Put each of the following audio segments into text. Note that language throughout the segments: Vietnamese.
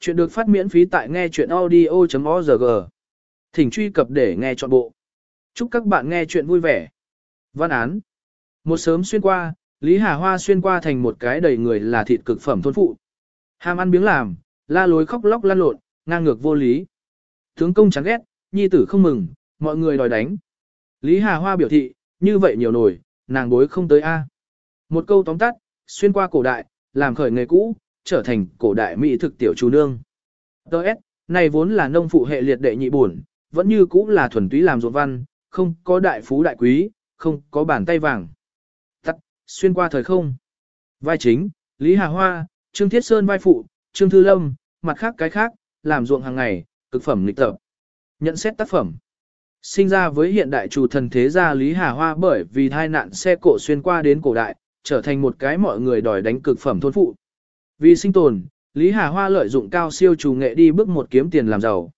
Chuyện được phát miễn phí tại nghe chuyện audio.org. Thỉnh truy cập để nghe trọn bộ. Chúc các bạn nghe chuyện vui vẻ. Văn án. Một sớm xuyên qua, Lý Hà Hoa xuyên qua thành một cái đầy người là thịt cực phẩm thôn phụ. Ham ăn biếng làm, la lối khóc lóc lan lộn, ngang ngược vô lý. Tướng công chán ghét, nhi tử không mừng, mọi người đòi đánh. Lý Hà Hoa biểu thị, như vậy nhiều nổi, nàng bối không tới A. Một câu tóm tắt, xuyên qua cổ đại, làm khởi nghề cũ, trở thành cổ đại mỹ thực tiểu chú nương. Đợt, này vốn là nông phụ hệ liệt đệ nhị buồn, vẫn như cũ là thuần túy làm ruộng văn, không có đại phú đại quý, không có bàn tay vàng. Tắt, xuyên qua thời không. Vai chính, Lý Hà Hoa, Trương Thiết Sơn vai phụ, Trương Thư Lâm, mặt khác cái khác, làm ruộng hàng ngày, cực phẩm lịch tập. Nhận xét tác phẩm. Sinh ra với hiện đại chủ thần thế gia Lý Hà Hoa bởi vì thai nạn xe cộ xuyên qua đến cổ đại, trở thành một cái mọi người đòi đánh cực phẩm thôn phụ. Vì sinh tồn, Lý Hà Hoa lợi dụng cao siêu chủ nghệ đi bước một kiếm tiền làm giàu.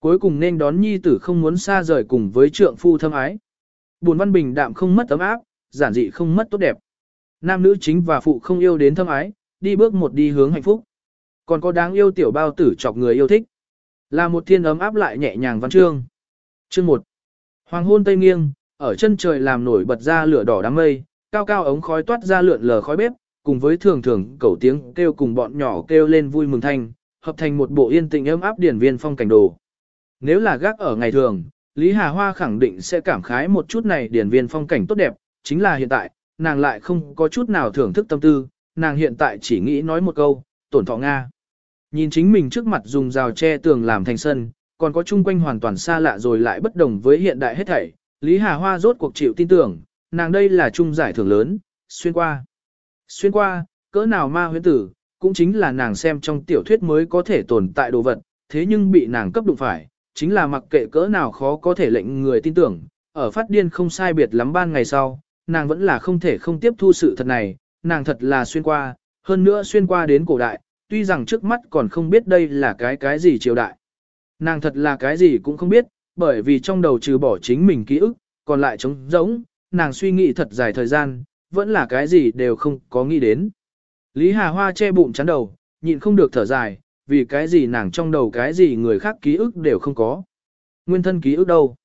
Cuối cùng nên đón nhi tử không muốn xa rời cùng với trượng phu thâm ái. Buồn văn bình đạm không mất tấm áp, giản dị không mất tốt đẹp. Nam nữ chính và phụ không yêu đến thâm ái, đi bước một đi hướng hạnh phúc. Còn có đáng yêu tiểu bao tử chọc người yêu thích. Là một thiên ấm áp lại nhẹ nhàng văn chương. Chương 1. Hoàng hôn tây nghiêng, ở chân trời làm nổi bật ra lửa đỏ đám mây, cao cao ống khói toát ra lượn lờ khói bếp, cùng với thường thường cẩu tiếng kêu cùng bọn nhỏ kêu lên vui mừng thanh, hợp thành một bộ yên tĩnh ấm áp điển viên phong cảnh đồ. Nếu là gác ở ngày thường, Lý Hà Hoa khẳng định sẽ cảm khái một chút này điển viên phong cảnh tốt đẹp, chính là hiện tại, nàng lại không có chút nào thưởng thức tâm tư, nàng hiện tại chỉ nghĩ nói một câu, tổn thọ Nga. Nhìn chính mình trước mặt dùng rào che tường làm thành sân, còn có chung quanh hoàn toàn xa lạ rồi lại bất đồng với hiện đại hết thảy, Lý Hà Hoa rốt cuộc chịu tin tưởng, nàng đây là chung giải thưởng lớn, xuyên qua. Xuyên qua, cỡ nào ma huyễn tử, cũng chính là nàng xem trong tiểu thuyết mới có thể tồn tại đồ vật, thế nhưng bị nàng cấp đụng phải, chính là mặc kệ cỡ nào khó có thể lệnh người tin tưởng, ở phát điên không sai biệt lắm ban ngày sau, nàng vẫn là không thể không tiếp thu sự thật này, nàng thật là xuyên qua, hơn nữa xuyên qua đến cổ đại, tuy rằng trước mắt còn không biết đây là cái cái gì triều đại. Nàng thật là cái gì cũng không biết, bởi vì trong đầu trừ bỏ chính mình ký ức, còn lại trống rỗng, nàng suy nghĩ thật dài thời gian, vẫn là cái gì đều không có nghĩ đến. Lý Hà Hoa che bụng chắn đầu, nhịn không được thở dài, vì cái gì nàng trong đầu cái gì người khác ký ức đều không có. Nguyên thân ký ức đâu?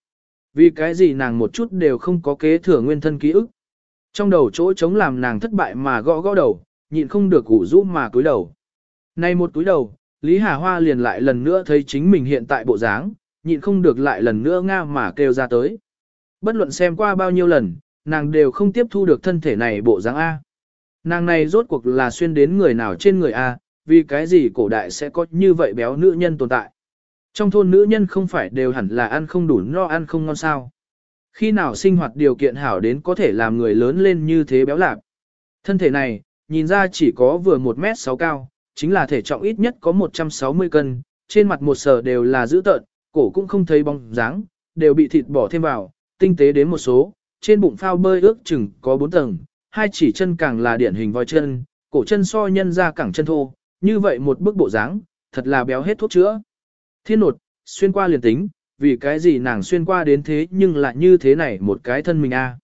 Vì cái gì nàng một chút đều không có kế thừa nguyên thân ký ức. Trong đầu chỗ trống làm nàng thất bại mà gõ gõ đầu, nhịn không được củ rũ mà cúi đầu. Nay một túi đầu, Lý Hà Hoa liền lại lần nữa thấy chính mình hiện tại bộ dáng, nhịn không được lại lần nữa nga mà kêu ra tới. Bất luận xem qua bao nhiêu lần, nàng đều không tiếp thu được thân thể này bộ dáng A. Nàng này rốt cuộc là xuyên đến người nào trên người A, vì cái gì cổ đại sẽ có như vậy béo nữ nhân tồn tại. Trong thôn nữ nhân không phải đều hẳn là ăn không đủ no ăn không ngon sao. Khi nào sinh hoạt điều kiện hảo đến có thể làm người lớn lên như thế béo lạc. Thân thể này, nhìn ra chỉ có vừa 1m6 cao, chính là thể trọng ít nhất có 160 cân, trên mặt một sờ đều là dữ tợn, cổ cũng không thấy bóng dáng, đều bị thịt bỏ thêm vào, tinh tế đến một số, trên bụng phao bơi ước chừng có bốn tầng, hai chỉ chân càng là điển hình voi chân, cổ chân so nhân ra cẳng chân thô, như vậy một bức bộ dáng, thật là béo hết thuốc chữa. Thiên nột, xuyên qua liền tính, vì cái gì nàng xuyên qua đến thế nhưng lại như thế này một cái thân mình a.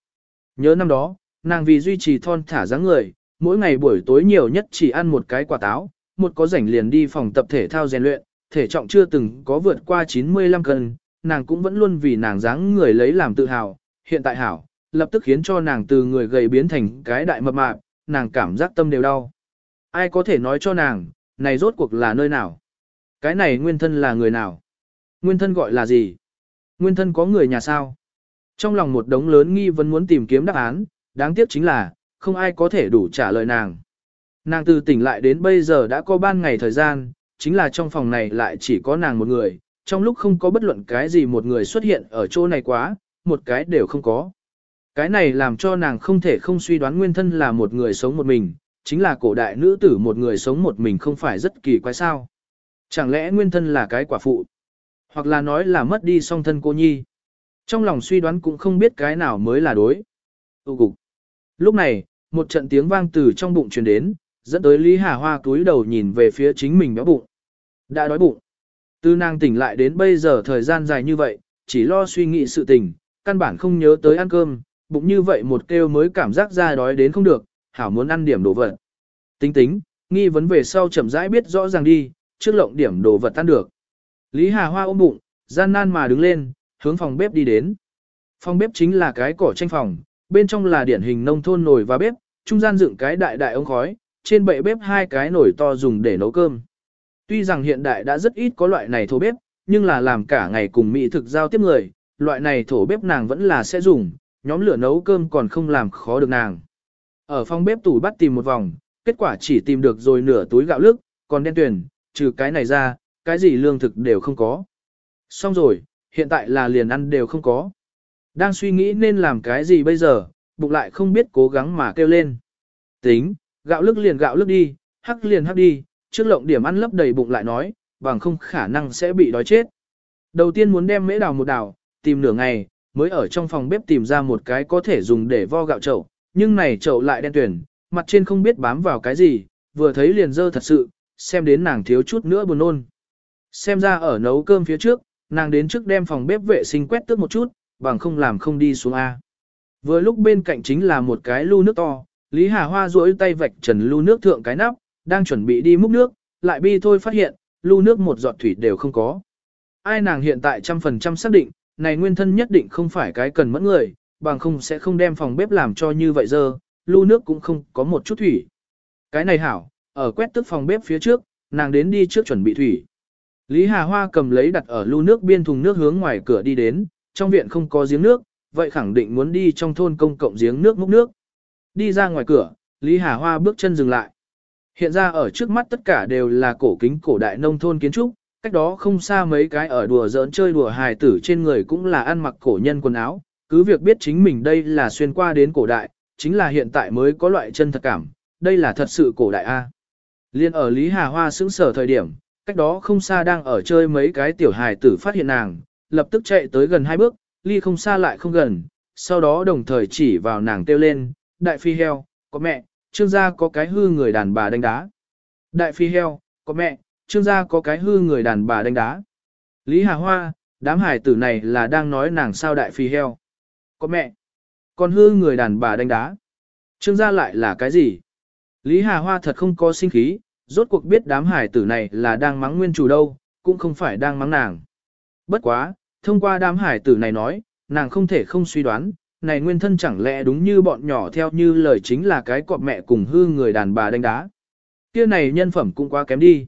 Nhớ năm đó, nàng vì duy trì thon thả dáng người, mỗi ngày buổi tối nhiều nhất chỉ ăn một cái quả táo, một có rảnh liền đi phòng tập thể thao rèn luyện, thể trọng chưa từng có vượt qua 95 cân, nàng cũng vẫn luôn vì nàng dáng người lấy làm tự hào, hiện tại hảo, lập tức khiến cho nàng từ người gầy biến thành cái đại mập mạp, nàng cảm giác tâm đều đau. Ai có thể nói cho nàng, này rốt cuộc là nơi nào? Cái này nguyên thân là người nào? Nguyên thân gọi là gì? Nguyên thân có người nhà sao? Trong lòng một đống lớn nghi vấn muốn tìm kiếm đáp án, đáng tiếc chính là, không ai có thể đủ trả lời nàng. Nàng từ tỉnh lại đến bây giờ đã có ban ngày thời gian, chính là trong phòng này lại chỉ có nàng một người, trong lúc không có bất luận cái gì một người xuất hiện ở chỗ này quá, một cái đều không có. Cái này làm cho nàng không thể không suy đoán nguyên thân là một người sống một mình, chính là cổ đại nữ tử một người sống một mình không phải rất kỳ quái sao. Chẳng lẽ nguyên thân là cái quả phụ? Hoặc là nói là mất đi song thân cô nhi? Trong lòng suy đoán cũng không biết cái nào mới là đối. Tụ cục. Lúc này, một trận tiếng vang từ trong bụng truyền đến, dẫn tới Lý Hà Hoa túi đầu nhìn về phía chính mình béo bụng. Đã đói bụng. Từ nàng tỉnh lại đến bây giờ thời gian dài như vậy, chỉ lo suy nghĩ sự tình, căn bản không nhớ tới ăn cơm, bụng như vậy một kêu mới cảm giác ra đói đến không được, hảo muốn ăn điểm đồ vật. Tính tính, nghi vấn về sau chậm rãi biết rõ ràng đi, trước lộng điểm đồ vật tan được. Lý Hà Hoa ôm bụng, gian nan mà đứng lên, hướng phòng bếp đi đến. Phòng bếp chính là cái cỏ tranh phòng, bên trong là điển hình nông thôn nồi và bếp, trung gian dựng cái đại đại ống khói, trên bệ bếp hai cái nồi to dùng để nấu cơm. Tuy rằng hiện đại đã rất ít có loại này thô bếp, nhưng là làm cả ngày cùng mỹ thực giao tiếp người, loại này thổ bếp nàng vẫn là sẽ dùng, nhóm lửa nấu cơm còn không làm khó được nàng. Ở phòng bếp tủ bắt tìm một vòng, kết quả chỉ tìm được rồi nửa túi gạo lức, còn đen tuyển, trừ cái này ra, cái gì lương thực đều không có. Xong rồi, hiện tại là liền ăn đều không có. Đang suy nghĩ nên làm cái gì bây giờ, bụng lại không biết cố gắng mà kêu lên. Tính, gạo lức liền gạo lức đi, hắc liền hắc đi, trước lộng điểm ăn lấp đầy bụng lại nói, bằng không khả năng sẽ bị đói chết. Đầu tiên muốn đem mễ đào một đào, tìm nửa ngày, mới ở trong phòng bếp tìm ra một cái có thể dùng để vo gạo chậu, nhưng này chậu lại đen tuyển, mặt trên không biết bám vào cái gì, vừa thấy liền dơ thật sự, xem đến nàng thiếu chút nữa buồn nôn. Xem ra ở nấu cơm phía trước, nàng đến trước đem phòng bếp vệ sinh quét tước một chút, bằng không làm không đi xuống A. Vừa lúc bên cạnh chính là một cái lu nước to, Lý Hà Hoa duỗi tay vạch trần lu nước thượng cái nắp, đang chuẩn bị đi múc nước, lại bi thôi phát hiện, lu nước một giọt thủy đều không có. Ai nàng hiện tại trăm phần trăm xác định, này nguyên thân nhất định không phải cái cần mẫn người, bằng không sẽ không đem phòng bếp làm cho như vậy giờ, lu nước cũng không có một chút thủy. Cái này hảo, ở quét tức phòng bếp phía trước, nàng đến đi trước chuẩn bị thủy. Lý Hà Hoa cầm lấy đặt ở lu nước biên thùng nước hướng ngoài cửa đi đến, trong viện không có giếng nước, vậy khẳng định muốn đi trong thôn công cộng giếng nước múc nước. Đi ra ngoài cửa, Lý Hà Hoa bước chân dừng lại. Hiện ra ở trước mắt tất cả đều là cổ kính cổ đại nông thôn kiến trúc, cách đó không xa mấy cái ở đùa giỡn chơi đùa hài tử trên người cũng là ăn mặc cổ nhân quần áo, cứ việc biết chính mình đây là xuyên qua đến cổ đại, chính là hiện tại mới có loại chân thật cảm, đây là thật sự cổ đại A. Liên ở Lý Hà Hoa sững sở thời điểm, cách đó không xa đang ở chơi mấy cái tiểu hài tử phát hiện nàng, lập tức chạy tới gần hai bước, ly không xa lại không gần, sau đó đồng thời chỉ vào nàng kêu lên, đại phi heo, có mẹ, trương gia có cái hư người đàn bà đánh đá. Đại phi heo, có mẹ, trương gia có cái hư người đàn bà đánh đá. Lý Hà Hoa, đám hải tử này là đang nói nàng sao đại phi heo. Có mẹ, còn hư người đàn bà đánh đá. Trương gia lại là cái gì? Lý Hà Hoa thật không có sinh khí, rốt cuộc biết đám hải tử này là đang mắng nguyên chủ đâu, cũng không phải đang mắng nàng. Bất quá, thông qua đám hải tử này nói, nàng không thể không suy đoán, này nguyên thân chẳng lẽ đúng như bọn nhỏ theo như lời chính là cái cọp mẹ cùng hư người đàn bà đánh đá. Kia này nhân phẩm cũng quá kém đi.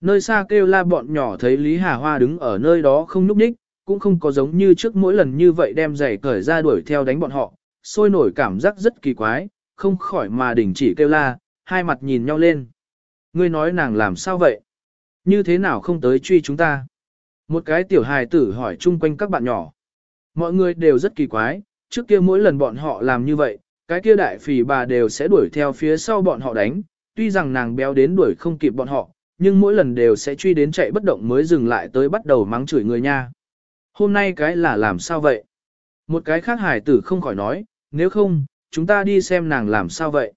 Nơi xa kêu la bọn nhỏ thấy Lý Hà Hoa đứng ở nơi đó không núp ních, cũng không có giống như trước mỗi lần như vậy đem giày cởi ra đuổi theo đánh bọn họ, sôi nổi cảm giác rất kỳ quái, không khỏi mà đình chỉ kêu la, hai mặt nhìn nhau lên. Ngươi nói nàng làm sao vậy? Như thế nào không tới truy chúng ta? Một cái tiểu hài tử hỏi chung quanh các bạn nhỏ. Mọi người đều rất kỳ quái, trước kia mỗi lần bọn họ làm như vậy, cái kia đại phì bà đều sẽ đuổi theo phía sau bọn họ đánh, tuy rằng nàng béo đến đuổi không kịp bọn họ, nhưng mỗi lần đều sẽ truy đến chạy bất động mới dừng lại tới bắt đầu mắng chửi người nha. Hôm nay cái là làm sao vậy? Một cái khác hải tử không khỏi nói, nếu không, chúng ta đi xem nàng làm sao vậy?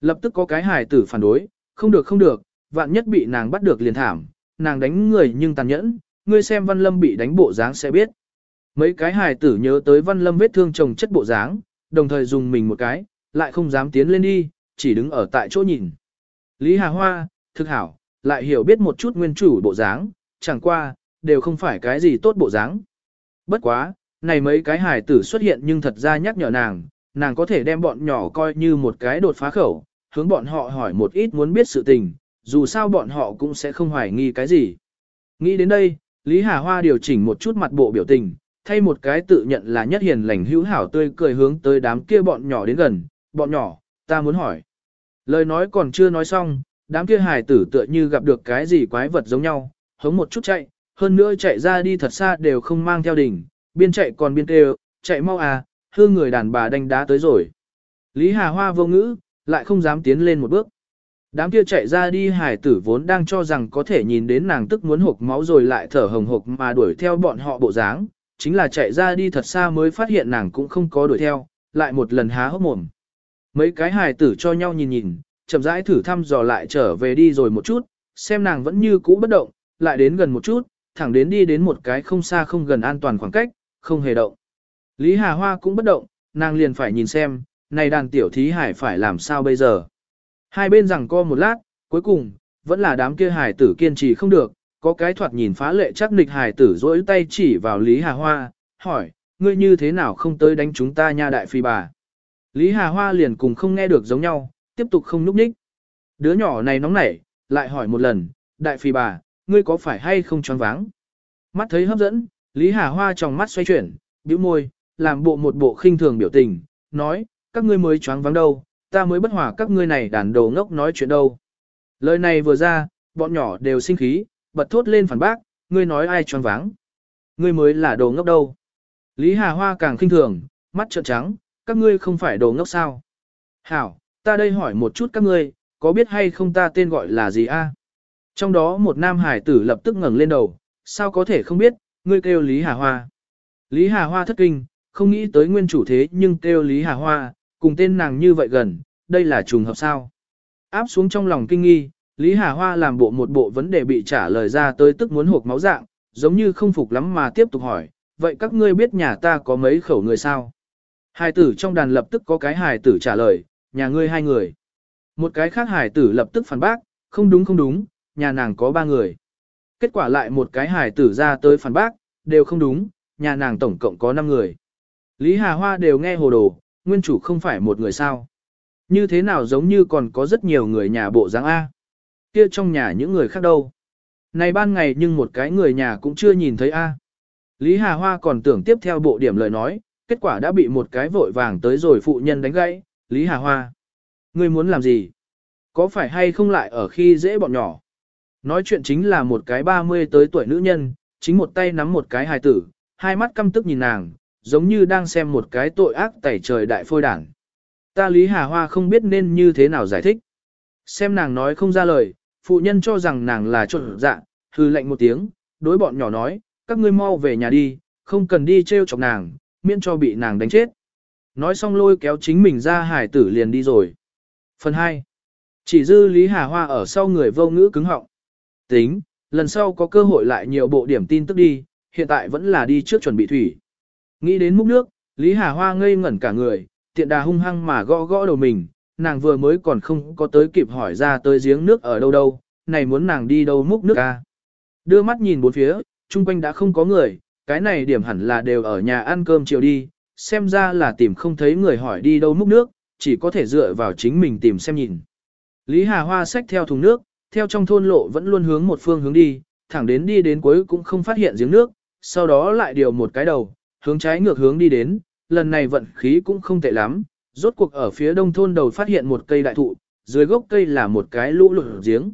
Lập tức có cái hải tử phản đối, không được không được, vạn nhất bị nàng bắt được liền thảm, nàng đánh người nhưng tàn nhẫn, ngươi xem Văn Lâm bị đánh bộ dáng sẽ biết. Mấy cái Hải tử nhớ tới Văn Lâm vết thương chồng chất bộ dáng, đồng thời dùng mình một cái, lại không dám tiến lên đi, chỉ đứng ở tại chỗ nhìn. Lý Hà Hoa, thực hảo, lại hiểu biết một chút nguyên chủ bộ dáng, chẳng qua, đều không phải cái gì tốt bộ dáng. Bất quá, này mấy cái hài tử xuất hiện nhưng thật ra nhắc nhở nàng, nàng có thể đem bọn nhỏ coi như một cái đột phá khẩu, hướng bọn họ hỏi một ít muốn biết sự tình, dù sao bọn họ cũng sẽ không hoài nghi cái gì. Nghĩ đến đây, Lý Hà Hoa điều chỉnh một chút mặt bộ biểu tình, thay một cái tự nhận là nhất hiền lành hữu hảo tươi cười hướng tới đám kia bọn nhỏ đến gần, bọn nhỏ, ta muốn hỏi. Lời nói còn chưa nói xong, đám kia hài tử tựa như gặp được cái gì quái vật giống nhau, hống một chút chạy, hơn nữa chạy ra đi thật xa đều không mang theo đỉnh, biên chạy còn biên kêu, chạy mau à, hương người đàn bà đánh đá tới rồi. Lý Hà Hoa vô ngữ, lại không dám tiến lên một bước. Đám kia chạy ra đi hải tử vốn đang cho rằng có thể nhìn đến nàng tức muốn hộp máu rồi lại thở hồng hộc mà đuổi theo bọn họ bộ dáng, chính là chạy ra đi thật xa mới phát hiện nàng cũng không có đuổi theo, lại một lần há hốc mồm. Mấy cái hải tử cho nhau nhìn nhìn, chậm rãi thử thăm dò lại trở về đi rồi một chút, xem nàng vẫn như cũ bất động, lại đến gần một chút, thẳng đến đi đến một cái không xa không gần an toàn khoảng cách, không hề động. Lý Hà Hoa cũng bất động, nàng liền phải nhìn xem, này đàn tiểu thí hải phải làm sao bây giờ. Hai bên rằng co một lát, cuối cùng, vẫn là đám kia hải tử kiên trì không được, có cái thoạt nhìn phá lệ chắc nịch hải tử rỗi tay chỉ vào Lý Hà Hoa, hỏi, ngươi như thế nào không tới đánh chúng ta nha đại phi bà. Lý Hà Hoa liền cùng không nghe được giống nhau, tiếp tục không núp ních. Đứa nhỏ này nóng nảy, lại hỏi một lần, đại phi bà, ngươi có phải hay không choáng váng? Mắt thấy hấp dẫn, Lý Hà Hoa trong mắt xoay chuyển, bĩu môi, làm bộ một bộ khinh thường biểu tình, nói, các ngươi mới choáng váng đâu, ta mới bất hòa các ngươi này đàn đồ ngốc nói chuyện đâu. Lời này vừa ra, bọn nhỏ đều sinh khí, bật thốt lên phản bác, ngươi nói ai choáng váng. Ngươi mới là đồ ngốc đâu. Lý Hà Hoa càng khinh thường, mắt trợn trắng, các ngươi không phải đồ ngốc sao. Hảo, ta đây hỏi một chút các ngươi, có biết hay không ta tên gọi là gì a? Trong đó một nam hải tử lập tức ngẩng lên đầu, sao có thể không biết, ngươi kêu Lý Hà Hoa. Lý Hà Hoa thất kinh, không nghĩ tới nguyên chủ thế nhưng kêu Lý Hà Hoa, cùng tên nàng như vậy gần, đây là trùng hợp sao. Áp xuống trong lòng kinh nghi, Lý Hà Hoa làm bộ một bộ vấn đề bị trả lời ra tới tức muốn hộp máu dạng, giống như không phục lắm mà tiếp tục hỏi, vậy các ngươi biết nhà ta có mấy khẩu người sao? Hài tử trong đàn lập tức có cái hài tử trả lời, nhà ngươi hai người. Một cái khác Hải tử lập tức phản bác, không đúng không đúng, nhà nàng có ba người. Kết quả lại một cái Hải tử ra tới phản bác, đều không đúng, nhà nàng tổng cộng có năm người. Lý Hà Hoa đều nghe hồ đồ, nguyên chủ không phải một người sao. Như thế nào giống như còn có rất nhiều người nhà bộ dáng A. Kia trong nhà những người khác đâu. Này ban ngày nhưng một cái người nhà cũng chưa nhìn thấy A. Lý Hà Hoa còn tưởng tiếp theo bộ điểm lời nói, kết quả đã bị một cái vội vàng tới rồi phụ nhân đánh gãy. Lý Hà Hoa. Ngươi muốn làm gì? Có phải hay không lại ở khi dễ bọn nhỏ? Nói chuyện chính là một cái 30 tới tuổi nữ nhân, chính một tay nắm một cái hài tử, hai mắt căm tức nhìn nàng, giống như đang xem một cái tội ác tẩy trời đại phôi đảng. Ta Lý Hà Hoa không biết nên như thế nào giải thích. Xem nàng nói không ra lời, phụ nhân cho rằng nàng là trộn dạ, hư lệnh một tiếng, đối bọn nhỏ nói, các ngươi mau về nhà đi, không cần đi treo chọc nàng, miễn cho bị nàng đánh chết. Nói xong lôi kéo chính mình ra hải tử liền đi rồi. Phần 2. Chỉ dư Lý Hà Hoa ở sau người vô ngữ cứng họng. Tính, lần sau có cơ hội lại nhiều bộ điểm tin tức đi, hiện tại vẫn là đi trước chuẩn bị thủy. Nghĩ đến múc nước, Lý Hà Hoa ngây ngẩn cả người, tiện đà hung hăng mà gõ gõ đầu mình, nàng vừa mới còn không có tới kịp hỏi ra tới giếng nước ở đâu đâu, này muốn nàng đi đâu múc nước à? Đưa mắt nhìn bốn phía, chung quanh đã không có người, cái này điểm hẳn là đều ở nhà ăn cơm chiều đi, xem ra là tìm không thấy người hỏi đi đâu múc nước, chỉ có thể dựa vào chính mình tìm xem nhìn. Lý Hà Hoa xách theo thùng nước, theo trong thôn lộ vẫn luôn hướng một phương hướng đi, thẳng đến đi đến cuối cũng không phát hiện giếng nước, sau đó lại điều một cái đầu, hướng trái ngược hướng đi đến, lần này vận khí cũng không tệ lắm, rốt cuộc ở phía đông thôn đầu phát hiện một cây đại thụ, dưới gốc cây là một cái lũ lụt giếng.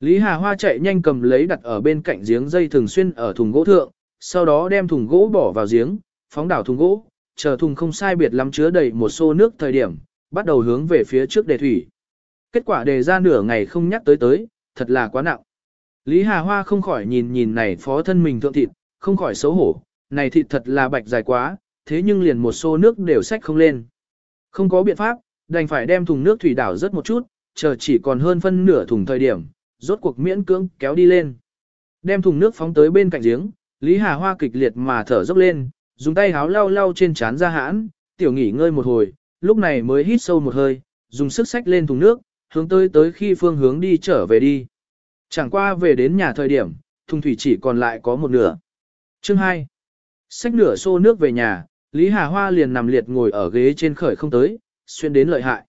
Lý Hà Hoa chạy nhanh cầm lấy đặt ở bên cạnh giếng dây thường xuyên ở thùng gỗ thượng, sau đó đem thùng gỗ bỏ vào giếng, phóng đảo thùng gỗ, chờ thùng không sai biệt lắm chứa đầy một xô nước thời điểm, bắt đầu hướng về phía trước đề thủy. Kết quả đề ra nửa ngày không nhắc tới tới, thật là quá nặng. Lý Hà Hoa không khỏi nhìn nhìn này phó thân mình thượng thịt, không khỏi xấu hổ, này thịt thật là bạch dài quá, thế nhưng liền một xô nước đều sách không lên. Không có biện pháp, đành phải đem thùng nước thủy đảo rất một chút, chờ chỉ còn hơn phân nửa thùng thời điểm, rốt cuộc miễn cưỡng kéo đi lên. Đem thùng nước phóng tới bên cạnh giếng, Lý Hà Hoa kịch liệt mà thở dốc lên, dùng tay háo lau lau trên trán ra hãn, tiểu nghỉ ngơi một hồi, lúc này mới hít sâu một hơi, dùng sức xách lên thùng nước, hướng tới tới khi phương hướng đi trở về đi. Chẳng qua về đến nhà thời điểm, thùng thủy chỉ còn lại có một nửa. Chương 2. Xách nửa xô nước về nhà, Lý Hà Hoa liền nằm liệt ngồi ở ghế trên khởi không tới, xuyên đến lợi hại.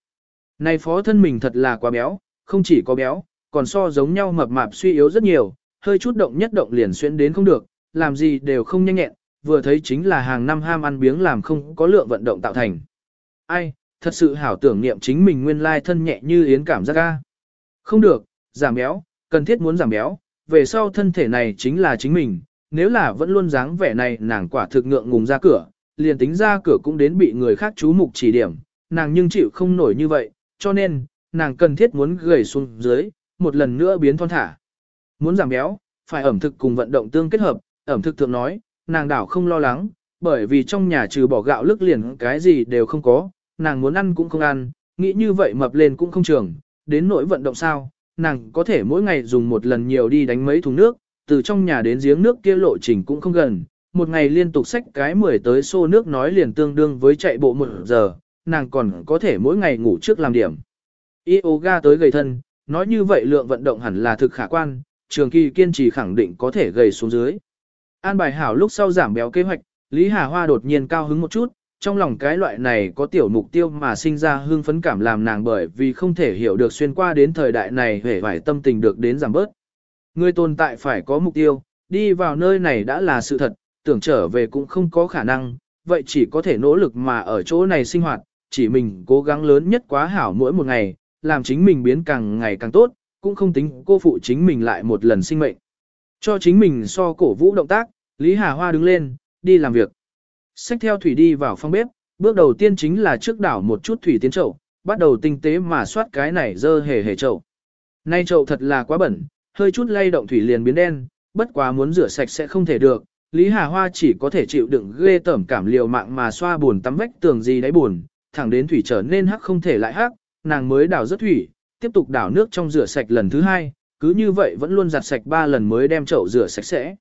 Này phó thân mình thật là quá béo, không chỉ có béo, còn so giống nhau mập mạp suy yếu rất nhiều, hơi chút động nhất động liền xuyên đến không được, làm gì đều không nhanh nhẹn, vừa thấy chính là hàng năm ham ăn biếng làm không có lượng vận động tạo thành. Ai, thật sự hảo tưởng niệm chính mình nguyên lai thân nhẹ như yến cảm giác ga. Không được, giảm béo, cần thiết muốn giảm béo, về sau thân thể này chính là chính mình, nếu là vẫn luôn dáng vẻ này nàng quả thực ngượng ngùng ra cửa, liền tính ra cửa cũng đến bị người khác chú mục chỉ điểm, nàng nhưng chịu không nổi như vậy, cho nên, nàng cần thiết muốn gầy xuống dưới, một lần nữa biến thon thả. Muốn giảm béo, phải ẩm thực cùng vận động tương kết hợp, ẩm thực thượng nói, nàng đảo không lo lắng, bởi vì trong nhà trừ bỏ gạo lức liền cái gì đều không có, nàng muốn ăn cũng không ăn, nghĩ như vậy mập lên cũng không trường, đến nỗi vận động sao, nàng có thể mỗi ngày dùng một lần nhiều đi đánh mấy thùng nước, từ trong nhà đến giếng nước kia lộ trình cũng không gần, một ngày liên tục xách cái 10 tới xô nước nói liền tương đương với chạy bộ một giờ, nàng còn có thể mỗi ngày ngủ trước làm điểm. Yoga tới gầy thân, nói như vậy lượng vận động hẳn là thực khả quan, trường kỳ kiên trì khẳng định có thể gầy xuống dưới. An bài hảo lúc sau giảm béo kế hoạch, Lý Hà Hoa đột nhiên cao hứng một chút, trong lòng cái loại này có tiểu mục tiêu mà sinh ra hương phấn cảm làm nàng bởi vì không thể hiểu được xuyên qua đến thời đại này hề vải tâm tình được đến giảm bớt. Người tồn tại phải có mục tiêu, đi vào nơi này đã là sự thật, tưởng trở về cũng không có khả năng, vậy chỉ có thể nỗ lực mà ở chỗ này sinh hoạt, chỉ mình cố gắng lớn nhất quá hảo mỗi một ngày, làm chính mình biến càng ngày càng tốt, cũng không tính cô phụ chính mình lại một lần sinh mệnh. Cho chính mình so cổ vũ động tác, Lý Hà Hoa đứng lên, đi làm việc. Xách theo thủy đi vào phòng bếp, bước đầu tiên chính là trước đảo một chút thủy tiến chậu, bắt đầu tinh tế mà soát cái này dơ hề hề chậu. Nay chậu thật là quá bẩn, hơi chút lay động thủy liền biến đen, bất quá muốn rửa sạch sẽ không thể được. Lý Hà Hoa chỉ có thể chịu đựng ghê tởm cảm liều mạng mà xoa buồn tắm vách tường gì đáy buồn, thẳng đến thủy trở nên hắc không thể lại hắc, nàng mới đảo rất thủy, tiếp tục đảo nước trong rửa sạch lần thứ hai, cứ như vậy vẫn luôn giặt sạch ba lần mới đem chậu rửa sạch sẽ.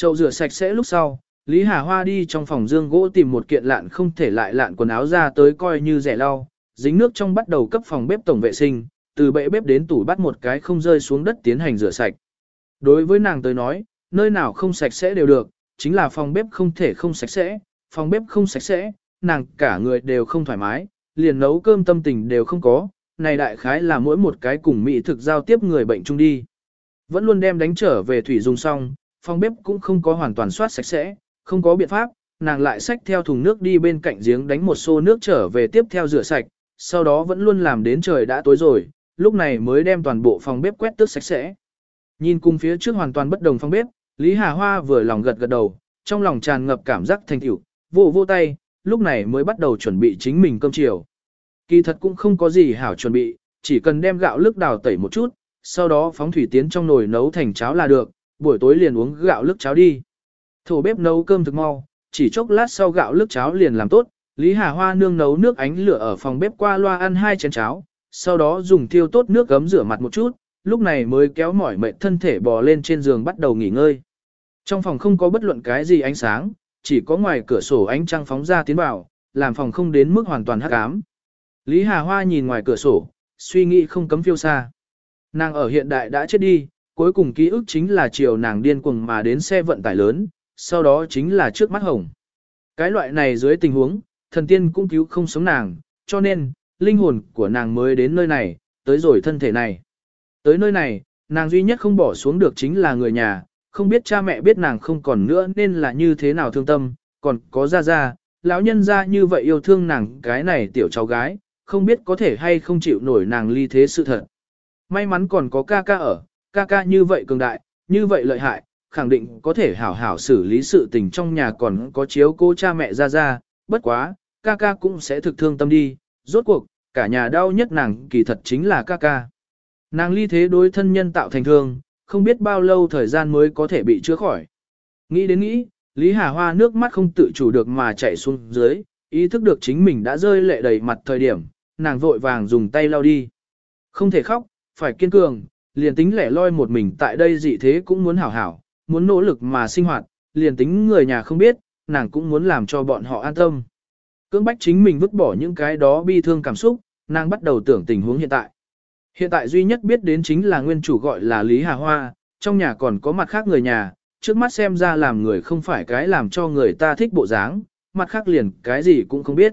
Chậu rửa sạch sẽ lúc sau, Lý Hà Hoa đi trong phòng dương gỗ tìm một kiện lạn không thể lại lạn quần áo ra tới coi như rẻ lau, dính nước trong bắt đầu cấp phòng bếp tổng vệ sinh, từ bệ bếp đến tủ bắt một cái không rơi xuống đất tiến hành rửa sạch. Đối với nàng tới nói, nơi nào không sạch sẽ đều được, chính là phòng bếp không thể không sạch sẽ, phòng bếp không sạch sẽ, nàng cả người đều không thoải mái, liền nấu cơm tâm tình đều không có, này đại khái là mỗi một cái cùng mỹ thực giao tiếp người bệnh chung đi. Vẫn luôn đem đánh trở về thủy dùng xong, phòng bếp cũng không có hoàn toàn soát sạch sẽ, không có biện pháp, nàng lại xách theo thùng nước đi bên cạnh giếng đánh một xô nước trở về tiếp theo rửa sạch, sau đó vẫn luôn làm đến trời đã tối rồi, lúc này mới đem toàn bộ phòng bếp quét tước sạch sẽ. Nhìn cùng phía trước hoàn toàn bất đồng phòng bếp, Lý Hà Hoa vừa lòng gật gật đầu, trong lòng tràn ngập cảm giác thành tựu, vô vô tay, lúc này mới bắt đầu chuẩn bị chính mình cơm chiều. Kỳ thật cũng không có gì hảo chuẩn bị, chỉ cần đem gạo lức đào tẩy một chút, sau đó phóng thủy tiến trong nồi nấu thành cháo là được, buổi tối liền uống gạo lức cháo đi. Thổ bếp nấu cơm thực mau, chỉ chốc lát sau gạo lức cháo liền làm tốt, Lý Hà Hoa nương nấu nước ánh lửa ở phòng bếp qua loa ăn hai chén cháo, sau đó dùng tiêu tốt nước gấm rửa mặt một chút, lúc này mới kéo mỏi mệt thân thể bò lên trên giường bắt đầu nghỉ ngơi. Trong phòng không có bất luận cái gì ánh sáng, chỉ có ngoài cửa sổ ánh trăng phóng ra tiến vào, làm phòng không đến mức hoàn toàn hắc ám. Lý Hà Hoa nhìn ngoài cửa sổ, suy nghĩ không cấm phiêu xa. Nàng ở hiện đại đã chết đi, cuối cùng ký ức chính là chiều nàng điên cuồng mà đến xe vận tải lớn, sau đó chính là trước mắt hồng. Cái loại này dưới tình huống, thần tiên cũng cứu không sống nàng, cho nên, linh hồn của nàng mới đến nơi này, tới rồi thân thể này. Tới nơi này, nàng duy nhất không bỏ xuống được chính là người nhà, không biết cha mẹ biết nàng không còn nữa nên là như thế nào thương tâm, còn có ra ra, lão nhân ra như vậy yêu thương nàng cái này tiểu cháu gái, không biết có thể hay không chịu nổi nàng ly thế sự thật. May mắn còn có ca ca ở, ca ca như vậy cường đại, như vậy lợi hại, khẳng định có thể hảo hảo xử lý sự tình trong nhà còn có chiếu cô cha mẹ ra ra, bất quá, ca ca cũng sẽ thực thương tâm đi, rốt cuộc, cả nhà đau nhất nàng kỳ thật chính là ca ca. Nàng ly thế đối thân nhân tạo thành thương, không biết bao lâu thời gian mới có thể bị chữa khỏi. Nghĩ đến nghĩ, Lý Hà Hoa nước mắt không tự chủ được mà chạy xuống dưới, ý thức được chính mình đã rơi lệ đầy mặt thời điểm, nàng vội vàng dùng tay lau đi. Không thể khóc, phải kiên cường, liền tính lẻ loi một mình tại đây dị thế cũng muốn hảo hảo, muốn nỗ lực mà sinh hoạt, liền tính người nhà không biết, nàng cũng muốn làm cho bọn họ an tâm. Cưỡng bách chính mình vứt bỏ những cái đó bi thương cảm xúc, nàng bắt đầu tưởng tình huống hiện tại. Hiện tại duy nhất biết đến chính là nguyên chủ gọi là Lý Hà Hoa, trong nhà còn có mặt khác người nhà, trước mắt xem ra làm người không phải cái làm cho người ta thích bộ dáng, mặt khác liền cái gì cũng không biết.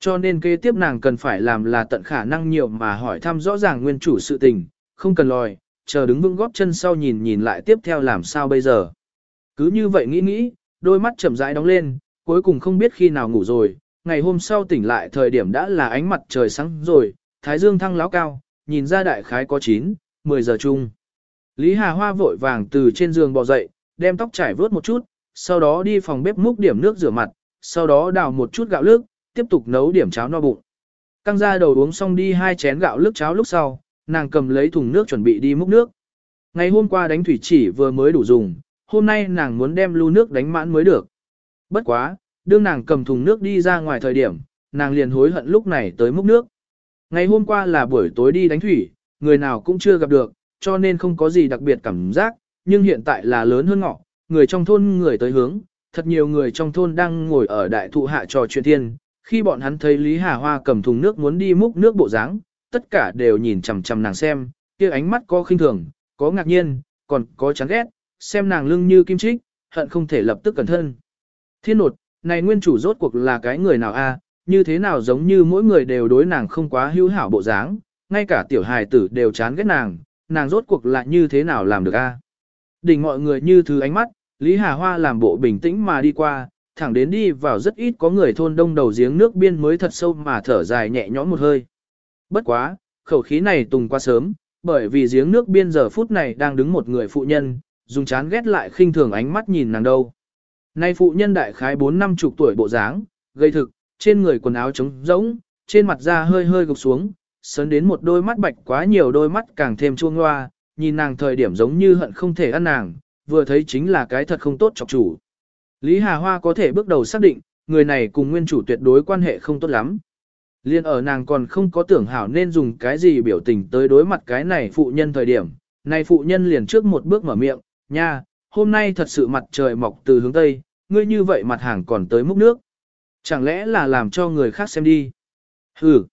Cho nên kế tiếp nàng cần phải làm là tận khả năng nhiều mà hỏi thăm rõ ràng nguyên chủ sự tình, không cần lòi, chờ đứng vững góp chân sau nhìn nhìn lại tiếp theo làm sao bây giờ. Cứ như vậy nghĩ nghĩ, đôi mắt chậm rãi đóng lên, cuối cùng không biết khi nào ngủ rồi, ngày hôm sau tỉnh lại thời điểm đã là ánh mặt trời sáng rồi, thái dương thăng láo cao, nhìn ra đại khái có 9, 10 giờ chung. Lý Hà Hoa vội vàng từ trên giường bò dậy, đem tóc trải vớt một chút, sau đó đi phòng bếp múc điểm nước rửa mặt, sau đó đào một chút gạo lức, tiếp tục nấu điểm cháo no bụng. Căng ra đầu uống xong đi hai chén gạo lức cháo lúc sau, nàng cầm lấy thùng nước chuẩn bị đi múc nước. Ngày hôm qua đánh thủy chỉ vừa mới đủ dùng, hôm nay nàng muốn đem lưu nước đánh mãn mới được. Bất quá, đương nàng cầm thùng nước đi ra ngoài thời điểm, nàng liền hối hận lúc này tới múc nước. Ngày hôm qua là buổi tối đi đánh thủy, người nào cũng chưa gặp được, cho nên không có gì đặc biệt cảm giác, nhưng hiện tại là lớn hơn ngọ, người trong thôn người tới hướng, thật nhiều người trong thôn đang ngồi ở đại thụ hạ trò chuyện thiên, khi bọn hắn thấy Lý Hà Hoa cầm thùng nước muốn đi múc nước bộ dáng, tất cả đều nhìn chằm chằm nàng xem, kia ánh mắt có khinh thường, có ngạc nhiên, còn có chán ghét, xem nàng lưng như kim trích, hận không thể lập tức cẩn thân. Thiên nột, này nguyên chủ rốt cuộc là cái người nào a? như thế nào giống như mỗi người đều đối nàng không quá hữu hảo bộ dáng, ngay cả tiểu hài tử đều chán ghét nàng, nàng rốt cuộc lại như thế nào làm được a? Đỉnh mọi người như thứ ánh mắt, Lý Hà Hoa làm bộ bình tĩnh mà đi qua, thẳng đến đi vào rất ít có người thôn đông đầu giếng nước biên mới thật sâu mà thở dài nhẹ nhõm một hơi. Bất quá, khẩu khí này tùng qua sớm, bởi vì giếng nước biên giờ phút này đang đứng một người phụ nhân, dùng chán ghét lại khinh thường ánh mắt nhìn nàng đâu. Nay phụ nhân đại khái bốn năm chục tuổi bộ dáng, gây thực, trên người quần áo trống rỗng, trên mặt da hơi hơi gục xuống, sớn đến một đôi mắt bạch quá nhiều đôi mắt càng thêm chuông hoa, nhìn nàng thời điểm giống như hận không thể ăn nàng, vừa thấy chính là cái thật không tốt chọc chủ. Lý Hà Hoa có thể bước đầu xác định, người này cùng nguyên chủ tuyệt đối quan hệ không tốt lắm. Liên ở nàng còn không có tưởng hảo nên dùng cái gì biểu tình tới đối mặt cái này phụ nhân thời điểm, này phụ nhân liền trước một bước mở miệng, nha, hôm nay thật sự mặt trời mọc từ hướng Tây, ngươi như vậy mặt hàng còn tới múc nước. Chẳng lẽ là làm cho người khác xem đi? Hừ.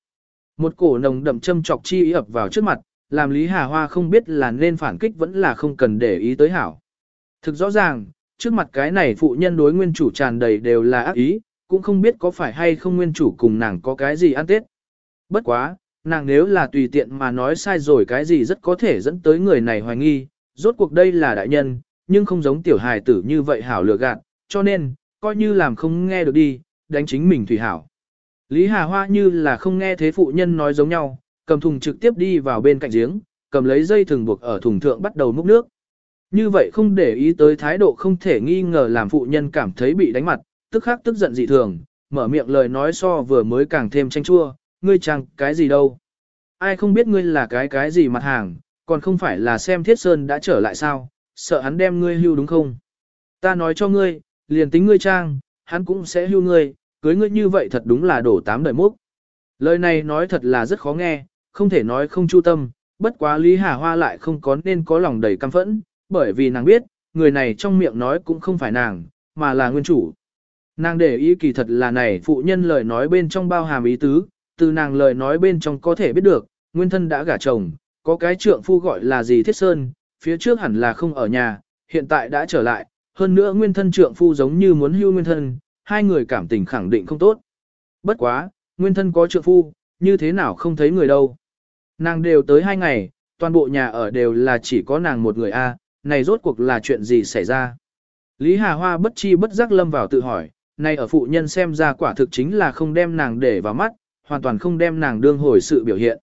Một cổ nồng đậm châm chọc chi ý ập vào trước mặt, làm Lý Hà Hoa không biết là nên phản kích vẫn là không cần để ý tới hảo. Thực rõ ràng, trước mặt cái này phụ nhân đối nguyên chủ tràn đầy đều là ác ý, cũng không biết có phải hay không nguyên chủ cùng nàng có cái gì ăn tết. Bất quá, nàng nếu là tùy tiện mà nói sai rồi cái gì rất có thể dẫn tới người này hoài nghi, rốt cuộc đây là đại nhân, nhưng không giống tiểu hài tử như vậy hảo lừa gạt, cho nên, coi như làm không nghe được đi, đánh chính mình thủy hảo. Lý Hà Hoa như là không nghe thế phụ nhân nói giống nhau, cầm thùng trực tiếp đi vào bên cạnh giếng, cầm lấy dây thừng buộc ở thùng thượng bắt đầu múc nước. Như vậy không để ý tới thái độ không thể nghi ngờ làm phụ nhân cảm thấy bị đánh mặt, tức khắc tức giận dị thường, mở miệng lời nói so vừa mới càng thêm tranh chua, ngươi chẳng cái gì đâu. Ai không biết ngươi là cái cái gì mặt hàng, còn không phải là xem thiết sơn đã trở lại sao, sợ hắn đem ngươi hưu đúng không? Ta nói cho ngươi, liền tính ngươi trang, hắn cũng sẽ hưu ngươi, cưới ngươi như vậy thật đúng là đổ tám đời múc. Lời này nói thật là rất khó nghe, không thể nói không chu tâm, bất quá Lý Hà Hoa lại không có nên có lòng đầy căm phẫn, bởi vì nàng biết, người này trong miệng nói cũng không phải nàng, mà là nguyên chủ. Nàng để ý kỳ thật là này phụ nhân lời nói bên trong bao hàm ý tứ, từ nàng lời nói bên trong có thể biết được, nguyên thân đã gả chồng, có cái trượng phu gọi là gì thiết sơn, phía trước hẳn là không ở nhà, hiện tại đã trở lại, hơn nữa nguyên thân trượng phu giống như muốn hưu nguyên thân, hai người cảm tình khẳng định không tốt. Bất quá, nguyên thân có trượng phu, như thế nào không thấy người đâu. Nàng đều tới hai ngày, toàn bộ nhà ở đều là chỉ có nàng một người a, này rốt cuộc là chuyện gì xảy ra. Lý Hà Hoa bất chi bất giác lâm vào tự hỏi, nay ở phụ nhân xem ra quả thực chính là không đem nàng để vào mắt, hoàn toàn không đem nàng đương hồi sự biểu hiện.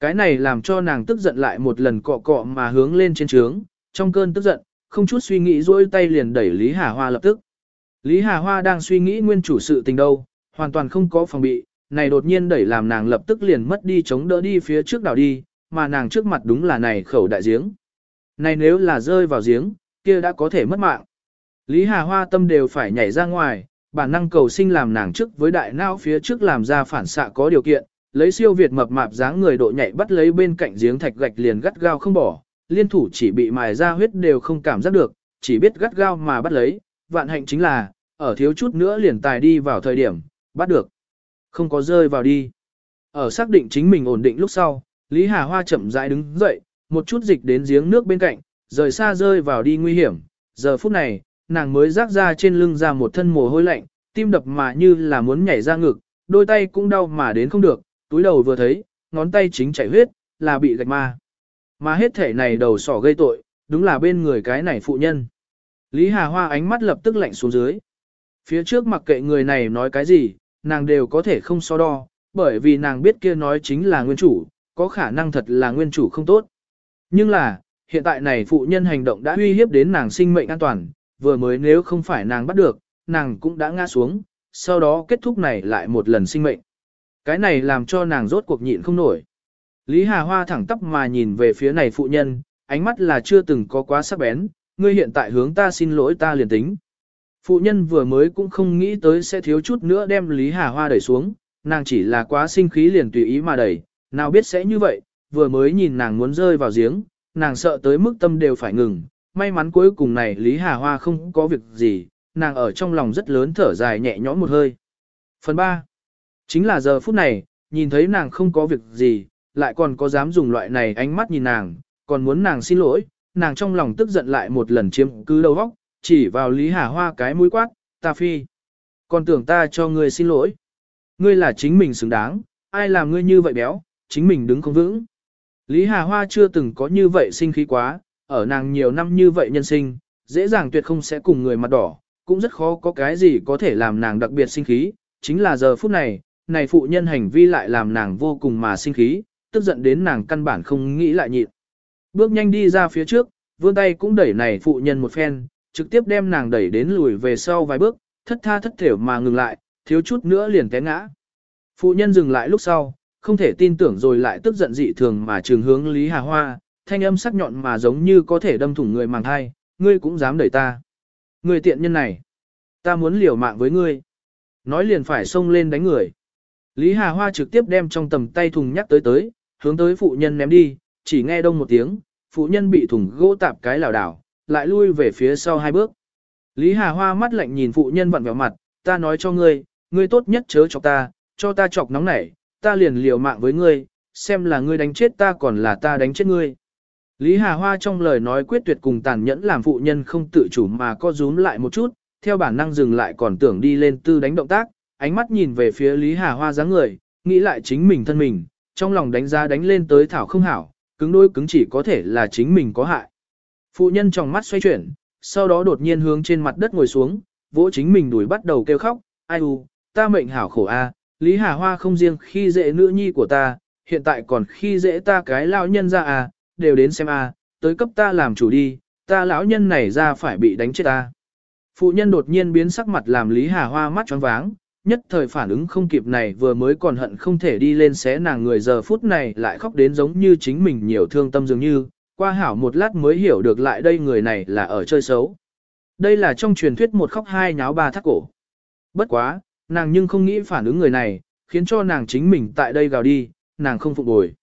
Cái này làm cho nàng tức giận lại một lần cọ cọ mà hướng lên trên trướng, trong cơn tức giận, không chút suy nghĩ dỗi tay liền đẩy Lý Hà Hoa lập tức. Lý Hà Hoa đang suy nghĩ nguyên chủ sự tình đâu, hoàn toàn không có phòng bị, này đột nhiên đẩy làm nàng lập tức liền mất đi chống đỡ đi phía trước đảo đi, mà nàng trước mặt đúng là này khẩu đại giếng. Này nếu là rơi vào giếng, kia đã có thể mất mạng. Lý Hà Hoa tâm đều phải nhảy ra ngoài, bản năng cầu sinh làm nàng trước với đại não phía trước làm ra phản xạ có điều kiện, lấy siêu việt mập mạp dáng người độ nhảy bắt lấy bên cạnh giếng thạch gạch liền gắt gao không bỏ, liên thủ chỉ bị mài ra huyết đều không cảm giác được, chỉ biết gắt gao mà bắt lấy, vạn hạnh chính là, ở thiếu chút nữa liền tài đi vào thời điểm, bắt được. Không có rơi vào đi. Ở xác định chính mình ổn định lúc sau, Lý Hà Hoa chậm rãi đứng dậy, một chút dịch đến giếng nước bên cạnh, rời xa rơi vào đi nguy hiểm. Giờ phút này, nàng mới rác ra trên lưng ra một thân mồ hôi lạnh, tim đập mà như là muốn nhảy ra ngực, đôi tay cũng đau mà đến không được, túi đầu vừa thấy, ngón tay chính chảy huyết, là bị gạch ma. Mà hết thể này đầu sỏ gây tội, đúng là bên người cái này phụ nhân. Lý Hà Hoa ánh mắt lập tức lạnh xuống dưới. Phía trước mặc kệ người này nói cái gì, nàng đều có thể không so đo, bởi vì nàng biết kia nói chính là nguyên chủ, có khả năng thật là nguyên chủ không tốt. Nhưng là, hiện tại này phụ nhân hành động đã uy hiếp đến nàng sinh mệnh an toàn, vừa mới nếu không phải nàng bắt được, nàng cũng đã ngã xuống, sau đó kết thúc này lại một lần sinh mệnh. Cái này làm cho nàng rốt cuộc nhịn không nổi. Lý Hà Hoa thẳng tắp mà nhìn về phía này phụ nhân, ánh mắt là chưa từng có quá sắc bén, ngươi hiện tại hướng ta xin lỗi ta liền tính. Phụ nhân vừa mới cũng không nghĩ tới sẽ thiếu chút nữa đem Lý Hà Hoa đẩy xuống, nàng chỉ là quá sinh khí liền tùy ý mà đẩy, nào biết sẽ như vậy, vừa mới nhìn nàng muốn rơi vào giếng, nàng sợ tới mức tâm đều phải ngừng, may mắn cuối cùng này Lý Hà Hoa không có việc gì, nàng ở trong lòng rất lớn thở dài nhẹ nhõm một hơi. Phần 3. Chính là giờ phút này, nhìn thấy nàng không có việc gì, lại còn có dám dùng loại này ánh mắt nhìn nàng, còn muốn nàng xin lỗi, nàng trong lòng tức giận lại một lần chiếm cứ đầu góc, chỉ vào Lý Hà Hoa cái mũi quát, ta phi. Còn tưởng ta cho ngươi xin lỗi. Ngươi là chính mình xứng đáng, ai làm ngươi như vậy béo, chính mình đứng không vững. Lý Hà Hoa chưa từng có như vậy sinh khí quá, ở nàng nhiều năm như vậy nhân sinh, dễ dàng tuyệt không sẽ cùng người mặt đỏ, cũng rất khó có cái gì có thể làm nàng đặc biệt sinh khí, chính là giờ phút này, này phụ nhân hành vi lại làm nàng vô cùng mà sinh khí, tức giận đến nàng căn bản không nghĩ lại nhịn. Bước nhanh đi ra phía trước, vươn tay cũng đẩy này phụ nhân một phen, trực tiếp đem nàng đẩy đến lùi về sau vài bước, thất tha thất thểu mà ngừng lại, thiếu chút nữa liền té ngã. Phụ nhân dừng lại lúc sau, không thể tin tưởng rồi lại tức giận dị thường mà trường hướng Lý Hà Hoa, thanh âm sắc nhọn mà giống như có thể đâm thủng người màng thai, ngươi cũng dám đẩy ta. Người tiện nhân này, ta muốn liều mạng với ngươi. Nói liền phải xông lên đánh người. Lý Hà Hoa trực tiếp đem trong tầm tay thùng nhắc tới tới, hướng tới phụ nhân ném đi, chỉ nghe đông một tiếng, phụ nhân bị thùng gỗ tạp cái lảo đảo, lại lui về phía sau hai bước. Lý Hà Hoa mắt lạnh nhìn phụ nhân vặn vẹo mặt, ta nói cho ngươi, ngươi tốt nhất chớ chọc ta, cho ta chọc nóng nảy, ta liền liều mạng với ngươi, xem là ngươi đánh chết ta còn là ta đánh chết ngươi. Lý Hà Hoa trong lời nói quyết tuyệt cùng tàn nhẫn làm phụ nhân không tự chủ mà co rúm lại một chút, theo bản năng dừng lại còn tưởng đi lên tư đánh động tác, ánh mắt nhìn về phía Lý Hà Hoa dáng người, nghĩ lại chính mình thân mình, trong lòng đánh giá đánh lên tới thảo không hảo, cứng đôi cứng chỉ có thể là chính mình có hại. Phụ nhân trong mắt xoay chuyển, sau đó đột nhiên hướng trên mặt đất ngồi xuống, vỗ chính mình đuổi bắt đầu kêu khóc, ai u, ta mệnh hảo khổ a, Lý Hà Hoa không riêng khi dễ nữ nhi của ta, hiện tại còn khi dễ ta cái lão nhân ra à, đều đến xem a, tới cấp ta làm chủ đi, ta lão nhân này ra phải bị đánh chết ta. Phụ nhân đột nhiên biến sắc mặt làm Lý Hà Hoa mắt choáng váng, nhất thời phản ứng không kịp này vừa mới còn hận không thể đi lên xé nàng người giờ phút này lại khóc đến giống như chính mình nhiều thương tâm dường như, qua hảo một lát mới hiểu được lại đây người này là ở chơi xấu. Đây là trong truyền thuyết một khóc hai nháo ba thắt cổ. Bất quá, nàng nhưng không nghĩ phản ứng người này, khiến cho nàng chính mình tại đây gào đi, nàng không phục bồi.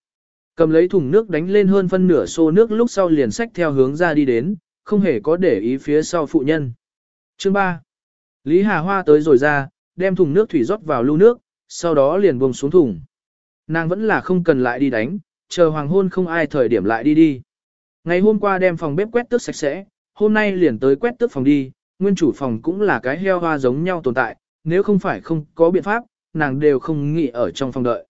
Cầm lấy thùng nước đánh lên hơn phân nửa xô nước lúc sau liền sách theo hướng ra đi đến, không hề có để ý phía sau phụ nhân. Chương 3. Lý Hà Hoa tới rồi ra, đem thùng nước thủy rót vào lưu nước, sau đó liền buông xuống thùng. Nàng vẫn là không cần lại đi đánh, chờ hoàng hôn không ai thời điểm lại đi đi. Ngày hôm qua đem phòng bếp quét tước sạch sẽ, hôm nay liền tới quét tước phòng đi, nguyên chủ phòng cũng là cái heo hoa giống nhau tồn tại, nếu không phải không có biện pháp, nàng đều không nghĩ ở trong phòng đợi.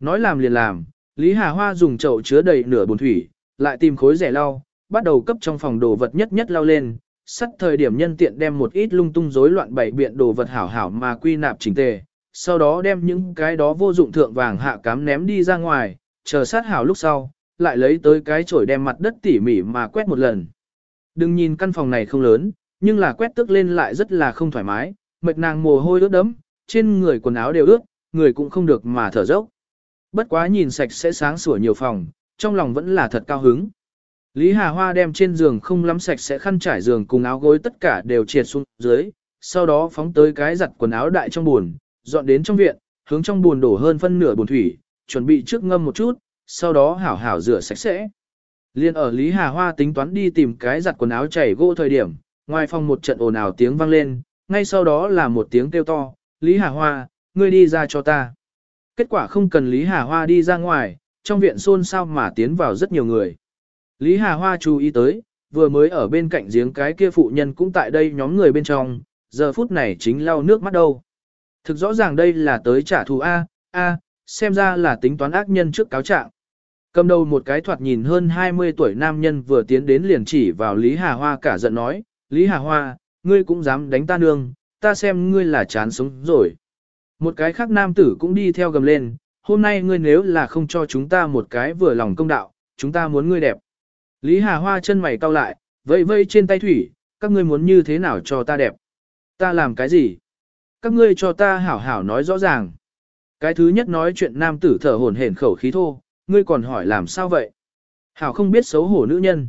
Nói làm liền làm, Lý Hà Hoa dùng chậu chứa đầy nửa bồn thủy, lại tìm khối rẻ lau, bắt đầu cấp trong phòng đồ vật nhất nhất lau lên, sắt thời điểm nhân tiện đem một ít lung tung rối loạn bảy biện đồ vật hảo hảo mà quy nạp chỉnh tề, sau đó đem những cái đó vô dụng thượng vàng hạ cám ném đi ra ngoài, chờ sát hảo lúc sau, lại lấy tới cái chổi đem mặt đất tỉ mỉ mà quét một lần. Đừng nhìn căn phòng này không lớn, nhưng là quét tức lên lại rất là không thoải mái, mệt nàng mồ hôi ướt đẫm, trên người quần áo đều ướt, người cũng không được mà thở dốc. Bất quá nhìn sạch sẽ sáng sủa nhiều phòng, trong lòng vẫn là thật cao hứng. Lý Hà Hoa đem trên giường không lắm sạch sẽ khăn trải giường cùng áo gối tất cả đều triệt xuống dưới, sau đó phóng tới cái giặt quần áo đại trong buồn, dọn đến trong viện, hướng trong buồn đổ hơn phân nửa buồn thủy, chuẩn bị trước ngâm một chút, sau đó hảo hảo rửa sạch sẽ. Liên ở Lý Hà Hoa tính toán đi tìm cái giặt quần áo chảy gỗ thời điểm, ngoài phòng một trận ồn ào tiếng vang lên, ngay sau đó là một tiếng kêu to, Lý Hà Hoa, ngươi đi ra cho ta. Kết quả không cần Lý Hà Hoa đi ra ngoài, trong viện xôn xao mà tiến vào rất nhiều người. Lý Hà Hoa chú ý tới, vừa mới ở bên cạnh giếng cái kia phụ nhân cũng tại đây nhóm người bên trong, giờ phút này chính lau nước mắt đâu. Thực rõ ràng đây là tới trả thù A, A, xem ra là tính toán ác nhân trước cáo trạng. Cầm đầu một cái thoạt nhìn hơn 20 tuổi nam nhân vừa tiến đến liền chỉ vào Lý Hà Hoa cả giận nói, Lý Hà Hoa, ngươi cũng dám đánh ta nương, ta xem ngươi là chán sống rồi. Một cái khác nam tử cũng đi theo gầm lên, hôm nay ngươi nếu là không cho chúng ta một cái vừa lòng công đạo, chúng ta muốn ngươi đẹp. Lý Hà Hoa chân mày cau lại, vây vây trên tay thủy, các ngươi muốn như thế nào cho ta đẹp? Ta làm cái gì? Các ngươi cho ta hảo hảo nói rõ ràng. Cái thứ nhất nói chuyện nam tử thở hổn hển khẩu khí thô, ngươi còn hỏi làm sao vậy? Hảo không biết xấu hổ nữ nhân.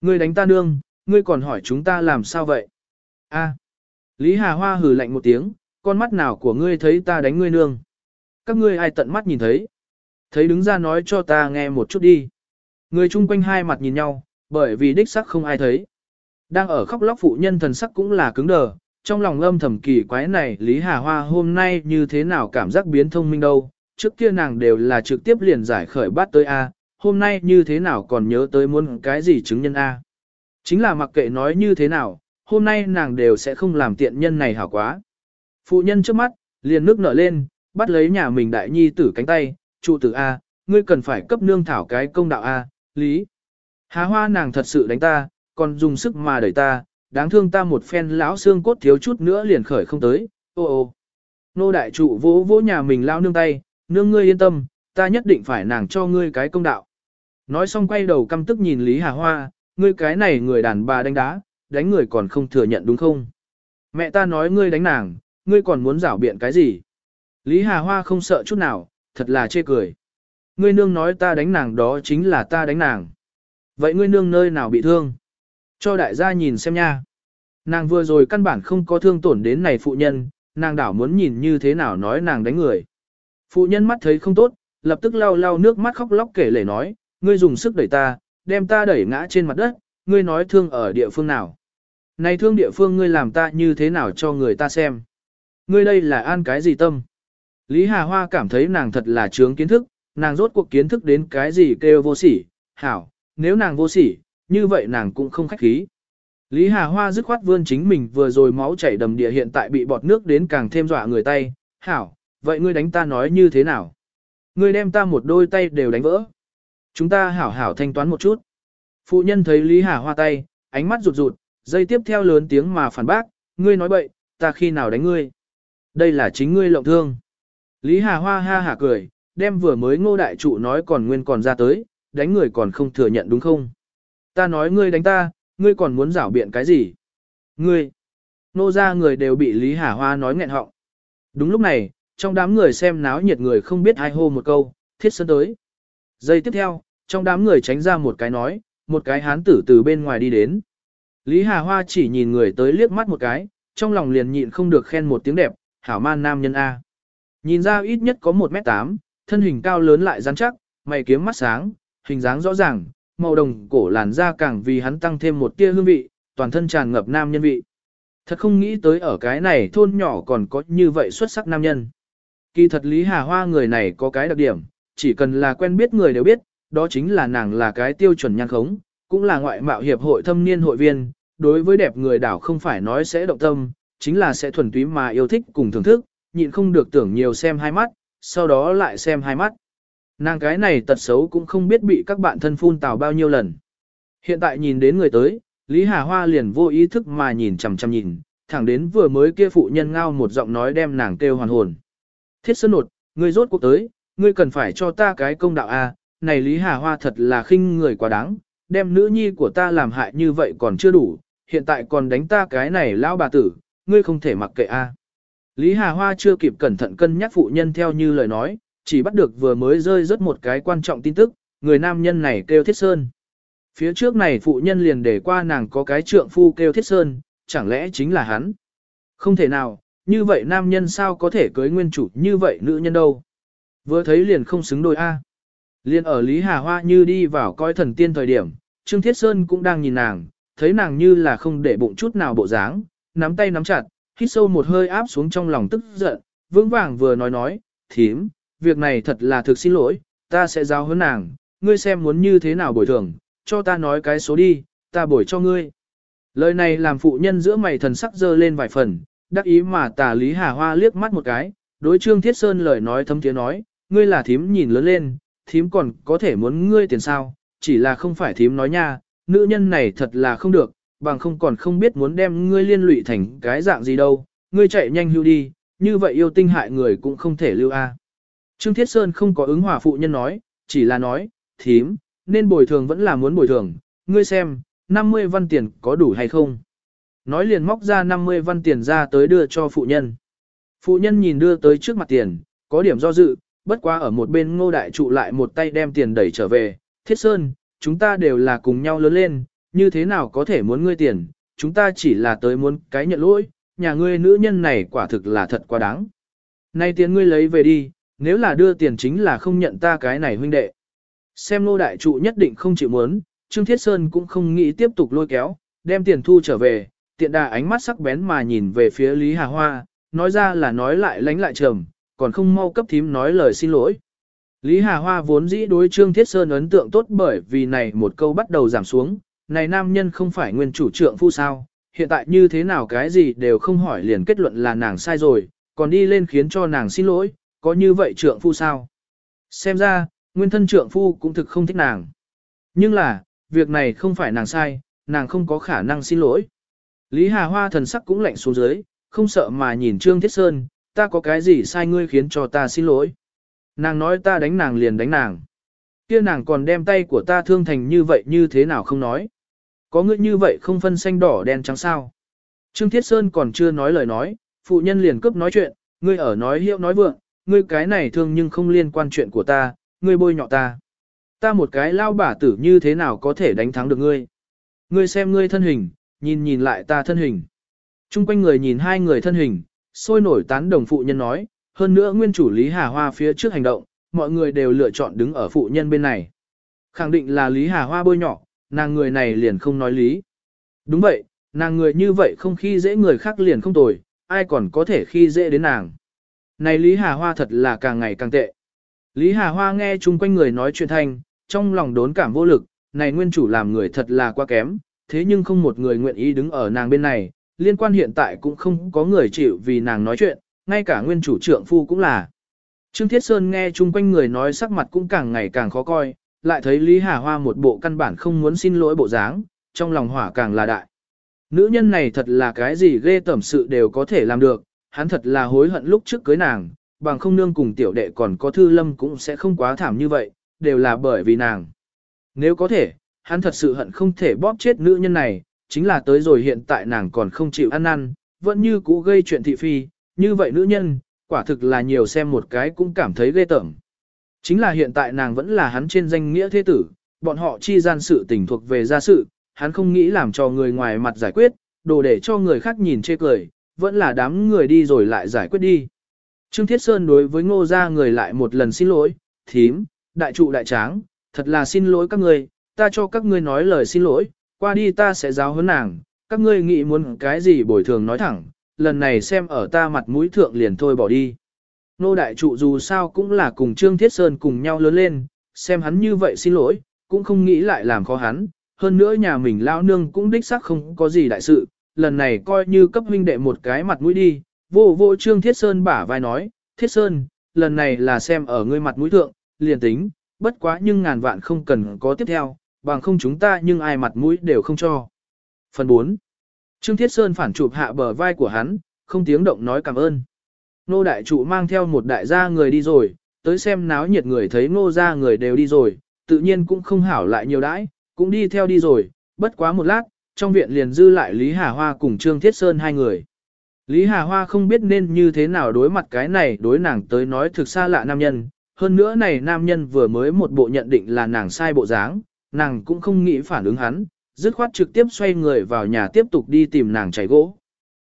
Ngươi đánh ta nương, ngươi còn hỏi chúng ta làm sao vậy? A. Lý Hà Hoa hừ lạnh một tiếng, con mắt nào của ngươi thấy ta đánh ngươi nương? Các ngươi ai tận mắt nhìn thấy? Thấy đứng ra nói cho ta nghe một chút đi. Người chung quanh hai mặt nhìn nhau, bởi vì đích sắc không ai thấy. Đang ở khóc lóc phụ nhân thần sắc cũng là cứng đờ, trong lòng âm thầm kỳ quái này Lý Hà Hoa hôm nay như thế nào cảm giác biến thông minh đâu, trước kia nàng đều là trực tiếp liền giải khởi bắt tới A, hôm nay như thế nào còn nhớ tới muốn cái gì chứng nhân A. Chính là mặc kệ nói như thế nào, hôm nay nàng đều sẽ không làm tiện nhân này hảo quá. Phụ nhân trước mắt, liền nước nở lên, bắt lấy nhà mình đại nhi tử cánh tay, trụ tử A, ngươi cần phải cấp nương thảo cái công đạo A, lý. Há hoa nàng thật sự đánh ta, còn dùng sức mà đẩy ta, đáng thương ta một phen lão xương cốt thiếu chút nữa liền khởi không tới, ô ô. Nô đại trụ vỗ vỗ nhà mình lao nương tay, nương ngươi yên tâm, ta nhất định phải nàng cho ngươi cái công đạo. Nói xong quay đầu căm tức nhìn Lý Hà Hoa, ngươi cái này người đàn bà đánh đá, đánh người còn không thừa nhận đúng không? Mẹ ta nói ngươi đánh nàng, ngươi còn muốn rảo biện cái gì? Lý Hà Hoa không sợ chút nào, thật là chê cười. Ngươi nương nói ta đánh nàng đó chính là ta đánh nàng. Vậy ngươi nương nơi nào bị thương? Cho đại gia nhìn xem nha. Nàng vừa rồi căn bản không có thương tổn đến này phụ nhân, nàng đảo muốn nhìn như thế nào nói nàng đánh người. Phụ nhân mắt thấy không tốt, lập tức lau lau nước mắt khóc lóc kể lể nói, ngươi dùng sức đẩy ta, đem ta đẩy ngã trên mặt đất, ngươi nói thương ở địa phương nào. Này thương địa phương ngươi làm ta như thế nào cho người ta xem. Ngươi đây là an cái gì tâm. Lý Hà Hoa cảm thấy nàng thật là trướng kiến thức, nàng rốt cuộc kiến thức đến cái gì kêu vô sỉ, hảo, nếu nàng vô sỉ, như vậy nàng cũng không khách khí. Lý Hà Hoa dứt khoát vươn chính mình vừa rồi máu chảy đầm địa hiện tại bị bọt nước đến càng thêm dọa người tay, hảo, vậy ngươi đánh ta nói như thế nào? Ngươi đem ta một đôi tay đều đánh vỡ. Chúng ta hảo hảo thanh toán một chút. Phụ nhân thấy Lý Hà Hoa tay, ánh mắt rụt rụt, dây tiếp theo lớn tiếng mà phản bác, ngươi nói bậy, ta khi nào đánh ngươi? Đây là chính ngươi lộng thương. Lý Hà Hoa ha hả cười, đem vừa mới ngô đại trụ nói còn nguyên còn ra tới, đánh người còn không thừa nhận đúng không? Ta nói ngươi đánh ta, ngươi còn muốn rảo biện cái gì? Ngươi! Nô ra người đều bị Lý Hà Hoa nói nghẹn họng. Đúng lúc này, trong đám người xem náo nhiệt người không biết ai hô một câu, thiết sơn tới. Giây tiếp theo, trong đám người tránh ra một cái nói, một cái hán tử từ bên ngoài đi đến. Lý Hà Hoa chỉ nhìn người tới liếc mắt một cái, trong lòng liền nhịn không được khen một tiếng đẹp, hảo man nam nhân A. Nhìn ra ít nhất có 1m8, thân hình cao lớn lại rắn chắc, mày kiếm mắt sáng, hình dáng rõ ràng, màu đồng cổ làn da càng vì hắn tăng thêm một tia hương vị, toàn thân tràn ngập nam nhân vị. Thật không nghĩ tới ở cái này thôn nhỏ còn có như vậy xuất sắc nam nhân. Kỳ thật Lý Hà Hoa người này có cái đặc điểm, chỉ cần là quen biết người đều biết, đó chính là nàng là cái tiêu chuẩn nhan khống, cũng là ngoại mạo hiệp hội thâm niên hội viên, đối với đẹp người đảo không phải nói sẽ động tâm, chính là sẽ thuần túy mà yêu thích cùng thưởng thức, nhịn không được tưởng nhiều xem hai mắt, sau đó lại xem hai mắt. Nàng cái này tật xấu cũng không biết bị các bạn thân phun tào bao nhiêu lần. Hiện tại nhìn đến người tới, Lý Hà Hoa liền vô ý thức mà nhìn chằm chằm nhìn, thẳng đến vừa mới kia phụ nhân ngao một giọng nói đem nàng kêu hoàn hồn. Thiết sơn nột, ngươi rốt cuộc tới, ngươi cần phải cho ta cái công đạo a. này Lý Hà Hoa thật là khinh người quá đáng, đem nữ nhi của ta làm hại như vậy còn chưa đủ, hiện tại còn đánh ta cái này lão bà tử, ngươi không thể mặc kệ a. Lý Hà Hoa chưa kịp cẩn thận cân nhắc phụ nhân theo như lời nói, chỉ bắt được vừa mới rơi rất một cái quan trọng tin tức, người nam nhân này kêu Thiết Sơn. Phía trước này phụ nhân liền để qua nàng có cái trượng phu kêu Thiết Sơn, chẳng lẽ chính là hắn? Không thể nào, như vậy nam nhân sao có thể cưới nguyên chủ như vậy nữ nhân đâu? Vừa thấy liền không xứng đôi A. Liên ở Lý Hà Hoa như đi vào coi thần tiên thời điểm, Trương Thiết Sơn cũng đang nhìn nàng, thấy nàng như là không để bụng chút nào bộ dáng, nắm tay nắm chặt, hít sâu một hơi áp xuống trong lòng tức giận, vững vàng vừa nói nói, thím, việc này thật là thực xin lỗi, ta sẽ giao hơn nàng, ngươi xem muốn như thế nào bồi thường, cho ta nói cái số đi, ta bồi cho ngươi. Lời này làm phụ nhân giữa mày thần sắc dơ lên vài phần, đắc ý mà tà Lý Hà Hoa liếc mắt một cái, đối Trương Thiết Sơn lời nói thấm tiếng nói, ngươi là thím nhìn lớn lên, thím còn có thể muốn ngươi tiền sao, chỉ là không phải thím nói nha, nữ nhân này thật là không được, bằng không còn không biết muốn đem ngươi liên lụy thành cái dạng gì đâu, ngươi chạy nhanh hưu đi, như vậy yêu tinh hại người cũng không thể lưu a. Trương Thiết Sơn không có ứng hòa phụ nhân nói, chỉ là nói, thím, nên bồi thường vẫn là muốn bồi thường, ngươi xem, 50 văn tiền có đủ hay không. Nói liền móc ra 50 văn tiền ra tới đưa cho phụ nhân. Phụ nhân nhìn đưa tới trước mặt tiền, có điểm do dự, bất quá ở một bên ngô đại trụ lại một tay đem tiền đẩy trở về. Thiết Sơn, chúng ta đều là cùng nhau lớn lên, như thế nào có thể muốn ngươi tiền, chúng ta chỉ là tới muốn cái nhận lỗi, nhà ngươi nữ nhân này quả thực là thật quá đáng. Nay tiền ngươi lấy về đi, nếu là đưa tiền chính là không nhận ta cái này huynh đệ. Xem nô đại trụ nhất định không chịu muốn, Trương Thiết Sơn cũng không nghĩ tiếp tục lôi kéo, đem tiền thu trở về, tiện đà ánh mắt sắc bén mà nhìn về phía Lý Hà Hoa, nói ra là nói lại lánh lại trầm, còn không mau cấp thím nói lời xin lỗi. Lý Hà Hoa vốn dĩ đối Trương Thiết Sơn ấn tượng tốt bởi vì này một câu bắt đầu giảm xuống, này nam nhân không phải nguyên chủ trượng phu sao, hiện tại như thế nào cái gì đều không hỏi liền kết luận là nàng sai rồi, còn đi lên khiến cho nàng xin lỗi, có như vậy trượng phu sao? Xem ra, nguyên thân trượng phu cũng thực không thích nàng. Nhưng là, việc này không phải nàng sai, nàng không có khả năng xin lỗi. Lý Hà Hoa thần sắc cũng lạnh xuống dưới, không sợ mà nhìn Trương Thiết Sơn, ta có cái gì sai ngươi khiến cho ta xin lỗi. Nàng nói ta đánh nàng liền đánh nàng. Kia nàng còn đem tay của ta thương thành như vậy như thế nào không nói. Có ngươi như vậy không phân xanh đỏ đen trắng sao. Trương Thiết Sơn còn chưa nói lời nói, phụ nhân liền cướp nói chuyện, ngươi ở nói hiệu nói vượng, ngươi cái này thương nhưng không liên quan chuyện của ta, ngươi bôi nhọ ta. Ta một cái lao bả tử như thế nào có thể đánh thắng được ngươi. Ngươi xem ngươi thân hình, nhìn nhìn lại ta thân hình. Trung quanh người nhìn hai người thân hình, sôi nổi tán đồng phụ nhân nói, hơn nữa nguyên chủ Lý Hà Hoa phía trước hành động, mọi người đều lựa chọn đứng ở phụ nhân bên này. Khẳng định là Lý Hà Hoa bôi nhỏ, nàng người này liền không nói lý. Đúng vậy, nàng người như vậy không khi dễ người khác liền không tồi, ai còn có thể khi dễ đến nàng. Này Lý Hà Hoa thật là càng ngày càng tệ. Lý Hà Hoa nghe chung quanh người nói chuyện thanh, trong lòng đốn cảm vô lực, này nguyên chủ làm người thật là quá kém, thế nhưng không một người nguyện ý đứng ở nàng bên này, liên quan hiện tại cũng không có người chịu vì nàng nói chuyện, ngay cả nguyên chủ trượng phu cũng là. Trương Thiết Sơn nghe chung quanh người nói sắc mặt cũng càng ngày càng khó coi, lại thấy Lý Hà Hoa một bộ căn bản không muốn xin lỗi bộ dáng, trong lòng hỏa càng là đại. Nữ nhân này thật là cái gì ghê tẩm sự đều có thể làm được, hắn thật là hối hận lúc trước cưới nàng, bằng không nương cùng tiểu đệ còn có thư lâm cũng sẽ không quá thảm như vậy, đều là bởi vì nàng. Nếu có thể, hắn thật sự hận không thể bóp chết nữ nhân này, chính là tới rồi hiện tại nàng còn không chịu ăn năn, vẫn như cũ gây chuyện thị phi, như vậy nữ nhân, quả thực là nhiều xem một cái cũng cảm thấy ghê tởm. Chính là hiện tại nàng vẫn là hắn trên danh nghĩa thế tử, bọn họ chi gian sự tình thuộc về gia sự, hắn không nghĩ làm cho người ngoài mặt giải quyết, đồ để cho người khác nhìn chê cười, vẫn là đám người đi rồi lại giải quyết đi. Trương Thiết Sơn đối với ngô gia người lại một lần xin lỗi, thím, đại trụ đại tráng, thật là xin lỗi các ngươi, ta cho các ngươi nói lời xin lỗi, qua đi ta sẽ giáo huấn nàng, các ngươi nghĩ muốn cái gì bồi thường nói thẳng, lần này xem ở ta mặt mũi thượng liền thôi bỏ đi. Nô đại trụ dù sao cũng là cùng Trương Thiết Sơn cùng nhau lớn lên, xem hắn như vậy xin lỗi, cũng không nghĩ lại làm khó hắn, hơn nữa nhà mình lao nương cũng đích xác không có gì đại sự, lần này coi như cấp huynh đệ một cái mặt mũi đi, vô vô Trương Thiết Sơn bả vai nói, Thiết Sơn, lần này là xem ở ngươi mặt mũi thượng, liền tính, bất quá nhưng ngàn vạn không cần có tiếp theo, bằng không chúng ta nhưng ai mặt mũi đều không cho. Phần 4. Trương Thiết Sơn phản chụp hạ bờ vai của hắn, không tiếng động nói cảm ơn. Nô đại trụ mang theo một đại gia người đi rồi, tới xem náo nhiệt người thấy nô gia người đều đi rồi, tự nhiên cũng không hảo lại nhiều đãi, cũng đi theo đi rồi, bất quá một lát, trong viện liền dư lại Lý Hà Hoa cùng Trương Thiết Sơn hai người. Lý Hà Hoa không biết nên như thế nào đối mặt cái này đối nàng tới nói thực xa lạ nam nhân, hơn nữa này nam nhân vừa mới một bộ nhận định là nàng sai bộ dáng, nàng cũng không nghĩ phản ứng hắn, dứt khoát trực tiếp xoay người vào nhà tiếp tục đi tìm nàng chảy gỗ.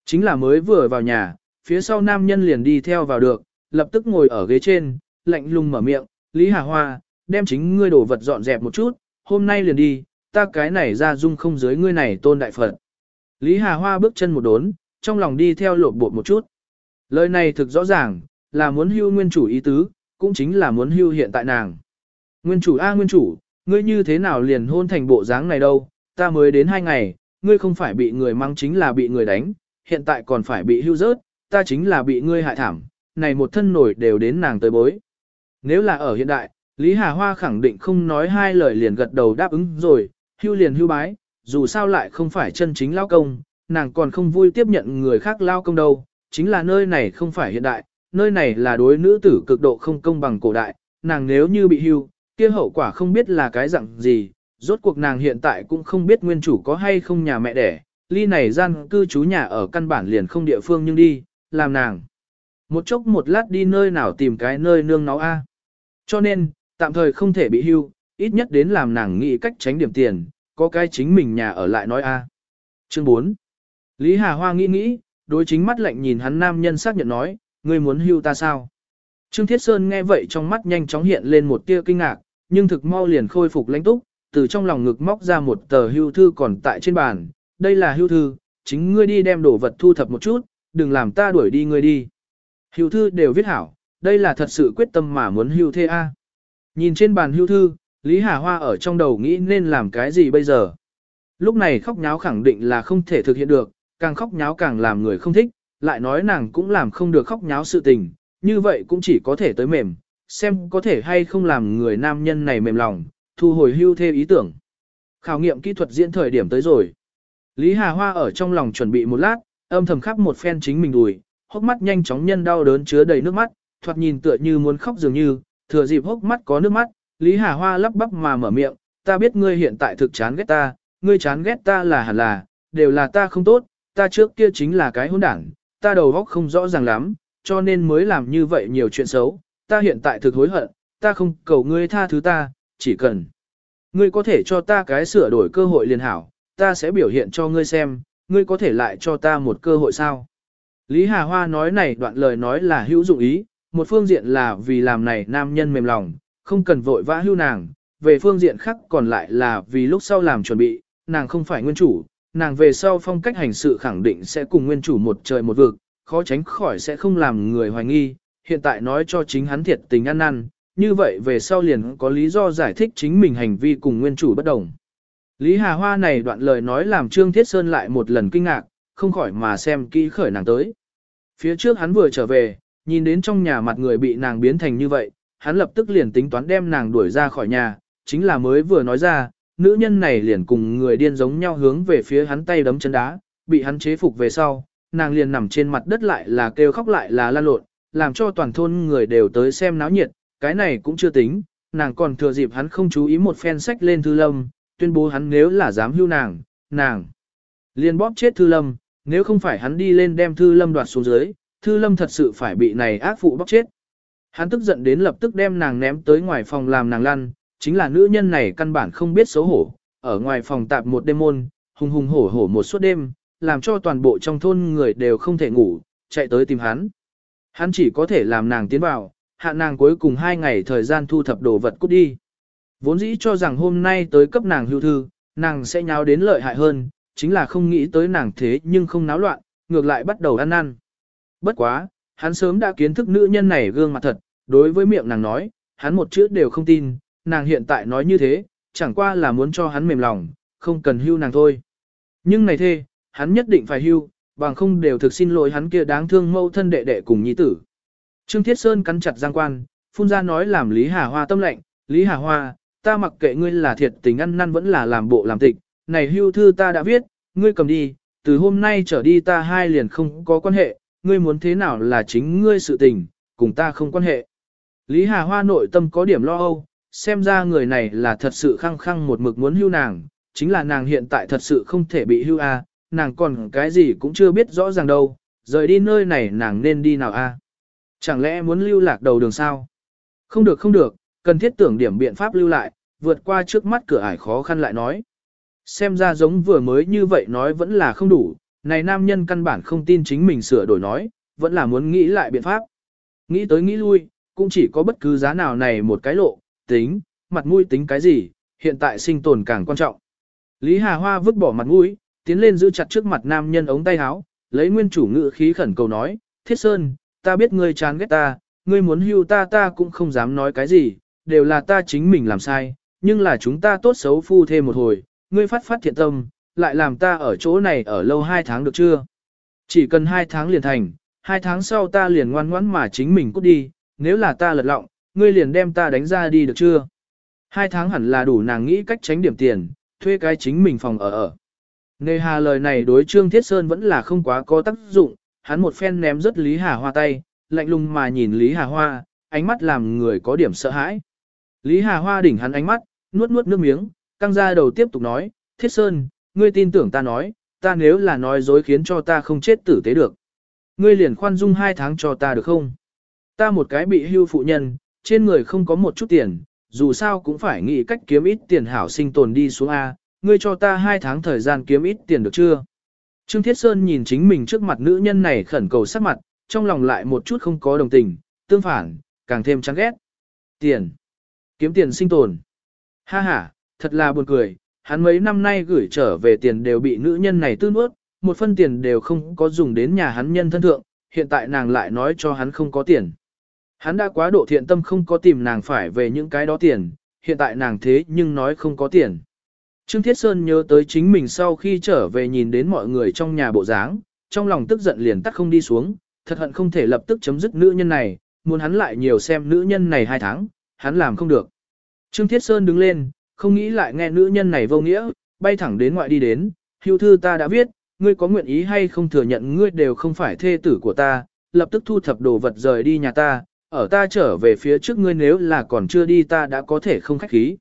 Chính là mới vừa vào nhà, phía sau nam nhân liền đi theo vào được, lập tức ngồi ở ghế trên, lạnh lùng mở miệng, Lý Hà Hoa, đem chính ngươi đổ vật dọn dẹp một chút, hôm nay liền đi, ta cái này ra dung không dưới ngươi này tôn đại Phật. Lý Hà Hoa bước chân một đốn, trong lòng đi theo lột bột một chút. Lời này thực rõ ràng, là muốn hưu nguyên chủ ý tứ, cũng chính là muốn hưu hiện tại nàng. Nguyên chủ A nguyên chủ, ngươi như thế nào liền hôn thành bộ dáng này đâu, ta mới đến hai ngày, ngươi không phải bị người mang chính là bị người đánh, hiện tại còn phải bị hưu rớt, ta chính là bị ngươi hại thảm, này một thân nổi đều đến nàng tới bối. Nếu là ở hiện đại, Lý Hà Hoa khẳng định không nói hai lời liền gật đầu đáp ứng rồi, hưu liền hưu bái, dù sao lại không phải chân chính lao công, nàng còn không vui tiếp nhận người khác lao công đâu, chính là nơi này không phải hiện đại, nơi này là đối nữ tử cực độ không công bằng cổ đại, nàng nếu như bị hưu, kia hậu quả không biết là cái dạng gì, rốt cuộc nàng hiện tại cũng không biết nguyên chủ có hay không nhà mẹ đẻ, ly này gian cư trú nhà ở căn bản liền không địa phương nhưng đi, làm nàng. Một chốc một lát đi nơi nào tìm cái nơi nương náu a. Cho nên, tạm thời không thể bị hưu, ít nhất đến làm nàng nghĩ cách tránh điểm tiền, có cái chính mình nhà ở lại nói a. Chương 4. Lý Hà Hoa nghĩ nghĩ, đối chính mắt lạnh nhìn hắn nam nhân xác nhận nói, ngươi muốn hưu ta sao? Trương Thiết Sơn nghe vậy trong mắt nhanh chóng hiện lên một tia kinh ngạc, nhưng thực mau liền khôi phục lãnh túc, từ trong lòng ngực móc ra một tờ hưu thư còn tại trên bàn, đây là hưu thư, chính ngươi đi đem đồ vật thu thập một chút, đừng làm ta đuổi đi ngươi đi. Hưu thư đều viết hảo, đây là thật sự quyết tâm mà muốn hưu thê A. Nhìn trên bàn hưu thư, Lý Hà Hoa ở trong đầu nghĩ nên làm cái gì bây giờ. Lúc này khóc nháo khẳng định là không thể thực hiện được, càng khóc nháo càng làm người không thích, lại nói nàng cũng làm không được khóc nháo sự tình, như vậy cũng chỉ có thể tới mềm, xem có thể hay không làm người nam nhân này mềm lòng, thu hồi hưu thê ý tưởng. Khảo nghiệm kỹ thuật diễn thời điểm tới rồi. Lý Hà Hoa ở trong lòng chuẩn bị một lát, âm thầm khắp một phen chính mình đùi, hốc mắt nhanh chóng nhân đau đớn chứa đầy nước mắt, thoạt nhìn tựa như muốn khóc dường như, thừa dịp hốc mắt có nước mắt, Lý Hà Hoa lắp bắp mà mở miệng, ta biết ngươi hiện tại thực chán ghét ta, ngươi chán ghét ta là hẳn là, đều là ta không tốt, ta trước kia chính là cái hỗn đảng, ta đầu óc không rõ ràng lắm, cho nên mới làm như vậy nhiều chuyện xấu, ta hiện tại thực hối hận, ta không cầu ngươi tha thứ ta, chỉ cần ngươi có thể cho ta cái sửa đổi cơ hội liền hảo, ta sẽ biểu hiện cho ngươi xem, ngươi có thể lại cho ta một cơ hội sao. Lý Hà Hoa nói này đoạn lời nói là hữu dụng ý, một phương diện là vì làm này nam nhân mềm lòng, không cần vội vã hưu nàng, về phương diện khác còn lại là vì lúc sau làm chuẩn bị, nàng không phải nguyên chủ, nàng về sau phong cách hành sự khẳng định sẽ cùng nguyên chủ một trời một vực, khó tránh khỏi sẽ không làm người hoài nghi, hiện tại nói cho chính hắn thiệt tình ăn năn, như vậy về sau liền có lý do giải thích chính mình hành vi cùng nguyên chủ bất đồng. Lý Hà Hoa này đoạn lời nói làm Trương Thiết Sơn lại một lần kinh ngạc, không khỏi mà xem kỹ khởi nàng tới. Phía trước hắn vừa trở về, nhìn đến trong nhà mặt người bị nàng biến thành như vậy, hắn lập tức liền tính toán đem nàng đuổi ra khỏi nhà, chính là mới vừa nói ra, nữ nhân này liền cùng người điên giống nhau hướng về phía hắn tay đấm chân đá, bị hắn chế phục về sau, nàng liền nằm trên mặt đất lại là kêu khóc lại là lan lộn, làm cho toàn thôn người đều tới xem náo nhiệt, cái này cũng chưa tính, nàng còn thừa dịp hắn không chú ý một phen sách lên thư lâm, tuyên bố hắn nếu là dám hưu nàng, nàng liền bóp chết thư lâm, nếu không phải hắn đi lên đem thư lâm đoạt xuống dưới, thư lâm thật sự phải bị này ác phụ bóp chết. Hắn tức giận đến lập tức đem nàng ném tới ngoài phòng làm nàng lăn, chính là nữ nhân này căn bản không biết xấu hổ, ở ngoài phòng tạp một đêm môn, hùng hùng hổ hổ một suốt đêm, làm cho toàn bộ trong thôn người đều không thể ngủ, chạy tới tìm hắn. Hắn chỉ có thể làm nàng tiến vào, hạ nàng cuối cùng hai ngày thời gian thu thập đồ vật cút đi. Vốn dĩ cho rằng hôm nay tới cấp nàng hưu thư, nàng sẽ nháo đến lợi hại hơn, chính là không nghĩ tới nàng thế nhưng không náo loạn, ngược lại bắt đầu ăn năn. Bất quá, hắn sớm đã kiến thức nữ nhân này gương mặt thật, đối với miệng nàng nói, hắn một chữ đều không tin, nàng hiện tại nói như thế, chẳng qua là muốn cho hắn mềm lòng, không cần hưu nàng thôi. Nhưng này thê, hắn nhất định phải hưu, bằng không đều thực xin lỗi hắn kia đáng thương mâu thân đệ đệ cùng nhi tử. Trương Thiết Sơn cắn chặt giang quan, phun ra nói làm Lý Hà Hoa tâm lệnh, Lý Hà Hoa, ta mặc kệ ngươi là thiệt tình ăn năn vẫn là làm bộ làm tịch, này hưu thư ta đã viết, ngươi cầm đi, từ hôm nay trở đi ta hai liền không có quan hệ, ngươi muốn thế nào là chính ngươi sự tình, cùng ta không quan hệ. Lý Hà Hoa nội tâm có điểm lo âu, xem ra người này là thật sự khăng khăng một mực muốn hưu nàng, chính là nàng hiện tại thật sự không thể bị hưu a, nàng còn cái gì cũng chưa biết rõ ràng đâu, rời đi nơi này nàng nên đi nào a? Chẳng lẽ muốn lưu lạc đầu đường sao? Không được không được, cần thiết tưởng điểm biện pháp lưu lại, vượt qua trước mắt cửa ải khó khăn lại nói. Xem ra giống vừa mới như vậy nói vẫn là không đủ, này nam nhân căn bản không tin chính mình sửa đổi nói, vẫn là muốn nghĩ lại biện pháp. Nghĩ tới nghĩ lui, cũng chỉ có bất cứ giá nào này một cái lộ, tính, mặt mũi tính cái gì, hiện tại sinh tồn càng quan trọng. Lý Hà Hoa vứt bỏ mặt mũi, tiến lên giữ chặt trước mặt nam nhân ống tay áo, lấy nguyên chủ ngữ khí khẩn cầu nói, Thiết Sơn, ta biết ngươi chán ghét ta, ngươi muốn hưu ta ta cũng không dám nói cái gì, đều là ta chính mình làm sai, nhưng là chúng ta tốt xấu phu thêm một hồi, ngươi phát phát thiện tâm, lại làm ta ở chỗ này ở lâu hai tháng được chưa? Chỉ cần hai tháng liền thành, hai tháng sau ta liền ngoan ngoãn mà chính mình cút đi, nếu là ta lật lọng, ngươi liền đem ta đánh ra đi được chưa? Hai tháng hẳn là đủ nàng nghĩ cách tránh điểm tiền, thuê cái chính mình phòng ở ở. Nề hà lời này đối Trương Thiết Sơn vẫn là không quá có tác dụng, hắn một phen ném rất Lý Hà Hoa tay, lạnh lùng mà nhìn Lý Hà Hoa, ánh mắt làm người có điểm sợ hãi. Lý Hà Hoa đỉnh hắn ánh mắt, nuốt nuốt nước miếng, căng ra đầu tiếp tục nói, Thiết Sơn, ngươi tin tưởng ta nói, ta nếu là nói dối khiến cho ta không chết tử tế được. Ngươi liền khoan dung hai tháng cho ta được không? Ta một cái bị hưu phụ nhân, trên người không có một chút tiền, dù sao cũng phải nghĩ cách kiếm ít tiền hảo sinh tồn đi xuống A, ngươi cho ta hai tháng thời gian kiếm ít tiền được chưa? Trương Thiết Sơn nhìn chính mình trước mặt nữ nhân này khẩn cầu sắc mặt, trong lòng lại một chút không có đồng tình, tương phản, càng thêm chán ghét. Tiền. Kiếm tiền sinh tồn. Ha ha, thật là buồn cười, hắn mấy năm nay gửi trở về tiền đều bị nữ nhân này tư nuốt, một phân tiền đều không có dùng đến nhà hắn nhân thân thượng, hiện tại nàng lại nói cho hắn không có tiền. Hắn đã quá độ thiện tâm không có tìm nàng phải về những cái đó tiền, hiện tại nàng thế nhưng nói không có tiền. Trương Thiết Sơn nhớ tới chính mình sau khi trở về nhìn đến mọi người trong nhà bộ dáng, trong lòng tức giận liền tắt không đi xuống, thật hận không thể lập tức chấm dứt nữ nhân này, muốn hắn lại nhiều xem nữ nhân này hai tháng, hắn làm không được. Trương Thiết Sơn đứng lên, không nghĩ lại nghe nữ nhân này vô nghĩa, bay thẳng đến ngoại đi đến, hưu thư ta đã viết, ngươi có nguyện ý hay không thừa nhận ngươi đều không phải thê tử của ta, lập tức thu thập đồ vật rời đi nhà ta, ở ta trở về phía trước ngươi nếu là còn chưa đi ta đã có thể không khách khí.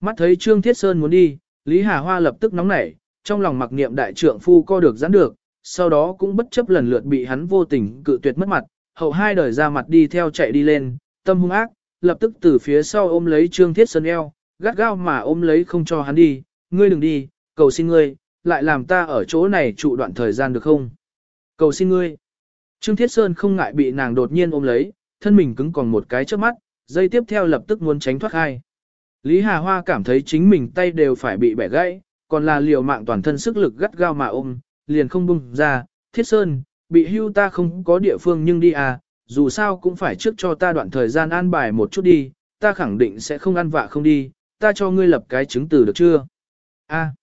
Mắt thấy Trương Thiết Sơn muốn đi, Lý Hà Hoa lập tức nóng nảy, trong lòng mặc niệm đại trượng phu co được giãn được, sau đó cũng bất chấp lần lượt bị hắn vô tình cự tuyệt mất mặt, hậu hai đời ra mặt đi theo chạy đi lên, tâm hung ác, lập tức từ phía sau ôm lấy Trương Thiết Sơn eo, gắt gao mà ôm lấy không cho hắn đi, ngươi đừng đi, cầu xin ngươi, lại làm ta ở chỗ này trụ đoạn thời gian được không? Cầu xin ngươi. Trương Thiết Sơn không ngại bị nàng đột nhiên ôm lấy, thân mình cứng còn một cái trước mắt, dây tiếp theo lập tức muốn tránh thoát hai. Lý Hà Hoa cảm thấy chính mình tay đều phải bị bẻ gãy, còn là liều mạng toàn thân sức lực gắt gao mà ôm, liền không bung ra, Thiết Sơn, bị hưu ta không có địa phương nhưng đi à, dù sao cũng phải trước cho ta đoạn thời gian an bài một chút đi, ta khẳng định sẽ không ăn vạ không đi, ta cho ngươi lập cái chứng từ được chưa? A,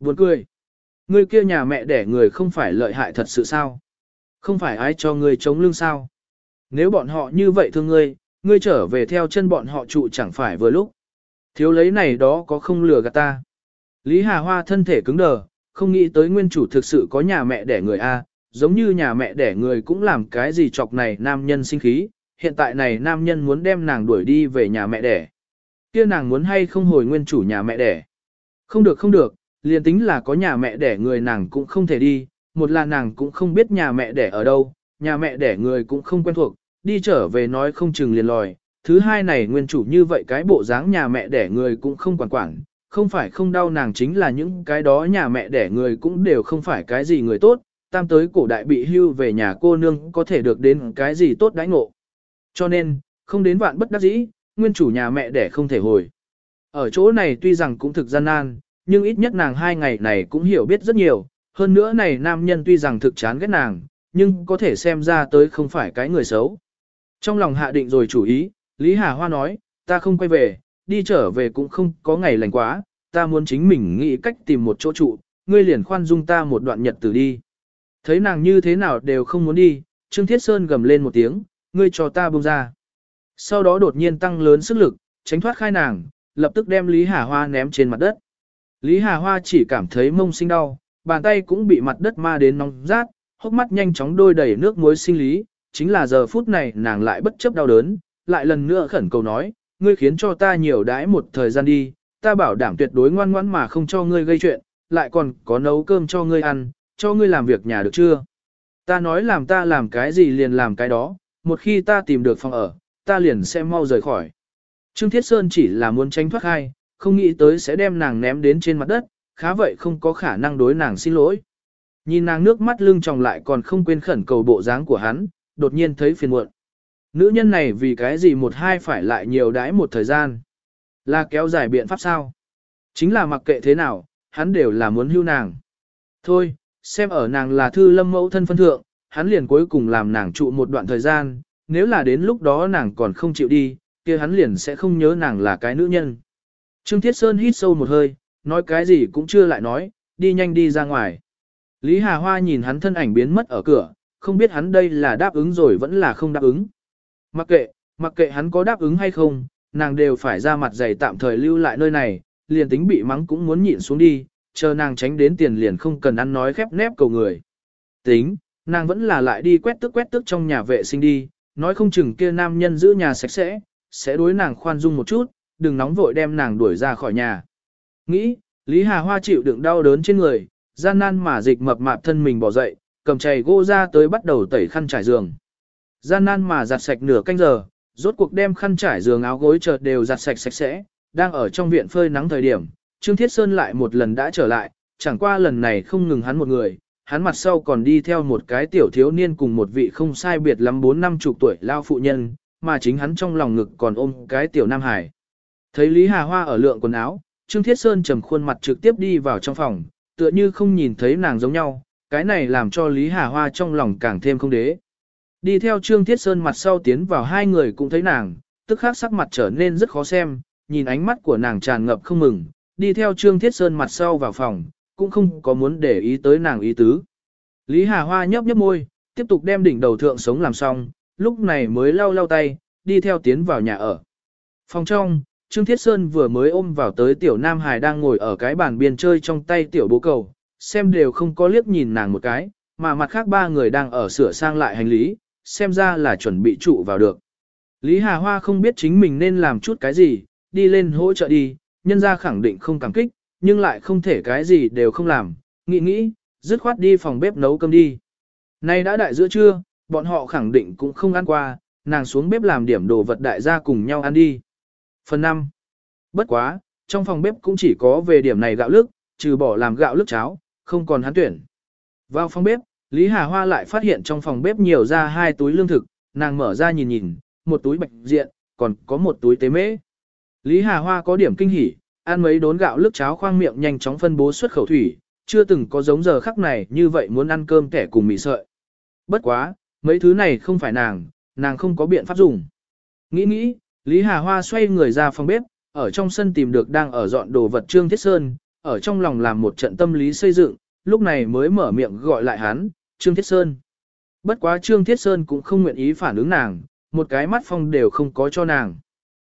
buồn cười. Ngươi kia nhà mẹ đẻ người không phải lợi hại thật sự sao? Không phải ai cho ngươi chống lưng sao? Nếu bọn họ như vậy thương ngươi, ngươi trở về theo chân bọn họ trụ chẳng phải vừa lúc. Thiếu lấy này đó có không lừa gạt ta. Lý Hà Hoa thân thể cứng đờ, không nghĩ tới nguyên chủ thực sự có nhà mẹ đẻ người A, giống như nhà mẹ đẻ người cũng làm cái gì chọc này nam nhân sinh khí, hiện tại này nam nhân muốn đem nàng đuổi đi về nhà mẹ đẻ. kia nàng muốn hay không hồi nguyên chủ nhà mẹ đẻ. Không được không được, liền tính là có nhà mẹ đẻ người nàng cũng không thể đi, một là nàng cũng không biết nhà mẹ đẻ ở đâu, nhà mẹ đẻ người cũng không quen thuộc, đi trở về nói không chừng liền lòi. Thứ hai này nguyên chủ như vậy cái bộ dáng nhà mẹ đẻ người cũng không quản quản, không phải không đau nàng chính là những cái đó nhà mẹ đẻ người cũng đều không phải cái gì người tốt, tam tới cổ đại bị hưu về nhà cô nương có thể được đến cái gì tốt đãi ngộ. Cho nên, không đến vạn bất đắc dĩ, nguyên chủ nhà mẹ đẻ không thể hồi. Ở chỗ này tuy rằng cũng thực gian nan, nhưng ít nhất nàng hai ngày này cũng hiểu biết rất nhiều, hơn nữa này nam nhân tuy rằng thực chán ghét nàng, nhưng có thể xem ra tới không phải cái người xấu. Trong lòng hạ định rồi chủ ý, Lý Hà Hoa nói, ta không quay về, đi trở về cũng không có ngày lành quá, ta muốn chính mình nghĩ cách tìm một chỗ trụ, ngươi liền khoan dung ta một đoạn nhật từ đi. Thấy nàng như thế nào đều không muốn đi, Trương Thiết Sơn gầm lên một tiếng, ngươi cho ta buông ra. Sau đó đột nhiên tăng lớn sức lực, tránh thoát khai nàng, lập tức đem Lý Hà Hoa ném trên mặt đất. Lý Hà Hoa chỉ cảm thấy mông sinh đau, bàn tay cũng bị mặt đất ma đến nóng rát, hốc mắt nhanh chóng đôi đầy nước muối sinh lý, chính là giờ phút này nàng lại bất chấp đau đớn, lại lần nữa khẩn cầu nói, ngươi khiến cho ta nhiều đãi một thời gian đi, ta bảo đảm tuyệt đối ngoan ngoãn mà không cho ngươi gây chuyện, lại còn có nấu cơm cho ngươi ăn, cho ngươi làm việc nhà được chưa? Ta nói làm ta làm cái gì liền làm cái đó, một khi ta tìm được phòng ở, ta liền sẽ mau rời khỏi. Trương Thiết Sơn chỉ là muốn tránh thoát hai, không nghĩ tới sẽ đem nàng ném đến trên mặt đất, khá vậy không có khả năng đối nàng xin lỗi. Nhìn nàng nước mắt lưng tròng lại còn không quên khẩn cầu bộ dáng của hắn, đột nhiên thấy phiền muộn. Nữ nhân này vì cái gì một hai phải lại nhiều đãi một thời gian. Là kéo dài biện pháp sao? Chính là mặc kệ thế nào, hắn đều là muốn hưu nàng. Thôi, xem ở nàng là thư lâm mẫu thân phân thượng, hắn liền cuối cùng làm nàng trụ một đoạn thời gian, nếu là đến lúc đó nàng còn không chịu đi, kia hắn liền sẽ không nhớ nàng là cái nữ nhân. Trương Thiết Sơn hít sâu một hơi, nói cái gì cũng chưa lại nói, đi nhanh đi ra ngoài. Lý Hà Hoa nhìn hắn thân ảnh biến mất ở cửa, không biết hắn đây là đáp ứng rồi vẫn là không đáp ứng. Mặc kệ, mặc kệ hắn có đáp ứng hay không, nàng đều phải ra mặt dày tạm thời lưu lại nơi này, liền tính bị mắng cũng muốn nhịn xuống đi, chờ nàng tránh đến tiền liền không cần ăn nói khép nép cầu người. Tính, nàng vẫn là lại đi quét tức quét tức trong nhà vệ sinh đi, nói không chừng kia nam nhân giữ nhà sạch sẽ, sẽ đối nàng khoan dung một chút, đừng nóng vội đem nàng đuổi ra khỏi nhà. Nghĩ, Lý Hà Hoa chịu đựng đau đớn trên người, gian nan mà dịch mập mạp thân mình bỏ dậy, cầm chày gỗ ra tới bắt đầu tẩy khăn trải giường. Gian nan mà giặt sạch nửa canh giờ, rốt cuộc đem khăn trải giường áo gối chợt đều giặt sạch sạch sẽ, đang ở trong viện phơi nắng thời điểm, Trương Thiết Sơn lại một lần đã trở lại, chẳng qua lần này không ngừng hắn một người, hắn mặt sau còn đi theo một cái tiểu thiếu niên cùng một vị không sai biệt lắm bốn năm chục tuổi lao phụ nhân, mà chính hắn trong lòng ngực còn ôm cái tiểu nam hải. Thấy Lý Hà Hoa ở lượng quần áo, Trương Thiết Sơn trầm khuôn mặt trực tiếp đi vào trong phòng, tựa như không nhìn thấy nàng giống nhau, cái này làm cho Lý Hà Hoa trong lòng càng thêm không đế. Đi theo Trương Thiết Sơn mặt sau tiến vào hai người cũng thấy nàng, tức khắc sắc mặt trở nên rất khó xem, nhìn ánh mắt của nàng tràn ngập không mừng, đi theo Trương Thiết Sơn mặt sau vào phòng, cũng không có muốn để ý tới nàng ý tứ. Lý Hà Hoa nhấp nhấp môi, tiếp tục đem đỉnh đầu thượng sống làm xong, lúc này mới lau lau tay, đi theo tiến vào nhà ở. Phòng trong, Trương Thiết Sơn vừa mới ôm vào tới tiểu Nam Hải đang ngồi ở cái bàn biên chơi trong tay tiểu bố cầu, xem đều không có liếc nhìn nàng một cái, mà mặt khác ba người đang ở sửa sang lại hành lý, xem ra là chuẩn bị trụ vào được. Lý Hà Hoa không biết chính mình nên làm chút cái gì, đi lên hỗ trợ đi, nhân ra khẳng định không cảm kích, nhưng lại không thể cái gì đều không làm, nghĩ nghĩ, dứt khoát đi phòng bếp nấu cơm đi. Nay đã đại giữa trưa, bọn họ khẳng định cũng không ăn qua, nàng xuống bếp làm điểm đồ vật đại gia cùng nhau ăn đi. Phần 5. Bất quá, trong phòng bếp cũng chỉ có về điểm này gạo lức, trừ bỏ làm gạo lức cháo, không còn hắn tuyển. Vào phòng bếp, Lý Hà Hoa lại phát hiện trong phòng bếp nhiều ra hai túi lương thực, nàng mở ra nhìn nhìn, một túi bạch diện, còn có một túi tế mễ. Lý Hà Hoa có điểm kinh hỉ, ăn mấy đốn gạo lức cháo khoang miệng nhanh chóng phân bố xuất khẩu thủy, chưa từng có giống giờ khắc này như vậy muốn ăn cơm kẻ cùng mì sợi. Bất quá, mấy thứ này không phải nàng, nàng không có biện pháp dùng. Nghĩ nghĩ, Lý Hà Hoa xoay người ra phòng bếp, ở trong sân tìm được đang ở dọn đồ vật Trương Thiết Sơn, ở trong lòng làm một trận tâm lý xây dựng, lúc này mới mở miệng gọi lại hắn, Trương Thiết Sơn. Bất quá Trương Thiết Sơn cũng không nguyện ý phản ứng nàng, một cái mắt phong đều không có cho nàng.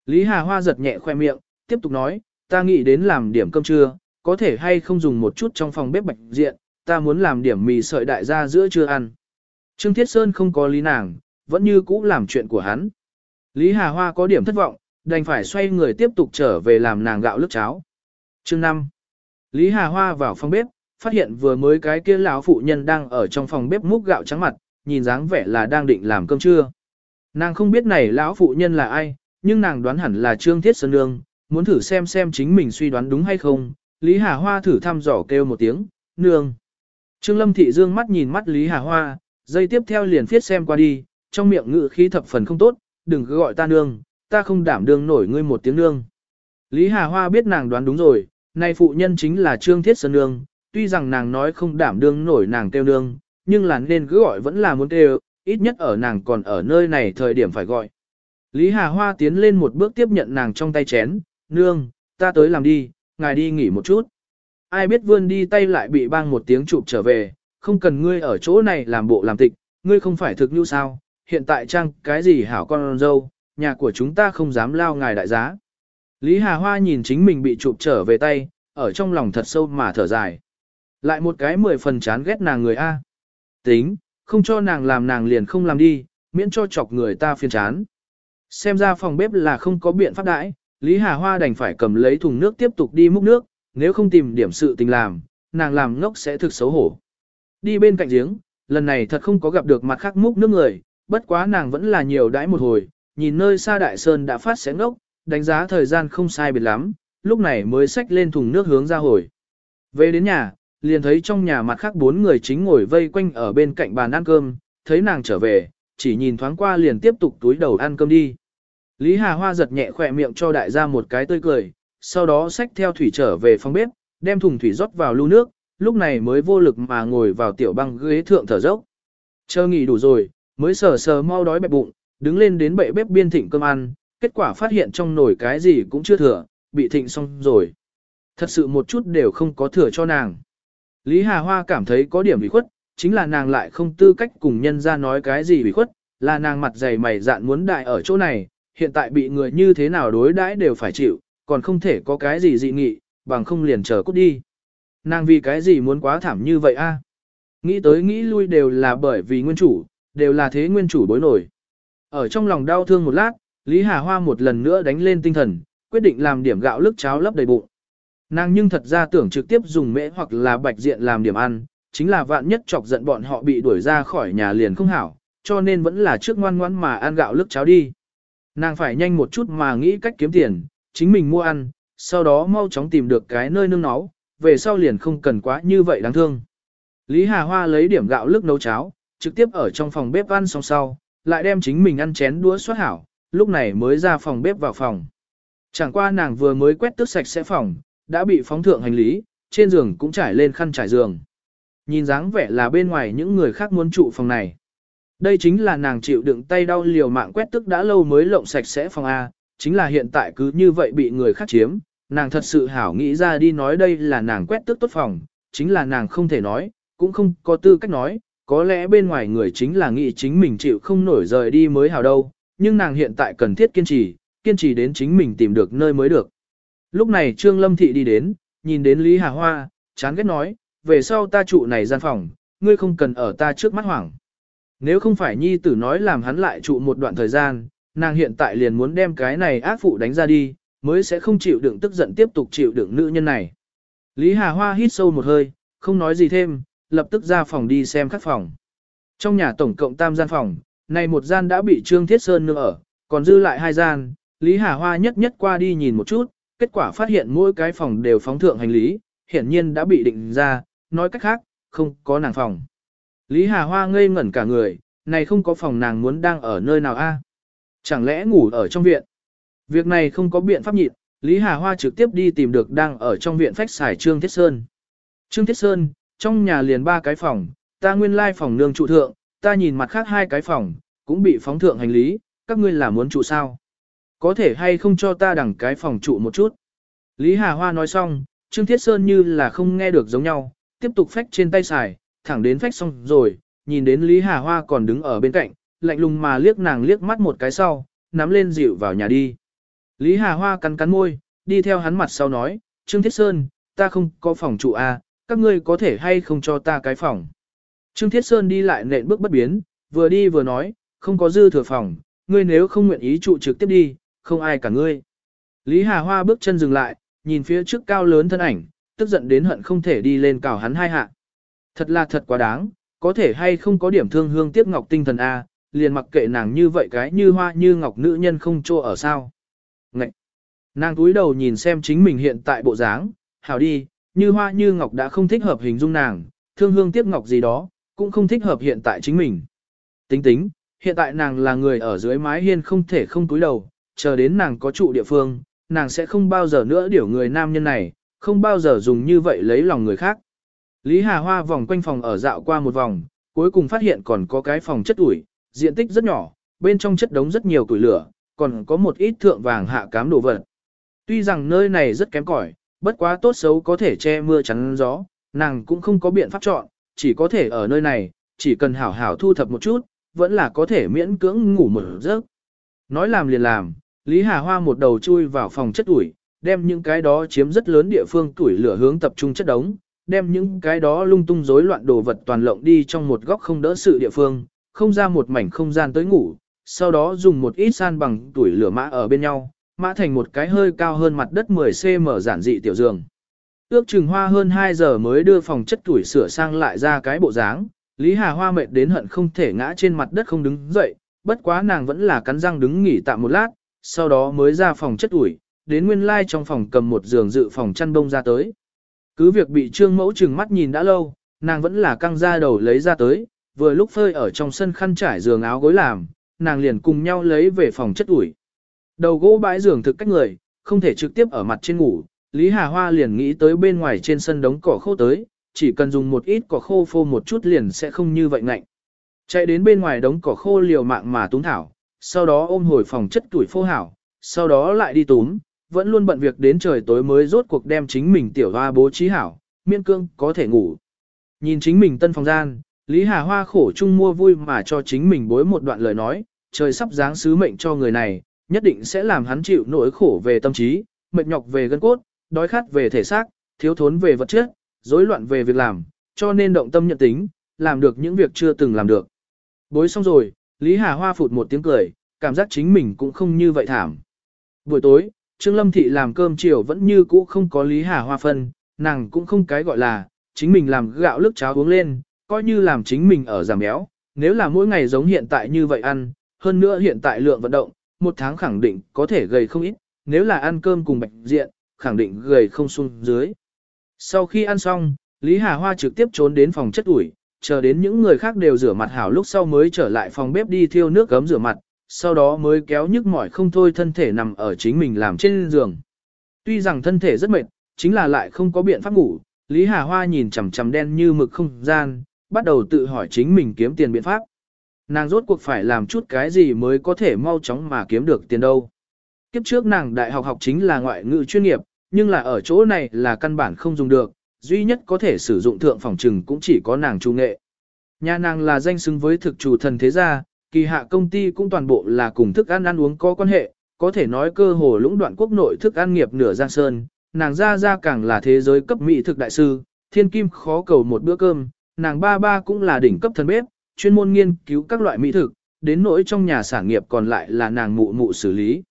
Lý Hà Hoa giật nhẹ khoe miệng, tiếp tục nói, ta nghĩ đến làm điểm cơm trưa, có thể hay không dùng một chút trong phòng bếp bạch diện, ta muốn làm điểm mì sợi đại gia giữa trưa ăn. Trương Thiết Sơn không có lý nàng, vẫn như cũ làm chuyện của hắn. Lý Hà Hoa có điểm thất vọng, đành phải xoay người tiếp tục trở về làm nàng gạo lức cháo. Chương 5. Lý Hà Hoa vào phòng bếp, phát hiện vừa mới cái kia lão phụ nhân đang ở trong phòng bếp múc gạo trắng mặt, nhìn dáng vẻ là đang định làm cơm trưa. Nàng không biết này lão phụ nhân là ai, nhưng nàng đoán hẳn là Trương Thiết Sơn Nương, muốn thử xem xem chính mình suy đoán đúng hay không. Lý Hà Hoa thử thăm dò kêu một tiếng, nương. Trương Lâm Thị dương mắt nhìn mắt Lý Hà Hoa, dây tiếp theo liền viết xem qua đi, trong miệng ngự khí thập phần không tốt, đừng cứ gọi ta nương, ta không đảm đương nổi ngươi một tiếng nương. Lý Hà Hoa biết nàng đoán đúng rồi, nay phụ nhân chính là Trương Thiết Sơn Nương, tuy rằng nàng nói không đảm đương nổi nàng kêu nương, nhưng là nên cứ gọi vẫn là muốn kêu, ít nhất ở nàng còn ở nơi này thời điểm phải gọi. Lý Hà Hoa tiến lên một bước tiếp nhận nàng trong tay chén, nương, ta tới làm đi, ngài đi nghỉ một chút. Ai biết vươn đi tay lại bị bang một tiếng chụp trở về, không cần ngươi ở chỗ này làm bộ làm tịch, ngươi không phải thực như sao, hiện tại trang cái gì hảo con dâu, nhà của chúng ta không dám lao ngài đại giá. Lý Hà Hoa nhìn chính mình bị chụp trở về tay, ở trong lòng thật sâu mà thở dài. Lại một cái mười phần chán ghét nàng người A. Tính, không cho nàng làm nàng liền không làm đi, miễn cho chọc người ta phiền chán. Xem ra phòng bếp là không có biện pháp đãi, Lý Hà Hoa đành phải cầm lấy thùng nước tiếp tục đi múc nước, nếu không tìm điểm sự tình làm, nàng làm ngốc sẽ thực xấu hổ. Đi bên cạnh giếng, lần này thật không có gặp được mặt khác múc nước người, bất quá nàng vẫn là nhiều đãi một hồi, nhìn nơi xa đại sơn đã phát sẽ ngốc, đánh giá thời gian không sai biệt lắm, lúc này mới xách lên thùng nước hướng ra hồi. Về đến nhà, liền thấy trong nhà mặt khác bốn người chính ngồi vây quanh ở bên cạnh bàn ăn cơm, thấy nàng trở về, chỉ nhìn thoáng qua liền tiếp tục túi đầu ăn cơm đi. Lý Hà Hoa giật nhẹ khỏe miệng cho đại gia một cái tươi cười, sau đó xách theo thủy trở về phòng bếp, đem thùng thủy rót vào lưu nước, lúc này mới vô lực mà ngồi vào tiểu băng ghế thượng thở dốc. Chờ nghỉ đủ rồi, mới sờ sờ mau đói bẹp bụng, đứng lên đến bệ bếp biên thịnh cơm ăn, kết quả phát hiện trong nồi cái gì cũng chưa thừa, bị thịnh xong rồi. Thật sự một chút đều không có thừa cho nàng. Lý Hà Hoa cảm thấy có điểm bị khuất, chính là nàng lại không tư cách cùng nhân ra nói cái gì bị khuất, là nàng mặt dày mày dạn muốn đại ở chỗ này, hiện tại bị người như thế nào đối đãi đều phải chịu, còn không thể có cái gì dị nghị, bằng không liền chờ cút đi. Nàng vì cái gì muốn quá thảm như vậy a? Nghĩ tới nghĩ lui đều là bởi vì nguyên chủ, đều là thế nguyên chủ bối nổi. Ở trong lòng đau thương một lát, Lý Hà Hoa một lần nữa đánh lên tinh thần, quyết định làm điểm gạo lức cháo lấp đầy bụng. Nàng nhưng thật ra tưởng trực tiếp dùng mễ hoặc là bạch diện làm điểm ăn, chính là vạn nhất chọc giận bọn họ bị đuổi ra khỏi nhà liền không hảo, cho nên vẫn là trước ngoan ngoãn mà ăn gạo lức cháo đi. Nàng phải nhanh một chút mà nghĩ cách kiếm tiền, chính mình mua ăn, sau đó mau chóng tìm được cái nơi nương náu, về sau liền không cần quá như vậy đáng thương. Lý Hà Hoa lấy điểm gạo lức nấu cháo, trực tiếp ở trong phòng bếp ăn xong sau, lại đem chính mình ăn chén đũa xoát hảo, lúc này mới ra phòng bếp vào phòng. Chẳng qua nàng vừa mới quét tước sạch sẽ phòng, đã bị phóng thượng hành lý, trên giường cũng trải lên khăn trải giường. Nhìn dáng vẻ là bên ngoài những người khác muốn trụ phòng này. Đây chính là nàng chịu đựng tay đau liều mạng quét tức đã lâu mới lộng sạch sẽ phòng A, chính là hiện tại cứ như vậy bị người khác chiếm, nàng thật sự hảo nghĩ ra đi nói đây là nàng quét tức tốt phòng, chính là nàng không thể nói, cũng không có tư cách nói, có lẽ bên ngoài người chính là nghĩ chính mình chịu không nổi rời đi mới hảo đâu, nhưng nàng hiện tại cần thiết kiên trì, kiên trì đến chính mình tìm được nơi mới được. Lúc này Trương Lâm Thị đi đến, nhìn đến Lý Hà Hoa, chán ghét nói, về sau ta trụ này gian phòng, ngươi không cần ở ta trước mắt hoảng. Nếu không phải nhi tử nói làm hắn lại trụ một đoạn thời gian, nàng hiện tại liền muốn đem cái này ác phụ đánh ra đi, mới sẽ không chịu đựng tức giận tiếp tục chịu đựng nữ nhân này. Lý Hà Hoa hít sâu một hơi, không nói gì thêm, lập tức ra phòng đi xem các phòng. Trong nhà tổng cộng tam gian phòng, này một gian đã bị Trương Thiết Sơn nương ở, còn dư lại hai gian, Lý Hà Hoa nhất nhất qua đi nhìn một chút, kết quả phát hiện mỗi cái phòng đều phóng thượng hành lý, hiển nhiên đã bị định ra, nói cách khác, không có nàng phòng. Lý Hà Hoa ngây ngẩn cả người, này không có phòng nàng muốn đang ở nơi nào a? Chẳng lẽ ngủ ở trong viện? Việc này không có biện pháp nhịn, Lý Hà Hoa trực tiếp đi tìm được đang ở trong viện phách xài Trương Thiết Sơn. Trương Thiết Sơn, trong nhà liền ba cái phòng, ta nguyên lai phòng nương trụ thượng, ta nhìn mặt khác hai cái phòng, cũng bị phóng thượng hành lý, các ngươi là muốn trụ sao? Có thể hay không cho ta đằng cái phòng trụ một chút? Lý Hà Hoa nói xong, Trương Thiết Sơn như là không nghe được giống nhau, tiếp tục phách trên tay xài, thẳng đến phách xong rồi, nhìn đến Lý Hà Hoa còn đứng ở bên cạnh, lạnh lùng mà liếc nàng liếc mắt một cái sau, nắm lên dịu vào nhà đi. Lý Hà Hoa cắn cắn môi, đi theo hắn mặt sau nói, Trương Thiết Sơn, ta không có phòng trụ à, các ngươi có thể hay không cho ta cái phòng. Trương Thiết Sơn đi lại nện bước bất biến, vừa đi vừa nói, không có dư thừa phòng, ngươi nếu không nguyện ý trụ trực tiếp đi, không ai cả ngươi. Lý Hà Hoa bước chân dừng lại, nhìn phía trước cao lớn thân ảnh, tức giận đến hận không thể đi lên cào hắn hai hạ. Thật là thật quá đáng, có thể hay không có điểm thương hương tiếc ngọc tinh thần A, liền mặc kệ nàng như vậy cái như hoa như ngọc nữ nhân không trô ở sao. Ngậy! Nàng túi đầu nhìn xem chính mình hiện tại bộ dáng, hảo đi, như hoa như ngọc đã không thích hợp hình dung nàng, thương hương tiếc ngọc gì đó, cũng không thích hợp hiện tại chính mình. Tính tính, hiện tại nàng là người ở dưới mái hiên không thể không túi đầu, chờ đến nàng có trụ địa phương, nàng sẽ không bao giờ nữa điểu người nam nhân này, không bao giờ dùng như vậy lấy lòng người khác. Lý Hà Hoa vòng quanh phòng ở dạo qua một vòng, cuối cùng phát hiện còn có cái phòng chất ủi, diện tích rất nhỏ, bên trong chất đống rất nhiều củi lửa, còn có một ít thượng vàng hạ cám đồ vật. Tuy rằng nơi này rất kém cỏi, bất quá tốt xấu có thể che mưa chắn gió, nàng cũng không có biện pháp chọn, chỉ có thể ở nơi này, chỉ cần hảo hảo thu thập một chút, vẫn là có thể miễn cưỡng ngủ một giấc. Nói làm liền làm, Lý Hà Hoa một đầu chui vào phòng chất ủi, đem những cái đó chiếm rất lớn địa phương tuổi lửa hướng tập trung chất đống, đem những cái đó lung tung rối loạn đồ vật toàn lộng đi trong một góc không đỡ sự địa phương, không ra một mảnh không gian tới ngủ, sau đó dùng một ít san bằng tuổi lửa mã ở bên nhau, mã thành một cái hơi cao hơn mặt đất 10cm giản dị tiểu giường. Ước chừng hoa hơn 2 giờ mới đưa phòng chất tuổi sửa sang lại ra cái bộ dáng, Lý Hà Hoa mệt đến hận không thể ngã trên mặt đất không đứng dậy, bất quá nàng vẫn là cắn răng đứng nghỉ tạm một lát, sau đó mới ra phòng chất tuổi. đến nguyên lai like trong phòng cầm một giường dự phòng chăn bông ra tới. Cứ việc bị trương mẫu chừng mắt nhìn đã lâu, nàng vẫn là căng ra đầu lấy ra tới, vừa lúc phơi ở trong sân khăn trải giường áo gối làm, nàng liền cùng nhau lấy về phòng chất ủi. Đầu gỗ bãi giường thực cách người, không thể trực tiếp ở mặt trên ngủ, Lý Hà Hoa liền nghĩ tới bên ngoài trên sân đống cỏ khô tới, chỉ cần dùng một ít cỏ khô phô một chút liền sẽ không như vậy ngạnh. Chạy đến bên ngoài đống cỏ khô liều mạng mà túng thảo, sau đó ôm hồi phòng chất tuổi phô hảo, sau đó lại đi túm, vẫn luôn bận việc đến trời tối mới rốt cuộc đem chính mình tiểu hoa bố trí hảo, miên cương có thể ngủ. Nhìn chính mình tân phòng gian, Lý Hà Hoa khổ chung mua vui mà cho chính mình bối một đoạn lời nói, trời sắp giáng sứ mệnh cho người này, nhất định sẽ làm hắn chịu nỗi khổ về tâm trí, mệt nhọc về gân cốt, đói khát về thể xác, thiếu thốn về vật chất, rối loạn về việc làm, cho nên động tâm nhận tính, làm được những việc chưa từng làm được. Bối xong rồi, Lý Hà Hoa phụt một tiếng cười, cảm giác chính mình cũng không như vậy thảm. Buổi tối, Trương Lâm Thị làm cơm chiều vẫn như cũ không có Lý Hà Hoa phân, nàng cũng không cái gọi là, chính mình làm gạo lức cháo uống lên, coi như làm chính mình ở giảm béo, nếu là mỗi ngày giống hiện tại như vậy ăn, hơn nữa hiện tại lượng vận động, một tháng khẳng định có thể gầy không ít, nếu là ăn cơm cùng bạch diện, khẳng định gầy không xuống dưới. Sau khi ăn xong, Lý Hà Hoa trực tiếp trốn đến phòng chất ủi, chờ đến những người khác đều rửa mặt hảo lúc sau mới trở lại phòng bếp đi thiêu nước gấm rửa mặt, sau đó mới kéo nhức mỏi không thôi thân thể nằm ở chính mình làm trên giường. Tuy rằng thân thể rất mệt, chính là lại không có biện pháp ngủ, Lý Hà Hoa nhìn chằm chằm đen như mực không gian, bắt đầu tự hỏi chính mình kiếm tiền biện pháp. nàng rốt cuộc phải làm chút cái gì mới có thể mau chóng mà kiếm được tiền đâu. Kiếp trước nàng đại học học chính là ngoại ngữ chuyên nghiệp, nhưng là ở chỗ này là căn bản không dùng được, duy nhất có thể sử dụng thượng phòng trừng cũng chỉ có nàng trung nghệ. Nhà nàng là danh xứng với thực chủ thần thế gia, kỳ hạ công ty cũng toàn bộ là cùng thức ăn ăn uống có quan hệ, có thể nói cơ hồ lũng đoạn quốc nội thức ăn nghiệp nửa giang sơn, nàng ra ra càng là thế giới cấp mỹ thực đại sư, thiên kim khó cầu một bữa cơm, nàng ba ba cũng là đỉnh cấp thần bếp, chuyên môn nghiên cứu các loại mỹ thực, đến nỗi trong nhà sản nghiệp còn lại là nàng mụ mụ xử lý.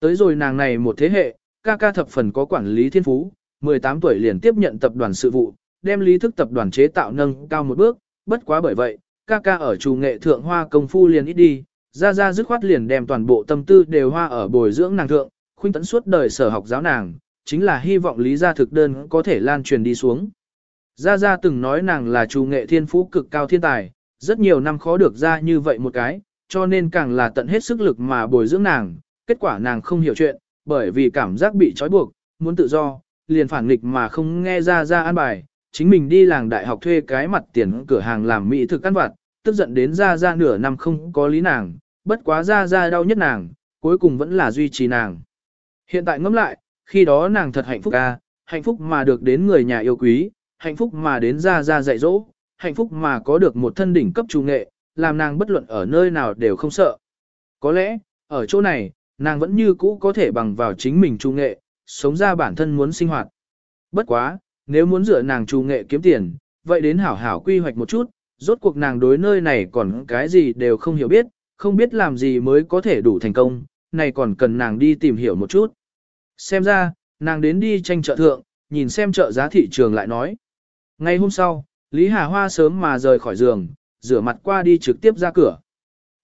Tới rồi nàng này một thế hệ, ca ca thập phần có quản lý thiên phú, 18 tuổi liền tiếp nhận tập đoàn sự vụ, đem lý thức tập đoàn chế tạo nâng cao một bước, bất quá bởi vậy, ca ca ở chủ nghệ thượng hoa công phu liền ít đi, ra ra dứt khoát liền đem toàn bộ tâm tư đều hoa ở bồi dưỡng nàng thượng, khuynh tấn suốt đời sở học giáo nàng, chính là hy vọng lý gia thực đơn có thể lan truyền đi xuống. Gia Gia từng nói nàng là chủ nghệ thiên phú cực cao thiên tài, rất nhiều năm khó được ra như vậy một cái, cho nên càng là tận hết sức lực mà bồi dưỡng nàng, kết quả nàng không hiểu chuyện, bởi vì cảm giác bị trói buộc, muốn tự do, liền phản nghịch mà không nghe Gia Gia an bài, chính mình đi làng đại học thuê cái mặt tiền cửa hàng làm mỹ thực ăn vặt, tức giận đến Gia Gia nửa năm không có lý nàng, bất quá Gia Gia đau nhất nàng, cuối cùng vẫn là duy trì nàng. Hiện tại ngẫm lại, khi đó nàng thật hạnh phúc a, hạnh phúc mà được đến người nhà yêu quý, hạnh phúc mà đến ra ra dạy dỗ, hạnh phúc mà có được một thân đỉnh cấp trung nghệ, làm nàng bất luận ở nơi nào đều không sợ. Có lẽ, ở chỗ này, nàng vẫn như cũ có thể bằng vào chính mình trung nghệ, sống ra bản thân muốn sinh hoạt. Bất quá, nếu muốn dựa nàng trù nghệ kiếm tiền, vậy đến hảo hảo quy hoạch một chút, rốt cuộc nàng đối nơi này còn cái gì đều không hiểu biết, không biết làm gì mới có thể đủ thành công, này còn cần nàng đi tìm hiểu một chút. Xem ra, nàng đến đi tranh chợ thượng, nhìn xem chợ giá thị trường lại nói. Ngày hôm sau, Lý Hà Hoa sớm mà rời khỏi giường, rửa mặt qua đi trực tiếp ra cửa.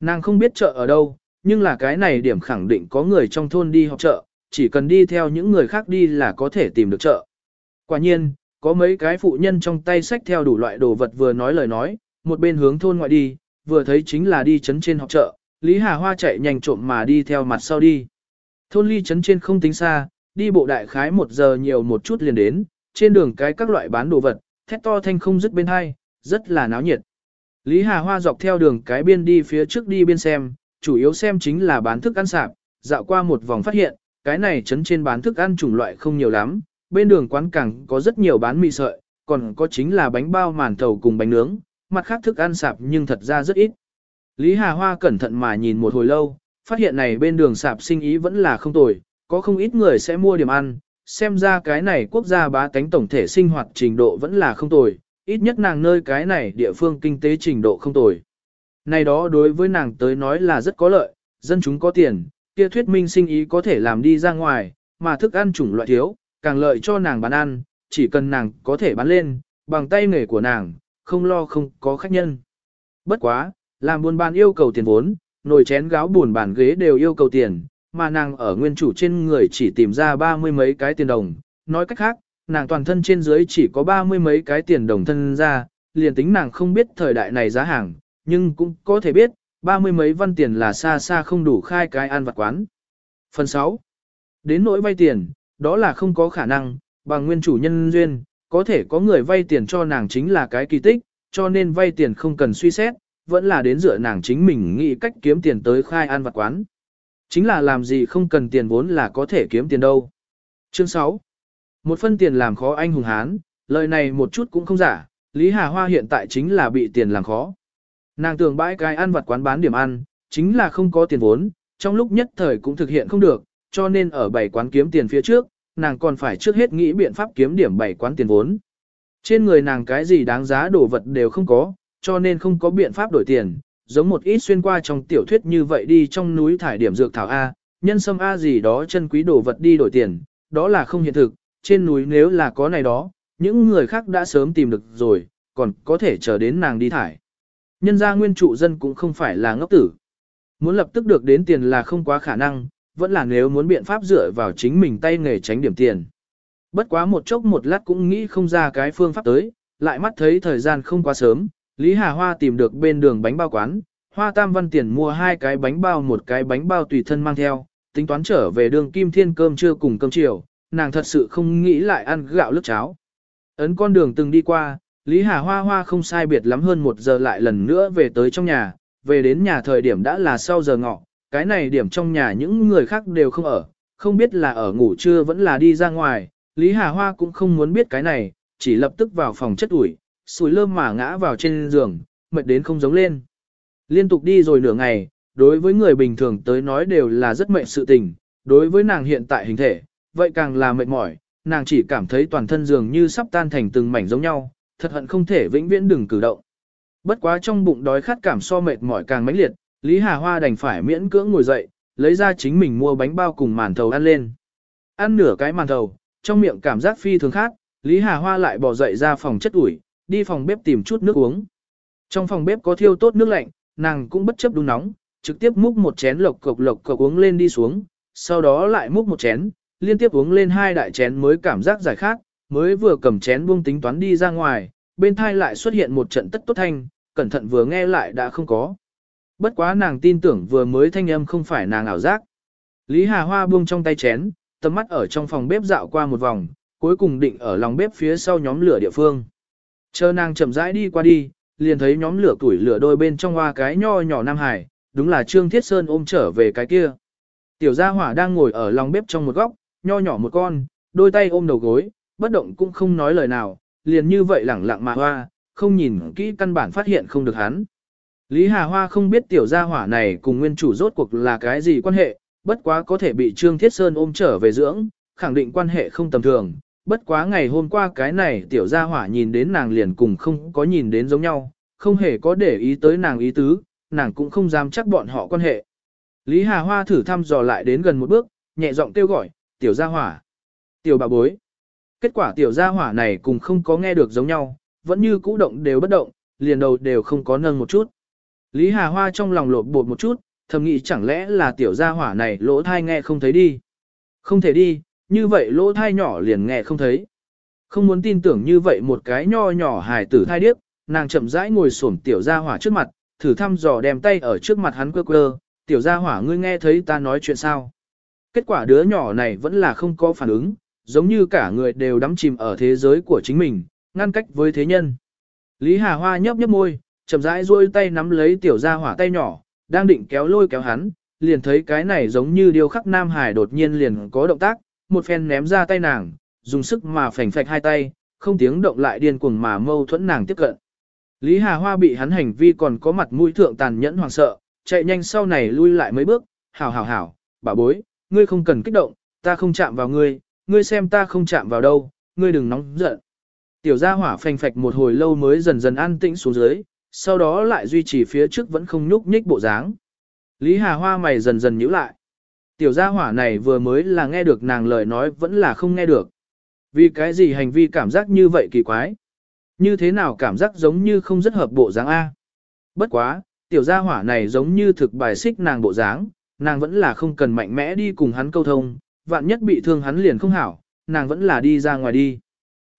Nàng không biết chợ ở đâu, nhưng là cái này điểm khẳng định có người trong thôn đi học chợ, chỉ cần đi theo những người khác đi là có thể tìm được chợ. Quả nhiên, có mấy cái phụ nhân trong tay sách theo đủ loại đồ vật vừa nói lời nói, một bên hướng thôn ngoại đi, vừa thấy chính là đi chấn trên học chợ, Lý Hà Hoa chạy nhanh trộm mà đi theo mặt sau đi. Thôn ly chấn trên không tính xa, đi bộ đại khái một giờ nhiều một chút liền đến, trên đường cái các loại bán đồ vật, thét to thanh không dứt bên hai, rất là náo nhiệt. Lý Hà Hoa dọc theo đường cái biên đi phía trước đi biên xem, chủ yếu xem chính là bán thức ăn sạp, dạo qua một vòng phát hiện, cái này chấn trên bán thức ăn chủng loại không nhiều lắm, bên đường quán cảng có rất nhiều bán mì sợi, còn có chính là bánh bao màn thầu cùng bánh nướng, mặt khác thức ăn sạp nhưng thật ra rất ít. Lý Hà Hoa cẩn thận mà nhìn một hồi lâu, phát hiện này bên đường sạp sinh ý vẫn là không tồi, có không ít người sẽ mua điểm ăn, xem ra cái này quốc gia bá tánh tổng thể sinh hoạt trình độ vẫn là không tồi, ít nhất nàng nơi cái này địa phương kinh tế trình độ không tồi. Này đó đối với nàng tới nói là rất có lợi, dân chúng có tiền, kia thuyết minh sinh ý có thể làm đi ra ngoài, mà thức ăn chủng loại thiếu, càng lợi cho nàng bán ăn, chỉ cần nàng có thể bán lên, bằng tay nghề của nàng, không lo không có khách nhân. Bất quá, làm buôn bán yêu cầu tiền vốn, nồi chén gáo buồn bàn ghế đều yêu cầu tiền, mà nàng ở nguyên chủ trên người chỉ tìm ra ba mươi mấy cái tiền đồng. Nói cách khác, nàng toàn thân trên dưới chỉ có ba mươi mấy cái tiền đồng thân ra, liền tính nàng không biết thời đại này giá hàng, nhưng cũng có thể biết, ba mươi mấy văn tiền là xa xa không đủ khai cái ăn vặt quán. Phần 6. Đến nỗi vay tiền, đó là không có khả năng, bằng nguyên chủ nhân duyên, có thể có người vay tiền cho nàng chính là cái kỳ tích, cho nên vay tiền không cần suy xét, vẫn là đến dựa nàng chính mình nghĩ cách kiếm tiền tới khai ăn vặt quán. Chính là làm gì không cần tiền vốn là có thể kiếm tiền đâu. Chương 6. Một phân tiền làm khó anh hùng hán, lời này một chút cũng không giả, Lý Hà Hoa hiện tại chính là bị tiền làm khó. Nàng tưởng bãi cái ăn vặt quán bán điểm ăn, chính là không có tiền vốn, trong lúc nhất thời cũng thực hiện không được, cho nên ở bảy quán kiếm tiền phía trước, nàng còn phải trước hết nghĩ biện pháp kiếm điểm bảy quán tiền vốn. Trên người nàng cái gì đáng giá đồ vật đều không có, cho nên không có biện pháp đổi tiền, giống một ít xuyên qua trong tiểu thuyết như vậy đi trong núi thải điểm dược thảo A, nhân sâm A gì đó chân quý đồ vật đi đổi tiền, đó là không hiện thực, trên núi nếu là có này đó, những người khác đã sớm tìm được rồi, còn có thể chờ đến nàng đi thải. Nhân gia nguyên trụ dân cũng không phải là ngốc tử. Muốn lập tức được đến tiền là không quá khả năng, vẫn là nếu muốn biện pháp dựa vào chính mình tay nghề tránh điểm tiền. Bất quá một chốc một lát cũng nghĩ không ra cái phương pháp tới, lại mắt thấy thời gian không quá sớm, Lý Hà Hoa tìm được bên đường bánh bao quán, Hoa Tam Văn tiền mua hai cái bánh bao một cái bánh bao tùy thân mang theo, tính toán trở về đường Kim Thiên cơm trưa cùng cơm chiều, nàng thật sự không nghĩ lại ăn gạo lứt cháo. Ấn con đường từng đi qua, Lý Hà Hoa Hoa không sai biệt lắm hơn một giờ lại lần nữa về tới trong nhà, về đến nhà thời điểm đã là sau giờ ngọ, cái này điểm trong nhà những người khác đều không ở, không biết là ở ngủ trưa vẫn là đi ra ngoài, Lý Hà Hoa cũng không muốn biết cái này, chỉ lập tức vào phòng chất ủi, sùi lơm mà ngã vào trên giường, mệt đến không giống lên. Liên tục đi rồi nửa ngày, đối với người bình thường tới nói đều là rất mệt sự tình, đối với nàng hiện tại hình thể, vậy càng là mệt mỏi, nàng chỉ cảm thấy toàn thân dường như sắp tan thành từng mảnh giống nhau, thật hận không thể vĩnh viễn đừng cử động. Bất quá trong bụng đói khát cảm so mệt mỏi càng mãnh liệt, Lý Hà Hoa đành phải miễn cưỡng ngồi dậy, lấy ra chính mình mua bánh bao cùng màn thầu ăn lên. Ăn nửa cái màn thầu, trong miệng cảm giác phi thường khác, Lý Hà Hoa lại bỏ dậy ra phòng chất ủi, đi phòng bếp tìm chút nước uống. Trong phòng bếp có thiêu tốt nước lạnh, nàng cũng bất chấp đun nóng, trực tiếp múc một chén lộc cộc lộc cộc uống lên đi xuống, sau đó lại múc một chén, liên tiếp uống lên hai đại chén mới cảm giác giải khát, mới vừa cầm chén buông tính toán đi ra ngoài, bên thai lại xuất hiện một trận tất tốt thanh, cẩn thận vừa nghe lại đã không có. Bất quá nàng tin tưởng vừa mới thanh âm không phải nàng ảo giác. Lý Hà Hoa buông trong tay chén, tầm mắt ở trong phòng bếp dạo qua một vòng, cuối cùng định ở lòng bếp phía sau nhóm lửa địa phương. Chờ nàng chậm rãi đi qua đi, liền thấy nhóm lửa tuổi lửa đôi bên trong hoa cái nho nhỏ Nam Hải, đúng là Trương Thiết Sơn ôm trở về cái kia. Tiểu gia hỏa đang ngồi ở lòng bếp trong một góc, nho nhỏ một con, đôi tay ôm đầu gối, bất động cũng không nói lời nào, liền như vậy lẳng lặng mà hoa, không nhìn kỹ căn bản phát hiện không được hắn. Lý Hà Hoa không biết tiểu gia hỏa này cùng nguyên chủ rốt cuộc là cái gì quan hệ, bất quá có thể bị Trương Thiết Sơn ôm trở về dưỡng, khẳng định quan hệ không tầm thường. Bất quá ngày hôm qua cái này tiểu gia hỏa nhìn đến nàng liền cùng không có nhìn đến giống nhau, không hề có để ý tới nàng ý tứ, nàng cũng không dám chắc bọn họ quan hệ. Lý Hà Hoa thử thăm dò lại đến gần một bước, nhẹ giọng kêu gọi, tiểu gia hỏa, tiểu bà bối. Kết quả tiểu gia hỏa này cùng không có nghe được giống nhau, vẫn như cũ động đều bất động, liền đầu đều không có nâng một chút. Lý Hà Hoa trong lòng lột bột một chút, thầm nghĩ chẳng lẽ là tiểu gia hỏa này lỗ thai nghe không thấy đi. Không thể đi, như vậy lỗ thai nhỏ liền nghe không thấy. Không muốn tin tưởng như vậy một cái nho nhỏ hài tử thai điếc, nàng chậm rãi ngồi xổm tiểu gia hỏa trước mặt, thử thăm dò đem tay ở trước mặt hắn quơ quơ, tiểu gia hỏa ngươi nghe thấy ta nói chuyện sao. Kết quả đứa nhỏ này vẫn là không có phản ứng, giống như cả người đều đắm chìm ở thế giới của chính mình, ngăn cách với thế nhân. Lý Hà Hoa nhấp nhấp môi, chậm rãi duỗi tay nắm lấy tiểu gia hỏa tay nhỏ, đang định kéo lôi kéo hắn, liền thấy cái này giống như điêu khắc Nam Hải đột nhiên liền có động tác, một phen ném ra tay nàng, dùng sức mà phành phạch hai tay, không tiếng động lại điên cuồng mà mâu thuẫn nàng tiếp cận. Lý Hà Hoa bị hắn hành vi còn có mặt mũi thượng tàn nhẫn hoàng sợ, chạy nhanh sau này lui lại mấy bước, hảo hảo hảo, bà bối, ngươi không cần kích động, ta không chạm vào ngươi, ngươi xem ta không chạm vào đâu, ngươi đừng nóng giận. Tiểu gia hỏa phành phạch một hồi lâu mới dần dần an tĩnh xuống dưới, sau đó lại duy trì phía trước vẫn không nhúc nhích bộ dáng. Lý Hà Hoa mày dần dần nhíu lại. Tiểu gia hỏa này vừa mới là nghe được nàng lời nói vẫn là không nghe được. Vì cái gì hành vi cảm giác như vậy kỳ quái? Như thế nào cảm giác giống như không rất hợp bộ dáng A? Bất quá, tiểu gia hỏa này giống như thực bài xích nàng bộ dáng, nàng vẫn là không cần mạnh mẽ đi cùng hắn câu thông, vạn nhất bị thương hắn liền không hảo, nàng vẫn là đi ra ngoài đi.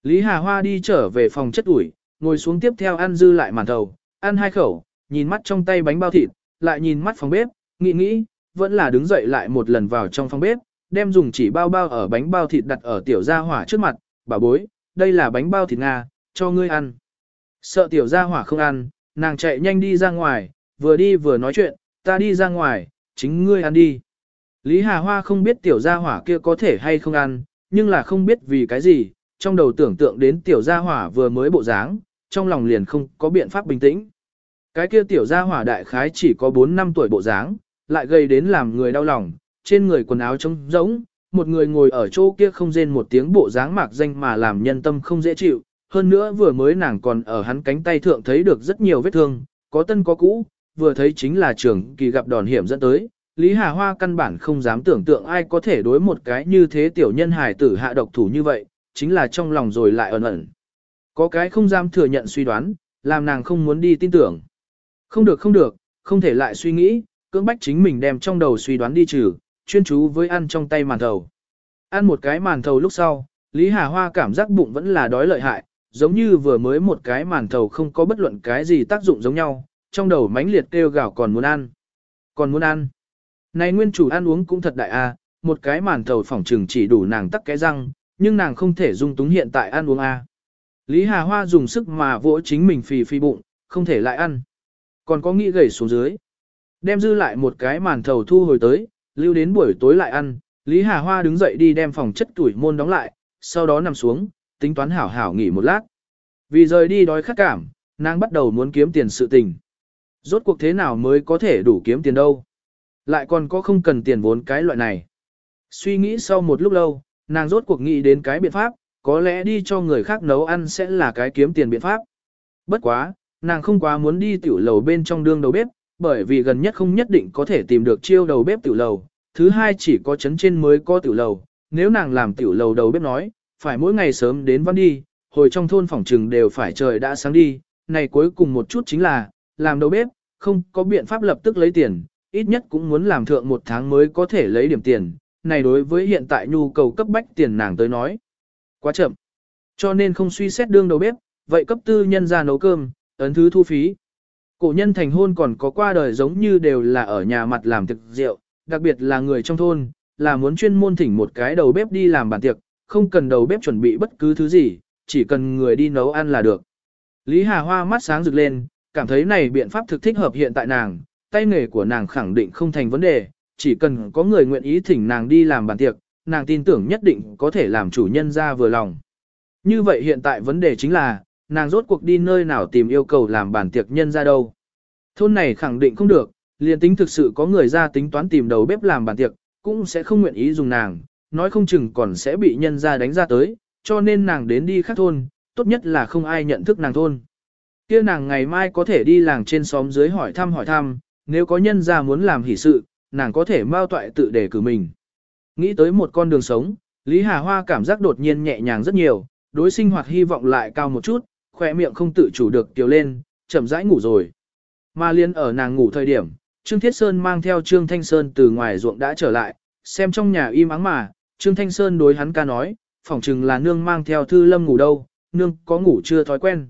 Lý Hà Hoa đi trở về phòng chất ủi, ngồi xuống tiếp theo ăn dư lại màn thầu, ăn hai khẩu, nhìn mắt trong tay bánh bao thịt, lại nhìn mắt phòng bếp, nghĩ nghĩ, vẫn là đứng dậy lại một lần vào trong phòng bếp, đem dùng chỉ bao bao ở bánh bao thịt đặt ở tiểu gia hỏa trước mặt, bà bối, đây là bánh bao thịt Nga, cho ngươi ăn. Sợ tiểu gia hỏa không ăn, nàng chạy nhanh đi ra ngoài, vừa đi vừa nói chuyện, ta đi ra ngoài, chính ngươi ăn đi. Lý Hà Hoa không biết tiểu gia hỏa kia có thể hay không ăn, nhưng là không biết vì cái gì, trong đầu tưởng tượng đến tiểu gia hỏa vừa mới bộ dáng, trong lòng liền không có biện pháp bình tĩnh. Cái kia tiểu gia hỏa đại khái chỉ có 4 năm tuổi bộ dáng, lại gây đến làm người đau lòng, trên người quần áo trống rỗng, một người ngồi ở chỗ kia không rên một tiếng bộ dáng mạc danh mà làm nhân tâm không dễ chịu, hơn nữa vừa mới nàng còn ở hắn cánh tay thượng thấy được rất nhiều vết thương, có tân có cũ, vừa thấy chính là trưởng kỳ gặp đòn hiểm dẫn tới. Lý Hà Hoa căn bản không dám tưởng tượng ai có thể đối một cái như thế tiểu nhân hài tử hạ độc thủ như vậy, chính là trong lòng rồi lại ẩn ẩn. Có cái không dám thừa nhận suy đoán, làm nàng không muốn đi tin tưởng. Không được không được, không thể lại suy nghĩ, cưỡng bách chính mình đem trong đầu suy đoán đi trừ, chuyên chú với ăn trong tay màn thầu. Ăn một cái màn thầu lúc sau, Lý Hà Hoa cảm giác bụng vẫn là đói lợi hại, giống như vừa mới một cái màn thầu không có bất luận cái gì tác dụng giống nhau, trong đầu mãnh liệt kêu gào còn muốn ăn. Còn muốn ăn. Này nguyên chủ ăn uống cũng thật đại a, một cái màn thầu phỏng trừng chỉ đủ nàng tắc cái răng, nhưng nàng không thể dung túng hiện tại ăn uống a. Lý Hà Hoa dùng sức mà vỗ chính mình phì phì bụng, không thể lại ăn. Còn có nghĩ gầy xuống dưới. Đem dư lại một cái màn thầu thu hồi tới, lưu đến buổi tối lại ăn, Lý Hà Hoa đứng dậy đi đem phòng chất tuổi môn đóng lại, sau đó nằm xuống, tính toán hảo hảo nghỉ một lát. Vì rời đi đói khát cảm, nàng bắt đầu muốn kiếm tiền sự tình. Rốt cuộc thế nào mới có thể đủ kiếm tiền đâu. Lại còn có không cần tiền vốn cái loại này. Suy nghĩ sau một lúc lâu, nàng rốt cuộc nghĩ đến cái biện pháp, có lẽ đi cho người khác nấu ăn sẽ là cái kiếm tiền biện pháp. Bất quá, nàng không quá muốn đi tiểu lầu bên trong đương đầu bếp, bởi vì gần nhất không nhất định có thể tìm được chiêu đầu bếp tiểu lầu. Thứ hai chỉ có chấn trên mới có tiểu lầu, nếu nàng làm tiểu lầu đầu bếp nói, phải mỗi ngày sớm đến văn đi, hồi trong thôn phòng trừng đều phải trời đã sáng đi, này cuối cùng một chút chính là, làm đầu bếp, không có biện pháp lập tức lấy tiền, ít nhất cũng muốn làm thượng một tháng mới có thể lấy điểm tiền, này đối với hiện tại nhu cầu cấp bách tiền nàng tới nói. Quá chậm. Cho nên không suy xét đương đầu bếp, vậy cấp tư nhân ra nấu cơm, ấn thứ thu phí. Cổ nhân thành hôn còn có qua đời giống như đều là ở nhà mặt làm thực rượu, đặc biệt là người trong thôn, là muốn chuyên môn thỉnh một cái đầu bếp đi làm bàn tiệc, không cần đầu bếp chuẩn bị bất cứ thứ gì, chỉ cần người đi nấu ăn là được. Lý Hà Hoa mắt sáng rực lên, cảm thấy này biện pháp thực thích hợp hiện tại nàng, tay nghề của nàng khẳng định không thành vấn đề, chỉ cần có người nguyện ý thỉnh nàng đi làm bàn tiệc, nàng tin tưởng nhất định có thể làm chủ nhân ra vừa lòng. Như vậy hiện tại vấn đề chính là, nàng rốt cuộc đi nơi nào tìm yêu cầu làm bản tiệc nhân ra đâu. Thôn này khẳng định không được, liền tính thực sự có người ra tính toán tìm đầu bếp làm bản tiệc, cũng sẽ không nguyện ý dùng nàng, nói không chừng còn sẽ bị nhân ra đánh ra tới, cho nên nàng đến đi khác thôn, tốt nhất là không ai nhận thức nàng thôn. kia nàng ngày mai có thể đi làng trên xóm dưới hỏi thăm hỏi thăm, nếu có nhân ra muốn làm hỷ sự, nàng có thể mau toại tự đề cử mình. Nghĩ tới một con đường sống, Lý Hà Hoa cảm giác đột nhiên nhẹ nhàng rất nhiều, đối sinh hoạt hy vọng lại cao một chút, khỏe miệng không tự chủ được tiểu lên, chậm rãi ngủ rồi. Mà liên ở nàng ngủ thời điểm, Trương Thiết Sơn mang theo Trương Thanh Sơn từ ngoài ruộng đã trở lại, xem trong nhà im ắng mà, Trương Thanh Sơn đối hắn ca nói, phỏng chừng là nương mang theo thư lâm ngủ đâu, nương có ngủ chưa thói quen.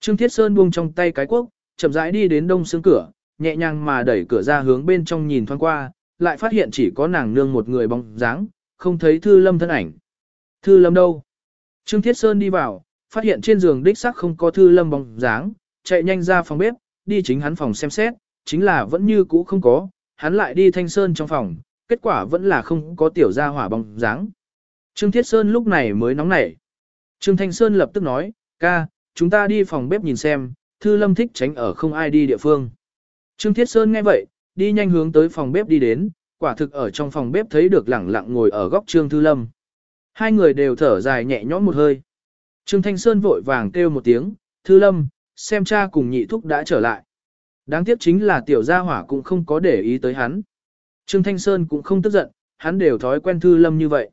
Trương Thiết Sơn buông trong tay cái quốc, chậm rãi đi đến đông xương cửa, nhẹ nhàng mà đẩy cửa ra hướng bên trong nhìn thoáng qua, lại phát hiện chỉ có nàng nương một người bóng dáng, không thấy thư lâm thân ảnh. Thư lâm đâu? Trương Thiết Sơn đi vào, phát hiện trên giường đích sắc không có thư lâm bóng dáng, chạy nhanh ra phòng bếp, đi chính hắn phòng xem xét, chính là vẫn như cũ không có, hắn lại đi thanh sơn trong phòng, kết quả vẫn là không có tiểu gia hỏa bóng dáng. Trương Thiết Sơn lúc này mới nóng nảy. Trương Thanh Sơn lập tức nói, ca, chúng ta đi phòng bếp nhìn xem, Thư Lâm thích tránh ở không ai đi địa phương. Trương Thiết Sơn nghe vậy, đi nhanh hướng tới phòng bếp đi đến, quả thực ở trong phòng bếp thấy được lẳng lặng ngồi ở góc Trương Thư Lâm. Hai người đều thở dài nhẹ nhõm một hơi. Trương Thanh Sơn vội vàng kêu một tiếng, Thư Lâm, xem cha cùng nhị thúc đã trở lại. Đáng tiếc chính là tiểu gia hỏa cũng không có để ý tới hắn. Trương Thanh Sơn cũng không tức giận, hắn đều thói quen Thư Lâm như vậy.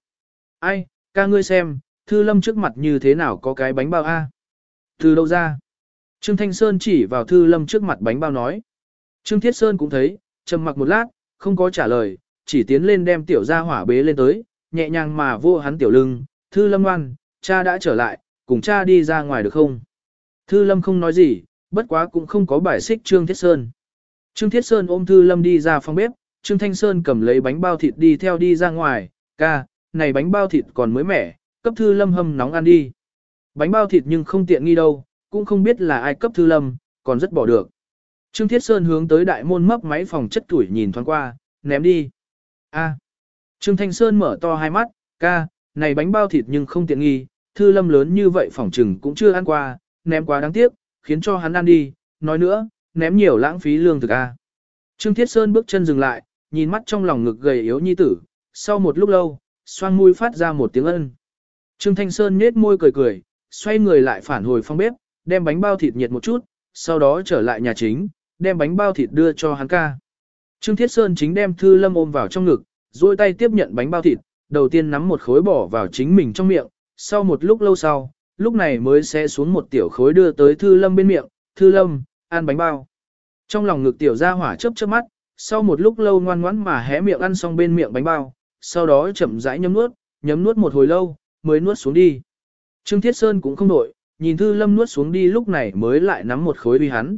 Ai, ca ngươi xem, Thư Lâm trước mặt như thế nào có cái bánh bao a? Từ đâu ra? Trương Thanh Sơn chỉ vào Thư Lâm trước mặt bánh bao nói. Trương Thiết Sơn cũng thấy, trầm mặc một lát, không có trả lời, chỉ tiến lên đem tiểu gia hỏa bế lên tới, nhẹ nhàng mà vô hắn tiểu lưng, Thư Lâm ngoan, cha đã trở lại, cùng cha đi ra ngoài được không? Thư Lâm không nói gì, bất quá cũng không có bài xích Trương Thiết Sơn. Trương Thiết Sơn ôm Thư Lâm đi ra phòng bếp, Trương Thanh Sơn cầm lấy bánh bao thịt đi theo đi ra ngoài, ca, này bánh bao thịt còn mới mẻ, cấp Thư Lâm hâm nóng ăn đi. Bánh bao thịt nhưng không tiện nghi đâu, cũng không biết là ai cấp Thư Lâm, còn rất bỏ được. Trương Thiết Sơn hướng tới đại môn mấp máy phòng chất tuổi nhìn thoáng qua, ném đi. A. Trương Thanh Sơn mở to hai mắt, ca, này bánh bao thịt nhưng không tiện nghi, Thư Lâm lớn như vậy phòng trừng cũng chưa ăn qua, ném quá đáng tiếc, khiến cho hắn ăn đi, nói nữa, ném nhiều lãng phí lương thực a. Trương Thiết Sơn bước chân dừng lại, nhìn mắt trong lòng ngực gầy yếu nhi tử, sau một lúc lâu, xoang mũi phát ra một tiếng ân. Trương Thanh Sơn nhếch môi cười cười, xoay người lại phản hồi phong bếp, đem bánh bao thịt nhiệt một chút, sau đó trở lại nhà chính, đem bánh bao thịt đưa cho hắn ca. Trương Thiết Sơn chính đem Thư Lâm ôm vào trong ngực, duỗi tay tiếp nhận bánh bao thịt, đầu tiên nắm một khối bỏ vào chính mình trong miệng, sau một lúc lâu sau, lúc này mới sẽ xuống một tiểu khối đưa tới Thư Lâm bên miệng, Thư Lâm, ăn bánh bao. Trong lòng ngực tiểu ra hỏa chớp chớp mắt, sau một lúc lâu ngoan ngoãn mà hé miệng ăn xong bên miệng bánh bao, sau đó chậm rãi nhấm nuốt, nhấm nuốt một hồi lâu, mới nuốt xuống đi. Trương Thiết Sơn cũng không đổi, nhìn Thư Lâm nuốt xuống đi lúc này mới lại nắm một khối uy hắn.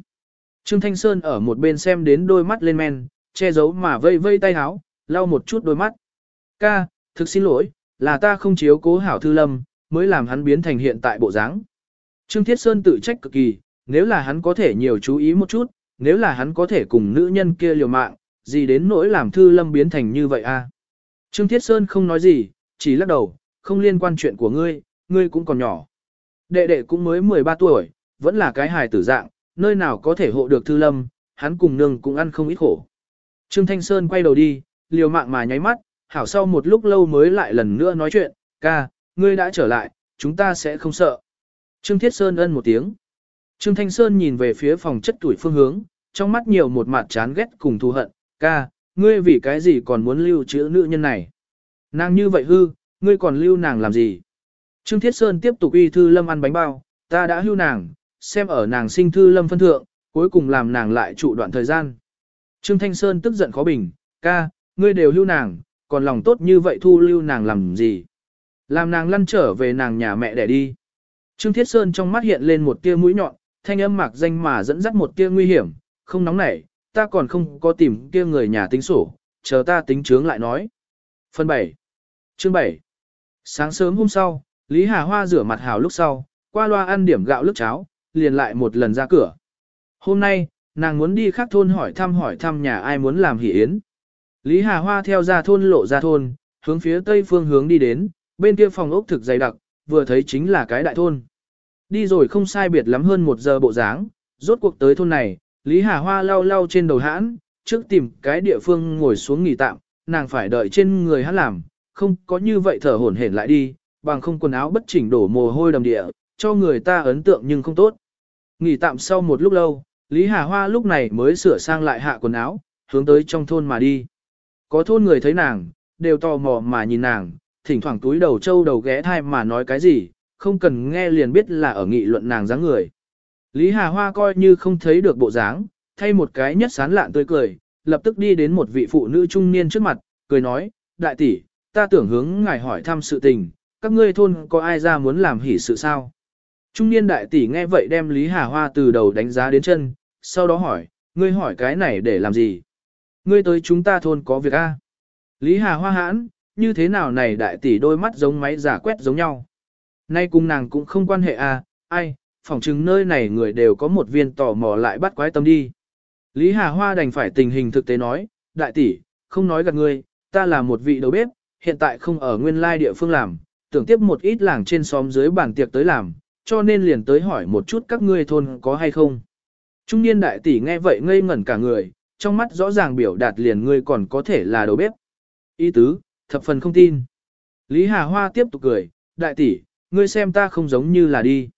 Trương Thanh Sơn ở một bên xem đến đôi mắt lên men, che giấu mà vây vây tay háo, lau một chút đôi mắt. Ca, thực xin lỗi, là ta không chiếu cố hảo Thư Lâm, mới làm hắn biến thành hiện tại bộ dáng. Trương Thiết Sơn tự trách cực kỳ, nếu là hắn có thể nhiều chú ý một chút, nếu là hắn có thể cùng nữ nhân kia liều mạng, gì đến nỗi làm Thư Lâm biến thành như vậy a? Trương Thiết Sơn không nói gì, chỉ lắc đầu, không liên quan chuyện của ngươi, ngươi cũng còn nhỏ. Đệ đệ cũng mới 13 tuổi, vẫn là cái hài tử dạng, nơi nào có thể hộ được Thư Lâm, hắn cùng nương cũng ăn không ít khổ. Trương Thanh Sơn quay đầu đi, liều mạng mà nháy mắt, hảo sau một lúc lâu mới lại lần nữa nói chuyện, ca, ngươi đã trở lại, chúng ta sẽ không sợ. Trương Thiết Sơn ân một tiếng. Trương Thanh Sơn nhìn về phía phòng chất tuổi phương hướng, trong mắt nhiều một mặt chán ghét cùng thù hận, ca, ngươi vì cái gì còn muốn lưu trữ nữ nhân này. Nàng như vậy hư, ngươi còn lưu nàng làm gì? Trương Thiết Sơn tiếp tục y thư lâm ăn bánh bao, ta đã hưu nàng, xem ở nàng sinh thư lâm phân thượng, cuối cùng làm nàng lại trụ đoạn thời gian. Trương Thanh Sơn tức giận khó bình, ca, ngươi đều hưu nàng, còn lòng tốt như vậy thu lưu nàng làm gì? Làm nàng lăn trở về nàng nhà mẹ để đi. Trương Thiết Sơn trong mắt hiện lên một tia mũi nhọn, thanh âm mạc danh mà dẫn dắt một tia nguy hiểm, không nóng nảy, ta còn không có tìm kia người nhà tính sổ, chờ ta tính chướng lại nói. Phần 7 Chương 7 Sáng sớm hôm sau, Lý Hà Hoa rửa mặt hào lúc sau, qua loa ăn điểm gạo lức cháo, liền lại một lần ra cửa. Hôm nay, nàng muốn đi khác thôn hỏi thăm hỏi thăm nhà ai muốn làm hỷ yến. Lý Hà Hoa theo ra thôn lộ ra thôn, hướng phía tây phương hướng đi đến, bên kia phòng ốc thực dày đặc, vừa thấy chính là cái đại thôn. Đi rồi không sai biệt lắm hơn một giờ bộ dáng, rốt cuộc tới thôn này, Lý Hà Hoa lau lau trên đầu hãn, trước tìm cái địa phương ngồi xuống nghỉ tạm, nàng phải đợi trên người hắn làm, không có như vậy thở hổn hển lại đi, bằng không quần áo bất chỉnh đổ mồ hôi đầm địa, cho người ta ấn tượng nhưng không tốt. Nghỉ tạm sau một lúc lâu, Lý Hà Hoa lúc này mới sửa sang lại hạ quần áo, hướng tới trong thôn mà đi. Có thôn người thấy nàng, đều tò mò mà nhìn nàng, thỉnh thoảng túi đầu trâu đầu ghé thai mà nói cái gì, không cần nghe liền biết là ở nghị luận nàng dáng người. Lý Hà Hoa coi như không thấy được bộ dáng, thay một cái nhất sán lạn tươi cười, lập tức đi đến một vị phụ nữ trung niên trước mặt, cười nói, đại tỷ, ta tưởng hướng ngài hỏi thăm sự tình, các ngươi thôn có ai ra muốn làm hỷ sự sao? Trung niên đại tỷ nghe vậy đem Lý Hà Hoa từ đầu đánh giá đến chân, sau đó hỏi, ngươi hỏi cái này để làm gì? Ngươi tới chúng ta thôn có việc a? Lý Hà Hoa hãn, như thế nào này đại tỷ đôi mắt giống máy giả quét giống nhau? Nay cùng nàng cũng không quan hệ à? ai, phỏng chừng nơi này người đều có một viên tò mò lại bắt quái tâm đi. Lý Hà Hoa đành phải tình hình thực tế nói, đại tỷ, không nói gạt ngươi, ta là một vị đầu bếp, hiện tại không ở nguyên lai địa phương làm, tưởng tiếp một ít làng trên xóm dưới bàn tiệc tới làm, cho nên liền tới hỏi một chút các ngươi thôn có hay không. Trung niên đại tỷ nghe vậy ngây ngẩn cả người, trong mắt rõ ràng biểu đạt liền ngươi còn có thể là đầu bếp. Ý tứ, thập phần không tin. Lý Hà Hoa tiếp tục cười, đại tỷ, ngươi xem ta không giống như là đi.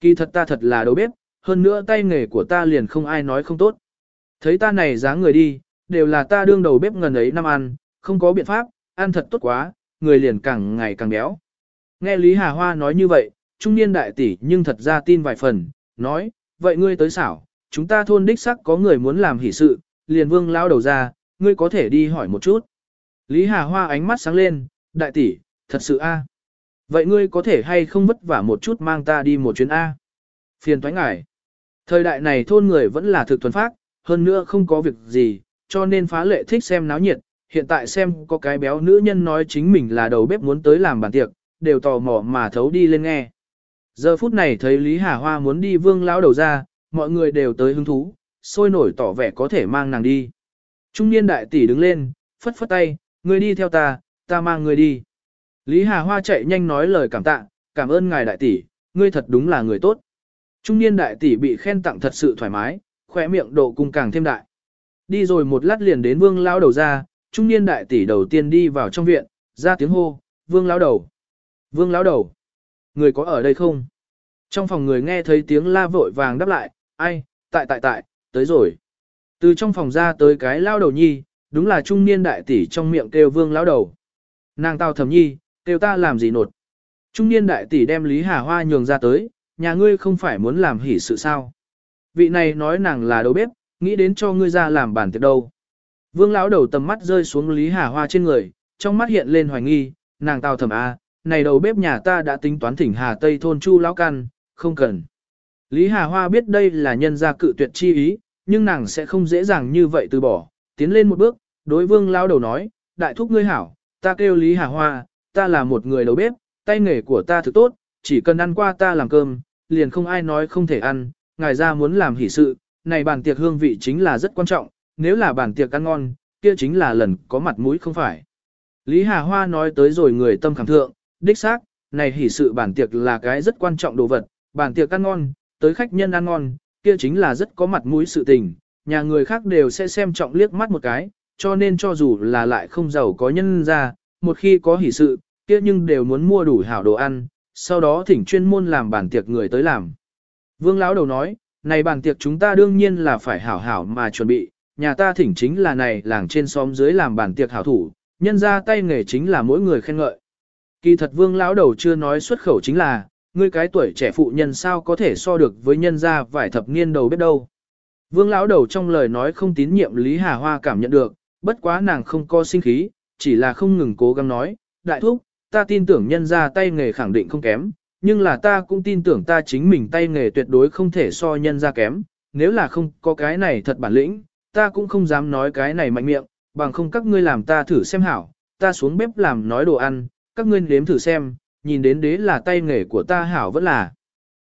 Kỳ thật ta thật là đầu bếp, hơn nữa tay nghề của ta liền không ai nói không tốt. Thấy ta này dáng người đi, đều là ta đương đầu bếp ngần ấy năm ăn, không có biện pháp, ăn thật tốt quá, người liền càng ngày càng béo. Nghe Lý Hà Hoa nói như vậy, trung niên đại tỷ nhưng thật ra tin vài phần, nói, vậy ngươi tới xảo, chúng ta thôn đích sắc có người muốn làm hỷ sự, liền vương lao đầu ra, ngươi có thể đi hỏi một chút. Lý Hà Hoa ánh mắt sáng lên, đại tỷ, thật sự a. Vậy ngươi có thể hay không vất vả một chút mang ta đi một chuyến A? Phiền toái ngại. Thời đại này thôn người vẫn là thực thuần phác, hơn nữa không có việc gì, cho nên phá lệ thích xem náo nhiệt. Hiện tại xem có cái béo nữ nhân nói chính mình là đầu bếp muốn tới làm bàn tiệc, đều tò mò mà thấu đi lên nghe. Giờ phút này thấy Lý Hà Hoa muốn đi vương lão đầu ra, mọi người đều tới hứng thú, sôi nổi tỏ vẻ có thể mang nàng đi. Trung niên đại tỷ đứng lên, phất phất tay, người đi theo ta, ta mang người đi. Lý Hà Hoa chạy nhanh nói lời cảm tạ, cảm ơn ngài đại tỷ, ngươi thật đúng là người tốt. Trung niên đại tỷ bị khen tặng thật sự thoải mái, khỏe miệng độ cung càng thêm đại. Đi rồi một lát liền đến vương lão đầu ra, trung niên đại tỷ đầu tiên đi vào trong viện, ra tiếng hô, vương lão đầu. Vương lão đầu. Người có ở đây không? Trong phòng người nghe thấy tiếng la vội vàng đáp lại, ai, tại tại tại, tới rồi. Từ trong phòng ra tới cái lao đầu nhi, đúng là trung niên đại tỷ trong miệng kêu vương lão đầu. Nàng tao thầm nhi, kêu ta làm gì nột. Trung niên đại tỷ đem Lý Hà Hoa nhường ra tới, nhà ngươi không phải muốn làm hỉ sự sao. Vị này nói nàng là đầu bếp, nghĩ đến cho ngươi ra làm bản tiệc đâu. Vương lão đầu tầm mắt rơi xuống Lý Hà Hoa trên người, trong mắt hiện lên hoài nghi, nàng tao thầm a, này đầu bếp nhà ta đã tính toán thỉnh Hà Tây thôn Chu lão căn, không cần. Lý Hà Hoa biết đây là nhân gia cự tuyệt chi ý, nhưng nàng sẽ không dễ dàng như vậy từ bỏ, tiến lên một bước, đối vương lao đầu nói, đại thúc ngươi hảo, ta kêu Lý Hà Hoa, ta là một người đầu bếp, tay nghề của ta thực tốt, chỉ cần ăn qua ta làm cơm, liền không ai nói không thể ăn, ngài ra muốn làm hỷ sự, này bàn tiệc hương vị chính là rất quan trọng, nếu là bàn tiệc ăn ngon, kia chính là lần có mặt mũi không phải. Lý Hà Hoa nói tới rồi người tâm cảm thượng, đích xác, này hỉ sự bàn tiệc là cái rất quan trọng đồ vật, bàn tiệc ăn ngon, tới khách nhân ăn ngon, kia chính là rất có mặt mũi sự tình, nhà người khác đều sẽ xem trọng liếc mắt một cái, cho nên cho dù là lại không giàu có nhân ra, một khi có hỉ sự, kia nhưng đều muốn mua đủ hảo đồ ăn, sau đó thỉnh chuyên môn làm bàn tiệc người tới làm. Vương lão đầu nói, này bàn tiệc chúng ta đương nhiên là phải hảo hảo mà chuẩn bị, nhà ta thỉnh chính là này làng trên xóm dưới làm bàn tiệc hảo thủ, nhân ra tay nghề chính là mỗi người khen ngợi. Kỳ thật vương lão đầu chưa nói xuất khẩu chính là, ngươi cái tuổi trẻ phụ nhân sao có thể so được với nhân gia vài thập niên đầu biết đâu. Vương lão đầu trong lời nói không tín nhiệm Lý Hà Hoa cảm nhận được, bất quá nàng không có sinh khí, chỉ là không ngừng cố gắng nói, đại thúc, ta tin tưởng nhân gia tay nghề khẳng định không kém, nhưng là ta cũng tin tưởng ta chính mình tay nghề tuyệt đối không thể so nhân gia kém, nếu là không có cái này thật bản lĩnh, ta cũng không dám nói cái này mạnh miệng, bằng không các ngươi làm ta thử xem hảo, ta xuống bếp làm nói đồ ăn, các ngươi nếm thử xem, nhìn đến đế là tay nghề của ta hảo vẫn là.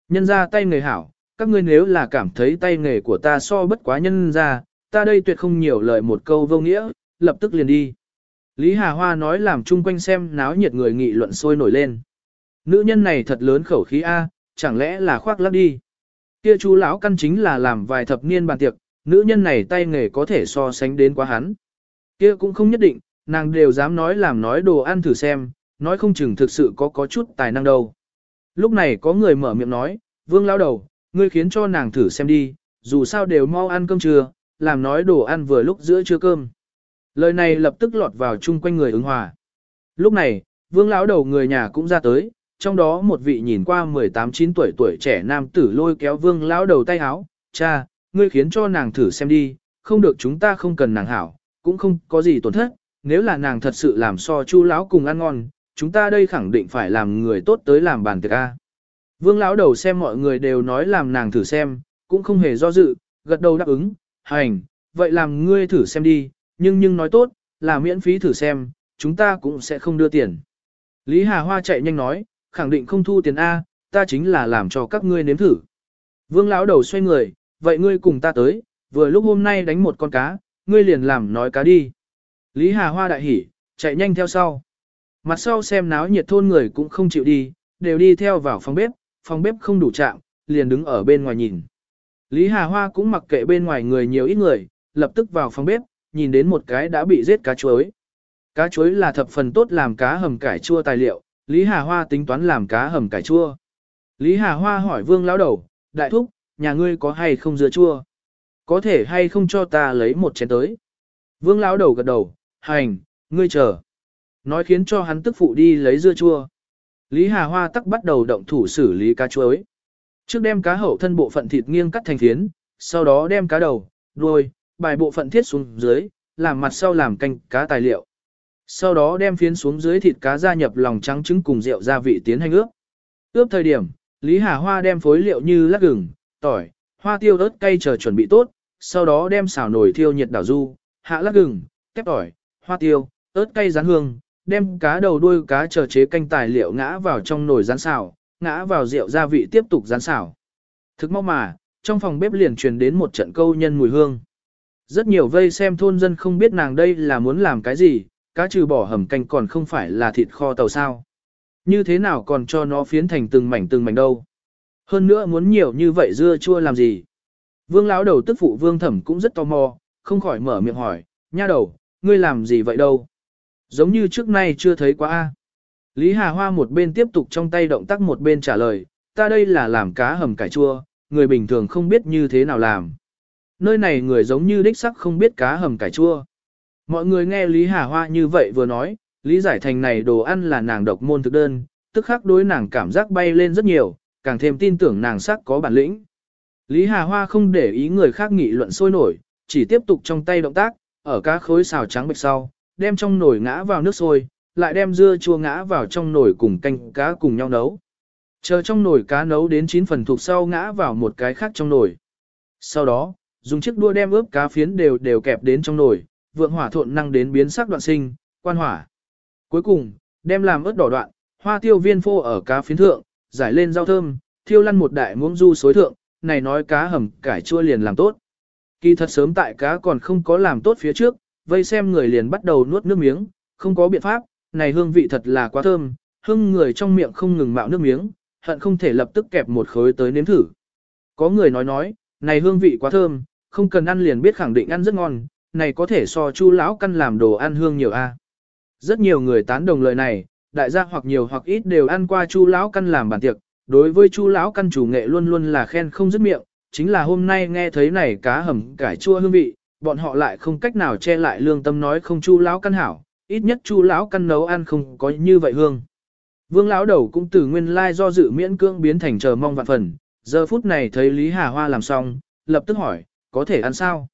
Nhân ra tay nghề hảo, các ngươi nếu là cảm thấy tay nghề của ta so bất quá nhân ra, ta đây tuyệt không nhiều lời một câu vô nghĩa, lập tức liền đi. Lý Hà Hoa nói làm chung quanh xem náo nhiệt người nghị luận sôi nổi lên. Nữ nhân này thật lớn khẩu khí A, chẳng lẽ là khoác lắc đi. Kia chú lão căn chính là làm vài thập niên bàn tiệc, nữ nhân này tay nghề có thể so sánh đến quá hắn. Kia cũng không nhất định, nàng đều dám nói làm nói đồ ăn thử xem, nói không chừng thực sự có có chút tài năng đâu. Lúc này có người mở miệng nói, vương lão đầu, ngươi khiến cho nàng thử xem đi, dù sao đều mau ăn cơm trưa, làm nói đồ ăn vừa lúc giữa trưa cơm. Lời này lập tức lọt vào chung quanh người ứng hòa. Lúc này, vương lão đầu người nhà cũng ra tới, trong đó một vị nhìn qua 18-9 tuổi tuổi trẻ nam tử lôi kéo vương lão đầu tay háo, cha, ngươi khiến cho nàng thử xem đi, không được chúng ta không cần nàng hảo, cũng không có gì tổn thất, nếu là nàng thật sự làm so chu lão cùng ăn ngon, chúng ta đây khẳng định phải làm người tốt tới làm bàn tiệc A. Vương lão đầu xem mọi người đều nói làm nàng thử xem, cũng không hề do dự, gật đầu đáp ứng, hành, vậy làm ngươi thử xem đi, nhưng nhưng nói tốt, là miễn phí thử xem, chúng ta cũng sẽ không đưa tiền. Lý Hà Hoa chạy nhanh nói, khẳng định không thu tiền A, ta chính là làm cho các ngươi nếm thử. Vương lão đầu xoay người, vậy ngươi cùng ta tới, vừa lúc hôm nay đánh một con cá, ngươi liền làm nói cá đi. Lý Hà Hoa đại hỉ, chạy nhanh theo sau. Mặt sau xem náo nhiệt thôn người cũng không chịu đi, đều đi theo vào phòng bếp, phòng bếp không đủ chạm, liền đứng ở bên ngoài nhìn. Lý Hà Hoa cũng mặc kệ bên ngoài người nhiều ít người, lập tức vào phòng bếp, nhìn đến một cái đã bị giết cá chuối. Cá chuối là thập phần tốt làm cá hầm cải chua tài liệu, Lý Hà Hoa tính toán làm cá hầm cải chua. Lý Hà Hoa hỏi vương lão đầu, đại thúc, nhà ngươi có hay không dưa chua? Có thể hay không cho ta lấy một chén tới? Vương lão đầu gật đầu, hành, ngươi chờ. Nói khiến cho hắn tức phụ đi lấy dưa chua. Lý Hà Hoa tắc bắt đầu động thủ xử lý cá chuối. Trước đem cá hậu thân bộ phận thịt nghiêng cắt thành phiến, sau đó đem cá đầu, đuôi, bài bộ phận thiết xuống dưới, làm mặt sau làm canh cá tài liệu. Sau đó đem phiến xuống dưới thịt cá gia nhập lòng trắng trứng cùng rượu gia vị tiến hành ướp. Ướp thời điểm, Lý Hà Hoa đem phối liệu như lát gừng, tỏi, hoa tiêu ớt cay chờ chuẩn bị tốt, sau đó đem xào nồi thiêu nhiệt đảo du, hạ lát gừng, tép tỏi, hoa tiêu, ớt cay rán hương, đem cá đầu đuôi cá chờ chế canh tài liệu ngã vào trong nồi rán xào, ngã vào rượu gia vị tiếp tục rán xào. Thực mau mà, trong phòng bếp liền truyền đến một trận câu nhân mùi hương. Rất nhiều vây xem thôn dân không biết nàng đây là muốn làm cái gì, cá trừ bỏ hầm canh còn không phải là thịt kho tàu sao. Như thế nào còn cho nó phiến thành từng mảnh từng mảnh đâu. Hơn nữa muốn nhiều như vậy dưa chua làm gì. Vương lão đầu tức phụ vương thẩm cũng rất tò mò, không khỏi mở miệng hỏi, nha đầu, ngươi làm gì vậy đâu. Giống như trước nay chưa thấy quá a. Lý Hà Hoa một bên tiếp tục trong tay động tác một bên trả lời, ta đây là làm cá hầm cải chua, người bình thường không biết như thế nào làm. Nơi này người giống như đích sắc không biết cá hầm cải chua. Mọi người nghe Lý Hà Hoa như vậy vừa nói, Lý giải thành này đồ ăn là nàng độc môn thực đơn, tức khắc đối nàng cảm giác bay lên rất nhiều, càng thêm tin tưởng nàng sắc có bản lĩnh. Lý Hà Hoa không để ý người khác nghị luận sôi nổi, chỉ tiếp tục trong tay động tác, ở cá khối xào trắng bạch sau, đem trong nồi ngã vào nước sôi, lại đem dưa chua ngã vào trong nồi cùng canh cá cùng nhau nấu. Chờ trong nồi cá nấu đến 9 phần thuộc sau ngã vào một cái khác trong nồi. Sau đó, dùng chiếc đua đem ướp cá phiến đều đều kẹp đến trong nồi, vượng hỏa thộn năng đến biến sắc đoạn sinh, quan hỏa. Cuối cùng, đem làm ớt đỏ đoạn, hoa tiêu viên phô ở cá phiến thượng, giải lên rau thơm, thiêu lăn một đại muỗng du xối thượng, này nói cá hầm cải chua liền làm tốt. Kỳ thật sớm tại cá còn không có làm tốt phía trước, vây xem người liền bắt đầu nuốt nước miếng, không có biện pháp, này hương vị thật là quá thơm, hương người trong miệng không ngừng mạo nước miếng, hận không thể lập tức kẹp một khối tới nếm thử. Có người nói nói, này hương vị quá thơm, không cần ăn liền biết khẳng định ăn rất ngon, này có thể so chu lão căn làm đồ ăn hương nhiều a. Rất nhiều người tán đồng lời này, đại gia hoặc nhiều hoặc ít đều ăn qua chu lão căn làm bàn tiệc, đối với chu lão căn chủ nghệ luôn luôn là khen không dứt miệng, chính là hôm nay nghe thấy này cá hầm cải chua hương vị, bọn họ lại không cách nào che lại lương tâm nói không chu lão căn hảo, ít nhất chu lão căn nấu ăn không có như vậy hương. Vương lão đầu cũng từ nguyên lai do dự miễn cưỡng biến thành chờ mong vạn phần, giờ phút này thấy Lý Hà Hoa làm xong, lập tức hỏi, có thể ăn sao?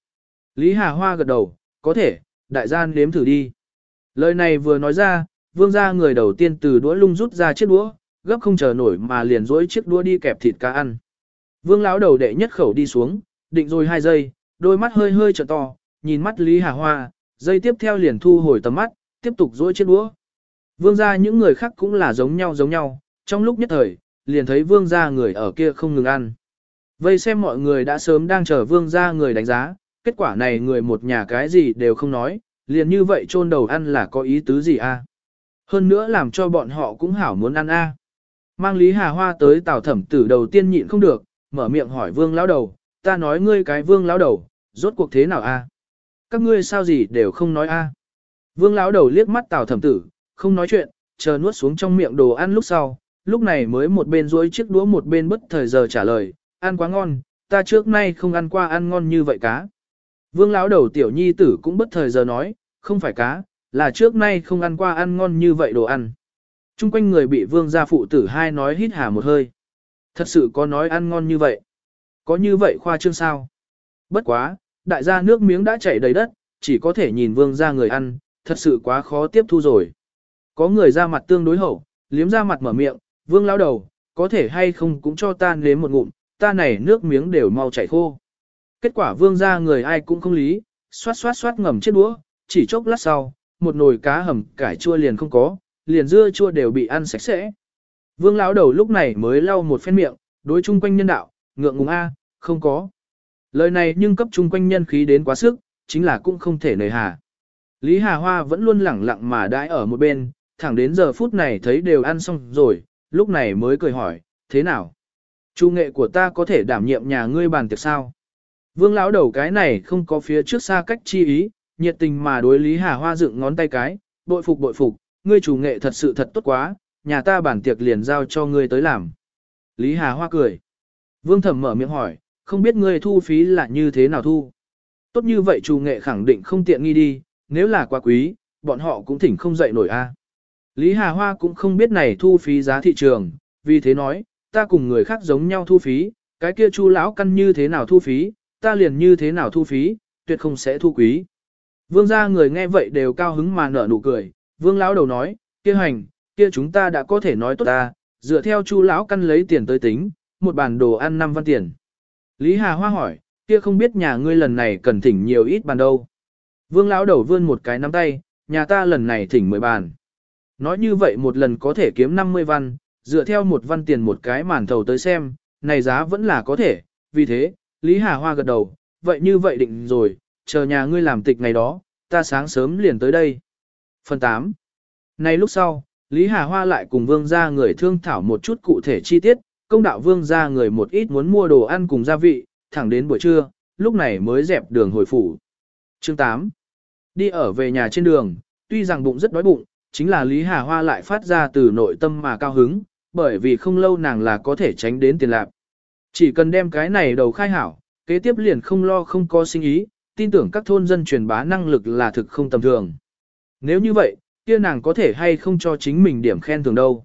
Lý Hà Hoa gật đầu, có thể, đại gian nếm thử đi. Lời này vừa nói ra, vương gia người đầu tiên từ đũa lung rút ra chiếc đũa, gấp không chờ nổi mà liền dối chiếc đũa đi kẹp thịt cá ăn. Vương lão đầu đệ nhất khẩu đi xuống, định rồi hai giây, đôi mắt hơi hơi trợ to, nhìn mắt Lý Hà Hoa, giây tiếp theo liền thu hồi tầm mắt, tiếp tục dỗi chiếc đũa. Vương gia những người khác cũng là giống nhau giống nhau, trong lúc nhất thời, liền thấy vương gia người ở kia không ngừng ăn. Vây xem mọi người đã sớm đang chờ vương gia người đánh giá, kết quả này người một nhà cái gì đều không nói, liền như vậy chôn đầu ăn là có ý tứ gì a? Hơn nữa làm cho bọn họ cũng hảo muốn ăn a. Mang Lý Hà Hoa tới Tào Thẩm Tử đầu tiên nhịn không được, mở miệng hỏi Vương lão đầu, ta nói ngươi cái Vương lão đầu, rốt cuộc thế nào a? Các ngươi sao gì đều không nói a? Vương lão đầu liếc mắt Tào Thẩm Tử, không nói chuyện, chờ nuốt xuống trong miệng đồ ăn lúc sau, lúc này mới một bên duỗi chiếc đũa một bên bất thời giờ trả lời, ăn quá ngon, ta trước nay không ăn qua ăn ngon như vậy cá. Vương lão đầu tiểu nhi tử cũng bất thời giờ nói, không phải cá, là trước nay không ăn qua ăn ngon như vậy đồ ăn. Trung quanh người bị vương gia phụ tử hai nói hít hà một hơi. Thật sự có nói ăn ngon như vậy. Có như vậy khoa trương sao? Bất quá, đại gia nước miếng đã chảy đầy đất, chỉ có thể nhìn vương gia người ăn, thật sự quá khó tiếp thu rồi. Có người ra mặt tương đối hậu, liếm ra mặt mở miệng, vương lão đầu, có thể hay không cũng cho ta nếm một ngụm, ta này nước miếng đều mau chảy khô. Kết quả vương ra người ai cũng không lý, xoát xoát xoát ngầm chiếc đũa, chỉ chốc lát sau, một nồi cá hầm cải chua liền không có, liền dưa chua đều bị ăn sạch sẽ. Vương lão đầu lúc này mới lau một phen miệng, đối chung quanh nhân đạo, ngượng ngùng a, không có. Lời này nhưng cấp chung quanh nhân khí đến quá sức, chính là cũng không thể nời hà. Lý Hà Hoa vẫn luôn lẳng lặng mà đãi ở một bên, thẳng đến giờ phút này thấy đều ăn xong rồi, lúc này mới cười hỏi, thế nào? Chu nghệ của ta có thể đảm nhiệm nhà ngươi bàn tiệc sao? Vương lão đầu cái này không có phía trước xa cách chi ý, nhiệt tình mà đối Lý Hà Hoa dựng ngón tay cái, bội phục bội phục, ngươi chủ nghệ thật sự thật tốt quá, nhà ta bản tiệc liền giao cho ngươi tới làm. Lý Hà Hoa cười. Vương Thẩm mở miệng hỏi, không biết ngươi thu phí là như thế nào thu? Tốt như vậy chủ nghệ khẳng định không tiện nghi đi, nếu là quá quý, bọn họ cũng thỉnh không dậy nổi a. Lý Hà Hoa cũng không biết này thu phí giá thị trường, vì thế nói, ta cùng người khác giống nhau thu phí, cái kia chu lão căn như thế nào thu phí, ta liền như thế nào thu phí, tuyệt không sẽ thu quý. Vương gia người nghe vậy đều cao hứng mà nở nụ cười, vương lão đầu nói, kia hành, kia chúng ta đã có thể nói tốt ta, dựa theo chu lão căn lấy tiền tới tính, một bản đồ ăn 5 văn tiền. Lý Hà Hoa hỏi, kia không biết nhà ngươi lần này cần thỉnh nhiều ít bàn đâu. Vương lão đầu vươn một cái nắm tay, nhà ta lần này thỉnh 10 bàn. Nói như vậy một lần có thể kiếm 50 văn, dựa theo một văn tiền một cái màn thầu tới xem, này giá vẫn là có thể, vì thế, Lý Hà Hoa gật đầu, vậy như vậy định rồi, chờ nhà ngươi làm tịch ngày đó, ta sáng sớm liền tới đây. Phần 8. Nay lúc sau, Lý Hà Hoa lại cùng vương gia người thương thảo một chút cụ thể chi tiết, công đạo vương gia người một ít muốn mua đồ ăn cùng gia vị, thẳng đến buổi trưa, lúc này mới dẹp đường hồi phủ. Chương 8. Đi ở về nhà trên đường, tuy rằng bụng rất đói bụng, chính là Lý Hà Hoa lại phát ra từ nội tâm mà cao hứng, bởi vì không lâu nàng là có thể tránh đến tiền lạc. Chỉ cần đem cái này đầu khai hảo, kế tiếp liền không lo không có sinh ý, tin tưởng các thôn dân truyền bá năng lực là thực không tầm thường. Nếu như vậy, kia nàng có thể hay không cho chính mình điểm khen thường đâu.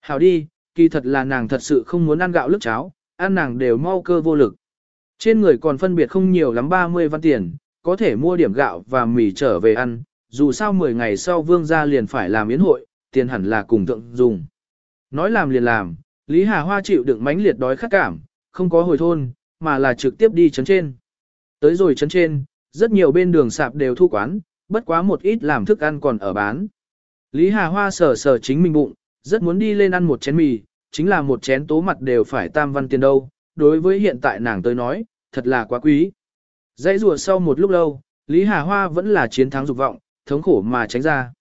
Hảo đi, kỳ thật là nàng thật sự không muốn ăn gạo lức cháo, ăn nàng đều mau cơ vô lực. Trên người còn phân biệt không nhiều lắm 30 văn tiền, có thể mua điểm gạo và mì trở về ăn, dù sao 10 ngày sau vương gia liền phải làm yến hội, tiền hẳn là cùng tượng dùng. Nói làm liền làm, Lý Hà Hoa chịu đựng mãnh liệt đói khát cảm, không có hồi thôn, mà là trực tiếp đi chấn trên. Tới rồi chấn trên, rất nhiều bên đường sạp đều thu quán, bất quá một ít làm thức ăn còn ở bán. Lý Hà Hoa sờ sờ chính mình bụng, rất muốn đi lên ăn một chén mì, chính là một chén tố mặt đều phải tam văn tiền đâu, đối với hiện tại nàng tới nói, thật là quá quý. Dãy rùa sau một lúc lâu, Lý Hà Hoa vẫn là chiến thắng dục vọng, thống khổ mà tránh ra.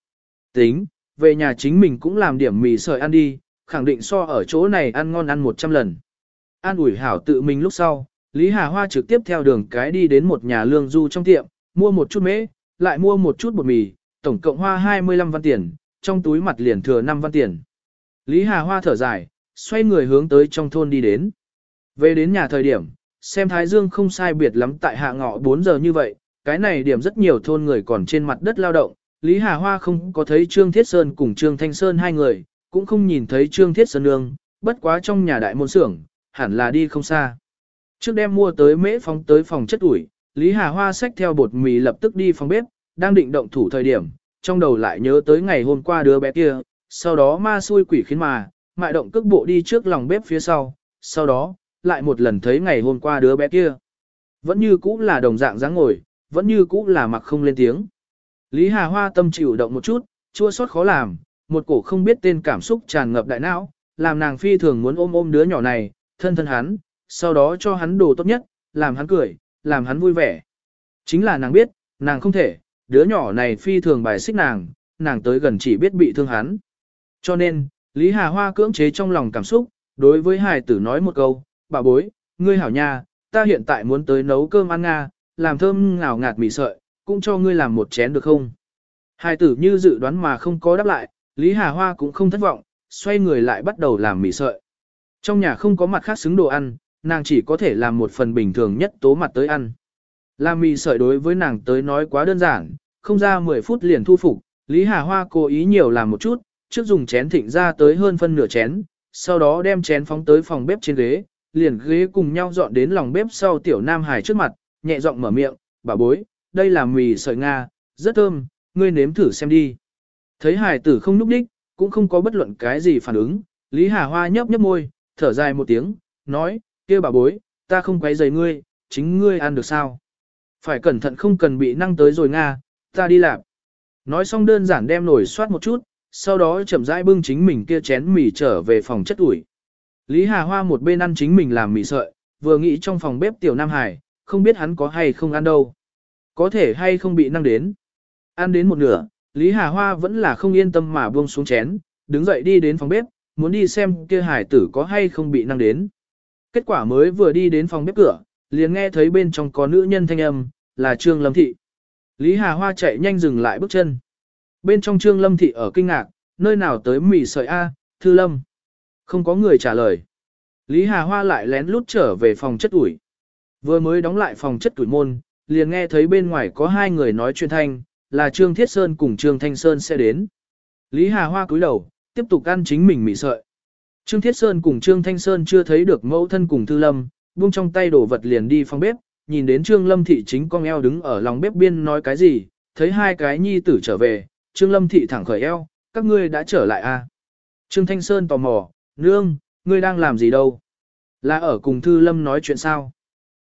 Tính, về nhà chính mình cũng làm điểm mì sợi ăn đi, khẳng định so ở chỗ này ăn ngon ăn 100 lần. An ủi hảo tự mình lúc sau, Lý Hà Hoa trực tiếp theo đường cái đi đến một nhà lương du trong tiệm, mua một chút mễ, lại mua một chút bột mì, tổng cộng hoa 25 văn tiền, trong túi mặt liền thừa 5 văn tiền. Lý Hà Hoa thở dài, xoay người hướng tới trong thôn đi đến. Về đến nhà thời điểm, xem Thái Dương không sai biệt lắm tại hạ ngọ 4 giờ như vậy, cái này điểm rất nhiều thôn người còn trên mặt đất lao động. Lý Hà Hoa không có thấy Trương Thiết Sơn cùng Trương Thanh Sơn hai người, cũng không nhìn thấy Trương Thiết Sơn nương, bất quá trong nhà đại môn xưởng, hẳn là đi không xa. Trước đem mua tới mễ phóng tới phòng chất ủi, Lý Hà Hoa xách theo bột mì lập tức đi phòng bếp, đang định động thủ thời điểm, trong đầu lại nhớ tới ngày hôm qua đứa bé kia, sau đó ma xui quỷ khiến mà, mại động cước bộ đi trước lòng bếp phía sau, sau đó, lại một lần thấy ngày hôm qua đứa bé kia. Vẫn như cũ là đồng dạng dáng ngồi, vẫn như cũ là mặc không lên tiếng. Lý Hà Hoa tâm chịu động một chút, chua xót khó làm, một cổ không biết tên cảm xúc tràn ngập đại não, làm nàng phi thường muốn ôm ôm đứa nhỏ này, thân thân hắn, sau đó cho hắn đồ tốt nhất, làm hắn cười, làm hắn vui vẻ. Chính là nàng biết, nàng không thể, đứa nhỏ này phi thường bài xích nàng, nàng tới gần chỉ biết bị thương hắn. Cho nên, Lý Hà Hoa cưỡng chế trong lòng cảm xúc, đối với hài tử nói một câu, bà bối, ngươi hảo nha, ta hiện tại muốn tới nấu cơm ăn nga, làm thơm ngào ngạt mì sợi, cũng cho ngươi làm một chén được không? Hài tử như dự đoán mà không có đáp lại, Lý Hà Hoa cũng không thất vọng, xoay người lại bắt đầu làm mì sợi. Trong nhà không có mặt khác xứng đồ ăn, nàng chỉ có thể làm một phần bình thường nhất tố mặt tới ăn. Làm mì sợi đối với nàng tới nói quá đơn giản, không ra 10 phút liền thu phục, Lý Hà Hoa cố ý nhiều làm một chút, trước dùng chén thịnh ra tới hơn phân nửa chén, sau đó đem chén phóng tới phòng bếp trên ghế, liền ghế cùng nhau dọn đến lòng bếp sau tiểu Nam Hải trước mặt, nhẹ giọng mở miệng, bà bối, đây là mì sợi Nga, rất thơm, ngươi nếm thử xem đi. Thấy Hải tử không núp đích, cũng không có bất luận cái gì phản ứng, Lý Hà Hoa nhấp nhấp môi, thở dài một tiếng, nói, kia bà bối, ta không quấy rầy ngươi, chính ngươi ăn được sao? Phải cẩn thận không cần bị năng tới rồi Nga, ta đi làm. Nói xong đơn giản đem nổi soát một chút, sau đó chậm rãi bưng chính mình kia chén mì trở về phòng chất ủi. Lý Hà Hoa một bên ăn chính mình làm mì sợi, vừa nghĩ trong phòng bếp tiểu Nam Hải, không biết hắn có hay không ăn đâu. Có thể hay không bị năng đến. Ăn đến một nửa, Lý Hà Hoa vẫn là không yên tâm mà buông xuống chén, đứng dậy đi đến phòng bếp, muốn đi xem kia hải tử có hay không bị năng đến. Kết quả mới vừa đi đến phòng bếp cửa, liền nghe thấy bên trong có nữ nhân thanh âm, là Trương Lâm Thị. Lý Hà Hoa chạy nhanh dừng lại bước chân. Bên trong Trương Lâm Thị ở kinh ngạc, nơi nào tới mì sợi A, Thư Lâm. Không có người trả lời. Lý Hà Hoa lại lén lút trở về phòng chất ủi. Vừa mới đóng lại phòng chất ủi môn, liền nghe thấy bên ngoài có hai người nói chuyện thanh, là Trương Thiết Sơn cùng Trương Thanh Sơn sẽ đến. Lý Hà Hoa cúi đầu, tiếp tục ăn chính mình mì sợi. Trương Thiết Sơn cùng Trương Thanh Sơn chưa thấy được mẫu thân cùng Thư Lâm, buông trong tay đổ vật liền đi phòng bếp, nhìn đến Trương Lâm Thị chính con eo đứng ở lòng bếp biên nói cái gì, thấy hai cái nhi tử trở về, Trương Lâm Thị thẳng khởi eo, các ngươi đã trở lại à. Trương Thanh Sơn tò mò, nương, ngươi đang làm gì đâu? Là ở cùng Thư Lâm nói chuyện sao?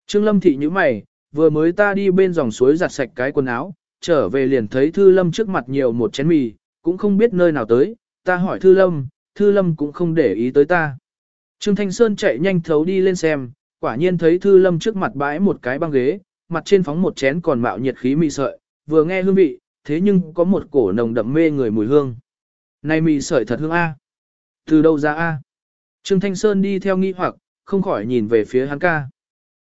Trương Lâm Thị như mày, vừa mới ta đi bên dòng suối giặt sạch cái quần áo, trở về liền thấy Thư Lâm trước mặt nhiều một chén mì, cũng không biết nơi nào tới, ta hỏi Thư Lâm, Thư Lâm cũng không để ý tới ta. Trương Thanh Sơn chạy nhanh thấu đi lên xem, quả nhiên thấy Thư Lâm trước mặt bãi một cái băng ghế, mặt trên phóng một chén còn mạo nhiệt khí mì sợi, vừa nghe hương vị, thế nhưng có một cổ nồng đậm mê người mùi hương. Này mì sợi thật hương A. Từ đâu ra A? Trương Thanh Sơn đi theo nghi hoặc, không khỏi nhìn về phía hắn ca.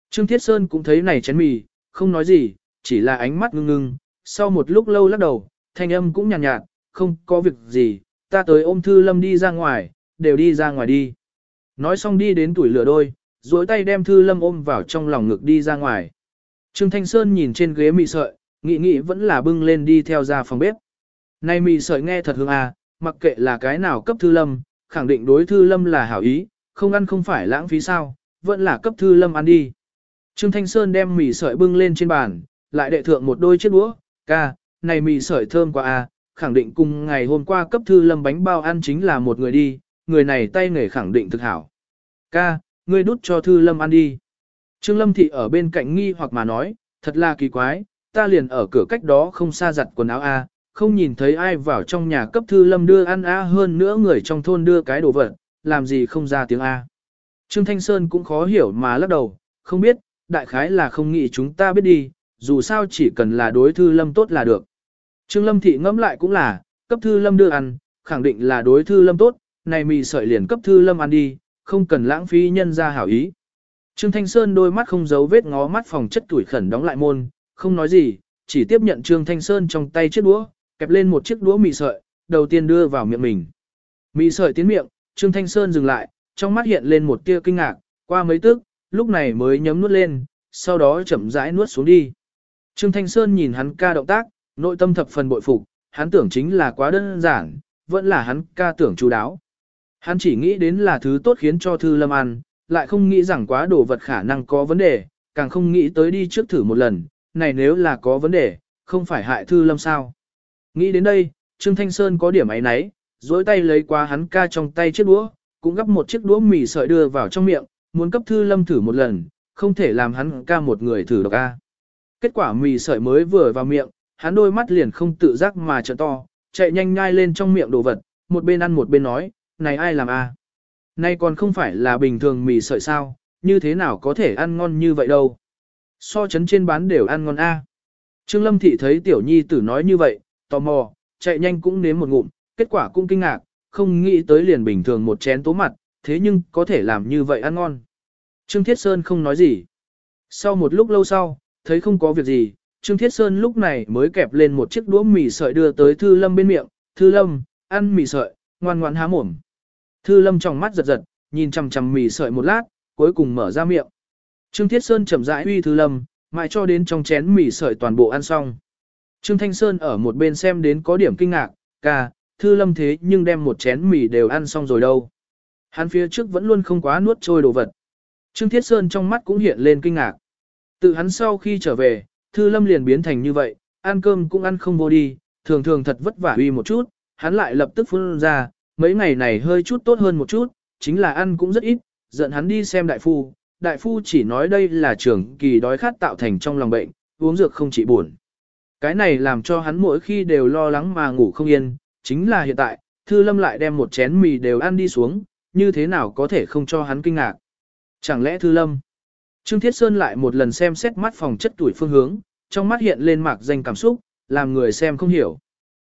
Trương Thiết Sơn cũng thấy này chén mì, không nói gì, chỉ là ánh mắt ngưng ngưng, sau một lúc lâu lắc đầu, thanh âm cũng nhàn nhạt, nhạt, không có việc gì, ta tới ôm Thư Lâm đi ra ngoài, đều đi ra ngoài đi. Nói xong đi đến tuổi lửa đôi, duỗi tay đem Thư Lâm ôm vào trong lòng ngực đi ra ngoài. Trương Thanh Sơn nhìn trên ghế mị sợi, nghĩ nghĩ vẫn là bưng lên đi theo ra phòng bếp. Này mì sợi nghe thật hương à, mặc kệ là cái nào cấp Thư Lâm, khẳng định đối Thư Lâm là hảo ý, không ăn không phải lãng phí sao, vẫn là cấp Thư Lâm ăn đi. Trương Thanh Sơn đem mì sợi bưng lên trên bàn, lại đệ thượng một đôi chiếc đũa, ca, này mì sợi thơm quá à, khẳng định cùng ngày hôm qua cấp thư lâm bánh bao ăn chính là một người đi, người này tay nghề khẳng định thực hảo. Ca, ngươi đút cho thư lâm ăn đi. Trương Lâm Thị ở bên cạnh nghi hoặc mà nói, thật là kỳ quái, ta liền ở cửa cách đó không xa giặt quần áo A, không nhìn thấy ai vào trong nhà cấp thư lâm đưa ăn A hơn nữa người trong thôn đưa cái đồ vật, làm gì không ra tiếng A. Trương Thanh Sơn cũng khó hiểu mà lắc đầu, không biết, đại khái là không nghĩ chúng ta biết đi, dù sao chỉ cần là đối thư lâm tốt là được. Trương Lâm Thị ngẫm lại cũng là, cấp thư lâm đưa ăn, khẳng định là đối thư lâm tốt, này mì sợi liền cấp thư lâm ăn đi, không cần lãng phí nhân ra hảo ý. Trương Thanh Sơn đôi mắt không giấu vết ngó mắt phòng chất tuổi khẩn đóng lại môn, không nói gì, chỉ tiếp nhận Trương Thanh Sơn trong tay chiếc đũa, kẹp lên một chiếc đũa mì sợi, đầu tiên đưa vào miệng mình. Mì sợi tiến miệng, Trương Thanh Sơn dừng lại, trong mắt hiện lên một tia kinh ngạc, qua mấy tức, lúc này mới nhấm nuốt lên, sau đó chậm rãi nuốt xuống đi. Trương Thanh Sơn nhìn hắn ca động tác, nội tâm thập phần bội phục, hắn tưởng chính là quá đơn giản, vẫn là hắn ca tưởng chú đáo. Hắn chỉ nghĩ đến là thứ tốt khiến cho Thư Lâm ăn, lại không nghĩ rằng quá đồ vật khả năng có vấn đề, càng không nghĩ tới đi trước thử một lần, này nếu là có vấn đề, không phải hại Thư Lâm sao. Nghĩ đến đây, Trương Thanh Sơn có điểm ấy nấy, dối tay lấy qua hắn ca trong tay chiếc đũa, cũng gắp một chiếc đũa mì sợi đưa vào trong miệng, muốn cấp Thư Lâm thử một lần, không thể làm hắn ca một người thử độc ca. Kết quả mì sợi mới vừa vào miệng, hắn đôi mắt liền không tự giác mà trợ to, chạy nhanh nhai lên trong miệng đồ vật, một bên ăn một bên nói, này ai làm a? À? Này còn không phải là bình thường mì sợi sao, như thế nào có thể ăn ngon như vậy đâu. So chấn trên bán đều ăn ngon a. Trương Lâm Thị thấy tiểu nhi tử nói như vậy, tò mò, chạy nhanh cũng nếm một ngụm, kết quả cũng kinh ngạc, không nghĩ tới liền bình thường một chén tố mặt, thế nhưng có thể làm như vậy ăn ngon. Trương Thiết Sơn không nói gì. Sau một lúc lâu sau, thấy không có việc gì, Trương Thiết Sơn lúc này mới kẹp lên một chiếc đũa mì sợi đưa tới Thư Lâm bên miệng, Thư Lâm, ăn mì sợi, ngoan ngoan há mồm. Thư Lâm trong mắt giật giật, nhìn chằm chằm mì sợi một lát, cuối cùng mở ra miệng. Trương Thiết Sơn chậm rãi uy Thư Lâm, mãi cho đến trong chén mì sợi toàn bộ ăn xong. Trương Thanh Sơn ở một bên xem đến có điểm kinh ngạc, ca, Thư Lâm thế nhưng đem một chén mì đều ăn xong rồi đâu. Hắn phía trước vẫn luôn không quá nuốt trôi đồ vật. Trương Thiết Sơn trong mắt cũng hiện lên kinh ngạc. Tự hắn sau khi trở về, Thư Lâm liền biến thành như vậy, ăn cơm cũng ăn không vô đi, thường thường thật vất vả uy một chút, hắn lại lập tức phun ra, mấy ngày này hơi chút tốt hơn một chút, chính là ăn cũng rất ít, giận hắn đi xem đại phu, đại phu chỉ nói đây là trường kỳ đói khát tạo thành trong lòng bệnh, uống dược không trị buồn. Cái này làm cho hắn mỗi khi đều lo lắng mà ngủ không yên, chính là hiện tại, Thư Lâm lại đem một chén mì đều ăn đi xuống, như thế nào có thể không cho hắn kinh ngạc. Chẳng lẽ Thư Lâm? Trương Thiết Sơn lại một lần xem xét mắt phòng chất tuổi phương hướng, trong mắt hiện lên mạc danh cảm xúc, làm người xem không hiểu.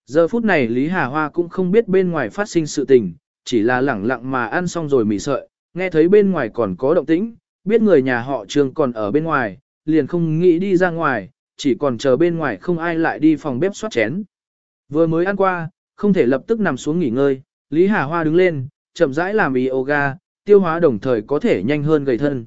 Giờ phút này Lý Hà Hoa cũng không biết bên ngoài phát sinh sự tình, chỉ là lẳng lặng mà ăn xong rồi mì sợi, nghe thấy bên ngoài còn có động tĩnh, biết người nhà họ Trương còn ở bên ngoài, liền không nghĩ đi ra ngoài, chỉ còn chờ bên ngoài không ai lại đi phòng bếp xoát chén. Vừa mới ăn qua, không thể lập tức nằm xuống nghỉ ngơi, Lý Hà Hoa đứng lên, chậm rãi làm yoga, tiêu hóa đồng thời có thể nhanh hơn gầy thân.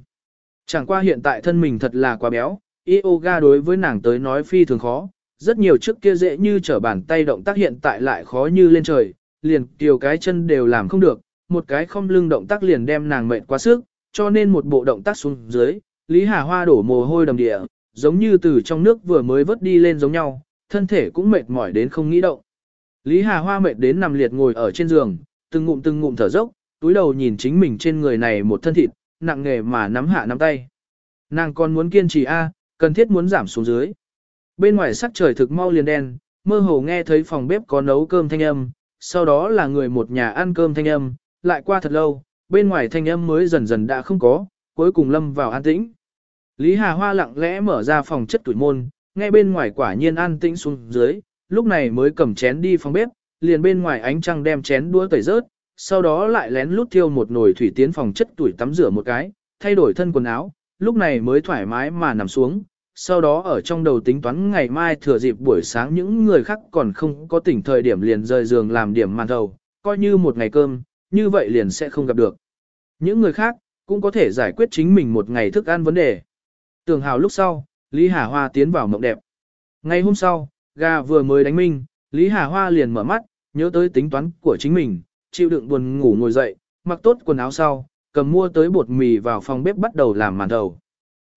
Chẳng qua hiện tại thân mình thật là quá béo, yoga đối với nàng tới nói phi thường khó, rất nhiều trước kia dễ như trở bàn tay động tác hiện tại lại khó như lên trời, liền tiểu cái chân đều làm không được, một cái không lưng động tác liền đem nàng mệt quá sức, cho nên một bộ động tác xuống dưới, Lý Hà Hoa đổ mồ hôi đầm địa, giống như từ trong nước vừa mới vớt đi lên giống nhau, thân thể cũng mệt mỏi đến không nghĩ động. Lý Hà Hoa mệt đến nằm liệt ngồi ở trên giường, từng ngụm từng ngụm thở dốc, túi đầu nhìn chính mình trên người này một thân thịt, nặng nghề mà nắm hạ nắm tay. Nàng còn muốn kiên trì a, cần thiết muốn giảm xuống dưới. Bên ngoài sắc trời thực mau liền đen, mơ hồ nghe thấy phòng bếp có nấu cơm thanh âm, sau đó là người một nhà ăn cơm thanh âm, lại qua thật lâu, bên ngoài thanh âm mới dần dần đã không có, cuối cùng lâm vào an tĩnh. Lý Hà Hoa lặng lẽ mở ra phòng chất tuổi môn, nghe bên ngoài quả nhiên an tĩnh xuống dưới, lúc này mới cầm chén đi phòng bếp, liền bên ngoài ánh trăng đem chén đũa tẩy rớt, sau đó lại lén lút thiêu một nồi thủy tiến phòng chất tuổi tắm rửa một cái, thay đổi thân quần áo, lúc này mới thoải mái mà nằm xuống, sau đó ở trong đầu tính toán ngày mai thừa dịp buổi sáng những người khác còn không có tỉnh thời điểm liền rời giường làm điểm màn đầu, coi như một ngày cơm, như vậy liền sẽ không gặp được. Những người khác cũng có thể giải quyết chính mình một ngày thức ăn vấn đề. Tường hào lúc sau, Lý Hà Hoa tiến vào mộng đẹp. Ngày hôm sau, gà vừa mới đánh minh, Lý Hà Hoa liền mở mắt, nhớ tới tính toán của chính mình, chịu đựng buồn ngủ ngồi dậy, mặc tốt quần áo sau, cầm mua tới bột mì vào phòng bếp bắt đầu làm màn thầu.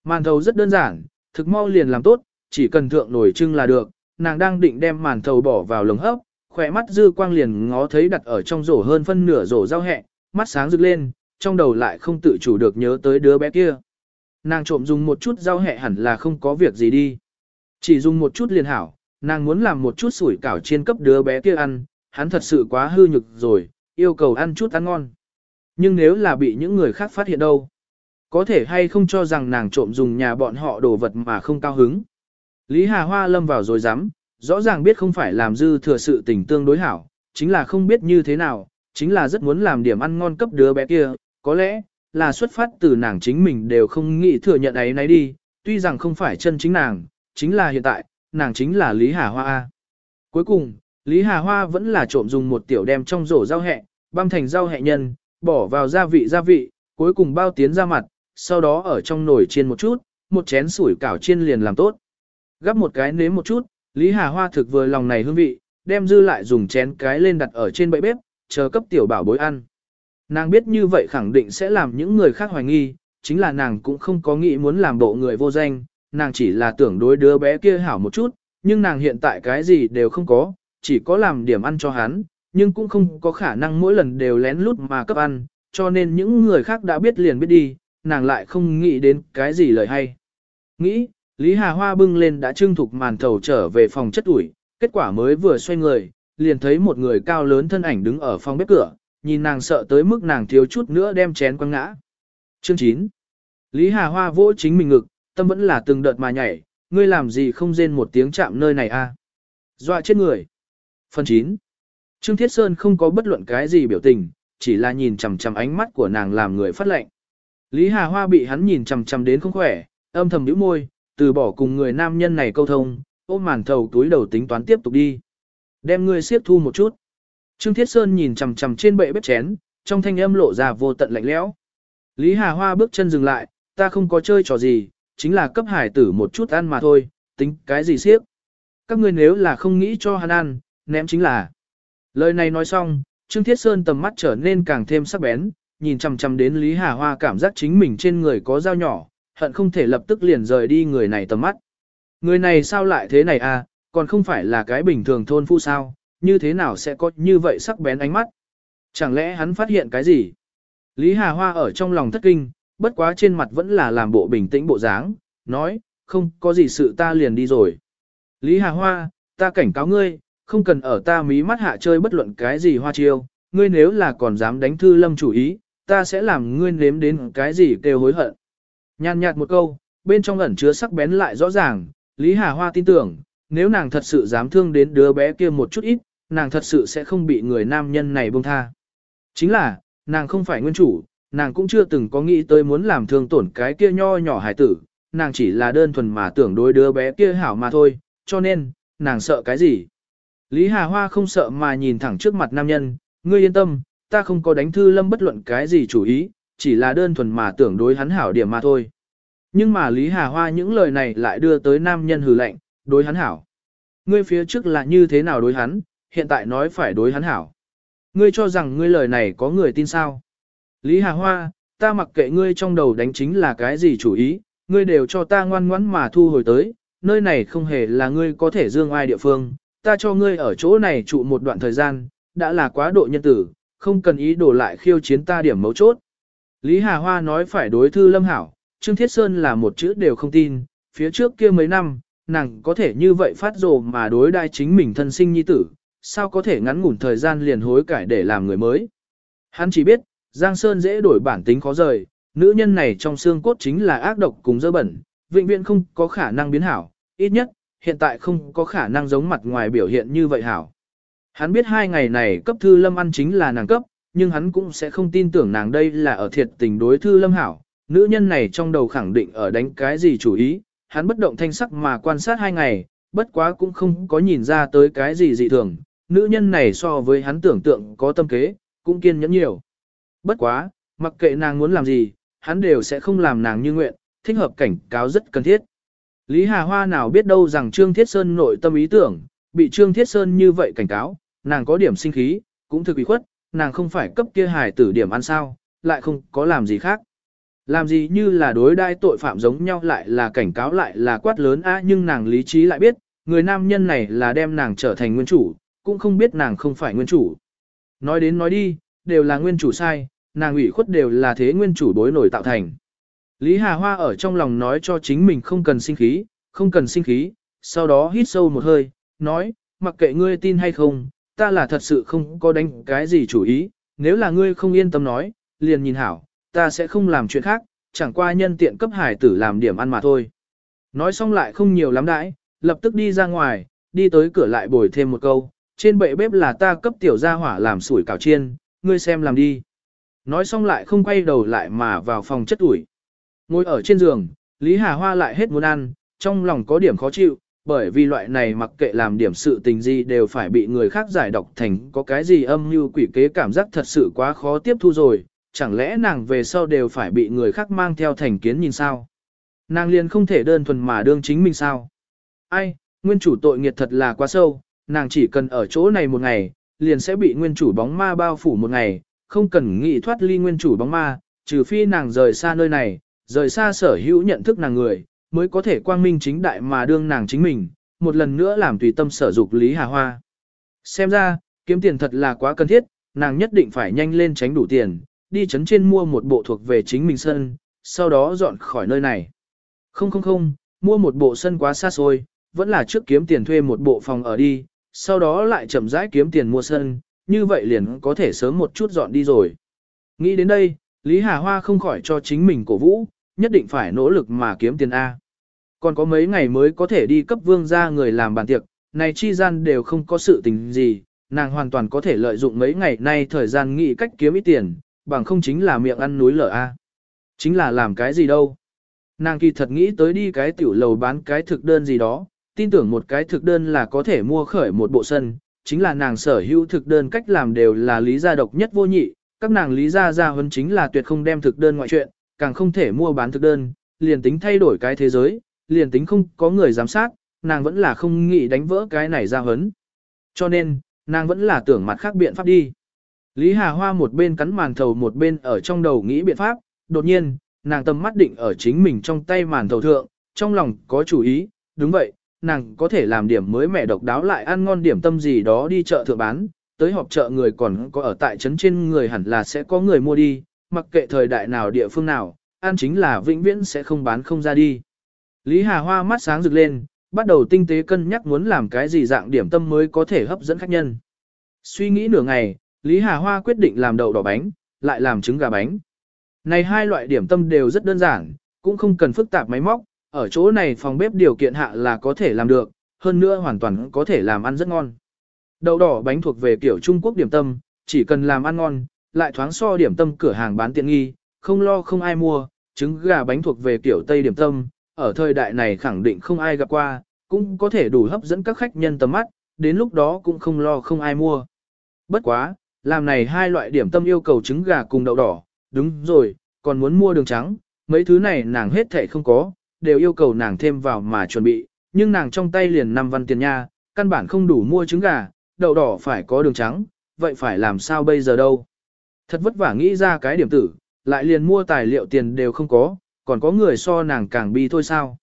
Màn thầu rất đơn giản, thực mau liền làm tốt, chỉ cần thượng nổi trưng là được, nàng đang định đem màn thầu bỏ vào lồng hấp, khỏe mắt dư quang liền ngó thấy đặt ở trong rổ hơn phân nửa rổ rau hẹ, mắt sáng rực lên, trong đầu lại không tự chủ được nhớ tới đứa bé kia. Nàng trộm dùng một chút rau hẹ hẳn là không có việc gì đi. Chỉ dùng một chút liền hảo, nàng muốn làm một chút sủi cảo chiên cấp đứa bé kia ăn, hắn thật sự quá hư nhực rồi, yêu cầu ăn chút ăn ngon. Nhưng nếu là bị những người khác phát hiện đâu? Có thể hay không cho rằng nàng trộm dùng nhà bọn họ đồ vật mà không cao hứng. Lý Hà Hoa lâm vào rồi dám, rõ ràng biết không phải làm dư thừa sự tình tương đối hảo, chính là không biết như thế nào, chính là rất muốn làm điểm ăn ngon cấp đứa bé kia, có lẽ là xuất phát từ nàng chính mình đều không nghĩ thừa nhận ấy nấy đi, tuy rằng không phải chân chính nàng, chính là hiện tại, nàng chính là Lý Hà Hoa. Cuối cùng, Lý Hà Hoa vẫn là trộm dùng một tiểu đem trong rổ rau hẹ, băm thành rau hẹ nhân, bỏ vào gia vị gia vị, cuối cùng bao tiến ra mặt, sau đó ở trong nồi chiên một chút, một chén sủi cảo chiên liền làm tốt. Gắp một cái nếm một chút, Lý Hà Hoa thực vừa lòng này hương vị, đem dư lại dùng chén cái lên đặt ở trên bệ bếp, chờ cấp tiểu bảo bối ăn. Nàng biết như vậy khẳng định sẽ làm những người khác hoài nghi, chính là nàng cũng không có nghĩ muốn làm bộ người vô danh, nàng chỉ là tưởng đối đứa bé kia hảo một chút, nhưng nàng hiện tại cái gì đều không có, chỉ có làm điểm ăn cho hắn, nhưng cũng không có khả năng mỗi lần đều lén lút mà cấp ăn, cho nên những người khác đã biết liền biết đi, nàng lại không nghĩ đến cái gì lời hay. Nghĩ, Lý Hà Hoa bưng lên đã trưng thục màn thầu trở về phòng chất ủi, kết quả mới vừa xoay người, liền thấy một người cao lớn thân ảnh đứng ở phòng bếp cửa, nhìn nàng sợ tới mức nàng thiếu chút nữa đem chén quăng ngã. Chương 9 Lý Hà Hoa vỗ chính mình ngực, tâm vẫn là từng đợt mà nhảy, ngươi làm gì không rên một tiếng chạm nơi này a? À? Dọa chết người. Phần 9 Trương Thiết Sơn không có bất luận cái gì biểu tình, chỉ là nhìn chằm chằm ánh mắt của nàng làm người phát lệnh. Lý Hà Hoa bị hắn nhìn chằm chằm đến không khỏe, âm thầm nhíu môi, từ bỏ cùng người nam nhân này câu thông, ôm màn thầu túi đầu tính toán tiếp tục đi. Đem ngươi siết thu một chút. Trương Thiết Sơn nhìn chằm chằm trên bệ bếp chén, trong thanh âm lộ ra vô tận lạnh lẽo. Lý Hà Hoa bước chân dừng lại, ta không có chơi trò gì, chính là cấp hải tử một chút ăn mà thôi, tính cái gì siết Các ngươi nếu là không nghĩ cho hắn ăn, ném chính là. Lời này nói xong, Trương Thiết Sơn tầm mắt trở nên càng thêm sắc bén, nhìn chằm chằm đến Lý Hà Hoa cảm giác chính mình trên người có dao nhỏ, hận không thể lập tức liền rời đi người này tầm mắt. Người này sao lại thế này à, còn không phải là cái bình thường thôn phu sao, như thế nào sẽ có như vậy sắc bén ánh mắt? Chẳng lẽ hắn phát hiện cái gì? Lý Hà Hoa ở trong lòng thất kinh, bất quá trên mặt vẫn là làm bộ bình tĩnh bộ dáng, nói, không có gì sự ta liền đi rồi. Lý Hà Hoa, ta cảnh cáo ngươi, không cần ở ta mí mắt hạ chơi bất luận cái gì hoa chiêu, ngươi nếu là còn dám đánh thư lâm chủ ý, ta sẽ làm ngươi nếm đến cái gì kêu hối hận. Nhàn nhạt một câu, bên trong ẩn chứa sắc bén lại rõ ràng, Lý Hà Hoa tin tưởng, nếu nàng thật sự dám thương đến đứa bé kia một chút ít, nàng thật sự sẽ không bị người nam nhân này buông tha. Chính là, nàng không phải nguyên chủ, nàng cũng chưa từng có nghĩ tới muốn làm thương tổn cái kia nho nhỏ hải tử, nàng chỉ là đơn thuần mà tưởng đối đứa bé kia hảo mà thôi, cho nên, nàng sợ cái gì. Lý Hà Hoa không sợ mà nhìn thẳng trước mặt nam nhân, ngươi yên tâm, ta không có đánh thư lâm bất luận cái gì chủ ý, chỉ là đơn thuần mà tưởng đối hắn hảo điểm mà thôi. Nhưng mà Lý Hà Hoa những lời này lại đưa tới nam nhân hừ lạnh, đối hắn hảo. Ngươi phía trước là như thế nào đối hắn, hiện tại nói phải đối hắn hảo. Ngươi cho rằng ngươi lời này có người tin sao? Lý Hà Hoa, ta mặc kệ ngươi trong đầu đánh chính là cái gì chủ ý, ngươi đều cho ta ngoan ngoãn mà thu hồi tới, nơi này không hề là ngươi có thể dương ai địa phương, ta cho ngươi ở chỗ này trụ một đoạn thời gian, đã là quá độ nhân tử, không cần ý đổ lại khiêu chiến ta điểm mấu chốt. Lý Hà Hoa nói phải đối thư lâm hảo, Trương Thiết Sơn là một chữ đều không tin, phía trước kia mấy năm, nàng có thể như vậy phát rồ mà đối đai chính mình thân sinh nhi tử, sao có thể ngắn ngủn thời gian liền hối cải để làm người mới. Hắn chỉ biết, Giang Sơn dễ đổi bản tính khó rời, nữ nhân này trong xương cốt chính là ác độc cùng dơ bẩn, vĩnh viễn không có khả năng biến hảo, ít nhất, hiện tại không có khả năng giống mặt ngoài biểu hiện như vậy hảo. Hắn biết hai ngày này cấp thư lâm ăn chính là nàng cấp, nhưng hắn cũng sẽ không tin tưởng nàng đây là ở thiệt tình đối thư lâm hảo. Nữ nhân này trong đầu khẳng định ở đánh cái gì chủ ý, hắn bất động thanh sắc mà quan sát hai ngày, bất quá cũng không có nhìn ra tới cái gì dị thường. Nữ nhân này so với hắn tưởng tượng có tâm kế, cũng kiên nhẫn nhiều. Bất quá, mặc kệ nàng muốn làm gì, hắn đều sẽ không làm nàng như nguyện, thích hợp cảnh cáo rất cần thiết. Lý Hà Hoa nào biết đâu rằng Trương Thiết Sơn nội tâm ý tưởng, bị Trương Thiết Sơn như vậy cảnh cáo, nàng có điểm sinh khí, cũng thực bị khuất, nàng không phải cấp kia hài tử điểm ăn sao, lại không có làm gì khác. Làm gì như là đối đai tội phạm giống nhau lại là cảnh cáo lại là quát lớn á nhưng nàng lý trí lại biết, người nam nhân này là đem nàng trở thành nguyên chủ, cũng không biết nàng không phải nguyên chủ. Nói đến nói đi, đều là nguyên chủ sai, nàng ủy khuất đều là thế nguyên chủ đối nổi tạo thành. Lý Hà Hoa ở trong lòng nói cho chính mình không cần sinh khí, không cần sinh khí, sau đó hít sâu một hơi, nói, mặc kệ ngươi tin hay không, ta là thật sự không có đánh cái gì chủ ý, nếu là ngươi không yên tâm nói, liền nhìn hảo, ta sẽ không làm chuyện khác, chẳng qua nhân tiện cấp hải tử làm điểm ăn mà thôi. Nói xong lại không nhiều lắm đãi, lập tức đi ra ngoài, đi tới cửa lại bồi thêm một câu, trên bệ bếp là ta cấp tiểu gia hỏa làm sủi cảo chiên, ngươi xem làm đi. Nói xong lại không quay đầu lại mà vào phòng chất ủi. Ngồi ở trên giường, Lý Hà Hoa lại hết muốn ăn, trong lòng có điểm khó chịu, bởi vì loại này mặc kệ làm điểm sự tình gì đều phải bị người khác giải độc thành có cái gì âm mưu quỷ kế cảm giác thật sự quá khó tiếp thu rồi, chẳng lẽ nàng về sau đều phải bị người khác mang theo thành kiến nhìn sao? Nàng liền không thể đơn thuần mà đương chính mình sao? Ai, nguyên chủ tội nghiệt thật là quá sâu, nàng chỉ cần ở chỗ này một ngày, liền sẽ bị nguyên chủ bóng ma bao phủ một ngày, không cần nghĩ thoát ly nguyên chủ bóng ma, trừ phi nàng rời xa nơi này, rời xa sở hữu nhận thức nàng người, mới có thể quang minh chính đại mà đương nàng chính mình, một lần nữa làm tùy tâm sở dục Lý Hà Hoa. Xem ra, kiếm tiền thật là quá cần thiết, nàng nhất định phải nhanh lên tránh đủ tiền, đi chấn trên mua một bộ thuộc về chính mình sân, sau đó dọn khỏi nơi này. Không không không, mua một bộ sân quá xa xôi, vẫn là trước kiếm tiền thuê một bộ phòng ở đi, sau đó lại chậm rãi kiếm tiền mua sân, như vậy liền có thể sớm một chút dọn đi rồi. Nghĩ đến đây, Lý Hà Hoa không khỏi cho chính mình cổ vũ, nhất định phải nỗ lực mà kiếm tiền A. Còn có mấy ngày mới có thể đi cấp vương ra người làm bàn tiệc, này chi gian đều không có sự tình gì, nàng hoàn toàn có thể lợi dụng mấy ngày nay thời gian nghĩ cách kiếm ít tiền, bằng không chính là miệng ăn núi lở A. Chính là làm cái gì đâu. Nàng kỳ thật nghĩ tới đi cái tiểu lầu bán cái thực đơn gì đó, tin tưởng một cái thực đơn là có thể mua khởi một bộ sân, chính là nàng sở hữu thực đơn cách làm đều là lý gia độc nhất vô nhị, các nàng lý gia gia huấn chính là tuyệt không đem thực đơn ngoại chuyện, càng không thể mua bán thực đơn, liền tính thay đổi cái thế giới, liền tính không có người giám sát, nàng vẫn là không nghĩ đánh vỡ cái này ra hấn. Cho nên, nàng vẫn là tưởng mặt khác biện pháp đi. Lý Hà Hoa một bên cắn màn thầu một bên ở trong đầu nghĩ biện pháp, đột nhiên, nàng tầm mắt định ở chính mình trong tay màn thầu thượng, trong lòng có chủ ý, đúng vậy, nàng có thể làm điểm mới mẻ độc đáo lại ăn ngon điểm tâm gì đó đi chợ thượng bán, tới họp chợ người còn có ở tại trấn trên người hẳn là sẽ có người mua đi, mặc kệ thời đại nào địa phương nào, ăn chính là vĩnh viễn sẽ không bán không ra đi. Lý Hà Hoa mắt sáng rực lên, bắt đầu tinh tế cân nhắc muốn làm cái gì dạng điểm tâm mới có thể hấp dẫn khách nhân. Suy nghĩ nửa ngày, Lý Hà Hoa quyết định làm đậu đỏ bánh, lại làm trứng gà bánh. Này hai loại điểm tâm đều rất đơn giản, cũng không cần phức tạp máy móc, ở chỗ này phòng bếp điều kiện hạ là có thể làm được, hơn nữa hoàn toàn có thể làm ăn rất ngon. Đậu đỏ bánh thuộc về kiểu Trung Quốc điểm tâm, chỉ cần làm ăn ngon, lại thoáng so điểm tâm cửa hàng bán tiện nghi, không lo không ai mua, trứng gà bánh thuộc về kiểu Tây điểm tâm, ở thời đại này khẳng định không ai gặp qua, cũng có thể đủ hấp dẫn các khách nhân tầm mắt, đến lúc đó cũng không lo không ai mua. Bất quá, làm này hai loại điểm tâm yêu cầu trứng gà cùng đậu đỏ, đúng rồi, còn muốn mua đường trắng, mấy thứ này nàng hết thảy không có, đều yêu cầu nàng thêm vào mà chuẩn bị, nhưng nàng trong tay liền năm văn tiền nha, căn bản không đủ mua trứng gà, đậu đỏ phải có đường trắng, vậy phải làm sao bây giờ đâu. Thật vất vả nghĩ ra cái điểm tử, lại liền mua tài liệu tiền đều không có, còn có người so nàng càng bi thôi sao.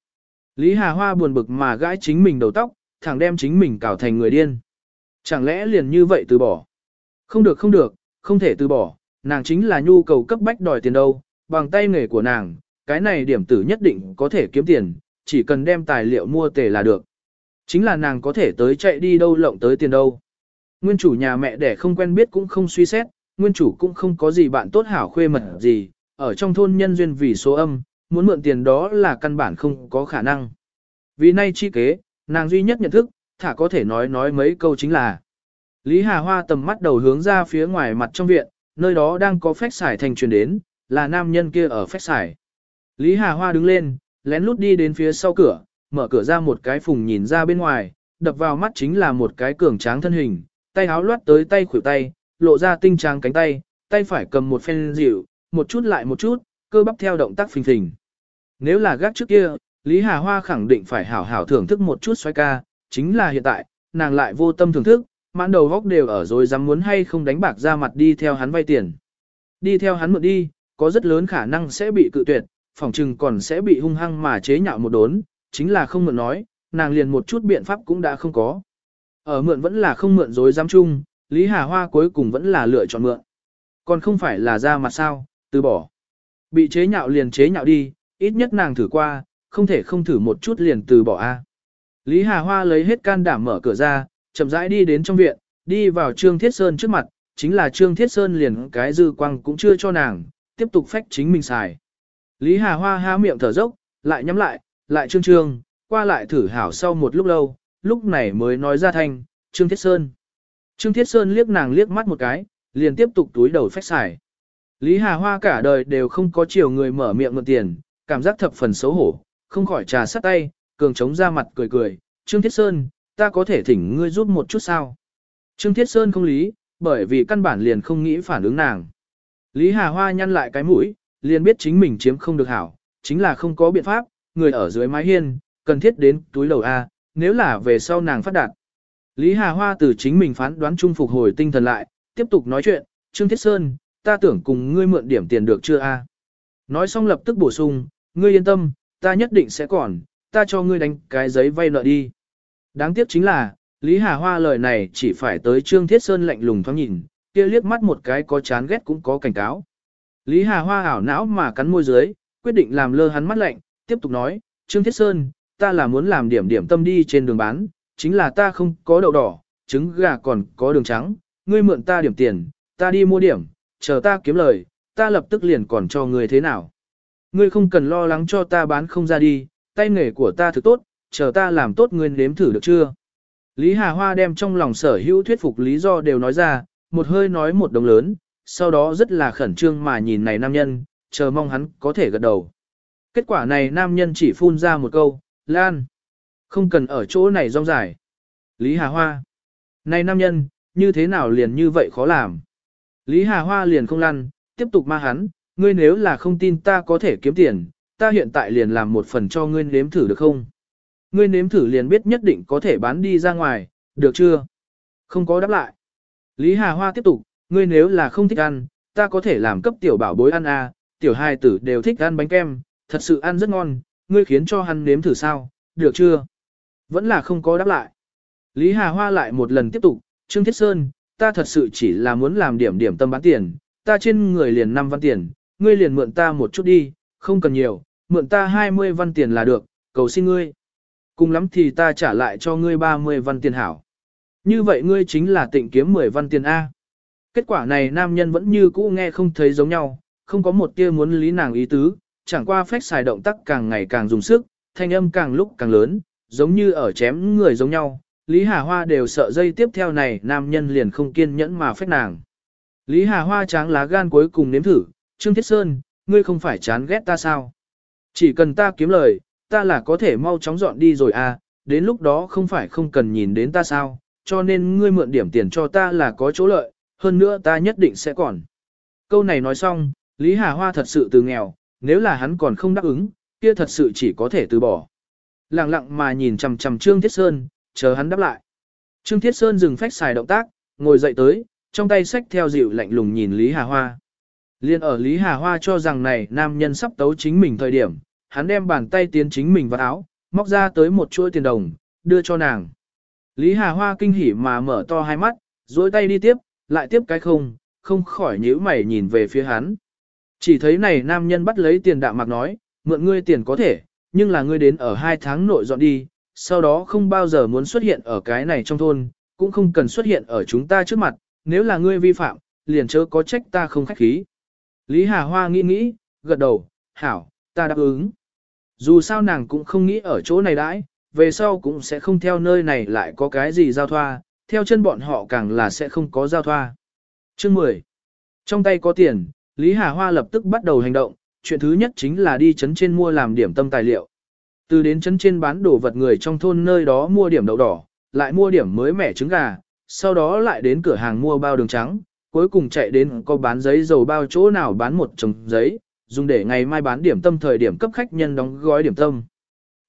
Lý Hà Hoa buồn bực mà gãi chính mình đầu tóc, thẳng đem chính mình cào thành người điên. Chẳng lẽ liền như vậy từ bỏ? Không được không được, không thể từ bỏ, nàng chính là nhu cầu cấp bách đòi tiền đâu, bằng tay nghề của nàng, cái này điểm tử nhất định có thể kiếm tiền, chỉ cần đem tài liệu mua tề là được. Chính là nàng có thể tới chạy đi đâu lộng tới tiền đâu. Nguyên chủ nhà mẹ đẻ không quen biết cũng không suy xét, nguyên chủ cũng không có gì bạn tốt hảo khuê mật gì, ở trong thôn nhân duyên vì số âm, muốn mượn tiền đó là căn bản không có khả năng. Vì nay chi kế, nàng duy nhất nhận thức, thả có thể nói nói mấy câu chính là. Lý Hà Hoa tầm mắt đầu hướng ra phía ngoài mặt trong viện, nơi đó đang có phách xài thành truyền đến, là nam nhân kia ở phách xài. Lý Hà Hoa đứng lên, lén lút đi đến phía sau cửa, mở cửa ra một cái phùng nhìn ra bên ngoài, đập vào mắt chính là một cái cường tráng thân hình, tay áo loát tới tay khuỷu tay, lộ ra tinh tráng cánh tay, tay phải cầm một phen dịu, một chút lại một chút, cơ bắp theo động tác phình phình. Nếu là gác trước kia, Lý Hà Hoa khẳng định phải hảo hảo thưởng thức một chút xoay ca, chính là hiện tại, nàng lại vô tâm thưởng thức, mãn đầu góc đều ở rồi dám muốn hay không đánh bạc ra mặt đi theo hắn vay tiền. Đi theo hắn mượn đi, có rất lớn khả năng sẽ bị cự tuyệt, phỏng chừng còn sẽ bị hung hăng mà chế nhạo một đốn, chính là không mượn nói, nàng liền một chút biện pháp cũng đã không có. Ở mượn vẫn là không mượn dối dám chung, Lý Hà Hoa cuối cùng vẫn là lựa chọn mượn. Còn không phải là ra mặt sao, từ bỏ. Bị chế nhạo liền chế nhạo đi, ít nhất nàng thử qua, không thể không thử một chút liền từ bỏ a. Lý Hà Hoa lấy hết can đảm mở cửa ra, chậm rãi đi đến trong viện, đi vào Trương Thiết Sơn trước mặt, chính là Trương Thiết Sơn liền cái dư quang cũng chưa cho nàng, tiếp tục phách chính mình xài. Lý Hà Hoa há miệng thở dốc, lại nhắm lại, lại trương trương, qua lại thử hảo sau một lúc lâu, lúc này mới nói ra thanh, Trương Thiết Sơn. Trương Thiết Sơn liếc nàng liếc mắt một cái, liền tiếp tục túi đầu phách xài. Lý Hà Hoa cả đời đều không có chiều người mở miệng mượn tiền, cảm giác thập phần xấu hổ, không khỏi trà sát tay, cường chống ra mặt cười cười, Trương Thiết Sơn, ta có thể thỉnh ngươi giúp một chút sao? Trương Thiết Sơn không lý, bởi vì căn bản liền không nghĩ phản ứng nàng. Lý Hà Hoa nhăn lại cái mũi, liền biết chính mình chiếm không được hảo, chính là không có biện pháp, người ở dưới mái hiên, cần thiết đến túi đầu A, nếu là về sau nàng phát đạt. Lý Hà Hoa từ chính mình phán đoán trung phục hồi tinh thần lại, tiếp tục nói chuyện, Trương Thiết Sơn, ta tưởng cùng ngươi mượn điểm tiền được chưa A. Nói xong lập tức bổ sung, ngươi yên tâm, ta nhất định sẽ còn, ta cho ngươi đánh cái giấy vay nợ đi. Đáng tiếc chính là, Lý Hà Hoa lời này chỉ phải tới Trương Thiết Sơn lạnh lùng thoáng nhìn, kia liếc mắt một cái có chán ghét cũng có cảnh cáo. Lý Hà Hoa ảo não mà cắn môi dưới, quyết định làm lơ hắn mắt lạnh, tiếp tục nói, Trương Thiết Sơn, ta là muốn làm điểm điểm tâm đi trên đường bán, chính là ta không có đậu đỏ, trứng gà còn có đường trắng, ngươi mượn ta điểm tiền, ta đi mua điểm, chờ ta kiếm lời, ta lập tức liền còn cho ngươi thế nào. Ngươi không cần lo lắng cho ta bán không ra đi, tay nghề của ta thực tốt, chờ ta làm tốt ngươi nếm thử được chưa. Lý Hà Hoa đem trong lòng sở hữu thuyết phục lý do đều nói ra, một hơi nói một đồng lớn, sau đó rất là khẩn trương mà nhìn này nam nhân, chờ mong hắn có thể gật đầu. Kết quả này nam nhân chỉ phun ra một câu, Lan. Không cần ở chỗ này rong dài. Lý Hà Hoa. Này nam nhân, như thế nào liền như vậy khó làm. Lý Hà Hoa liền không lăn, tiếp tục ma hắn, ngươi nếu là không tin ta có thể kiếm tiền, ta hiện tại liền làm một phần cho ngươi nếm thử được không? Ngươi nếm thử liền biết nhất định có thể bán đi ra ngoài, được chưa? Không có đáp lại. Lý Hà Hoa tiếp tục, ngươi nếu là không thích ăn, ta có thể làm cấp tiểu bảo bối ăn à, tiểu hai tử đều thích ăn bánh kem, thật sự ăn rất ngon, ngươi khiến cho hắn nếm thử sao, được chưa? Vẫn là không có đáp lại. Lý Hà Hoa lại một lần tiếp tục, Trương Thiết Sơn, ta thật sự chỉ là muốn làm điểm điểm tâm bán tiền, ta trên người liền 5 văn tiền, ngươi liền mượn ta một chút đi, không cần nhiều, mượn ta 20 văn tiền là được, cầu xin ngươi. Cùng lắm thì ta trả lại cho ngươi 30 văn tiền hảo. Như vậy ngươi chính là tịnh kiếm 10 văn tiền A. Kết quả này nam nhân vẫn như cũ nghe không thấy giống nhau, không có một tia muốn lý nàng ý tứ, chẳng qua phách xài động tác càng ngày càng dùng sức, thanh âm càng lúc càng lớn, giống như ở chém người giống nhau. Lý Hà Hoa đều sợ dây tiếp theo này nam nhân liền không kiên nhẫn mà phách nàng. Lý Hà Hoa tráng lá gan cuối cùng nếm thử, Trương Thiết Sơn, ngươi không phải chán ghét ta sao? Chỉ cần ta kiếm lời, ta là có thể mau chóng dọn đi rồi à, đến lúc đó không phải không cần nhìn đến ta sao, cho nên ngươi mượn điểm tiền cho ta là có chỗ lợi, hơn nữa ta nhất định sẽ còn. Câu này nói xong, Lý Hà Hoa thật sự từ nghèo, nếu là hắn còn không đáp ứng, kia thật sự chỉ có thể từ bỏ. Lặng lặng mà nhìn chằm chằm Trương Thiết Sơn, chờ hắn đáp lại. Trương Thiết Sơn dừng phách xài động tác, ngồi dậy tới, trong tay sách theo dịu lạnh lùng nhìn Lý Hà Hoa. Liên ở Lý Hà Hoa cho rằng này nam nhân sắp tấu chính mình thời điểm, hắn đem bàn tay tiến chính mình vào áo, móc ra tới một chuỗi tiền đồng, đưa cho nàng. Lý Hà Hoa kinh hỉ mà mở to hai mắt, duỗi tay đi tiếp, lại tiếp cái không, không khỏi nhíu mày nhìn về phía hắn. Chỉ thấy này nam nhân bắt lấy tiền đạm mạc nói, mượn ngươi tiền có thể, nhưng là ngươi đến ở hai tháng nội dọn đi, sau đó không bao giờ muốn xuất hiện ở cái này trong thôn, cũng không cần xuất hiện ở chúng ta trước mặt, nếu là ngươi vi phạm, liền chớ có trách ta không khách khí. Lý Hà Hoa nghĩ nghĩ, gật đầu, hảo, ta đáp ứng. Dù sao nàng cũng không nghĩ ở chỗ này đãi, về sau cũng sẽ không theo nơi này lại có cái gì giao thoa, theo chân bọn họ càng là sẽ không có giao thoa. Chương 10. Trong tay có tiền, Lý Hà Hoa lập tức bắt đầu hành động, chuyện thứ nhất chính là đi chấn trên mua làm điểm tâm tài liệu. Từ đến chấn trên bán đồ vật người trong thôn nơi đó mua điểm đậu đỏ, lại mua điểm mới mẻ trứng gà, sau đó lại đến cửa hàng mua bao đường trắng, cuối cùng chạy đến có bán giấy dầu bao chỗ nào bán một chồng giấy, dùng để ngày mai bán điểm tâm thời điểm cấp khách nhân đóng gói điểm tâm.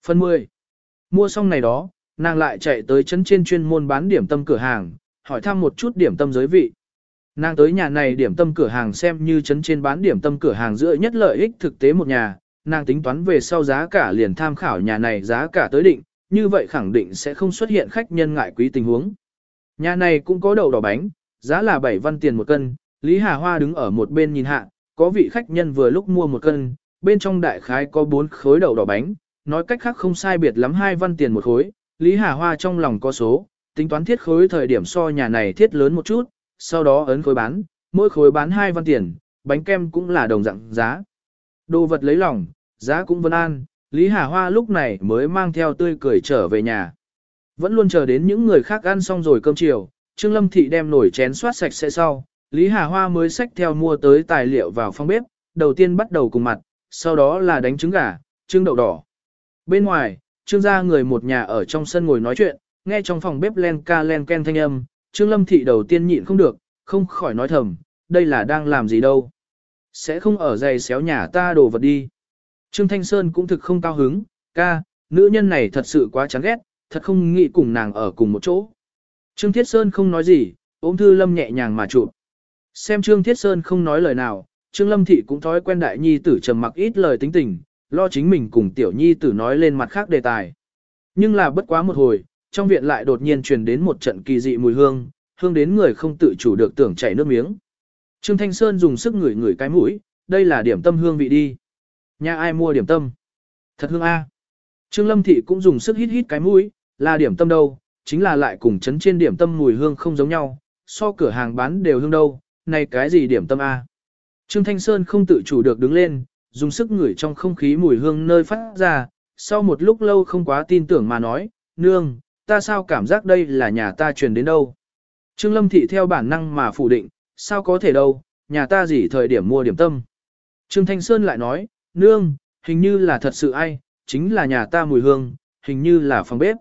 Phần 10. Mua xong này đó, nàng lại chạy tới chấn trên chuyên môn bán điểm tâm cửa hàng, hỏi thăm một chút điểm tâm giới vị. Nàng tới nhà này điểm tâm cửa hàng xem như chấn trên bán điểm tâm cửa hàng giữa nhất lợi ích thực tế một nhà, nàng tính toán về sau giá cả liền tham khảo nhà này giá cả tới định, như vậy khẳng định sẽ không xuất hiện khách nhân ngại quý tình huống. Nhà này cũng có đậu đỏ bánh, giá là 7 văn tiền một cân, Lý Hà Hoa đứng ở một bên nhìn hạ, có vị khách nhân vừa lúc mua một cân, bên trong đại khái có 4 khối đậu đỏ bánh, nói cách khác không sai biệt lắm 2 văn tiền một khối, Lý Hà Hoa trong lòng có số, tính toán thiết khối thời điểm so nhà này thiết lớn một chút, sau đó ấn khối bán, mỗi khối bán 2 văn tiền, bánh kem cũng là đồng dạng giá. Đồ vật lấy lòng, giá cũng vân an, Lý Hà Hoa lúc này mới mang theo tươi cười trở về nhà. Vẫn luôn chờ đến những người khác ăn xong rồi cơm chiều, Trương Lâm Thị đem nổi chén soát sạch sẽ sau, Lý Hà Hoa mới xách theo mua tới tài liệu vào phòng bếp, đầu tiên bắt đầu cùng mặt, sau đó là đánh trứng gà, trứng đậu đỏ. Bên ngoài, Trương gia người một nhà ở trong sân ngồi nói chuyện, nghe trong phòng bếp len ca len ken thanh âm, Trương Lâm Thị đầu tiên nhịn không được, không khỏi nói thầm, đây là đang làm gì đâu. Sẽ không ở giày xéo nhà ta đồ vật đi. Trương Thanh Sơn cũng thực không cao hứng, ca, nữ nhân này thật sự quá chán ghét, thật không nghĩ cùng nàng ở cùng một chỗ. Trương Thiết Sơn không nói gì, ôm Thư Lâm nhẹ nhàng mà chụp. Xem Trương Thiết Sơn không nói lời nào, Trương Lâm Thị cũng thói quen đại nhi tử trầm mặc ít lời tính tình, lo chính mình cùng tiểu nhi tử nói lên mặt khác đề tài. Nhưng là bất quá một hồi, trong viện lại đột nhiên truyền đến một trận kỳ dị mùi hương, hương đến người không tự chủ được tưởng chảy nước miếng. Trương Thanh Sơn dùng sức ngửi ngửi cái mũi, đây là điểm tâm hương vị đi. Nhà ai mua điểm tâm? Thật hương A. Trương Lâm Thị cũng dùng sức hít hít cái mũi, là điểm tâm đâu, chính là lại cùng chấn trên điểm tâm mùi hương không giống nhau, so cửa hàng bán đều hương đâu, này cái gì điểm tâm A. Trương Thanh Sơn không tự chủ được đứng lên, dùng sức ngửi trong không khí mùi hương nơi phát ra, sau một lúc lâu không quá tin tưởng mà nói, nương, ta sao cảm giác đây là nhà ta truyền đến đâu. Trương Lâm Thị theo bản năng mà phủ định, sao có thể đâu, nhà ta gì thời điểm mua điểm tâm. Trương Thanh Sơn lại nói, nương, hình như là thật sự ai, chính là nhà ta mùi hương, hình như là phòng bếp.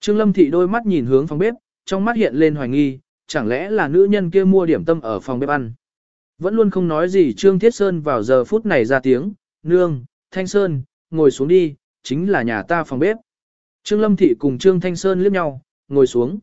Trương Lâm Thị đôi mắt nhìn hướng phòng bếp, trong mắt hiện lên hoài nghi, chẳng lẽ là nữ nhân kia mua điểm tâm ở phòng bếp ăn. Vẫn luôn không nói gì Trương Thiết Sơn vào giờ phút này ra tiếng, nương, Thanh Sơn, ngồi xuống đi, chính là nhà ta phòng bếp. Trương Lâm Thị cùng Trương Thanh Sơn liếc nhau, ngồi xuống.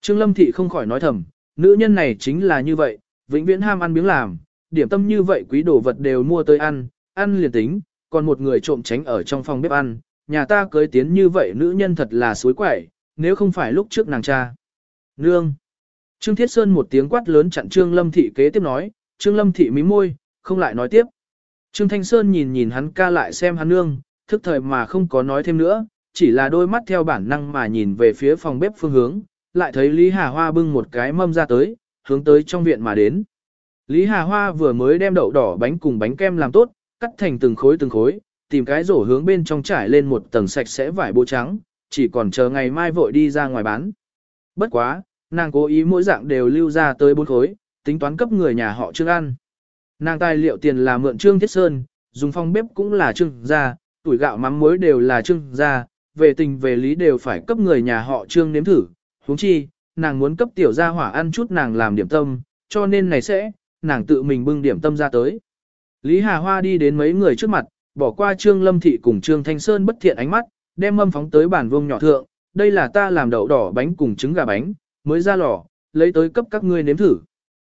Trương Lâm Thị không khỏi nói thầm, nữ nhân này chính là như vậy, vĩnh viễn ham ăn miếng làm, điểm tâm như vậy quý đồ vật đều mua tới ăn, ăn liền tính, còn một người trộm tránh ở trong phòng bếp ăn, nhà ta cưới tiến như vậy nữ nhân thật là suối quẩy, nếu không phải lúc trước nàng cha. Nương. Trương Thiết Sơn một tiếng quát lớn chặn Trương Lâm Thị kế tiếp nói, Trương Lâm Thị mím môi, không lại nói tiếp. Trương Thanh Sơn nhìn nhìn hắn ca lại xem hắn nương, thức thời mà không có nói thêm nữa, chỉ là đôi mắt theo bản năng mà nhìn về phía phòng bếp phương hướng, lại thấy Lý Hà Hoa bưng một cái mâm ra tới, hướng tới trong viện mà đến. Lý Hà Hoa vừa mới đem đậu đỏ bánh cùng bánh kem làm tốt, cắt thành từng khối từng khối, tìm cái rổ hướng bên trong trải lên một tầng sạch sẽ vải bố trắng, chỉ còn chờ ngày mai vội đi ra ngoài bán. Bất quá, nàng cố ý mỗi dạng đều lưu ra tới bốn khối, tính toán cấp người nhà họ Trương ăn. Nàng tài liệu tiền là mượn Trương Thiết Sơn, dùng phong bếp cũng là Trương gia, tuổi gạo mắm muối đều là Trương gia, về tình về lý đều phải cấp người nhà họ Trương nếm thử, huống chi, nàng muốn cấp tiểu gia hỏa ăn chút nàng làm điểm tâm, cho nên này sẽ, nàng tự mình bưng điểm tâm ra tới. Lý Hà Hoa đi đến mấy người trước mặt, bỏ qua Trương Lâm Thị cùng Trương Thanh Sơn bất thiện ánh mắt, đem mâm phóng tới bàn vuông nhỏ thượng, đây là ta làm đậu đỏ bánh cùng trứng gà bánh, mới ra lò, lấy tới cấp các ngươi nếm thử.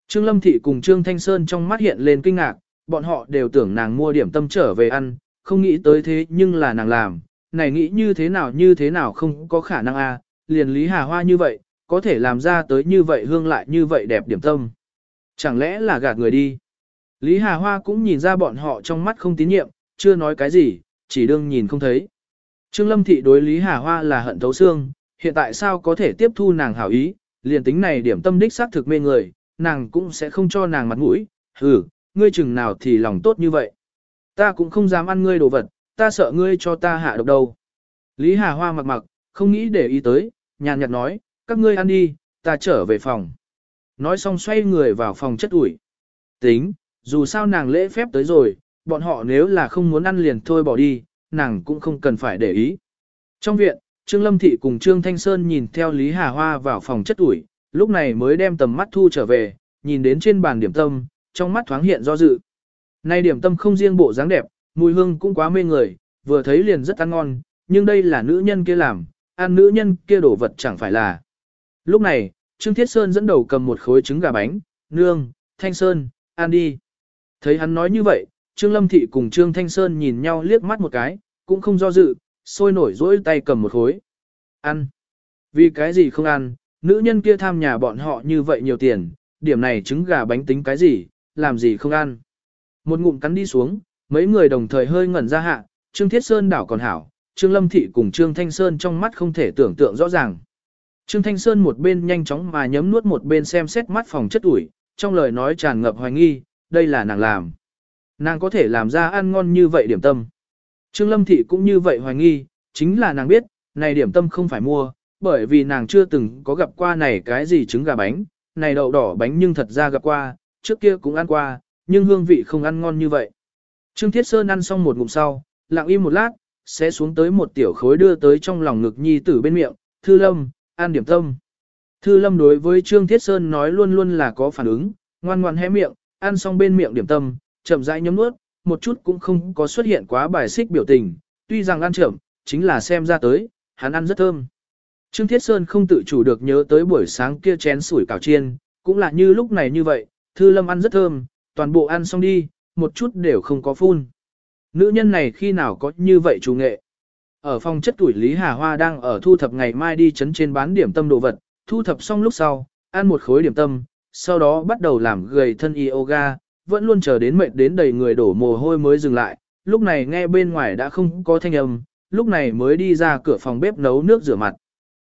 Trương Lâm Thị cùng Trương Thanh Sơn trong mắt hiện lên kinh ngạc, bọn họ đều tưởng nàng mua điểm tâm trở về ăn, không nghĩ tới thế nhưng là nàng làm, này nghĩ như thế nào như thế nào không có khả năng a, liền Lý Hà Hoa như vậy, có thể làm ra tới như vậy hương lại như vậy đẹp điểm tâm. Chẳng lẽ là gạt người đi? Lý Hà Hoa cũng nhìn ra bọn họ trong mắt không tín nhiệm, chưa nói cái gì, chỉ đương nhìn không thấy. Trương Lâm Thị đối Lý Hà Hoa là hận thấu xương, hiện tại sao có thể tiếp thu nàng hảo ý, liền tính này điểm tâm đích xác thực mê người, nàng cũng sẽ không cho nàng mặt mũi, hừ, ngươi chừng nào thì lòng tốt như vậy. Ta cũng không dám ăn ngươi đồ vật, ta sợ ngươi cho ta hạ độc đâu. Lý Hà Hoa mặc mặc, không nghĩ để ý tới, nhàn nhạt nói, các ngươi ăn đi, ta trở về phòng. Nói xong xoay người vào phòng chất ủi. Tính, dù sao nàng lễ phép tới rồi, bọn họ nếu là không muốn ăn liền thôi bỏ đi, nàng cũng không cần phải để ý. Trong viện, Trương Lâm Thị cùng Trương Thanh Sơn nhìn theo Lý Hà Hoa vào phòng chất ủi, lúc này mới đem tầm mắt thu trở về, nhìn đến trên bàn điểm tâm, trong mắt thoáng hiện do dự. Nay điểm tâm không riêng bộ dáng đẹp, mùi hương cũng quá mê người, vừa thấy liền rất ăn ngon, nhưng đây là nữ nhân kia làm, ăn nữ nhân kia đổ vật chẳng phải là. Lúc này, Trương Thiết Sơn dẫn đầu cầm một khối trứng gà bánh, nương, Thanh Sơn, ăn đi. Thấy hắn nói như vậy, Trương Lâm Thị cùng Trương Thanh Sơn nhìn nhau liếc mắt một cái, cũng không do dự, sôi nổi dỗi tay cầm một khối. Ăn. Vì cái gì không ăn, nữ nhân kia tham nhà bọn họ như vậy nhiều tiền, điểm này trứng gà bánh tính cái gì, làm gì không ăn. Một ngụm cắn đi xuống, mấy người đồng thời hơi ngẩn ra hạ, Trương Thiết Sơn đảo còn hảo, Trương Lâm Thị cùng Trương Thanh Sơn trong mắt không thể tưởng tượng rõ ràng. Trương Thanh Sơn một bên nhanh chóng mà nhấm nuốt một bên xem xét mắt phòng chất ủi, trong lời nói tràn ngập hoài nghi, đây là nàng làm. Nàng có thể làm ra ăn ngon như vậy điểm tâm. Trương Lâm Thị cũng như vậy hoài nghi, chính là nàng biết, này điểm tâm không phải mua, bởi vì nàng chưa từng có gặp qua này cái gì trứng gà bánh, này đậu đỏ bánh nhưng thật ra gặp qua, trước kia cũng ăn qua, nhưng hương vị không ăn ngon như vậy. Trương Thiết Sơn ăn xong một ngụm sau, lặng im một lát, sẽ xuống tới một tiểu khối đưa tới trong lòng ngực nhi tử bên miệng, Thư Lâm, ăn điểm tâm. Thư Lâm đối với Trương Thiết Sơn nói luôn luôn là có phản ứng, ngoan ngoan hé miệng, ăn xong bên miệng điểm tâm, chậm rãi nhấm nuốt, một chút cũng không có xuất hiện quá bài xích biểu tình, tuy rằng ăn chậm, chính là xem ra tới, hắn ăn rất thơm. Trương Thiết Sơn không tự chủ được nhớ tới buổi sáng kia chén sủi cảo chiên, cũng là như lúc này như vậy, Thư Lâm ăn rất thơm, toàn bộ ăn xong đi, một chút đều không có phun. Nữ nhân này khi nào có như vậy chủ nghệ. Ở phòng chất tuổi Lý Hà Hoa đang ở thu thập ngày mai đi chấn trên bán điểm tâm đồ vật, thu thập xong lúc sau, ăn một khối điểm tâm, sau đó bắt đầu làm gầy thân yoga, vẫn luôn chờ đến mệt đến đầy người đổ mồ hôi mới dừng lại, lúc này nghe bên ngoài đã không có thanh âm, lúc này mới đi ra cửa phòng bếp nấu nước rửa mặt.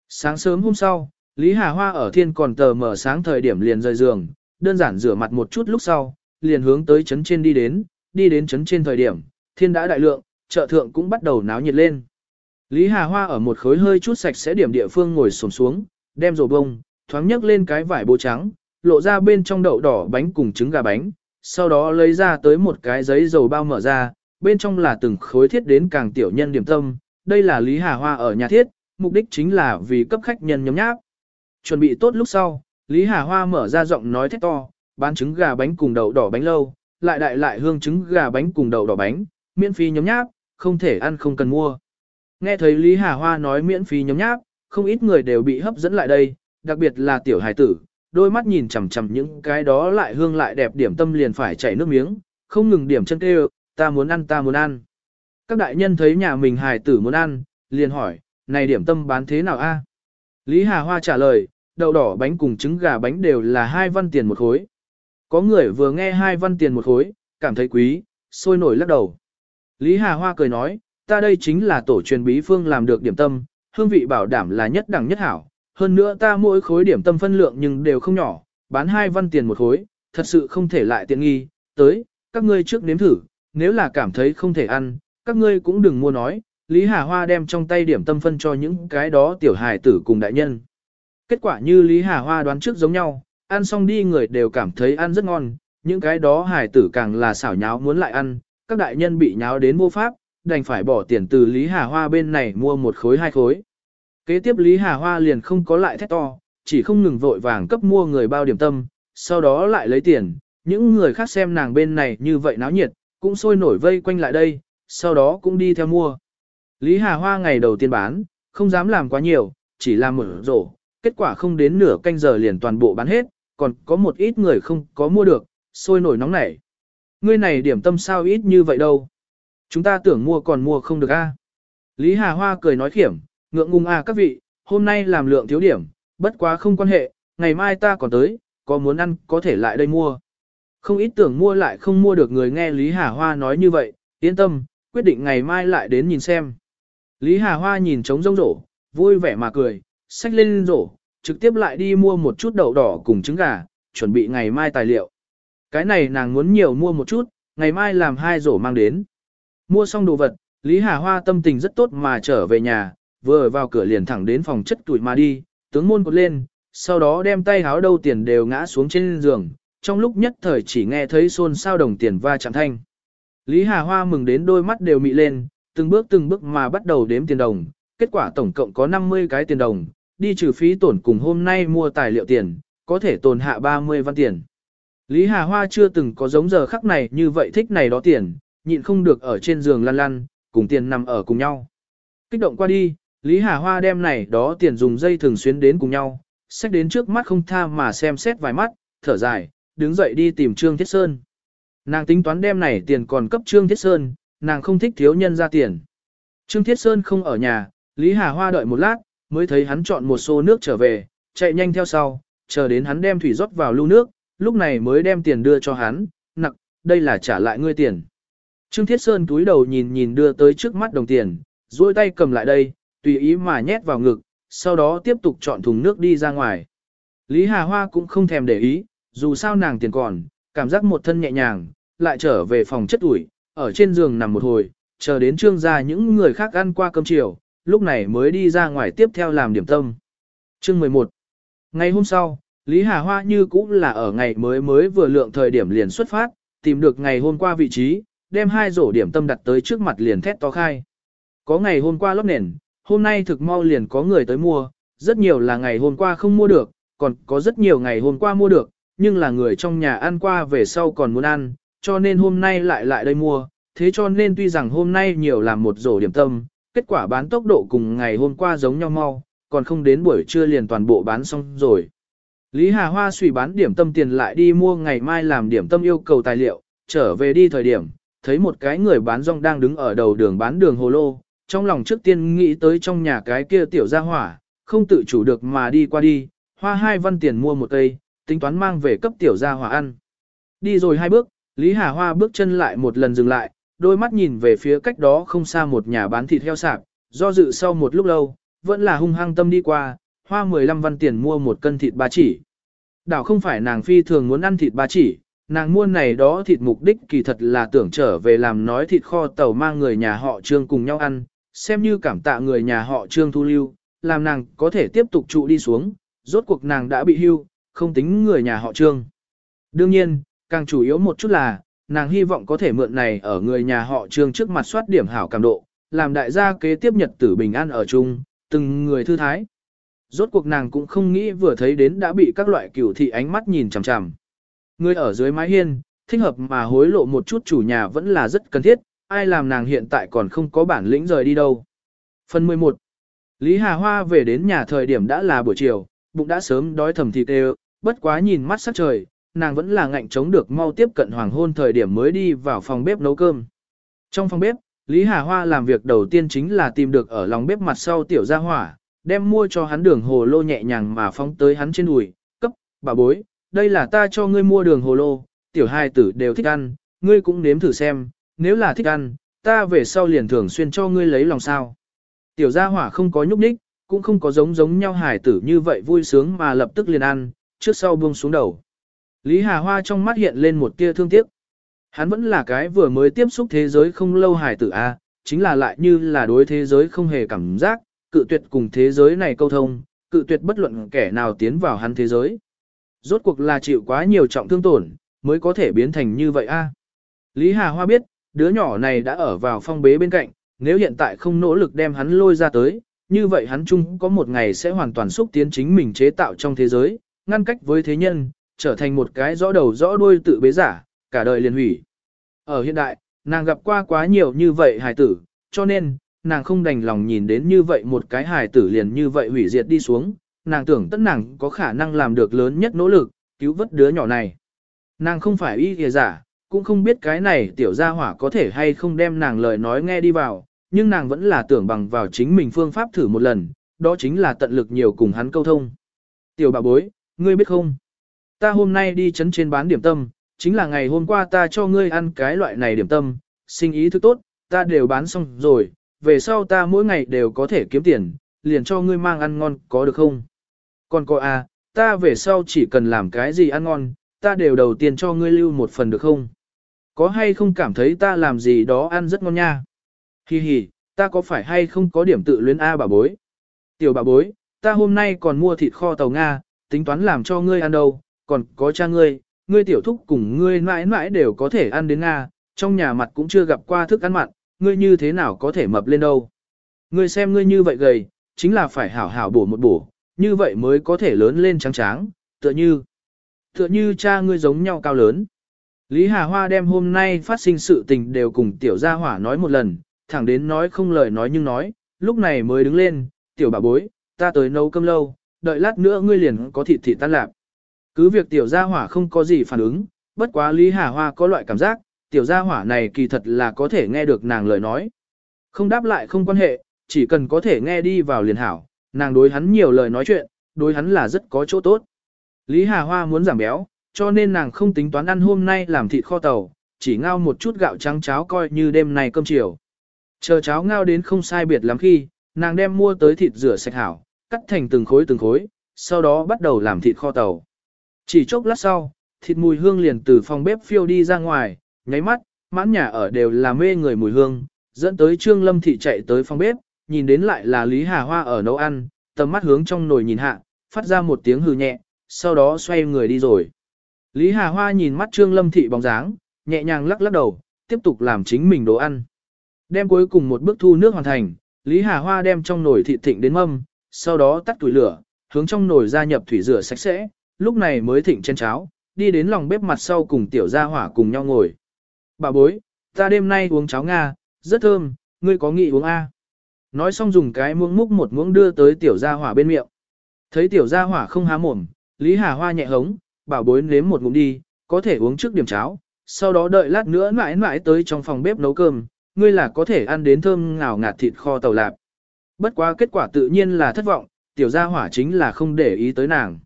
Sáng sớm hôm sau, Lý Hà Hoa ở thiên còn tờ mở sáng thời điểm liền rời giường, đơn giản rửa mặt một chút lúc sau, liền hướng tới chấn trên đi đến, đi đến chấn trên thời điểm, thiên đã đại lượng, chợ thượng cũng bắt đầu náo nhiệt lên. Lý Hà Hoa ở một khối hơi chút sạch sẽ điểm địa phương ngồi xổm xuống, đem rổ bông, thoáng nhấc lên cái vải bố trắng, lộ ra bên trong đậu đỏ bánh cùng trứng gà bánh, sau đó lấy ra tới một cái giấy dầu bao mở ra, bên trong là từng khối thiết đến càng tiểu nhân điểm tâm, đây là Lý Hà Hoa ở nhà thiết, mục đích chính là vì cấp khách nhân nhóm nháp. Chuẩn bị tốt lúc sau, Lý Hà Hoa mở ra giọng nói thét to, bán trứng gà bánh cùng đậu đỏ bánh lâu, lại đại lại hương trứng gà bánh cùng đậu đỏ bánh, miễn phí nhóm nháp, không thể ăn không cần mua. Nghe thấy Lý Hà Hoa nói miễn phí nhóm nháp, không ít người đều bị hấp dẫn lại đây, đặc biệt là tiểu hài tử, đôi mắt nhìn chằm chằm những cái đó lại hương lại đẹp điểm tâm liền phải chảy nước miếng, không ngừng điểm chân kêu, ta muốn ăn ta muốn ăn. Các đại nhân thấy nhà mình hài tử muốn ăn, liền hỏi, này điểm tâm bán thế nào a? Lý Hà Hoa trả lời, đậu đỏ bánh cùng trứng gà bánh đều là hai văn tiền một khối. Có người vừa nghe hai văn tiền một khối, cảm thấy quý, sôi nổi lắc đầu. Lý Hà Hoa cười nói, ta đây chính là tổ truyền bí phương làm được điểm tâm, hương vị bảo đảm là nhất đẳng nhất hảo. Hơn nữa ta mỗi khối điểm tâm phân lượng nhưng đều không nhỏ, bán hai văn tiền một khối, thật sự không thể lại tiện nghi. Tới, các ngươi trước nếm thử, nếu là cảm thấy không thể ăn, các ngươi cũng đừng mua nói. Lý Hà Hoa đem trong tay điểm tâm phân cho những cái đó tiểu hài tử cùng đại nhân. Kết quả như Lý Hà Hoa đoán trước giống nhau, ăn xong đi người đều cảm thấy ăn rất ngon, những cái đó hài tử càng là xảo nháo muốn lại ăn, các đại nhân bị nháo đến vô pháp, đành phải bỏ tiền từ Lý Hà Hoa bên này mua một khối hai khối. Kế tiếp Lý Hà Hoa liền không có lại thét to, chỉ không ngừng vội vàng cấp mua người bao điểm tâm, sau đó lại lấy tiền, những người khác xem nàng bên này như vậy náo nhiệt, cũng sôi nổi vây quanh lại đây, sau đó cũng đi theo mua. Lý Hà Hoa ngày đầu tiên bán, không dám làm quá nhiều, chỉ làm mở rổ, kết quả không đến nửa canh giờ liền toàn bộ bán hết, còn có một ít người không có mua được, sôi nổi nóng nảy. Ngươi này điểm tâm sao ít như vậy đâu. Chúng ta tưởng mua còn mua không được a. Lý Hà Hoa cười nói khiểm, ngượng ngùng à các vị, hôm nay làm lượng thiếu điểm, bất quá không quan hệ, ngày mai ta còn tới, có muốn ăn có thể lại đây mua. Không ít tưởng mua lại không mua được người nghe Lý Hà Hoa nói như vậy, yên tâm, quyết định ngày mai lại đến nhìn xem. Lý Hà Hoa nhìn trống rông rổ, vui vẻ mà cười, xách lên rổ, trực tiếp lại đi mua một chút đậu đỏ cùng trứng gà, chuẩn bị ngày mai tài liệu. Cái này nàng muốn nhiều mua một chút, ngày mai làm hai rổ mang đến. Mua xong đồ vật, Lý Hà Hoa tâm tình rất tốt mà trở về nhà, vừa vào cửa liền thẳng đến phòng chất tuổi mà đi, tướng môn cột lên, sau đó đem tay háo đâu tiền đều ngã xuống trên giường, trong lúc nhất thời chỉ nghe thấy xôn xao đồng tiền va chạm thanh. Lý Hà Hoa mừng đến đôi mắt đều mị lên, từng bước từng bước mà bắt đầu đếm tiền đồng, kết quả tổng cộng có 50 cái tiền đồng, đi trừ phí tổn cùng hôm nay mua tài liệu tiền, có thể tồn hạ 30 văn tiền. Lý Hà Hoa chưa từng có giống giờ khắc này như vậy thích này đó tiền, nhịn không được ở trên giường lăn lăn, cùng tiền nằm ở cùng nhau. Kích động qua đi, Lý Hà Hoa đem này đó tiền dùng dây thường xuyến đến cùng nhau, xách đến trước mắt không tha mà xem xét vài mắt, thở dài, đứng dậy đi tìm Trương Thiết Sơn. Nàng tính toán đem này tiền còn cấp Trương Thiết Sơn, nàng không thích thiếu nhân ra tiền. Trương Thiết Sơn không ở nhà, Lý Hà Hoa đợi một lát, mới thấy hắn chọn một xô nước trở về, chạy nhanh theo sau, chờ đến hắn đem thủy rót vào lưu nước, lúc này mới đem tiền đưa cho hắn, nặng, đây là trả lại ngươi tiền. Trương Thiết Sơn túi đầu nhìn nhìn đưa tới trước mắt đồng tiền, duỗi tay cầm lại đây, tùy ý mà nhét vào ngực, sau đó tiếp tục chọn thùng nước đi ra ngoài. Lý Hà Hoa cũng không thèm để ý, dù sao nàng tiền còn, cảm giác một thân nhẹ nhàng, lại trở về phòng chất ủi, ở trên giường nằm một hồi, chờ đến trương gia những người khác ăn qua cơm chiều, lúc này mới đi ra ngoài tiếp theo làm điểm tâm. Chương 11 Ngày hôm sau, Lý Hà Hoa như cũng là ở ngày mới mới vừa lượng thời điểm liền xuất phát, tìm được ngày hôm qua vị trí, đem hai rổ điểm tâm đặt tới trước mặt liền thét to khai. Có ngày hôm qua lót nền, hôm nay thực mau liền có người tới mua, rất nhiều là ngày hôm qua không mua được, còn có rất nhiều ngày hôm qua mua được, nhưng là người trong nhà ăn qua về sau còn muốn ăn, cho nên hôm nay lại lại đây mua, thế cho nên tuy rằng hôm nay nhiều làm một rổ điểm tâm, kết quả bán tốc độ cùng ngày hôm qua giống nhau mau, còn không đến buổi trưa liền toàn bộ bán xong rồi. Lý Hà Hoa suy bán điểm tâm tiền lại đi mua ngày mai làm điểm tâm yêu cầu tài liệu, trở về đi thời điểm, thấy một cái người bán rong đang đứng ở đầu đường bán đường hồ lô, trong lòng trước tiên nghĩ tới trong nhà cái kia tiểu gia hỏa, không tự chủ được mà đi qua đi, hoa hai văn tiền mua một cây, tính toán mang về cấp tiểu gia hỏa ăn. Đi rồi hai bước, Lý Hà Hoa bước chân lại một lần dừng lại, đôi mắt nhìn về phía cách đó không xa một nhà bán thịt heo sạp, do dự sau một lúc lâu, vẫn là hung hăng tâm đi qua, hoa 15 văn tiền mua một cân thịt ba chỉ. Đảo không phải nàng phi thường muốn ăn thịt ba chỉ, nàng mua này đó thịt mục đích kỳ thật là tưởng trở về làm nói thịt kho tàu mang người nhà họ trương cùng nhau ăn, xem như cảm tạ người nhà họ trương thu lưu, làm nàng có thể tiếp tục trụ đi xuống, rốt cuộc nàng đã bị hưu, không tính người nhà họ trương. Đương nhiên, càng chủ yếu một chút là, nàng hy vọng có thể mượn này ở người nhà họ trương trước mặt soát điểm hảo cảm độ, làm đại gia kế tiếp nhật tử bình an ở chung, từng người thư thái. Rốt cuộc nàng cũng không nghĩ vừa thấy đến đã bị các loại cửu thị ánh mắt nhìn chằm chằm. Người ở dưới mái hiên, thích hợp mà hối lộ một chút chủ nhà vẫn là rất cần thiết, ai làm nàng hiện tại còn không có bản lĩnh rời đi đâu. Phần 11 Lý Hà Hoa về đến nhà thời điểm đã là buổi chiều, bụng đã sớm đói thầm thịt đều, bất quá nhìn mắt sắc trời, nàng vẫn là ngạnh chống được mau tiếp cận hoàng hôn thời điểm mới đi vào phòng bếp nấu cơm. Trong phòng bếp, Lý Hà Hoa làm việc đầu tiên chính là tìm được ở lòng bếp mặt sau tiểu gia hỏa, đem mua cho hắn đường hồ lô nhẹ nhàng mà phóng tới hắn trên đùi, cấp, bà bối, đây là ta cho ngươi mua đường hồ lô, tiểu hai tử đều thích ăn, ngươi cũng nếm thử xem, nếu là thích ăn, ta về sau liền thường xuyên cho ngươi lấy lòng sao. Tiểu gia hỏa không có nhúc nhích, cũng không có giống giống nhau hài tử như vậy vui sướng mà lập tức liền ăn, trước sau buông xuống đầu. Lý Hà Hoa trong mắt hiện lên một tia thương tiếc. Hắn vẫn là cái vừa mới tiếp xúc thế giới không lâu hài tử A, chính là lại như là đối thế giới không hề cảm giác, cự tuyệt cùng thế giới này câu thông, cự tuyệt bất luận kẻ nào tiến vào hắn thế giới. Rốt cuộc là chịu quá nhiều trọng thương tổn, mới có thể biến thành như vậy a. Lý Hà Hoa biết, đứa nhỏ này đã ở vào phong bế bên cạnh, nếu hiện tại không nỗ lực đem hắn lôi ra tới, như vậy hắn chung có một ngày sẽ hoàn toàn xúc tiến chính mình chế tạo trong thế giới, ngăn cách với thế nhân, trở thành một cái rõ đầu rõ đuôi tự bế giả, cả đời liền hủy. Ở hiện đại, nàng gặp qua quá nhiều như vậy hài tử, cho nên, nàng không đành lòng nhìn đến như vậy một cái hài tử liền như vậy hủy diệt đi xuống, nàng tưởng tất nàng có khả năng làm được lớn nhất nỗ lực, cứu vớt đứa nhỏ này. Nàng không phải y kìa giả, cũng không biết cái này tiểu gia hỏa có thể hay không đem nàng lời nói nghe đi vào, nhưng nàng vẫn là tưởng bằng vào chính mình phương pháp thử một lần, đó chính là tận lực nhiều cùng hắn câu thông. Tiểu bà bối, ngươi biết không? Ta hôm nay đi chấn trên bán điểm tâm, chính là ngày hôm qua ta cho ngươi ăn cái loại này điểm tâm, sinh ý thức tốt, ta đều bán xong rồi, về sau ta mỗi ngày đều có thể kiếm tiền, liền cho ngươi mang ăn ngon, có được không? Còn có à, ta về sau chỉ cần làm cái gì ăn ngon, ta đều đầu tiên cho ngươi lưu một phần được không? Có hay không cảm thấy ta làm gì đó ăn rất ngon nha? Hi hi, ta có phải hay không có điểm tự luyến A bà bối? Tiểu bà bối, ta hôm nay còn mua thịt kho tàu Nga, tính toán làm cho ngươi ăn đâu, còn có cha ngươi, ngươi tiểu thúc cùng ngươi mãi mãi đều có thể ăn đến Nga, trong nhà mặt cũng chưa gặp qua thức ăn mặn, ngươi như thế nào có thể mập lên đâu. Ngươi xem ngươi như vậy gầy, chính là phải hảo hảo bổ một bổ, như vậy mới có thể lớn lên trắng tráng, tựa như, tựa như cha ngươi giống nhau cao lớn. Lý Hà Hoa đem hôm nay phát sinh sự tình đều cùng tiểu gia hỏa nói một lần, thẳng đến nói không lời nói nhưng nói, lúc này mới đứng lên, tiểu bà bối, ta tới nấu cơm lâu, đợi lát nữa ngươi liền có thịt thịt tan lạp. Cứ việc tiểu gia hỏa không có gì phản ứng, bất quá Lý Hà Hoa có loại cảm giác, tiểu gia hỏa này kỳ thật là có thể nghe được nàng lời nói. Không đáp lại không quan hệ, chỉ cần có thể nghe đi vào liền hảo, nàng đối hắn nhiều lời nói chuyện, đối hắn là rất có chỗ tốt. Lý Hà Hoa muốn giảm béo, cho nên nàng không tính toán ăn hôm nay làm thịt kho tàu, chỉ ngao một chút gạo trắng cháo coi như đêm này cơm chiều. Chờ cháo ngao đến không sai biệt lắm khi, nàng đem mua tới thịt rửa sạch hảo, cắt thành từng khối từng khối, sau đó bắt đầu làm thịt kho tàu. Chỉ chốc lát sau, thịt mùi hương liền từ phòng bếp phiêu đi ra ngoài, nháy mắt, mãn nhà ở đều là mê người mùi hương, dẫn tới Trương Lâm Thị chạy tới phòng bếp, nhìn đến lại là Lý Hà Hoa ở nấu ăn, tầm mắt hướng trong nồi nhìn hạ, phát ra một tiếng hừ nhẹ, sau đó xoay người đi rồi. Lý Hà Hoa nhìn mắt Trương Lâm Thị bóng dáng, nhẹ nhàng lắc lắc đầu, tiếp tục làm chính mình đồ ăn. Đem cuối cùng một bước thu nước hoàn thành, Lý Hà Hoa đem trong nồi thịt thịnh đến mâm, sau đó tắt tuổi lửa, hướng trong nồi gia nhập thủy rửa sạch sẽ, lúc này mới thịnh chén cháo, đi đến lòng bếp mặt sau cùng tiểu gia hỏa cùng nhau ngồi. Bà bối, ta đêm nay uống cháo Nga, rất thơm, ngươi có nghị uống A. Nói xong dùng cái muỗng múc một muỗng đưa tới tiểu gia hỏa bên miệng. Thấy tiểu gia hỏa không há mồm, Lý Hà Hoa nhẹ hống, bảo bối nếm một ngụm đi, có thể uống trước điểm cháo, sau đó đợi lát nữa mãi mãi tới trong phòng bếp nấu cơm, ngươi là có thể ăn đến thơm ngào ngạt thịt kho tàu lạp. Bất quá kết quả tự nhiên là thất vọng, tiểu gia hỏa chính là không để ý tới nàng.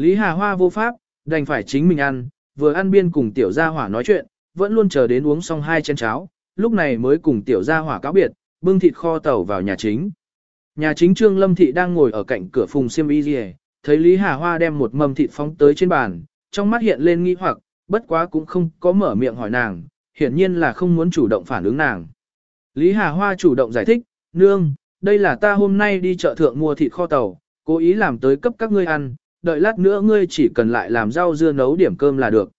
Lý Hà Hoa vô pháp, đành phải chính mình ăn, vừa ăn biên cùng tiểu gia hỏa nói chuyện, vẫn luôn chờ đến uống xong hai chén cháo, lúc này mới cùng tiểu gia hỏa cáo biệt, bưng thịt kho tàu vào nhà chính. Nhà chính Trương Lâm Thị đang ngồi ở cạnh cửa phùng xiêm y rìa, thấy Lý Hà Hoa đem một mâm thịt phóng tới trên bàn, trong mắt hiện lên nghi hoặc, bất quá cũng không có mở miệng hỏi nàng, hiển nhiên là không muốn chủ động phản ứng nàng. Lý Hà Hoa chủ động giải thích, nương, đây là ta hôm nay đi chợ thượng mua thịt kho tàu, cố ý làm tới cấp các ngươi ăn, đợi lát nữa ngươi chỉ cần lại làm rau dưa nấu điểm cơm là được.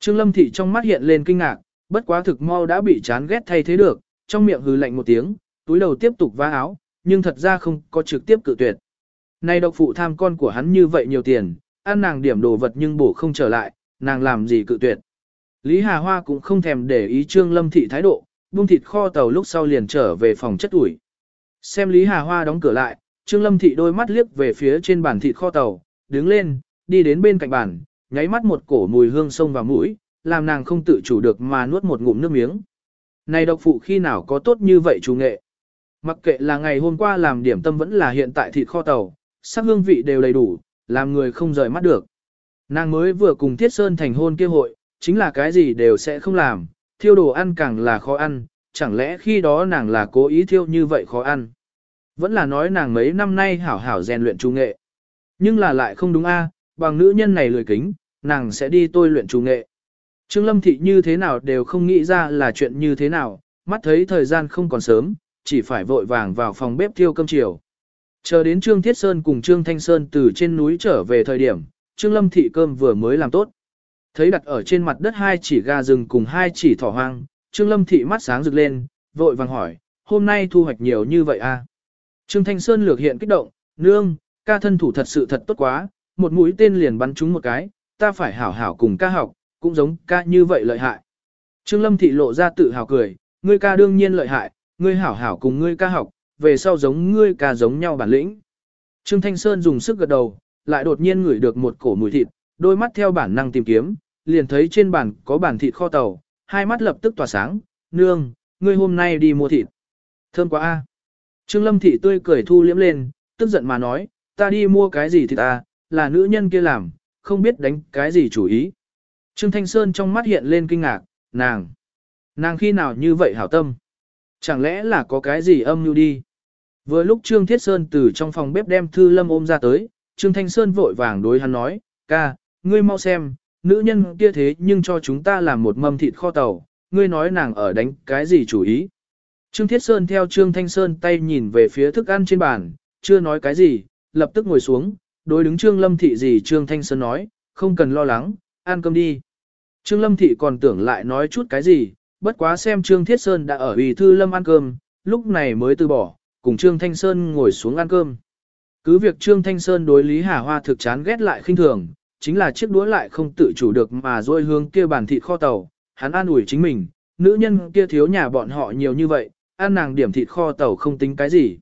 Trương Lâm Thị trong mắt hiện lên kinh ngạc, bất quá thực mau đã bị chán ghét thay thế được, trong miệng hừ lạnh một tiếng, túi đầu tiếp tục vá áo, nhưng thật ra không có trực tiếp cự tuyệt. Này độc phụ tham con của hắn như vậy nhiều tiền, ăn nàng điểm đồ vật nhưng bổ không trở lại, nàng làm gì cự tuyệt. Lý Hà Hoa cũng không thèm để ý Trương Lâm Thị thái độ, buông thịt kho tàu lúc sau liền trở về phòng chất ủi. Xem Lý Hà Hoa đóng cửa lại, Trương Lâm Thị đôi mắt liếc về phía trên bàn thịt kho tàu, đứng lên, đi đến bên cạnh bàn, nháy mắt một cổ mùi hương sông vào mũi, làm nàng không tự chủ được mà nuốt một ngụm nước miếng. Này độc phụ khi nào có tốt như vậy chú nghệ? Mặc kệ là ngày hôm qua làm điểm tâm vẫn là hiện tại thịt kho tàu, sắc hương vị đều đầy đủ, làm người không rời mắt được. Nàng mới vừa cùng Thiết Sơn thành hôn kia hội, chính là cái gì đều sẽ không làm, thiêu đồ ăn càng là khó ăn, chẳng lẽ khi đó nàng là cố ý thiêu như vậy khó ăn. Vẫn là nói nàng mấy năm nay hảo hảo rèn luyện trung nghệ. Nhưng là lại không đúng a, bằng nữ nhân này lười kính, nàng sẽ đi tôi luyện chủ nghệ. Trương Lâm Thị như thế nào đều không nghĩ ra là chuyện như thế nào, mắt thấy thời gian không còn sớm, chỉ phải vội vàng vào phòng bếp thiêu cơm chiều. Chờ đến Trương Thiết Sơn cùng Trương Thanh Sơn từ trên núi trở về thời điểm, Trương Lâm Thị cơm vừa mới làm tốt. Thấy đặt ở trên mặt đất hai chỉ gà rừng cùng hai chỉ thỏ hoang, Trương Lâm Thị mắt sáng rực lên, vội vàng hỏi, hôm nay thu hoạch nhiều như vậy à? Trương Thanh Sơn lược hiện kích động, nương, ca thân thủ thật sự thật tốt quá, một mũi tên liền bắn trúng một cái, ta phải hảo hảo cùng ca học, cũng giống ca như vậy lợi hại. Trương Lâm Thị lộ ra tự hào cười, ngươi ca đương nhiên lợi hại, ngươi hảo hảo cùng ngươi ca học, về sau giống ngươi ca giống nhau bản lĩnh. Trương Thanh Sơn dùng sức gật đầu, lại đột nhiên ngửi được một cổ mùi thịt, đôi mắt theo bản năng tìm kiếm, liền thấy trên bàn có bản thịt kho tàu, hai mắt lập tức tỏa sáng, nương, ngươi hôm nay đi mua thịt. Thơm quá a. Trương Lâm Thị tươi cười thu liễm lên, tức giận mà nói, ta đi mua cái gì thì ta, là nữ nhân kia làm, không biết đánh cái gì chủ ý. Trương Thanh Sơn trong mắt hiện lên kinh ngạc, nàng, nàng khi nào như vậy hảo tâm? Chẳng lẽ là có cái gì âm mưu đi? Vừa lúc Trương Thiết Sơn từ trong phòng bếp đem Thư Lâm ôm ra tới, Trương Thanh Sơn vội vàng đối hắn nói, ca, ngươi mau xem, nữ nhân kia thế nhưng cho chúng ta làm một mâm thịt kho tàu, ngươi nói nàng ở đánh cái gì chủ ý. Trương Thiết Sơn theo Trương Thanh Sơn tay nhìn về phía thức ăn trên bàn, chưa nói cái gì, lập tức ngồi xuống, đối đứng Trương Lâm Thị gì Trương Thanh Sơn nói, không cần lo lắng, ăn cơm đi. Trương Lâm Thị còn tưởng lại nói chút cái gì, bất quá xem Trương Thiết Sơn đã ở ủy thư Lâm ăn cơm, lúc này mới từ bỏ, cùng Trương Thanh Sơn ngồi xuống ăn cơm. Cứ việc Trương Thanh Sơn đối Lý Hà Hoa thực chán ghét lại khinh thường, chính là chiếc đũa lại không tự chủ được mà dôi hướng kia bàn thịt kho tàu, hắn an ủi chính mình, nữ nhân kia thiếu nhà bọn họ nhiều như vậy, ăn nàng điểm thịt kho tàu không tính cái gì.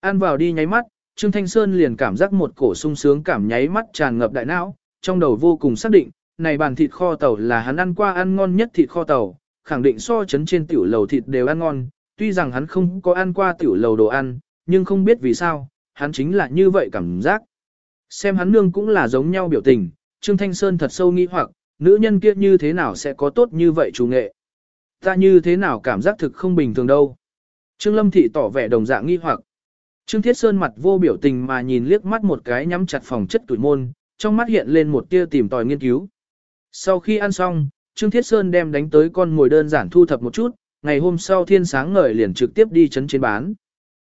Ăn vào đi nháy mắt, Trương Thanh Sơn liền cảm giác một cổ sung sướng cảm nháy mắt tràn ngập đại não, trong đầu vô cùng xác định, này bàn thịt kho tàu là hắn ăn qua ăn ngon nhất thịt kho tàu, khẳng định so chấn trên tiểu lầu thịt đều ăn ngon, tuy rằng hắn không có ăn qua tiểu lầu đồ ăn, nhưng không biết vì sao, hắn chính là như vậy cảm giác. Xem hắn nương cũng là giống nhau biểu tình, Trương Thanh Sơn thật sâu nghi hoặc, nữ nhân kia như thế nào sẽ có tốt như vậy chủ nghệ. Ta như thế nào cảm giác thực không bình thường đâu. Trương Lâm Thị tỏ vẻ đồng dạng nghi hoặc. Trương Thiết Sơn mặt vô biểu tình mà nhìn liếc mắt một cái nhắm chặt phòng chất tuổi môn, trong mắt hiện lên một tia tìm tòi nghiên cứu. Sau khi ăn xong, Trương Thiết Sơn đem đánh tới con ngồi đơn giản thu thập một chút, ngày hôm sau thiên sáng ngời liền trực tiếp đi chấn trên bán.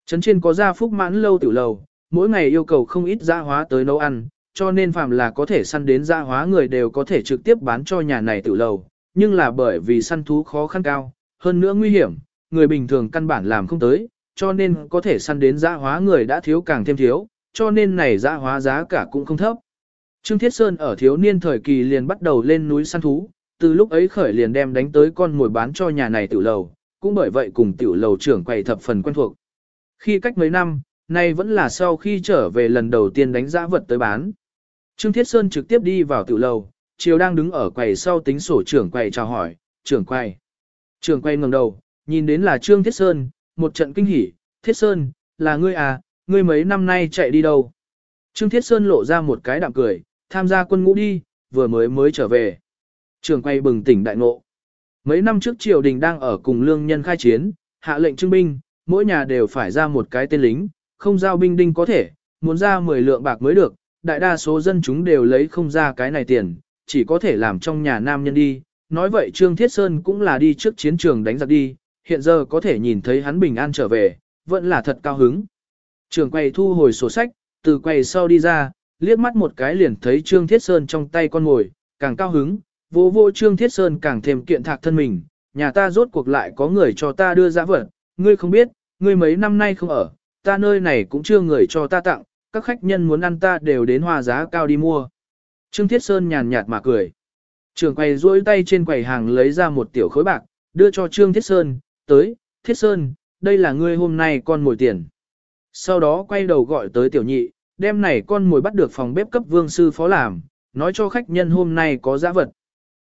Chấn trên có gia phúc mãn lâu tiểu lầu, mỗi ngày yêu cầu không ít gia hóa tới nấu ăn, cho nên phàm là có thể săn đến gia hóa người đều có thể trực tiếp bán cho nhà này tiểu lầu, nhưng là bởi vì săn thú khó khăn cao, hơn nữa nguy hiểm, người bình thường căn bản làm không tới, cho nên có thể săn đến giã hóa người đã thiếu càng thêm thiếu, cho nên này giã hóa giá cả cũng không thấp. Trương Thiết Sơn ở thiếu niên thời kỳ liền bắt đầu lên núi săn thú, từ lúc ấy khởi liền đem đánh tới con mồi bán cho nhà này tiểu lầu, cũng bởi vậy cùng tiểu lầu trưởng quầy thập phần quen thuộc. Khi cách mấy năm, nay vẫn là sau khi trở về lần đầu tiên đánh giá vật tới bán. Trương Thiết Sơn trực tiếp đi vào tiểu lầu, chiều đang đứng ở quầy sau tính sổ trưởng quầy chào hỏi, trưởng quầy. Trưởng quầy ngẩng đầu, nhìn đến là Trương Thiết Sơn, một trận kinh hỉ, Thiết Sơn, là ngươi à, ngươi mấy năm nay chạy đi đâu? Trương Thiết Sơn lộ ra một cái đạm cười, tham gia quân ngũ đi, vừa mới mới trở về. Trường quay bừng tỉnh đại ngộ. Mấy năm trước triều đình đang ở cùng lương nhân khai chiến, hạ lệnh trưng binh, mỗi nhà đều phải ra một cái tên lính, không giao binh đinh có thể, muốn ra 10 lượng bạc mới được, đại đa số dân chúng đều lấy không ra cái này tiền, chỉ có thể làm trong nhà nam nhân đi. Nói vậy Trương Thiết Sơn cũng là đi trước chiến trường đánh giặc đi, hiện giờ có thể nhìn thấy hắn bình an trở về, vẫn là thật cao hứng. Trường quầy thu hồi sổ sách, từ quầy sau đi ra, liếc mắt một cái liền thấy Trương Thiết Sơn trong tay con ngồi, càng cao hứng, vô vô Trương Thiết Sơn càng thêm kiện thạc thân mình, nhà ta rốt cuộc lại có người cho ta đưa ra vật, ngươi không biết, ngươi mấy năm nay không ở, ta nơi này cũng chưa người cho ta tặng, các khách nhân muốn ăn ta đều đến hòa giá cao đi mua. Trương Thiết Sơn nhàn nhạt mà cười. Trường quầy duỗi tay trên quầy hàng lấy ra một tiểu khối bạc, đưa cho Trương Thiết Sơn, tới, Thiết Sơn, đây là ngươi hôm nay con mồi tiền. Sau đó quay đầu gọi tới tiểu nhị, đem này con mồi bắt được phòng bếp cấp vương sư phó làm, nói cho khách nhân hôm nay có giá vật.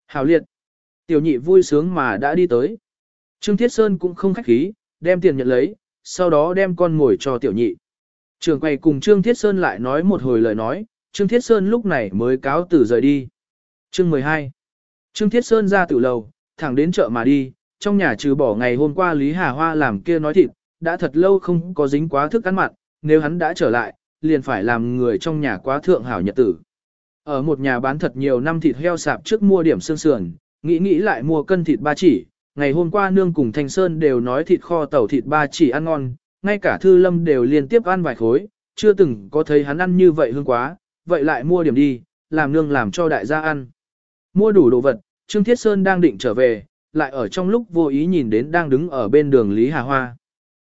Hảo liệt. Tiểu nhị vui sướng mà đã đi tới. Trương Thiết Sơn cũng không khách khí, đem tiền nhận lấy, sau đó đem con ngồi cho tiểu nhị. Trường quay cùng Trương Thiết Sơn lại nói một hồi lời nói, Trương Thiết Sơn lúc này mới cáo tử rời đi. Chương 12 Trương Thiết Sơn ra tử lầu, thẳng đến chợ mà đi, trong nhà trừ bỏ ngày hôm qua Lý Hà Hoa làm kia nói thịt, đã thật lâu không có dính quá thức ăn mặn, nếu hắn đã trở lại, liền phải làm người trong nhà quá thượng hảo nhật tử. Ở một nhà bán thật nhiều năm thịt heo sạp trước mua điểm xương sườn, nghĩ nghĩ lại mua cân thịt ba chỉ, ngày hôm qua nương cùng Thanh Sơn đều nói thịt kho tàu thịt ba chỉ ăn ngon, ngay cả Thư Lâm đều liên tiếp ăn vài khối, chưa từng có thấy hắn ăn như vậy hương quá, vậy lại mua điểm đi, làm nương làm cho đại gia ăn. Mua đủ đồ vật, Trương Thiết Sơn đang định trở về, lại ở trong lúc vô ý nhìn đến đang đứng ở bên đường Lý Hà Hoa.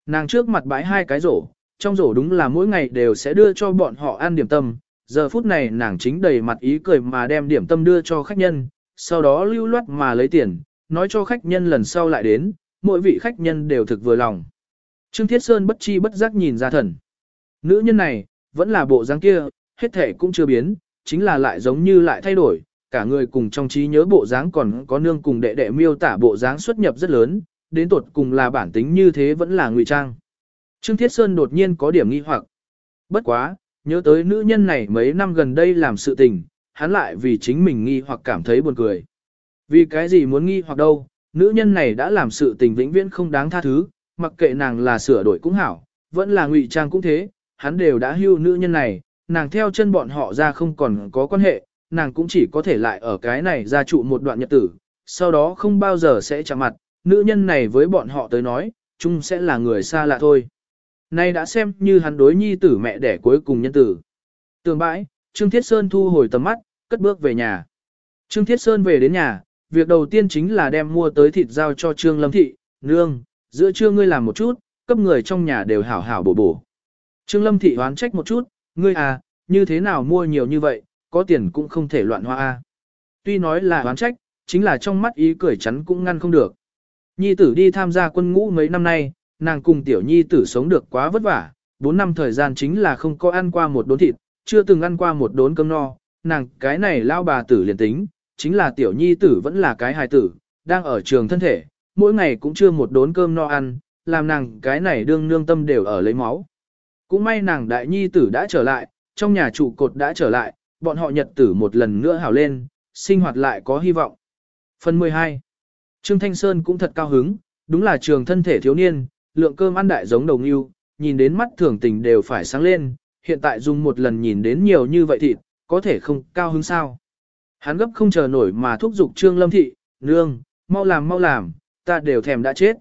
Nàng trước mặt bãi hai cái rổ, trong rổ đúng là mỗi ngày đều sẽ đưa cho bọn họ ăn điểm tâm, giờ phút này nàng chính đầy mặt ý cười mà đem điểm tâm đưa cho khách nhân, sau đó lưu loát mà lấy tiền, nói cho khách nhân lần sau lại đến, mỗi vị khách nhân đều thực vừa lòng. Trương Thiết Sơn bất chi bất giác nhìn ra thần. Nữ nhân này, vẫn là bộ dáng kia, hết thể cũng chưa biến, chính là lại giống như lại thay đổi, cả người cùng trong trí nhớ bộ dáng còn có nương cùng đệ đệ miêu tả bộ dáng xuất nhập rất lớn, đến tột cùng là bản tính như thế vẫn là ngụy trang. Trương Thiết Sơn đột nhiên có điểm nghi hoặc. Bất quá, nhớ tới nữ nhân này mấy năm gần đây làm sự tình, hắn lại vì chính mình nghi hoặc cảm thấy buồn cười. Vì cái gì muốn nghi hoặc đâu, nữ nhân này đã làm sự tình vĩnh viễn không đáng tha thứ, mặc kệ nàng là sửa đổi cũng hảo, vẫn là ngụy trang cũng thế, hắn đều đã hưu nữ nhân này, nàng theo chân bọn họ ra không còn có quan hệ, nàng cũng chỉ có thể lại ở cái này ra trụ một đoạn nhật tử, sau đó không bao giờ sẽ chạm mặt, nữ nhân này với bọn họ tới nói, chung sẽ là người xa lạ thôi. Nay đã xem như hắn đối nhi tử mẹ đẻ cuối cùng nhân tử. Tường bãi, Trương Thiết Sơn thu hồi tầm mắt, cất bước về nhà. Trương Thiết Sơn về đến nhà, việc đầu tiên chính là đem mua tới thịt giao cho Trương Lâm Thị, nương, giữa trưa ngươi làm một chút, cấp người trong nhà đều hảo hảo bổ bổ. Trương Lâm Thị hoán trách một chút, ngươi à, như thế nào mua nhiều như vậy, có tiền cũng không thể loạn hoa a. Tuy nói là oán trách, chính là trong mắt ý cười chắn cũng ngăn không được. Nhi tử đi tham gia quân ngũ mấy năm nay, nàng cùng tiểu nhi tử sống được quá vất vả, 4 năm thời gian chính là không có ăn qua một đốn thịt, chưa từng ăn qua một đốn cơm no, nàng cái này lao bà tử liền tính, chính là tiểu nhi tử vẫn là cái hài tử, đang ở trường thân thể, mỗi ngày cũng chưa một đốn cơm no ăn, làm nàng cái này đương nương tâm đều ở lấy máu. Cũng may nàng đại nhi tử đã trở lại, trong nhà trụ cột đã trở lại, bọn họ nhật tử một lần nữa hảo lên, sinh hoạt lại có hy vọng. Phần 12 Trương Thanh Sơn cũng thật cao hứng, đúng là trường thân thể thiếu niên, lượng cơm ăn đại giống đồng yêu, nhìn đến mắt thường tình đều phải sáng lên, hiện tại dùng một lần nhìn đến nhiều như vậy thịt, có thể không cao hứng sao. Hắn gấp không chờ nổi mà thúc giục Trương Lâm Thị, nương, mau làm mau làm, ta đều thèm đã chết.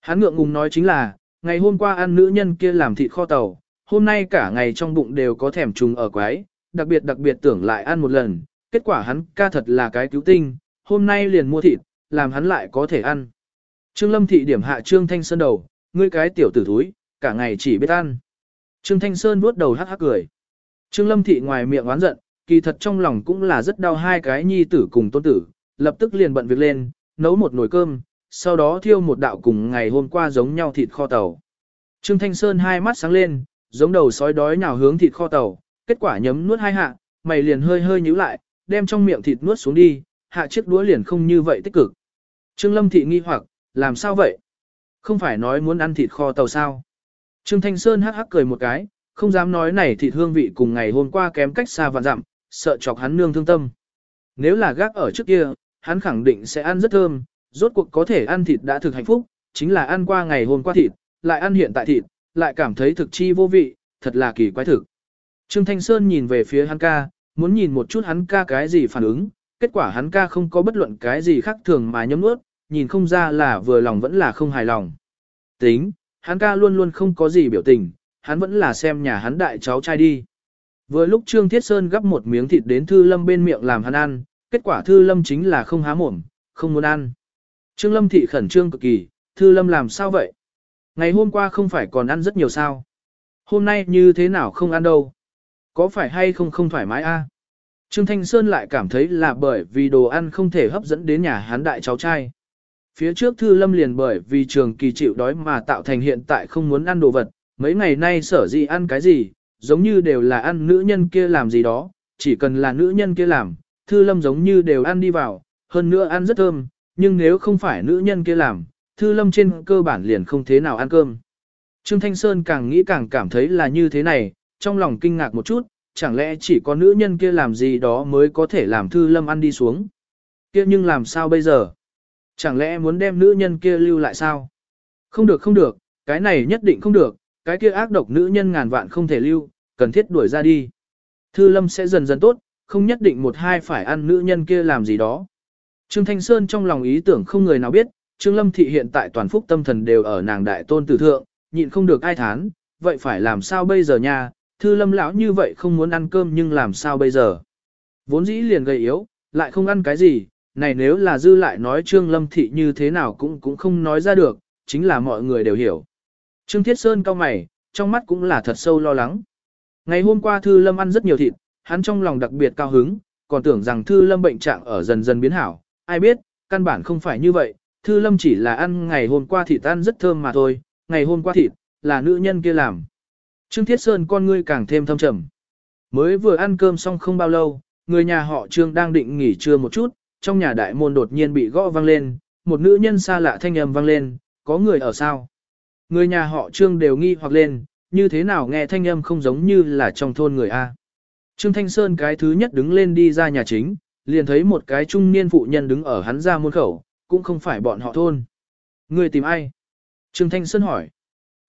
Hắn ngượng ngùng nói chính là, ngày hôm qua ăn nữ nhân kia làm thịt kho tàu, hôm nay cả ngày trong bụng đều có thèm trùng ở quái, đặc biệt đặc biệt tưởng lại ăn một lần, kết quả hắn ca thật là cái cứu tinh, hôm nay liền mua thịt, làm hắn lại có thể ăn. Trương Lâm Thị điểm hạ Trương Thanh Sơn đầu, ngươi cái tiểu tử thúi, cả ngày chỉ biết ăn. Trương Thanh Sơn vuốt đầu hắc hắc cười. Trương Lâm Thị ngoài miệng oán giận, kỳ thật trong lòng cũng là rất đau hai cái nhi tử cùng tôn tử, lập tức liền bận việc lên, nấu một nồi cơm, sau đó thiêu một đạo cùng ngày hôm qua giống nhau thịt kho tàu. Trương Thanh Sơn hai mắt sáng lên, giống đầu sói đói nhào hướng thịt kho tàu, kết quả nhấm nuốt hai hạ, mày liền hơi hơi nhíu lại, đem trong miệng thịt nuốt xuống đi, hạ chiếc đũa liền không như vậy tích cực. Trương Lâm Thị nghi hoặc, làm sao vậy? Không phải nói muốn ăn thịt kho tàu sao? Trương Thanh Sơn hắc hắc cười một cái, không dám nói này thịt hương vị cùng ngày hôm qua kém cách xa vạn dặm, sợ chọc hắn nương thương tâm. Nếu là gác ở trước kia, hắn khẳng định sẽ ăn rất thơm, rốt cuộc có thể ăn thịt đã thực hạnh phúc, chính là ăn qua ngày hôm qua thịt, lại ăn hiện tại thịt, lại cảm thấy thực chi vô vị, thật là kỳ quái thực. Trương Thanh Sơn nhìn về phía hắn ca, muốn nhìn một chút hắn ca cái gì phản ứng, kết quả hắn ca không có bất luận cái gì khác thường mà nhấm nuốt, nhìn không ra là vừa lòng vẫn là không hài lòng. Tính, hắn ca luôn luôn không có gì biểu tình, hắn vẫn là xem nhà hắn đại cháu trai đi. Vừa lúc Trương Thiết Sơn gắp một miếng thịt đến Thư Lâm bên miệng làm hắn ăn, kết quả Thư Lâm chính là không há mồm, không muốn ăn. Trương Lâm thị khẩn trương cực kỳ, Thư Lâm làm sao vậy? Ngày hôm qua không phải còn ăn rất nhiều sao? Hôm nay như thế nào không ăn đâu? Có phải hay không không thoải mái a? Trương Thanh Sơn lại cảm thấy là bởi vì đồ ăn không thể hấp dẫn đến nhà hắn đại cháu trai. Phía trước Thư Lâm liền bởi vì trường kỳ chịu đói mà tạo thành hiện tại không muốn ăn đồ vật, mấy ngày nay sở dĩ ăn cái gì, giống như đều là ăn nữ nhân kia làm gì đó, chỉ cần là nữ nhân kia làm, Thư Lâm giống như đều ăn đi vào, hơn nữa ăn rất thơm, nhưng nếu không phải nữ nhân kia làm, Thư Lâm trên cơ bản liền không thế nào ăn cơm. Trương Thanh Sơn càng nghĩ càng cảm thấy là như thế này, trong lòng kinh ngạc một chút, chẳng lẽ chỉ có nữ nhân kia làm gì đó mới có thể làm Thư Lâm ăn đi xuống. Kia nhưng làm sao bây giờ? Chẳng lẽ muốn đem nữ nhân kia lưu lại sao? Không được không được, cái này nhất định không được, cái kia ác độc nữ nhân ngàn vạn không thể lưu, cần thiết đuổi ra đi. Thư Lâm sẽ dần dần tốt, không nhất định một hai phải ăn nữ nhân kia làm gì đó. Trương Thanh Sơn trong lòng ý tưởng không người nào biết, Trương Lâm Thị hiện tại toàn phúc tâm thần đều ở nàng đại tôn tử thượng, nhịn không được ai thán, vậy phải làm sao bây giờ nha, Thư Lâm lão như vậy không muốn ăn cơm nhưng làm sao bây giờ. Vốn dĩ liền gầy yếu, lại không ăn cái gì, này nếu là dư lại nói Trương Lâm Thị như thế nào cũng cũng không nói ra được, chính là mọi người đều hiểu. Trương Thiết Sơn cao mày, trong mắt cũng là thật sâu lo lắng. Ngày hôm qua Thư Lâm ăn rất nhiều thịt, hắn trong lòng đặc biệt cao hứng, còn tưởng rằng Thư Lâm bệnh trạng ở dần dần biến hảo. Ai biết, căn bản không phải như vậy, Thư Lâm chỉ là ăn ngày hôm qua thịt ăn rất thơm mà thôi, ngày hôm qua thịt, là nữ nhân kia làm. Trương Thiết Sơn con ngươi càng thêm thâm trầm. Mới vừa ăn cơm xong không bao lâu, người nhà họ Trương đang định nghỉ trưa một chút, trong nhà đại môn đột nhiên bị gõ vang lên, một nữ nhân xa lạ thanh âm vang lên, có người ở sao? Người nhà họ Trương đều nghi hoặc lên, như thế nào nghe thanh âm không giống như là trong thôn người A. Trương Thanh Sơn cái thứ nhất đứng lên đi ra nhà chính, liền thấy một cái trung niên phụ nhân đứng ở hắn ra môn khẩu, cũng không phải bọn họ thôn. Người tìm ai? Trương Thanh Sơn hỏi.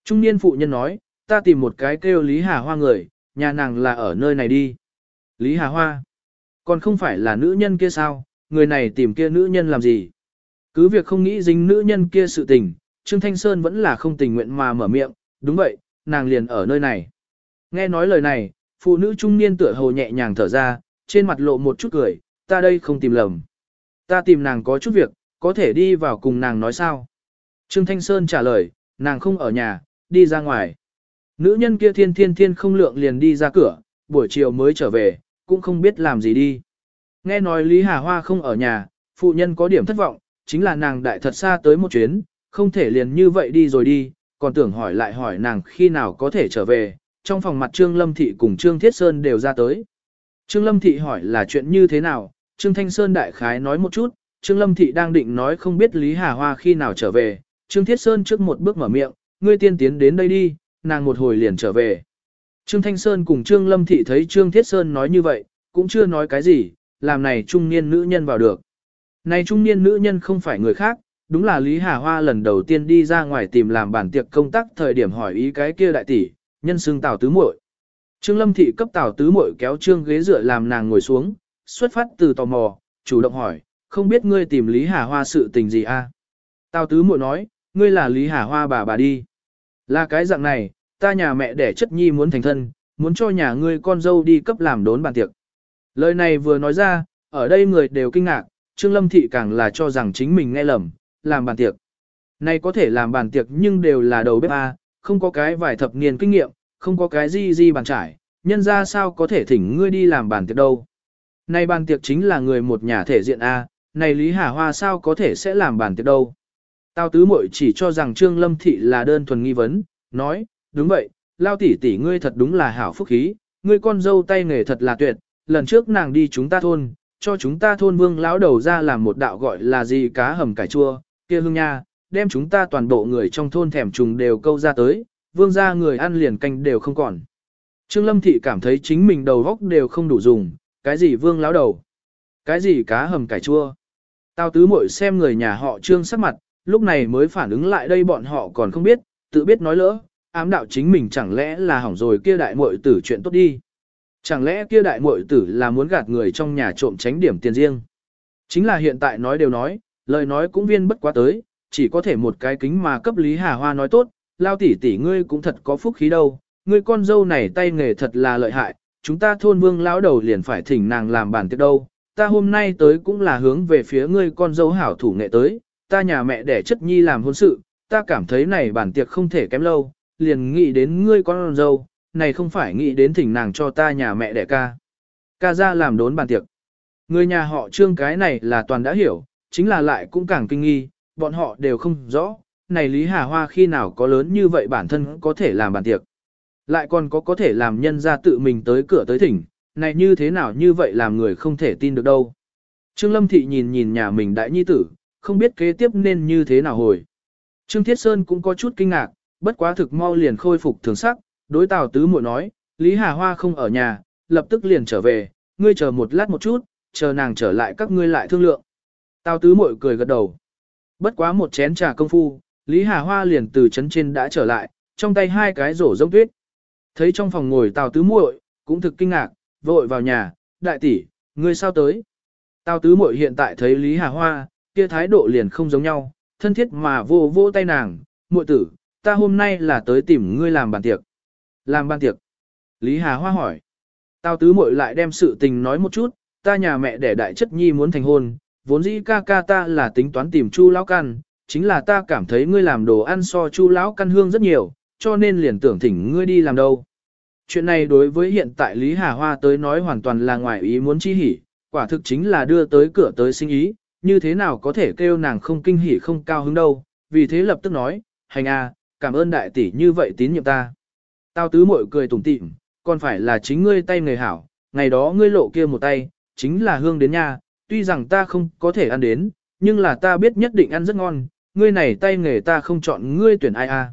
Trung niên phụ nhân nói, ta tìm một cái kêu Lý Hà Hoa người, nhà nàng là ở nơi này đi. Lý Hà Hoa? Còn không phải là nữ nhân kia sao, người này tìm kia nữ nhân làm gì? Cứ việc không nghĩ dính nữ nhân kia sự tình, Trương Thanh Sơn vẫn là không tình nguyện mà mở miệng, đúng vậy, nàng liền ở nơi này. Nghe nói lời này, phụ nữ trung niên tựa hồ nhẹ nhàng thở ra, trên mặt lộ một chút cười, ta đây không tìm lầm. Ta tìm nàng có chút việc, có thể đi vào cùng nàng nói sao. Trương Thanh Sơn trả lời, nàng không ở nhà, đi ra ngoài. Nữ nhân kia thiên thiên thiên không lượng liền đi ra cửa, buổi chiều mới trở về, cũng không biết làm gì đi. Nghe nói Lý Hà Hoa không ở nhà, phụ nhân có điểm thất vọng, chính là nàng đại thật xa tới một chuyến, không thể liền như vậy đi rồi đi, còn tưởng hỏi lại hỏi nàng khi nào có thể trở về, trong phòng mặt Trương Lâm Thị cùng Trương Thiết Sơn đều ra tới. Trương Lâm Thị hỏi là chuyện như thế nào, Trương Thanh Sơn đại khái nói một chút, Trương Lâm Thị đang định nói không biết Lý Hà Hoa khi nào trở về, Trương Thiết Sơn trước một bước mở miệng, ngươi tiên tiến đến đây đi, nàng một hồi liền trở về. Trương Thanh Sơn cùng Trương Lâm Thị thấy Trương Thiết Sơn nói như vậy, cũng chưa nói cái gì, làm này trung niên nữ nhân vào được. Này trung niên nữ nhân không phải người khác, đúng là Lý Hà Hoa lần đầu tiên đi ra ngoài tìm làm bản tiệc công tác thời điểm hỏi ý cái kia đại tỷ, nhân xưng Tào Tứ Muội. Trương Lâm Thị cấp Tào Tứ Muội kéo trương ghế dựa làm nàng ngồi xuống, xuất phát từ tò mò, chủ động hỏi, không biết ngươi tìm Lý Hà Hoa sự tình gì a? À? Tào tứ muội nói, ngươi là Lý Hà Hoa bà bà đi. Là cái dạng này, ta nhà mẹ đẻ chất nhi muốn thành thân, muốn cho nhà ngươi con dâu đi cấp làm đốn bàn tiệc. Lời này vừa nói ra, ở đây người đều kinh ngạc, Trương Lâm Thị càng là cho rằng chính mình nghe lầm, làm bàn tiệc. Này có thể làm bàn tiệc nhưng đều là đầu bếp A, không có cái vài thập niên kinh nghiệm, không có cái gì gì bàn trải, nhân ra sao có thể thỉnh ngươi đi làm bàn tiệc đâu. Này bàn tiệc chính là người một nhà thể diện A, này Lý Hà Hoa sao có thể sẽ làm bàn tiệc đâu. Tao tứ muội chỉ cho rằng Trương Lâm Thị là đơn thuần nghi vấn, nói, đúng vậy, lao tỷ tỷ ngươi thật đúng là hảo phúc khí, ngươi con dâu tay nghề thật là tuyệt, lần trước nàng đi chúng ta thôn, cho chúng ta thôn vương lão đầu ra làm một đạo gọi là gì cá hầm cải chua, kia hương nha, đem chúng ta toàn bộ người trong thôn thèm trùng đều câu ra tới, vương gia người ăn liền canh đều không còn. Trương Lâm Thị cảm thấy chính mình đầu góc đều không đủ dùng, cái gì vương lão đầu, cái gì cá hầm cải chua. Tao tứ muội xem người nhà họ Trương sắc mặt, lúc này mới phản ứng lại đây bọn họ còn không biết, tự biết nói lỡ, ám đạo chính mình chẳng lẽ là hỏng rồi kia đại muội tử chuyện tốt đi. Chẳng lẽ kia đại muội tử là muốn gạt người trong nhà trộm tránh điểm tiền riêng. Chính là hiện tại nói đều nói, lời nói cũng viên bất quá tới, chỉ có thể một cái kính mà cấp Lý Hà Hoa nói tốt, lao tỷ tỷ ngươi cũng thật có phúc khí đâu, ngươi con dâu này tay nghề thật là lợi hại, chúng ta thôn vương lão đầu liền phải thỉnh nàng làm bản tiệc đâu, ta hôm nay tới cũng là hướng về phía ngươi con dâu hảo thủ nghệ tới, ta nhà mẹ đẻ chất nhi làm hôn sự, ta cảm thấy này bản tiệc không thể kém lâu, liền nghĩ đến ngươi con dâu, này không phải nghĩ đến thỉnh nàng cho ta nhà mẹ đẻ ca. Ca ra làm đốn bàn tiệc. Người nhà họ trương cái này là toàn đã hiểu, chính là lại cũng càng kinh nghi, bọn họ đều không rõ, này Lý Hà Hoa khi nào có lớn như vậy bản thân có thể làm bàn tiệc. Lại còn có có thể làm nhân ra tự mình tới cửa tới thỉnh, này như thế nào như vậy làm người không thể tin được đâu. Trương Lâm Thị nhìn nhìn nhà mình đại nhi tử, không biết kế tiếp nên như thế nào hồi. Trương Thiết Sơn cũng có chút kinh ngạc, bất quá thực mau liền khôi phục thường sắc, đối Tào Tứ Muội nói, Lý Hà Hoa không ở nhà, lập tức liền trở về, ngươi chờ một lát một chút, chờ nàng trở lại các ngươi lại thương lượng. Tào Tứ Muội cười gật đầu. Bất quá một chén trà công phu, Lý Hà Hoa liền từ chấn trên đã trở lại, trong tay hai cái rổ rông tuyết. Thấy trong phòng ngồi Tào Tứ Muội, cũng thực kinh ngạc, vội vào nhà, đại tỷ, ngươi sao tới? Tào Tứ Muội hiện tại thấy Lý Hà Hoa, kia thái độ liền không giống nhau, thân thiết mà vô vô tay nàng, muội tử, ta hôm nay là tới tìm ngươi làm bàn tiệc. Làm bàn tiệc. Lý Hà Hoa hỏi. Tao tứ muội lại đem sự tình nói một chút, ta nhà mẹ đẻ đại chất nhi muốn thành hôn, vốn dĩ ca ca ta là tính toán tìm chu lão căn, chính là ta cảm thấy ngươi làm đồ ăn so chu lão căn hương rất nhiều, cho nên liền tưởng thỉnh ngươi đi làm đâu. Chuyện này đối với hiện tại Lý Hà Hoa tới nói hoàn toàn là ngoài ý muốn chi hỉ, quả thực chính là đưa tới cửa tới sinh ý, như thế nào có thể kêu nàng không kinh hỉ không cao hứng đâu, vì thế lập tức nói, hành a, cảm ơn đại tỷ như vậy tín nhiệm ta. Tao tứ mội cười tủm tỉm, còn phải là chính ngươi tay người hảo, ngày đó ngươi lộ kia một tay, chính là hương đến nha, tuy rằng ta không có thể ăn đến, nhưng là ta biết nhất định ăn rất ngon, ngươi này tay nghề ta không chọn ngươi tuyển ai a.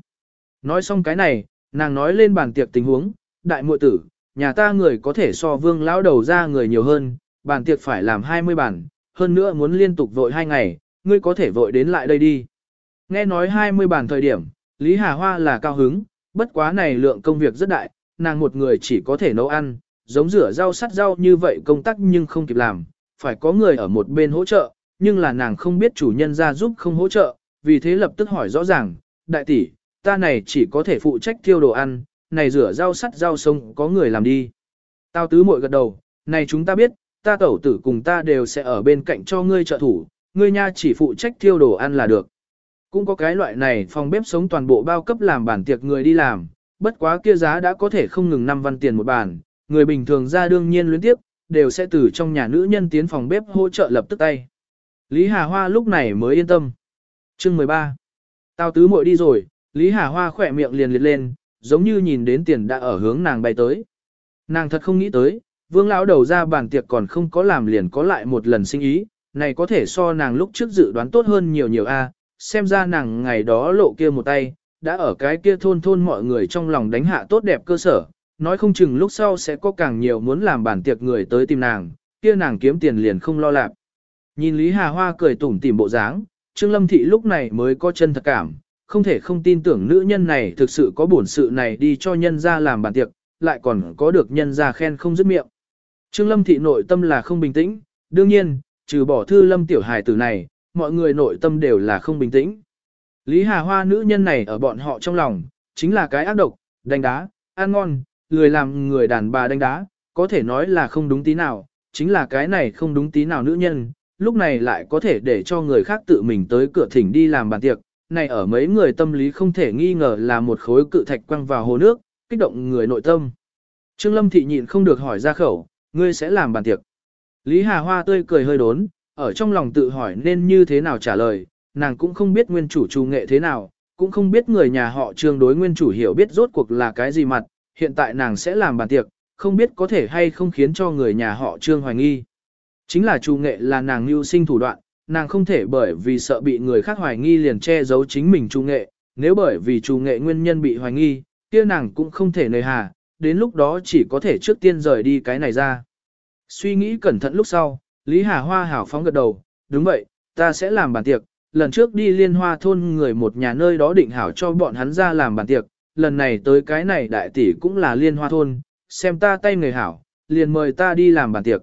Nói xong cái này, nàng nói lên bàn tiệc tình huống, đại muội tử, nhà ta người có thể so vương lão đầu ra người nhiều hơn, bàn tiệc phải làm 20 bàn, hơn nữa muốn liên tục vội hai ngày, ngươi có thể vội đến lại đây đi. Nghe nói 20 bàn thời điểm, Lý Hà Hoa là cao hứng, bất quá này lượng công việc rất đại, nàng một người chỉ có thể nấu ăn, giống rửa rau sắt rau như vậy công tác nhưng không kịp làm, phải có người ở một bên hỗ trợ, nhưng là nàng không biết chủ nhân ra giúp không hỗ trợ, vì thế lập tức hỏi rõ ràng, đại tỷ, ta này chỉ có thể phụ trách thiêu đồ ăn, này rửa rau sắt rau sông có người làm đi. Tao tứ muội gật đầu, này chúng ta biết, ta tẩu tử cùng ta đều sẽ ở bên cạnh cho ngươi trợ thủ, ngươi nha chỉ phụ trách thiêu đồ ăn là được. Cũng có cái loại này phòng bếp sống toàn bộ bao cấp làm bản tiệc người đi làm, bất quá kia giá đã có thể không ngừng 5 văn tiền một bàn, người bình thường ra đương nhiên luyến tiếp, đều sẽ từ trong nhà nữ nhân tiến phòng bếp hỗ trợ lập tức tay. Lý Hà Hoa lúc này mới yên tâm. Chương 13. Tao tứ muội đi rồi, Lý Hà Hoa khỏe miệng liền liệt lên, giống như nhìn đến tiền đã ở hướng nàng bay tới. Nàng thật không nghĩ tới, vương lão đầu ra bàn tiệc còn không có làm liền có lại một lần sinh ý, này có thể so nàng lúc trước dự đoán tốt hơn nhiều nhiều a xem ra nàng ngày đó lộ kia một tay, đã ở cái kia thôn thôn mọi người trong lòng đánh hạ tốt đẹp cơ sở, nói không chừng lúc sau sẽ có càng nhiều muốn làm bản tiệc người tới tìm nàng, kia nàng kiếm tiền liền không lo lạp. Nhìn Lý Hà Hoa cười tủm tỉm bộ dáng, Trương Lâm Thị lúc này mới có chân thật cảm, không thể không tin tưởng nữ nhân này thực sự có bổn sự này đi cho nhân ra làm bản tiệc, lại còn có được nhân ra khen không dứt miệng. Trương Lâm Thị nội tâm là không bình tĩnh, đương nhiên, trừ bỏ thư Lâm Tiểu hải tử này, mọi người nội tâm đều là không bình tĩnh. Lý Hà Hoa nữ nhân này ở bọn họ trong lòng, chính là cái ác độc, đánh đá, ăn ngon, lười làm người đàn bà đánh đá, có thể nói là không đúng tí nào, chính là cái này không đúng tí nào nữ nhân, lúc này lại có thể để cho người khác tự mình tới cửa thỉnh đi làm bàn tiệc, này ở mấy người tâm lý không thể nghi ngờ là một khối cự thạch quăng vào hồ nước, kích động người nội tâm. Trương Lâm Thị nhịn không được hỏi ra khẩu, ngươi sẽ làm bàn tiệc. Lý Hà Hoa tươi cười hơi đốn, ở trong lòng tự hỏi nên như thế nào trả lời, nàng cũng không biết nguyên chủ trù nghệ thế nào, cũng không biết người nhà họ trương đối nguyên chủ hiểu biết rốt cuộc là cái gì mặt, hiện tại nàng sẽ làm bàn tiệc, không biết có thể hay không khiến cho người nhà họ trương hoài nghi. Chính là trù nghệ là nàng lưu sinh thủ đoạn, nàng không thể bởi vì sợ bị người khác hoài nghi liền che giấu chính mình trù nghệ, nếu bởi vì trù nghệ nguyên nhân bị hoài nghi, kia nàng cũng không thể nơi hà, đến lúc đó chỉ có thể trước tiên rời đi cái này ra. Suy nghĩ cẩn thận lúc sau, Lý Hà Hoa hảo phóng gật đầu, đúng vậy, ta sẽ làm bàn tiệc, lần trước đi liên hoa thôn người một nhà nơi đó định hảo cho bọn hắn ra làm bàn tiệc, lần này tới cái này đại tỷ cũng là liên hoa thôn, xem ta tay người hảo, liền mời ta đi làm bàn tiệc.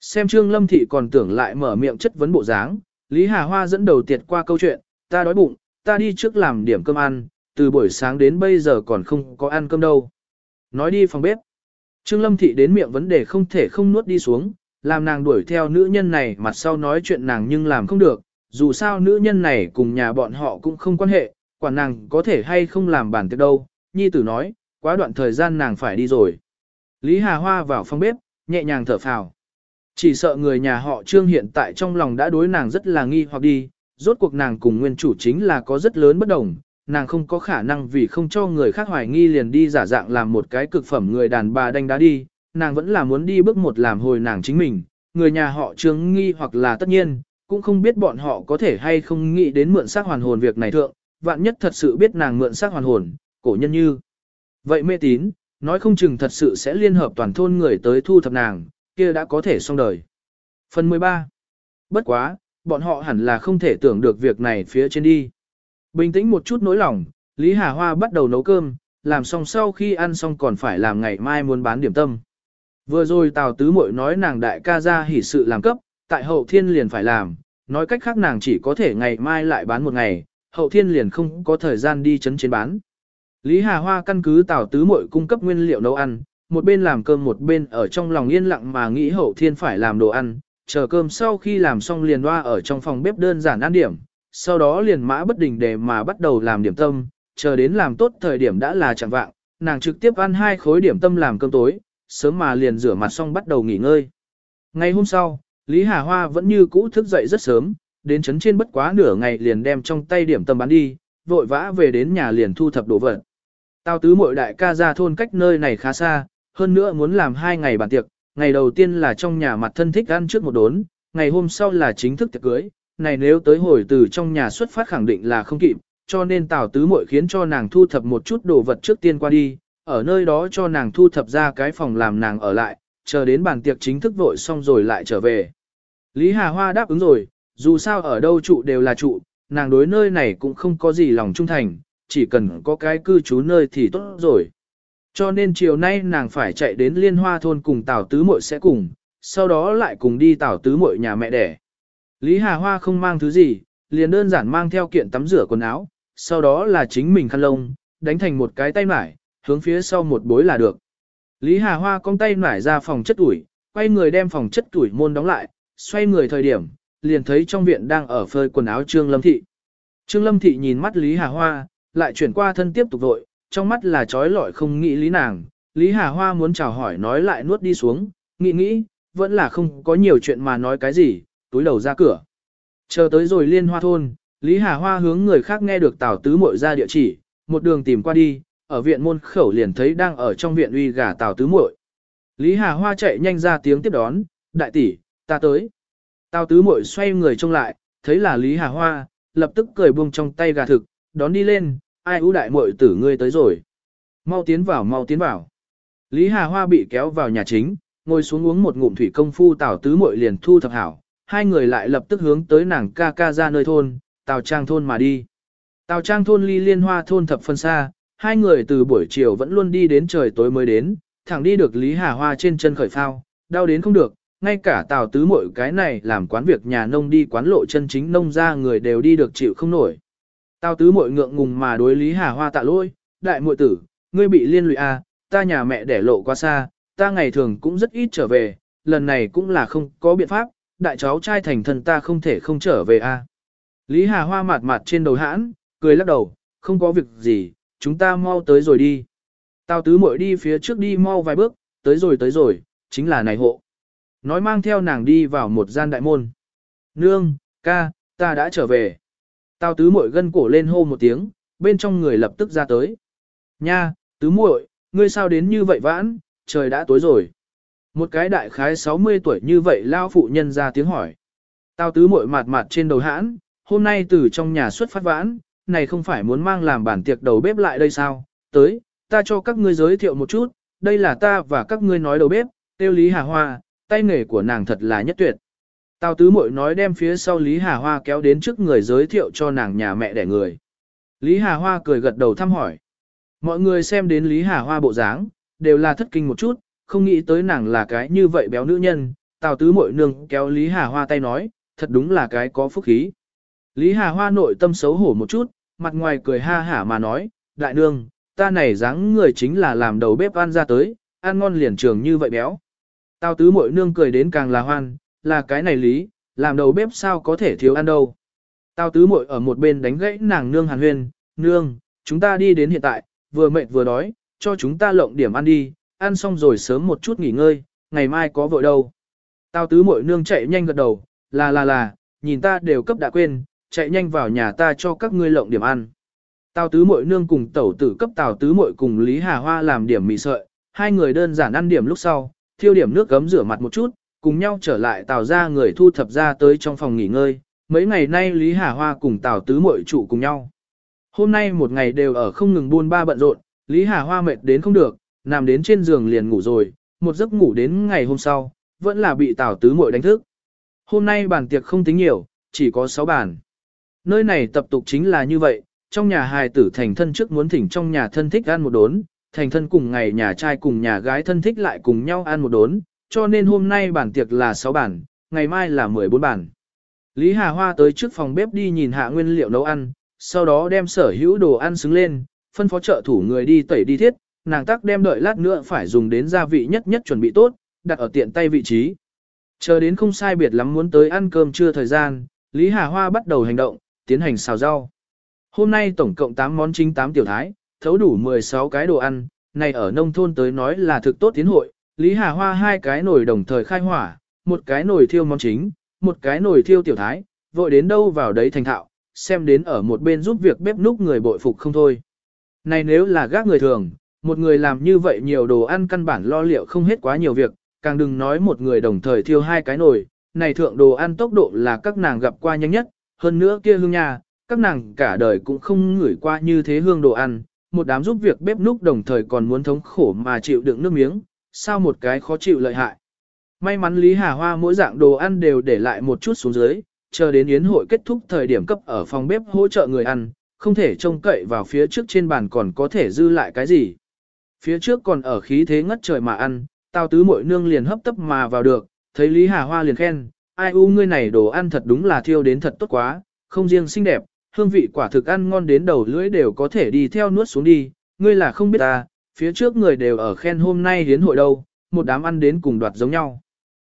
Xem Trương Lâm Thị còn tưởng lại mở miệng chất vấn bộ dáng, Lý Hà Hoa dẫn đầu tiệt qua câu chuyện, ta đói bụng, ta đi trước làm điểm cơm ăn, từ buổi sáng đến bây giờ còn không có ăn cơm đâu. Nói đi phòng bếp. Trương Lâm Thị đến miệng vấn đề không thể không nuốt đi xuống, làm nàng đuổi theo nữ nhân này mặt sau nói chuyện nàng nhưng làm không được, dù sao nữ nhân này cùng nhà bọn họ cũng không quan hệ, quả nàng có thể hay không làm bản tiệc đâu, nhi tử nói, quá đoạn thời gian nàng phải đi rồi. Lý Hà Hoa vào phòng bếp, nhẹ nhàng thở phào. Chỉ sợ người nhà họ Trương hiện tại trong lòng đã đối nàng rất là nghi hoặc đi, rốt cuộc nàng cùng nguyên chủ chính là có rất lớn bất đồng, nàng không có khả năng vì không cho người khác hoài nghi liền đi giả dạng làm một cái cực phẩm người đàn bà đánh đá đi, nàng vẫn là muốn đi bước một làm hồi nàng chính mình, người nhà họ Trương nghi hoặc là tất nhiên, cũng không biết bọn họ có thể hay không nghĩ đến mượn xác hoàn hồn việc này thượng, vạn nhất thật sự biết nàng mượn xác hoàn hồn, cổ nhân như. Vậy mê tín, nói không chừng thật sự sẽ liên hợp toàn thôn người tới thu thập nàng, kia đã có thể xong đời. Phần 13. Bất quá, bọn họ hẳn là không thể tưởng được việc này phía trên đi. Bình tĩnh một chút nỗi lòng, Lý Hà Hoa bắt đầu nấu cơm, làm xong sau khi ăn xong còn phải làm ngày mai muốn bán điểm tâm. Vừa rồi Tào Tứ Mội nói nàng đại ca ra hỉ sự làm cấp, tại hậu thiên liền phải làm, nói cách khác nàng chỉ có thể ngày mai lại bán một ngày, hậu thiên liền không có thời gian đi chấn chiến bán. Lý Hà Hoa căn cứ Tào Tứ Mội cung cấp nguyên liệu nấu ăn, một bên làm cơm một bên ở trong lòng yên lặng mà nghĩ hậu thiên phải làm đồ ăn, chờ cơm sau khi làm xong liền hoa ở trong phòng bếp đơn giản ăn điểm, sau đó liền mã bất đình để mà bắt đầu làm điểm tâm, chờ đến làm tốt thời điểm đã là chẳng vạng, nàng trực tiếp ăn hai khối điểm tâm làm cơm tối, sớm mà liền rửa mặt xong bắt đầu nghỉ ngơi. Ngày hôm sau, Lý Hà Hoa vẫn như cũ thức dậy rất sớm, đến chấn trên bất quá nửa ngày liền đem trong tay điểm tâm bán đi, vội vã về đến nhà liền thu thập đồ vật. Tao tứ mội đại ca ra thôn cách nơi này khá xa, hơn nữa muốn làm hai ngày bàn tiệc, ngày đầu tiên là trong nhà mặt thân thích ăn trước một đốn, ngày hôm sau là chính thức tiệc cưới, này nếu tới hồi từ trong nhà xuất phát khẳng định là không kịp, cho nên Tào Tứ Mội khiến cho nàng thu thập một chút đồ vật trước tiên qua đi, ở nơi đó cho nàng thu thập ra cái phòng làm nàng ở lại, chờ đến bàn tiệc chính thức vội xong rồi lại trở về. Lý Hà Hoa đáp ứng rồi, dù sao ở đâu trụ đều là trụ, nàng đối nơi này cũng không có gì lòng trung thành, chỉ cần có cái cư trú nơi thì tốt rồi. Cho nên chiều nay nàng phải chạy đến Liên Hoa thôn cùng Tào Tứ Muội sẽ cùng, sau đó lại cùng đi Tào Tứ Muội nhà mẹ đẻ. Lý Hà Hoa không mang thứ gì, liền đơn giản mang theo kiện tắm rửa quần áo, sau đó là chính mình khăn lông, đánh thành một cái tay mải, hướng phía sau một bối là được. Lý Hà Hoa cong tay nải ra phòng chất tuổi, quay người đem phòng chất tuổi môn đóng lại, xoay người thời điểm, liền thấy trong viện đang ở phơi quần áo Trương Lâm Thị. Trương Lâm Thị nhìn mắt Lý Hà Hoa, lại chuyển qua thân tiếp tục vội, trong mắt là trói lọi không nghĩ lý nàng. Lý Hà Hoa muốn chào hỏi nói lại nuốt đi xuống, nghĩ nghĩ, vẫn là không có nhiều chuyện mà nói cái gì, túi đầu ra cửa. Chờ tới rồi liên hoa thôn, Lý Hà Hoa hướng người khác nghe được tảo Tứ Muội ra địa chỉ, một đường tìm qua đi, ở viện môn khẩu liền thấy đang ở trong viện uy gà Tào Tứ Muội. Lý Hà Hoa chạy nhanh ra tiếng tiếp đón, đại tỷ, ta tới. Tào Tứ Muội xoay người trông lại, thấy là Lý Hà Hoa, lập tức cười buông trong tay gà thực, đón đi lên, ai ưu đại muội tử ngươi tới rồi. Mau tiến vào mau tiến vào. Lý Hà Hoa bị kéo vào nhà chính, ngồi xuống uống một ngụm thủy công phu Tào Tứ Muội liền thu thập hảo, hai người lại lập tức hướng tới nàng ca ca ra nơi thôn, Tào Trang thôn mà đi. Tào Trang thôn ly liên hoa thôn thập phân xa, hai người từ buổi chiều vẫn luôn đi đến trời tối mới đến, thẳng đi được Lý Hà Hoa trên chân khởi phao, đau đến không được, ngay cả Tào Tứ mỗi cái này làm quán việc nhà nông đi quán lộ chân chính nông ra người đều đi được chịu không nổi. Tào tứ muội ngượng ngùng mà đối Lý Hà Hoa tạ lỗi, đại muội tử, ngươi bị liên lụy à, ta nhà mẹ để lộ quá xa, ta ngày thường cũng rất ít trở về, lần này cũng là không có biện pháp, đại cháu trai thành thân ta không thể không trở về a. À. Lý Hà Hoa mạt mạt trên đầu hãn, cười lắc đầu, không có việc gì, chúng ta mau tới rồi đi. Tào tứ muội đi phía trước đi mau vài bước, tới rồi tới rồi, chính là này hộ. Nói mang theo nàng đi vào một gian đại môn. Nương, ca, ta đã trở về. Tào tứ muội gân cổ lên hô một tiếng, bên trong người lập tức ra tới. Nha, tứ muội, ngươi sao đến như vậy vãn, trời đã tối rồi. Một cái đại khái 60 tuổi như vậy lao phụ nhân ra tiếng hỏi. Tào tứ muội mạt mạt trên đầu hãn, hôm nay từ trong nhà xuất phát vãn, này không phải muốn mang làm bản tiệc đầu bếp lại đây sao, tới, ta cho các ngươi giới thiệu một chút, đây là ta và các ngươi nói đầu bếp, tiêu Lý Hà Hoa, tay nghề của nàng thật là nhất tuyệt. Tào tứ muội nói đem phía sau Lý Hà Hoa kéo đến trước người giới thiệu cho nàng nhà mẹ đẻ người. Lý Hà Hoa cười gật đầu thăm hỏi. Mọi người xem đến Lý Hà Hoa bộ dáng, đều là thất kinh một chút, không nghĩ tới nàng là cái như vậy béo nữ nhân. Tào tứ muội nương kéo Lý Hà Hoa tay nói, thật đúng là cái có phúc khí. Lý Hà Hoa nội tâm xấu hổ một chút, mặt ngoài cười ha hả mà nói, đại nương, ta này dáng người chính là làm đầu bếp ăn ra tới, ăn ngon liền trường như vậy béo. tao tứ muội nương cười đến càng là hoan, là cái này lý, làm đầu bếp sao có thể thiếu ăn đâu. tao tứ muội ở một bên đánh gãy nàng nương hàn huyên, nương, chúng ta đi đến hiện tại, vừa mệt vừa đói, cho chúng ta lộng điểm ăn đi, ăn xong rồi sớm một chút nghỉ ngơi, ngày mai có vội đâu. tao tứ muội nương chạy nhanh gật đầu, là là là, nhìn ta đều cấp đã quên, chạy nhanh vào nhà ta cho các ngươi lộng điểm ăn. Tào tứ muội nương cùng tẩu tử cấp tào tứ muội cùng Lý Hà Hoa làm điểm mì sợi, hai người đơn giản ăn điểm lúc sau, thiêu điểm nước gấm rửa mặt một chút, cùng nhau trở lại tào ra người thu thập ra tới trong phòng nghỉ ngơi. Mấy ngày nay Lý Hà Hoa cùng tào tứ muội trụ cùng nhau. Hôm nay một ngày đều ở không ngừng buôn ba bận rộn, Lý Hà Hoa mệt đến không được, nằm đến trên giường liền ngủ rồi, một giấc ngủ đến ngày hôm sau, vẫn là bị tào tứ muội đánh thức. Hôm nay bàn tiệc không tính nhiều, chỉ có 6 bàn. Nơi này tập tục chính là như vậy, trong nhà hài tử thành thân trước muốn thỉnh trong nhà thân thích ăn một đốn, thành thân cùng ngày nhà trai cùng nhà gái thân thích lại cùng nhau ăn một đốn, cho nên hôm nay bản tiệc là 6 bản, ngày mai là 14 bản. Lý Hà Hoa tới trước phòng bếp đi nhìn hạ nguyên liệu nấu ăn, sau đó đem sở hữu đồ ăn xứng lên, phân phó trợ thủ người đi tẩy đi thiết, nàng tắc đem đợi lát nữa phải dùng đến gia vị nhất nhất chuẩn bị tốt, đặt ở tiện tay vị trí. Chờ đến không sai biệt lắm muốn tới ăn cơm trưa thời gian, Lý Hà Hoa bắt đầu hành động, tiến hành xào rau. Hôm nay tổng cộng 8 món chính 8 tiểu thái, thấu đủ 16 cái đồ ăn, này ở nông thôn tới nói là thực tốt tiến hội. Lý Hà Hoa hai cái nồi đồng thời khai hỏa, một cái nồi thiêu món chính, một cái nồi thiêu tiểu thái, vội đến đâu vào đấy thành thạo, xem đến ở một bên giúp việc bếp núc người bội phục không thôi. Này nếu là gác người thường, một người làm như vậy nhiều đồ ăn căn bản lo liệu không hết quá nhiều việc, càng đừng nói một người đồng thời thiêu hai cái nồi, này thượng đồ ăn tốc độ là các nàng gặp qua nhanh nhất, hơn nữa kia hương nhà, các nàng cả đời cũng không ngửi qua như thế hương đồ ăn, một đám giúp việc bếp núc đồng thời còn muốn thống khổ mà chịu đựng nước miếng, sao một cái khó chịu lợi hại. May mắn Lý Hà Hoa mỗi dạng đồ ăn đều để lại một chút xuống dưới, chờ đến yến hội kết thúc thời điểm cấp ở phòng bếp hỗ trợ người ăn, không thể trông cậy vào phía trước trên bàn còn có thể dư lại cái gì. Phía trước còn ở khí thế ngất trời mà ăn, tao tứ mội nương liền hấp tấp mà vào được, thấy Lý Hà Hoa liền khen, ai u ngươi này đồ ăn thật đúng là thiêu đến thật tốt quá, không riêng xinh đẹp, hương vị quả thực ăn ngon đến đầu lưỡi đều có thể đi theo nuốt xuống đi, ngươi là không biết ta, phía trước người đều ở khen hôm nay hiến hội đâu, một đám ăn đến cùng đoạt giống nhau.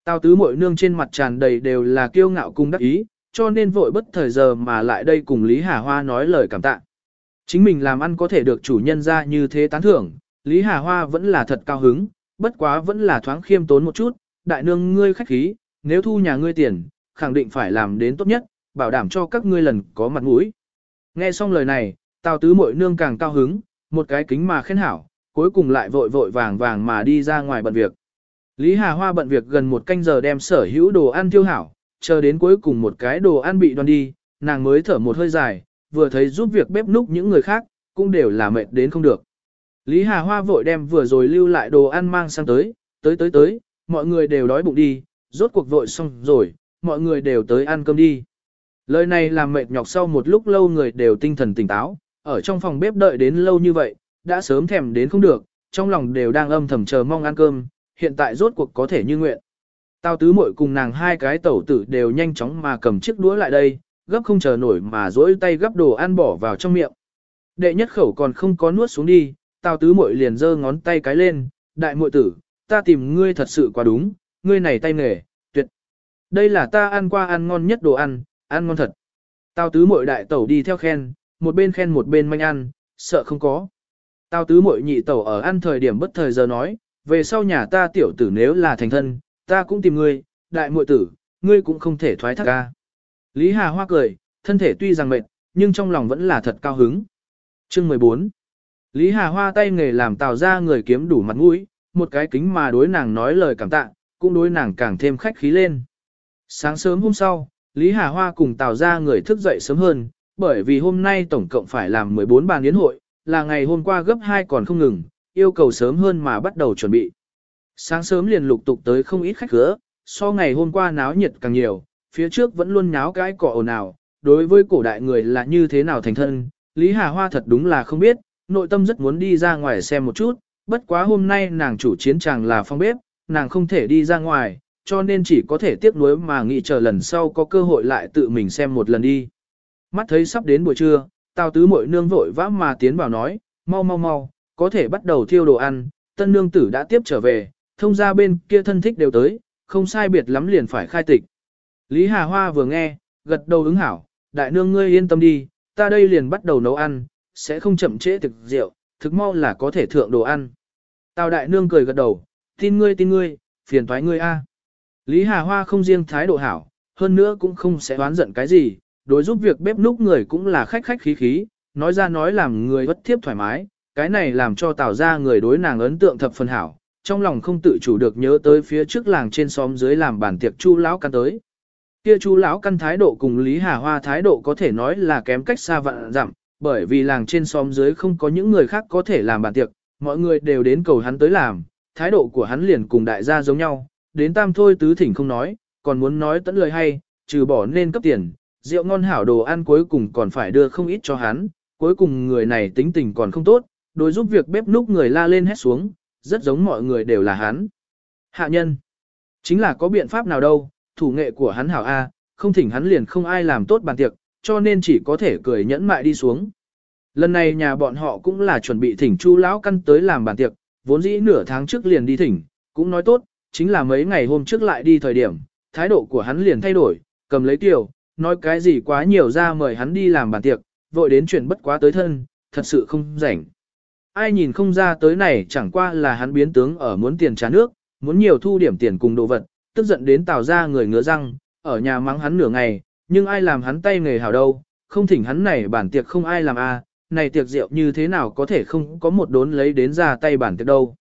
Tao tứ mội nương trên mặt tràn đầy đều là kiêu ngạo cung đắc ý, cho nên vội bất thời giờ mà lại đây cùng Lý Hà Hoa nói lời cảm tạ. Chính mình làm ăn có thể được chủ nhân ra như thế tán thưởng, Lý Hà Hoa vẫn là thật cao hứng, bất quá vẫn là thoáng khiêm tốn một chút, đại nương ngươi khách khí, nếu thu nhà ngươi tiền, khẳng định phải làm đến tốt nhất, bảo đảm cho các ngươi lần có mặt mũi. Nghe xong lời này, Tào tứ muội nương càng cao hứng, một cái kính mà khen hảo, cuối cùng lại vội vội vàng vàng mà đi ra ngoài bận việc. Lý Hà Hoa bận việc gần một canh giờ đem sở hữu đồ ăn thiêu hảo, chờ đến cuối cùng một cái đồ ăn bị đoan đi, nàng mới thở một hơi dài, vừa thấy giúp việc bếp núc những người khác, cũng đều là mệt đến không được. Lý Hà Hoa vội đem vừa rồi lưu lại đồ ăn mang sang tới, tới tới tới, mọi người đều đói bụng đi, rốt cuộc vội xong rồi, mọi người đều tới ăn cơm đi. Lời này làm mệt nhọc sau một lúc lâu người đều tinh thần tỉnh táo, ở trong phòng bếp đợi đến lâu như vậy, đã sớm thèm đến không được, trong lòng đều đang âm thầm chờ mong ăn cơm, hiện tại rốt cuộc có thể như nguyện. Tao tứ muội cùng nàng hai cái tẩu tử đều nhanh chóng mà cầm chiếc đũa lại đây, gấp không chờ nổi mà dỗi tay gấp đồ ăn bỏ vào trong miệng. Đệ nhất khẩu còn không có nuốt xuống đi, tào tứ muội liền giơ ngón tay cái lên, đại muội tử, ta tìm ngươi thật sự quá đúng, ngươi này tay nghề, tuyệt. Đây là ta ăn qua ăn ngon nhất đồ ăn, ăn ngon thật. Tao tứ muội đại tẩu đi theo khen, một bên khen một bên manh ăn, sợ không có. Tao tứ muội nhị tẩu ở ăn thời điểm bất thời giờ nói, về sau nhà ta tiểu tử nếu là thành thân, ta cũng tìm ngươi, đại muội tử, ngươi cũng không thể thoái thác ca. Lý Hà Hoa cười, thân thể tuy rằng mệt, nhưng trong lòng vẫn là thật cao hứng. Chương 14 Lý Hà Hoa tay nghề làm tào ra người kiếm đủ mặt mũi, một cái kính mà đối nàng nói lời cảm tạ, cũng đối nàng càng thêm khách khí lên. Sáng sớm hôm sau, Lý Hà Hoa cùng tào ra người thức dậy sớm hơn, bởi vì hôm nay tổng cộng phải làm 14 bàn yến hội, là ngày hôm qua gấp 2 còn không ngừng, yêu cầu sớm hơn mà bắt đầu chuẩn bị. Sáng sớm liền lục tục tới không ít khách khứa, so ngày hôm qua náo nhiệt càng nhiều, phía trước vẫn luôn náo cái cỏ ồn ào, đối với cổ đại người là như thế nào thành thân, Lý Hà Hoa thật đúng là không biết, nội tâm rất muốn đi ra ngoài xem một chút, bất quá hôm nay nàng chủ chiến tràng là phong bếp, nàng không thể đi ra ngoài, cho nên chỉ có thể tiếc nuối mà nghĩ chờ lần sau có cơ hội lại tự mình xem một lần đi. Mắt thấy sắp đến buổi trưa, Tào tứ mội nương vội vã mà tiến vào nói, mau mau mau, có thể bắt đầu thiêu đồ ăn, tân nương tử đã tiếp trở về, thông ra bên kia thân thích đều tới, không sai biệt lắm liền phải khai tịch. Lý Hà Hoa vừa nghe, gật đầu ứng hảo, đại nương ngươi yên tâm đi, ta đây liền bắt đầu nấu ăn, sẽ không chậm trễ thực rượu, thực mau là có thể thượng đồ ăn. Tào đại nương cười gật đầu, tin ngươi tin ngươi, phiền thoái ngươi a. Lý Hà Hoa không riêng thái độ hảo, hơn nữa cũng không sẽ oán giận cái gì, đối giúp việc bếp núc người cũng là khách khách khí khí, nói ra nói làm người bất thiếp thoải mái, cái này làm cho tạo ra người đối nàng ấn tượng thập phần hảo, trong lòng không tự chủ được nhớ tới phía trước làng trên xóm dưới làm bàn tiệc chu lão căn tới. Kia chu lão căn thái độ cùng Lý Hà Hoa thái độ có thể nói là kém cách xa vạn dặm, bởi vì làng trên xóm dưới không có những người khác có thể làm bàn tiệc, mọi người đều đến cầu hắn tới làm, thái độ của hắn liền cùng đại gia giống nhau, đến tam thôi tứ thỉnh không nói, còn muốn nói tận lời hay, trừ bỏ nên cấp tiền, rượu ngon hảo đồ ăn cuối cùng còn phải đưa không ít cho hắn, cuối cùng người này tính tình còn không tốt, đối giúp việc bếp núc người la lên hét xuống, rất giống mọi người đều là hắn. Hạ nhân, chính là có biện pháp nào đâu, thủ nghệ của hắn hảo A, không thỉnh hắn liền không ai làm tốt bàn tiệc, cho nên chỉ có thể cười nhẫn mại đi xuống. Lần này nhà bọn họ cũng là chuẩn bị thỉnh chu lão căn tới làm bàn tiệc, vốn dĩ nửa tháng trước liền đi thỉnh, cũng nói tốt, chính là mấy ngày hôm trước lại đi thời điểm, thái độ của hắn liền thay đổi, cầm lấy tiểu, nói cái gì quá nhiều ra mời hắn đi làm bàn tiệc, vội đến chuyện bất quá tới thân, thật sự không rảnh. Ai nhìn không ra tới này chẳng qua là hắn biến tướng ở muốn tiền trả nước, muốn nhiều thu điểm tiền cùng đồ vật, tức giận đến tào ra người ngứa răng, ở nhà mắng hắn nửa ngày, nhưng ai làm hắn tay nghề hảo đâu, không thỉnh hắn này bản tiệc không ai làm a, à, này tiệc rượu như thế nào có thể không có một đốn lấy đến ra tay bản tiệc đâu.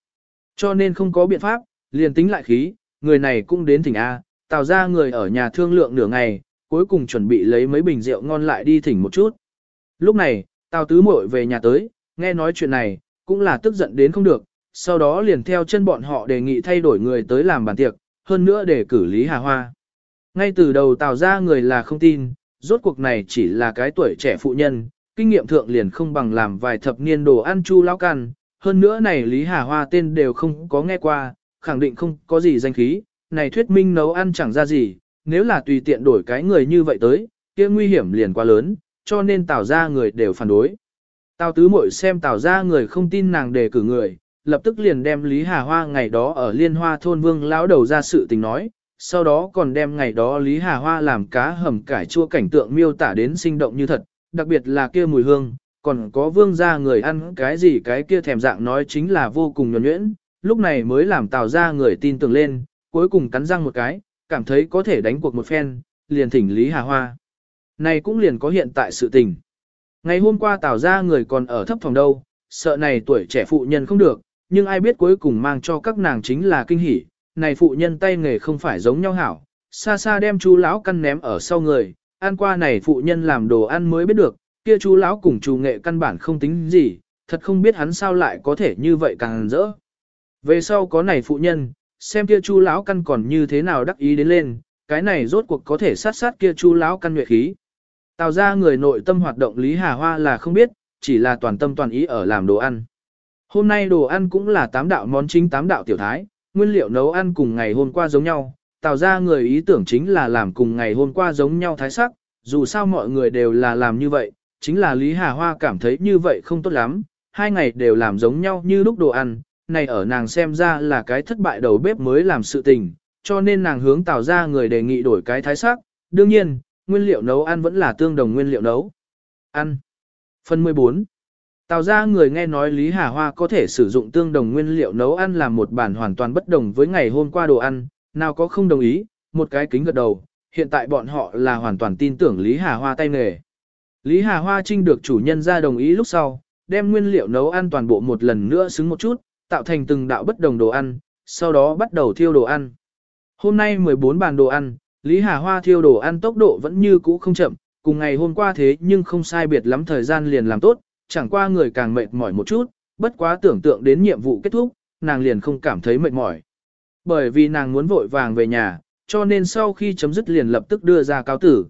Cho nên không có biện pháp, liền tính lại khí, người này cũng đến thỉnh a, tào ra người ở nhà thương lượng nửa ngày, cuối cùng chuẩn bị lấy mấy bình rượu ngon lại đi thỉnh một chút. Lúc này, Tào Tứ Muội về nhà tới, nghe nói chuyện này, cũng là tức giận đến không được, sau đó liền theo chân bọn họ đề nghị thay đổi người tới làm bàn tiệc, hơn nữa để cử Lý Hà Hoa. Ngay từ đầu Tào ra người là không tin, rốt cuộc này chỉ là cái tuổi trẻ phụ nhân, kinh nghiệm thượng liền không bằng làm vài thập niên đồ ăn chu lão căn, hơn nữa này Lý Hà Hoa tên đều không có nghe qua, khẳng định không có gì danh khí, này thuyết minh nấu ăn chẳng ra gì, nếu là tùy tiện đổi cái người như vậy tới, kia nguy hiểm liền quá lớn, cho nên tạo ra người đều phản đối. Tào tứ mội xem tạo ra người không tin nàng đề cử người, lập tức liền đem Lý Hà Hoa ngày đó ở Liên Hoa thôn vương lão đầu ra sự tình nói, sau đó còn đem ngày đó Lý Hà Hoa làm cá hầm cải chua cảnh tượng miêu tả đến sinh động như thật, đặc biệt là kia mùi hương, còn có vương gia người ăn cái gì cái kia thèm dạng nói chính là vô cùng nhuẩn nhuyễn, lúc này mới làm tào ra người tin tưởng lên, cuối cùng cắn răng một cái, cảm thấy có thể đánh cuộc một phen, liền thỉnh Lý Hà Hoa. Này cũng liền có hiện tại sự tình. Ngày hôm qua tào ra người còn ở thấp phòng đâu, sợ này tuổi trẻ phụ nhân không được, nhưng ai biết cuối cùng mang cho các nàng chính là kinh hỉ, này phụ nhân tay nghề không phải giống nhau hảo, xa xa đem chú lão căn ném ở sau người, ăn qua này phụ nhân làm đồ ăn mới biết được, kia chú lão cùng chú nghệ căn bản không tính gì, thật không biết hắn sao lại có thể như vậy càng rỡ. Về sau có này phụ nhân, xem kia chú lão căn còn như thế nào đắc ý đến lên, cái này rốt cuộc có thể sát sát kia chú lão căn nhuệ khí. Tào ra người nội tâm hoạt động Lý Hà Hoa là không biết, chỉ là toàn tâm toàn ý ở làm đồ ăn. Hôm nay đồ ăn cũng là tám đạo món chính tám đạo tiểu thái, nguyên liệu nấu ăn cùng ngày hôm qua giống nhau. Tào ra người ý tưởng chính là làm cùng ngày hôm qua giống nhau thái sắc, dù sao mọi người đều là làm như vậy, chính là Lý Hà Hoa cảm thấy như vậy không tốt lắm, hai ngày đều làm giống nhau như lúc đồ ăn, này ở nàng xem ra là cái thất bại đầu bếp mới làm sự tình, cho nên nàng hướng tạo ra người đề nghị đổi cái thái sắc, đương nhiên, nguyên liệu nấu ăn vẫn là tương đồng nguyên liệu nấu. Ăn. Phần 14. Tào ra người nghe nói Lý Hà Hoa có thể sử dụng tương đồng nguyên liệu nấu ăn làm một bản hoàn toàn bất đồng với ngày hôm qua đồ ăn, nào có không đồng ý, một cái kính gật đầu, hiện tại bọn họ là hoàn toàn tin tưởng Lý Hà Hoa tay nghề. Lý Hà Hoa trinh được chủ nhân ra đồng ý lúc sau, đem nguyên liệu nấu ăn toàn bộ một lần nữa xứng một chút, tạo thành từng đạo bất đồng đồ ăn, sau đó bắt đầu thiêu đồ ăn. Hôm nay 14 bàn đồ ăn, Lý Hà Hoa thiêu đồ ăn tốc độ vẫn như cũ không chậm, cùng ngày hôm qua thế nhưng không sai biệt lắm thời gian liền làm tốt, chẳng qua người càng mệt mỏi một chút, bất quá tưởng tượng đến nhiệm vụ kết thúc, nàng liền không cảm thấy mệt mỏi. Bởi vì nàng muốn vội vàng về nhà, cho nên sau khi chấm dứt liền lập tức đưa ra cáo tử.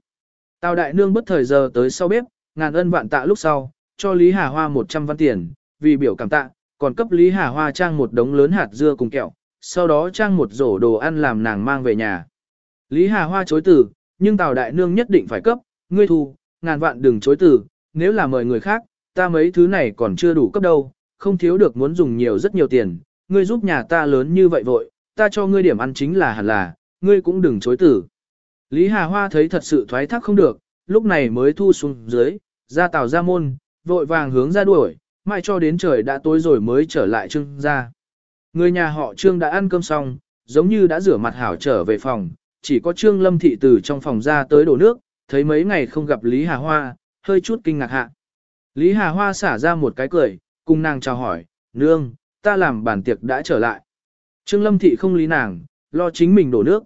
Tào đại nương bất thời giờ tới sau bếp, ngàn ân vạn tạ lúc sau, cho Lý Hà Hoa 100 văn tiền, vì biểu cảm tạ, còn cấp Lý Hà Hoa trang một đống lớn hạt dưa cùng kẹo, sau đó trang một rổ đồ ăn làm nàng mang về nhà. Lý Hà Hoa chối từ, nhưng Tào đại nương nhất định phải cấp, ngươi thu, ngàn vạn đừng chối từ, nếu là mời người khác, ta mấy thứ này còn chưa đủ cấp đâu, không thiếu được muốn dùng nhiều rất nhiều tiền, ngươi giúp nhà ta lớn như vậy vội, ta cho ngươi điểm ăn chính là hẳn là, ngươi cũng đừng chối từ. Lý Hà Hoa thấy thật sự thoái thác không được, lúc này mới thu xuống dưới, ra tàu ra môn, vội vàng hướng ra đuổi, mãi cho đến trời đã tối rồi mới trở lại trương ra. Người nhà họ trương đã ăn cơm xong, giống như đã rửa mặt hảo trở về phòng, chỉ có trương lâm thị từ trong phòng ra tới đổ nước, thấy mấy ngày không gặp Lý Hà Hoa, hơi chút kinh ngạc hạ. Lý Hà Hoa xả ra một cái cười, cùng nàng chào hỏi, nương, ta làm bản tiệc đã trở lại. Trương Lâm Thị không lý nàng, lo chính mình đổ nước.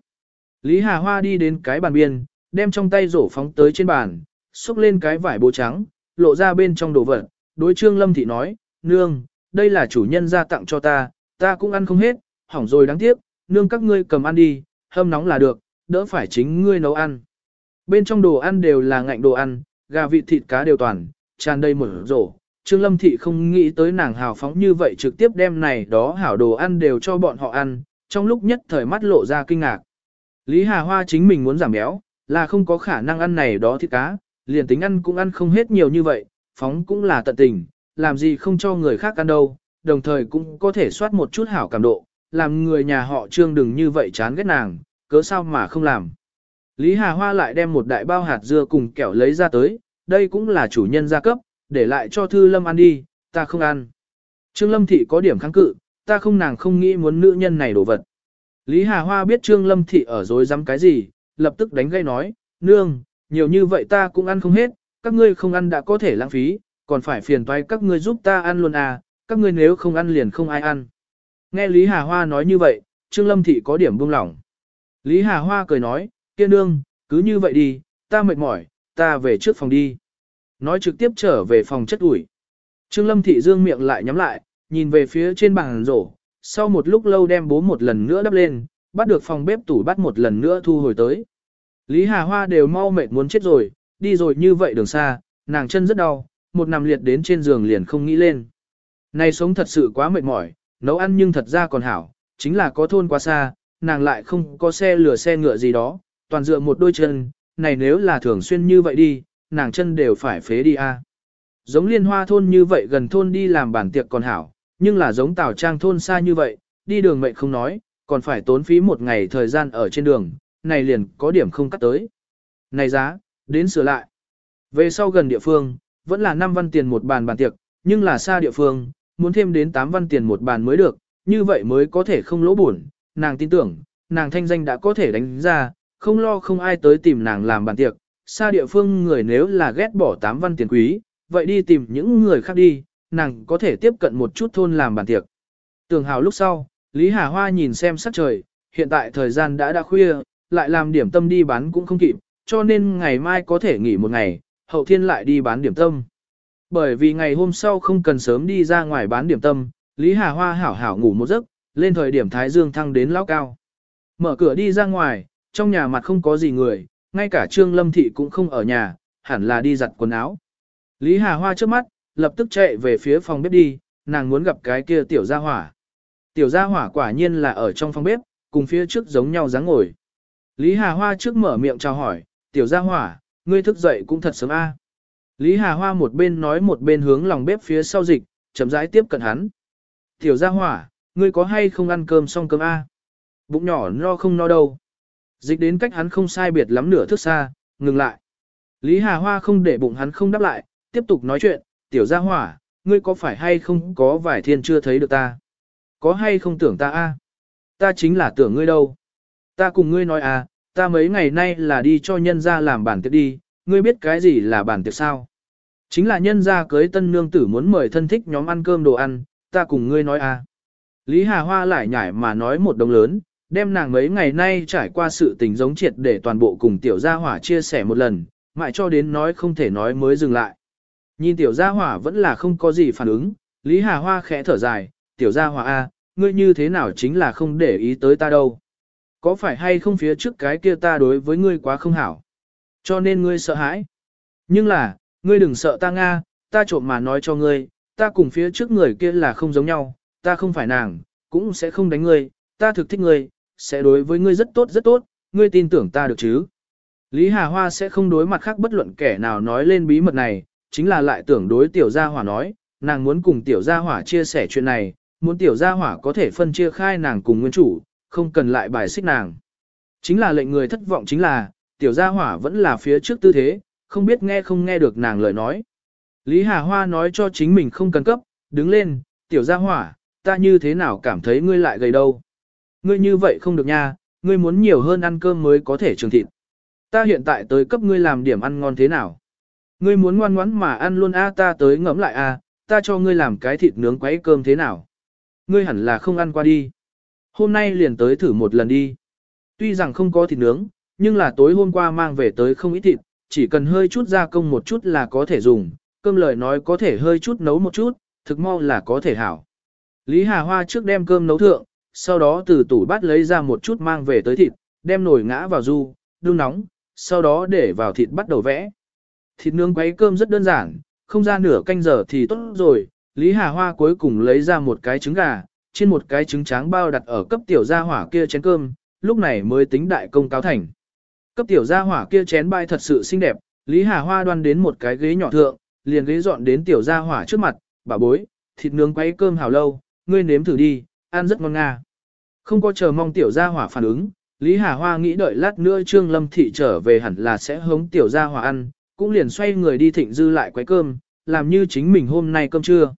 Lý Hà Hoa đi đến cái bàn biên, đem trong tay rổ phóng tới trên bàn, xúc lên cái vải bố trắng, lộ ra bên trong đồ vật. Đối Trương Lâm Thị nói, nương, đây là chủ nhân ra tặng cho ta, ta cũng ăn không hết, hỏng rồi đáng tiếc, nương các ngươi cầm ăn đi, hâm nóng là được, đỡ phải chính ngươi nấu ăn. Bên trong đồ ăn đều là ngạnh đồ ăn, gà vịt thịt cá đều toàn, tràn đầy một rổ. Trương Lâm Thị không nghĩ tới nàng hào phóng như vậy trực tiếp đem này đó hảo đồ ăn đều cho bọn họ ăn, trong lúc nhất thời mắt lộ ra kinh ngạc. Lý Hà Hoa chính mình muốn giảm béo, là không có khả năng ăn này đó thịt cá, liền tính ăn cũng ăn không hết nhiều như vậy, phóng cũng là tận tình, làm gì không cho người khác ăn đâu, đồng thời cũng có thể soát một chút hảo cảm độ, làm người nhà họ Trương đừng như vậy chán ghét nàng, cớ sao mà không làm. Lý Hà Hoa lại đem một đại bao hạt dưa cùng kẹo lấy ra tới, đây cũng là chủ nhân gia cấp, để lại cho Thư Lâm ăn đi, ta không ăn. Trương Lâm Thị có điểm kháng cự, ta không nàng không nghĩ muốn nữ nhân này đổ vật. Lý Hà Hoa biết Trương Lâm Thị ở dối dám cái gì, lập tức đánh gây nói, nương, nhiều như vậy ta cũng ăn không hết, các ngươi không ăn đã có thể lãng phí, còn phải phiền toái các ngươi giúp ta ăn luôn à, các ngươi nếu không ăn liền không ai ăn. Nghe Lý Hà Hoa nói như vậy, Trương Lâm Thị có điểm buông lỏng. Lý Hà Hoa cười nói, kia nương, cứ như vậy đi, ta mệt mỏi, ta về trước phòng đi. Nói trực tiếp trở về phòng chất ủi. Trương Lâm Thị Dương miệng lại nhắm lại, nhìn về phía trên bàn rổ, sau một lúc lâu đem bố một lần nữa đắp lên, bắt được phòng bếp tủ bắt một lần nữa thu hồi tới. Lý Hà Hoa đều mau mệt muốn chết rồi, đi rồi như vậy đường xa, nàng chân rất đau, một nằm liệt đến trên giường liền không nghĩ lên. Này sống thật sự quá mệt mỏi, nấu ăn nhưng thật ra còn hảo, chính là có thôn quá xa, nàng lại không có xe lửa xe ngựa gì đó, toàn dựa một đôi chân, này nếu là thường xuyên như vậy đi, nàng chân đều phải phế đi a. Giống liên hoa thôn như vậy gần thôn đi làm bản tiệc còn hảo, nhưng là giống tảo trang thôn xa như vậy, đi đường mệnh không nói, còn phải tốn phí một ngày thời gian ở trên đường, này liền có điểm không cắt tới. Này giá, đến sửa lại. Về sau gần địa phương, vẫn là 5 văn tiền một bàn bàn tiệc, nhưng là xa địa phương, muốn thêm đến 8 văn tiền một bàn mới được, như vậy mới có thể không lỗ buồn. Nàng tin tưởng, nàng thanh danh đã có thể đánh ra, không lo không ai tới tìm nàng làm bàn tiệc, xa địa phương người nếu là ghét bỏ tám văn tiền quý, vậy đi tìm những người khác đi, nàng có thể tiếp cận một chút thôn làm bàn tiệc. Tường hào lúc sau, Lý Hà Hoa nhìn xem sắc trời, hiện tại thời gian đã đã khuya, lại làm điểm tâm đi bán cũng không kịp, cho nên ngày mai có thể nghỉ một ngày, hậu thiên lại đi bán điểm tâm. Bởi vì ngày hôm sau không cần sớm đi ra ngoài bán điểm tâm, Lý Hà Hoa hảo hảo ngủ một giấc, lên thời điểm Thái Dương thăng đến lão cao. Mở cửa đi ra ngoài, trong nhà mặt không có gì người, ngay cả Trương Lâm Thị cũng không ở nhà, hẳn là đi giặt quần áo. Lý Hà Hoa trước mắt, lập tức chạy về phía phòng bếp đi, nàng muốn gặp cái kia tiểu gia hỏa. Tiểu gia hỏa quả nhiên là ở trong phòng bếp, cùng phía trước giống nhau dáng ngồi. Lý Hà Hoa trước mở miệng chào hỏi, tiểu gia hỏa, ngươi thức dậy cũng thật sớm a. Lý Hà Hoa một bên nói một bên hướng lòng bếp phía sau dịch, chậm rãi tiếp cận hắn. Tiểu gia hỏa, ngươi có hay không ăn cơm xong cơm a? Bụng nhỏ no không no đâu. Dịch đến cách hắn không sai biệt lắm nửa thước xa, ngừng lại. Lý Hà Hoa không để bụng hắn không đáp lại, tiếp tục nói chuyện, tiểu gia hỏa, ngươi có phải hay không có vải thiên chưa thấy được ta? Có hay không tưởng ta a? Ta chính là tưởng ngươi đâu. Ta cùng ngươi nói à, ta mấy ngày nay là đi cho nhân gia làm bản tiệc đi, ngươi biết cái gì là bản tiệc sao? Chính là nhân gia cưới tân nương tử muốn mời thân thích nhóm ăn cơm đồ ăn, ta cùng ngươi nói à. Lý Hà Hoa lại nhảy mà nói một đồng lớn, đem nàng mấy ngày nay trải qua sự tình giống triệt để toàn bộ cùng tiểu gia hỏa chia sẻ một lần, mãi cho đến nói không thể nói mới dừng lại. Nhìn tiểu gia hỏa vẫn là không có gì phản ứng, Lý Hà Hoa khẽ thở dài, tiểu gia hỏa A, ngươi như thế nào chính là không để ý tới ta đâu. Có phải hay không phía trước cái kia ta đối với ngươi quá không hảo? Cho nên ngươi sợ hãi. Nhưng là, ngươi đừng sợ ta Nga, ta trộm mà nói cho ngươi, ta cùng phía trước người kia là không giống nhau, ta không phải nàng, cũng sẽ không đánh ngươi, ta thực thích ngươi, sẽ đối với ngươi rất tốt rất tốt, ngươi tin tưởng ta được chứ. Lý Hà Hoa sẽ không đối mặt khác bất luận kẻ nào nói lên bí mật này, chính là lại tưởng đối tiểu gia hỏa nói, nàng muốn cùng tiểu gia hỏa chia sẻ chuyện này, muốn tiểu gia hỏa có thể phân chia khai nàng cùng nguyên chủ, không cần lại bài xích nàng. Chính là lệnh người thất vọng chính là, tiểu gia hỏa vẫn là phía trước tư thế, không biết nghe không nghe được nàng lời nói. Lý Hà Hoa nói cho chính mình không cần cấp, đứng lên, tiểu gia hỏa, ta như thế nào cảm thấy ngươi lại gầy đâu. Ngươi như vậy không được nha, ngươi muốn nhiều hơn ăn cơm mới có thể trường thịt. Ta hiện tại tới cấp ngươi làm điểm ăn ngon thế nào? Ngươi muốn ngoan ngoãn mà ăn luôn a ta tới ngẫm lại a, ta cho ngươi làm cái thịt nướng quấy cơm thế nào? Ngươi hẳn là không ăn qua đi. Hôm nay liền tới thử một lần đi. Tuy rằng không có thịt nướng, nhưng là tối hôm qua mang về tới không ít thịt, chỉ cần hơi chút gia công một chút là có thể dùng, cơm lời nói có thể hơi chút nấu một chút, thực mau là có thể hảo. Lý Hà Hoa trước đem cơm nấu thượng, sau đó từ tủ bát lấy ra một chút mang về tới thịt, đem nồi ngã vào du, đun nóng, sau đó để vào thịt bắt đầu vẽ. Thịt nướng quấy cơm rất đơn giản, không ra nửa canh giờ thì tốt rồi, Lý Hà Hoa cuối cùng lấy ra một cái trứng gà, trên một cái trứng tráng bao đặt ở cấp tiểu gia hỏa kia chén cơm, lúc này mới tính đại công cáo thành. Cấp tiểu gia hỏa kia chén bai thật sự xinh đẹp, Lý Hà Hoa đoan đến một cái ghế nhỏ thượng, liền ghế dọn đến tiểu gia hỏa trước mặt, bà bối, thịt nướng quấy cơm hào lâu, ngươi nếm thử đi, ăn rất ngon nga. Không có chờ mong tiểu gia hỏa phản ứng, Lý Hà Hoa nghĩ đợi lát nữa Trương Lâm Thị trở về hẳn là sẽ hống tiểu gia hỏa ăn, cũng liền xoay người đi thịnh dư lại quấy cơm, làm như chính mình hôm nay cơm trưa.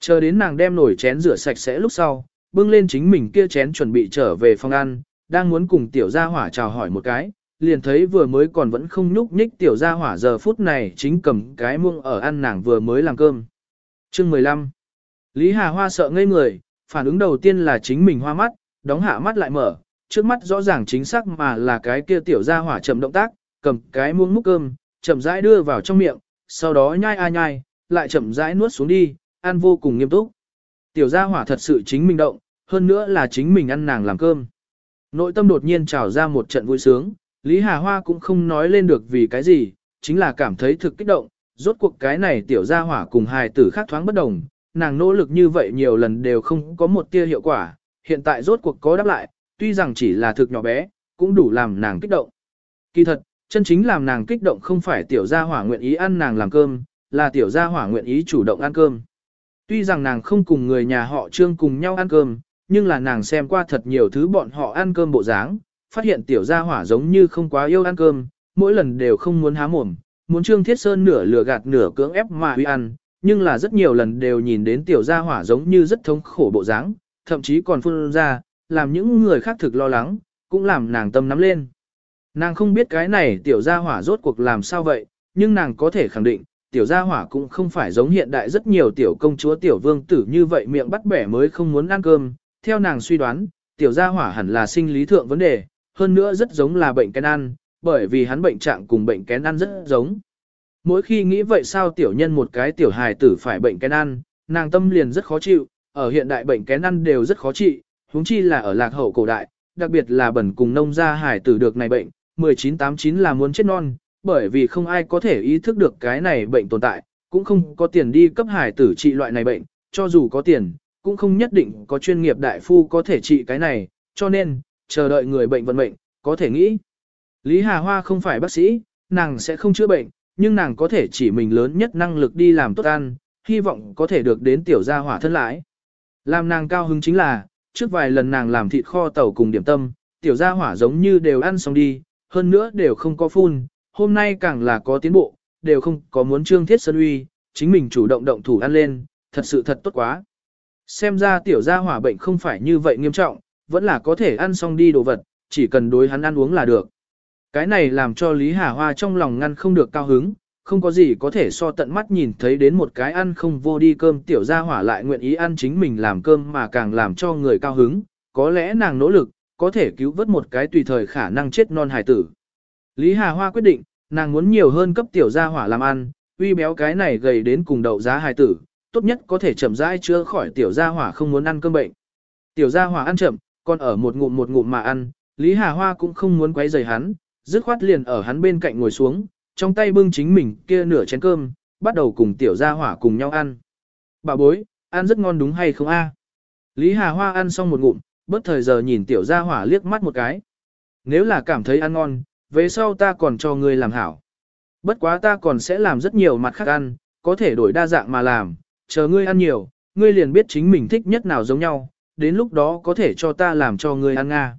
Chờ đến nàng đem nổi chén rửa sạch sẽ lúc sau, bưng lên chính mình kia chén chuẩn bị trở về phòng ăn, đang muốn cùng tiểu gia hỏa chào hỏi một cái, liền thấy vừa mới còn vẫn không nhúc nhích tiểu gia hỏa giờ phút này chính cầm cái muông ở ăn nàng vừa mới làm cơm. Chương 15 Lý Hà Hoa sợ ngây người, phản ứng đầu tiên là chính mình hoa mắt, đóng hạ mắt lại mở, trước mắt rõ ràng chính xác mà là cái kia tiểu gia hỏa chậm động tác, cầm cái muỗng múc cơm, chậm rãi đưa vào trong miệng, sau đó nhai a nhai, lại chậm rãi nuốt xuống đi, ăn vô cùng nghiêm túc. Tiểu gia hỏa thật sự chính mình động, hơn nữa là chính mình ăn nàng làm cơm. Nội tâm đột nhiên trào ra một trận vui sướng, Lý Hà Hoa cũng không nói lên được vì cái gì, chính là cảm thấy thực kích động, rốt cuộc cái này tiểu gia hỏa cùng hài tử khác thoáng bất đồng, nàng nỗ lực như vậy nhiều lần đều không có một tia hiệu quả, hiện tại rốt cuộc có đáp lại, tuy rằng chỉ là thực nhỏ bé, cũng đủ làm nàng kích động. Kỳ thật, chân chính làm nàng kích động không phải tiểu gia hỏa nguyện ý ăn nàng làm cơm, là tiểu gia hỏa nguyện ý chủ động ăn cơm. Tuy rằng nàng không cùng người nhà họ trương cùng nhau ăn cơm, nhưng là nàng xem qua thật nhiều thứ bọn họ ăn cơm bộ dáng, phát hiện tiểu gia hỏa giống như không quá yêu ăn cơm, mỗi lần đều không muốn há mồm, muốn trương thiết sơn nửa lừa gạt nửa cưỡng ép mà huy ăn, nhưng là rất nhiều lần đều nhìn đến tiểu gia hỏa giống như rất thống khổ bộ dáng, thậm chí còn phun ra, làm những người khác thực lo lắng, cũng làm nàng tâm nắm lên. Nàng không biết cái này tiểu gia hỏa rốt cuộc làm sao vậy, nhưng nàng có thể khẳng định, tiểu gia hỏa cũng không phải giống hiện đại rất nhiều tiểu công chúa tiểu vương tử như vậy miệng bắt bẻ mới không muốn ăn cơm. Theo nàng suy đoán, tiểu gia hỏa hẳn là sinh lý thượng vấn đề, hơn nữa rất giống là bệnh kén ăn, bởi vì hắn bệnh trạng cùng bệnh kén ăn rất giống. Mỗi khi nghĩ vậy sao tiểu nhân một cái tiểu hài tử phải bệnh kén ăn, nàng tâm liền rất khó chịu, ở hiện đại bệnh kén ăn đều rất khó trị, huống chi là ở lạc hậu cổ đại, đặc biệt là bẩn cùng nông gia hài tử được này bệnh, 1989 là muốn chết non, bởi vì không ai có thể ý thức được cái này bệnh tồn tại, cũng không có tiền đi cấp hài tử trị loại này bệnh, cho dù có tiền, cũng không nhất định có chuyên nghiệp đại phu có thể trị cái này, cho nên, chờ đợi người bệnh vận mệnh, có thể nghĩ. Lý Hà Hoa không phải bác sĩ, nàng sẽ không chữa bệnh, nhưng nàng có thể chỉ mình lớn nhất năng lực đi làm tốt ăn, hy vọng có thể được đến tiểu gia hỏa thân lãi. Làm nàng cao hứng chính là, trước vài lần nàng làm thịt kho tàu cùng điểm tâm, tiểu gia hỏa giống như đều ăn xong đi, hơn nữa đều không có phun, hôm nay càng là có tiến bộ, đều không có muốn trương thiết sân uy, chính mình chủ động động thủ ăn lên, thật sự thật tốt quá. Xem ra tiểu gia hỏa bệnh không phải như vậy nghiêm trọng, vẫn là có thể ăn xong đi đồ vật, chỉ cần đối hắn ăn uống là được. Cái này làm cho Lý Hà Hoa trong lòng ngăn không được cao hứng, không có gì có thể so tận mắt nhìn thấy đến một cái ăn không vô đi cơm tiểu gia hỏa lại nguyện ý ăn chính mình làm cơm mà càng làm cho người cao hứng, có lẽ nàng nỗ lực, có thể cứu vớt một cái tùy thời khả năng chết non hài tử. Lý Hà Hoa quyết định, nàng muốn nhiều hơn cấp tiểu gia hỏa làm ăn, uy béo cái này gầy đến cùng đậu giá hài tử, tốt nhất có thể chậm rãi chữa khỏi tiểu gia hỏa không muốn ăn cơm bệnh. Tiểu gia hỏa ăn chậm, còn ở một ngụm một ngụm mà ăn, Lý Hà Hoa cũng không muốn quấy rầy hắn, dứt khoát liền ở hắn bên cạnh ngồi xuống, trong tay bưng chính mình kia nửa chén cơm, bắt đầu cùng tiểu gia hỏa cùng nhau ăn. Bà bối, ăn rất ngon đúng hay không a? Lý Hà Hoa ăn xong một ngụm, bất thời giờ nhìn tiểu gia hỏa liếc mắt một cái. Nếu là cảm thấy ăn ngon, về sau ta còn cho ngươi làm hảo. Bất quá ta còn sẽ làm rất nhiều mặt khác ăn, có thể đổi đa dạng mà làm, chờ ngươi ăn nhiều, ngươi liền biết chính mình thích nhất nào giống nhau, đến lúc đó có thể cho ta làm cho ngươi ăn nga.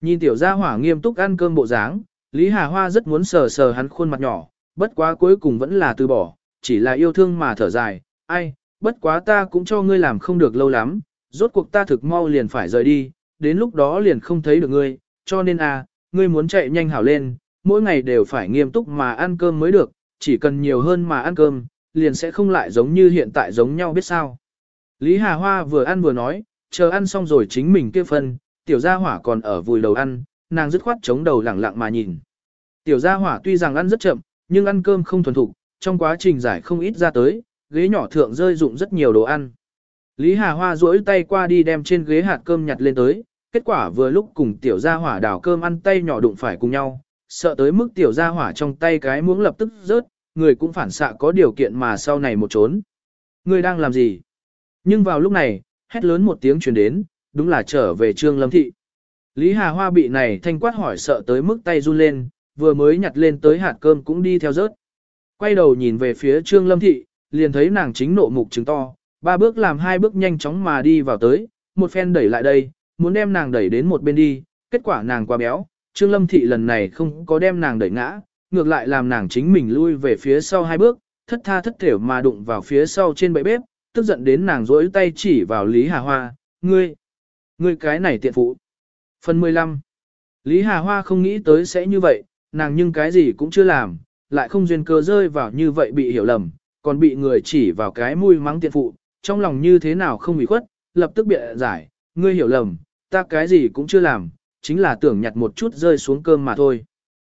Nhìn tiểu gia hỏa nghiêm túc ăn cơm bộ dáng, Lý Hà Hoa rất muốn sờ sờ hắn khuôn mặt nhỏ, bất quá cuối cùng vẫn là từ bỏ, chỉ là yêu thương mà thở dài, ai, bất quá ta cũng cho ngươi làm không được lâu lắm, rốt cuộc ta thực mau liền phải rời đi, đến lúc đó liền không thấy được ngươi, cho nên à, ngươi muốn chạy nhanh hảo lên, mỗi ngày đều phải nghiêm túc mà ăn cơm mới được, chỉ cần nhiều hơn mà ăn cơm, liền sẽ không lại giống như hiện tại giống nhau biết sao. Lý Hà Hoa vừa ăn vừa nói, chờ ăn xong rồi chính mình kia phân, tiểu gia hỏa còn ở vùi đầu ăn, nàng dứt khoát chống đầu lẳng lặng mà nhìn. Tiểu gia hỏa tuy rằng ăn rất chậm, nhưng ăn cơm không thuần thục, trong quá trình giải không ít ra tới, ghế nhỏ thượng rơi dụng rất nhiều đồ ăn. Lý Hà Hoa duỗi tay qua đi đem trên ghế hạt cơm nhặt lên tới, kết quả vừa lúc cùng tiểu gia hỏa đảo cơm ăn tay nhỏ đụng phải cùng nhau, sợ tới mức tiểu gia hỏa trong tay cái muỗng lập tức rớt, người cũng phản xạ có điều kiện mà sau này một trốn. Người đang làm gì? Nhưng vào lúc này, hét lớn một tiếng truyền đến, đúng là trở về Trương Lâm Thị. Lý Hà Hoa bị này thanh quát hỏi sợ tới mức tay run lên, vừa mới nhặt lên tới hạt cơm cũng đi theo rớt. Quay đầu nhìn về phía Trương Lâm Thị, liền thấy nàng chính nộ mục trứng to, ba bước làm hai bước nhanh chóng mà đi vào tới, một phen đẩy lại đây, muốn đem nàng đẩy đến một bên đi, kết quả nàng quá béo, Trương Lâm Thị lần này không có đem nàng đẩy ngã, ngược lại làm nàng chính mình lui về phía sau hai bước, thất tha thất thểu mà đụng vào phía sau trên bệ bếp, tức giận đến nàng rỗi tay chỉ vào Lý Hà Hoa, ngươi, ngươi cái này tiện phụ. Phần 15 Lý Hà Hoa không nghĩ tới sẽ như vậy, nàng nhưng cái gì cũng chưa làm, lại không duyên cơ rơi vào như vậy bị hiểu lầm, còn bị người chỉ vào cái mũi mắng tiện phụ, trong lòng như thế nào không bị khuất, lập tức bịa giải, ngươi hiểu lầm, ta cái gì cũng chưa làm, chính là tưởng nhặt một chút rơi xuống cơm mà thôi.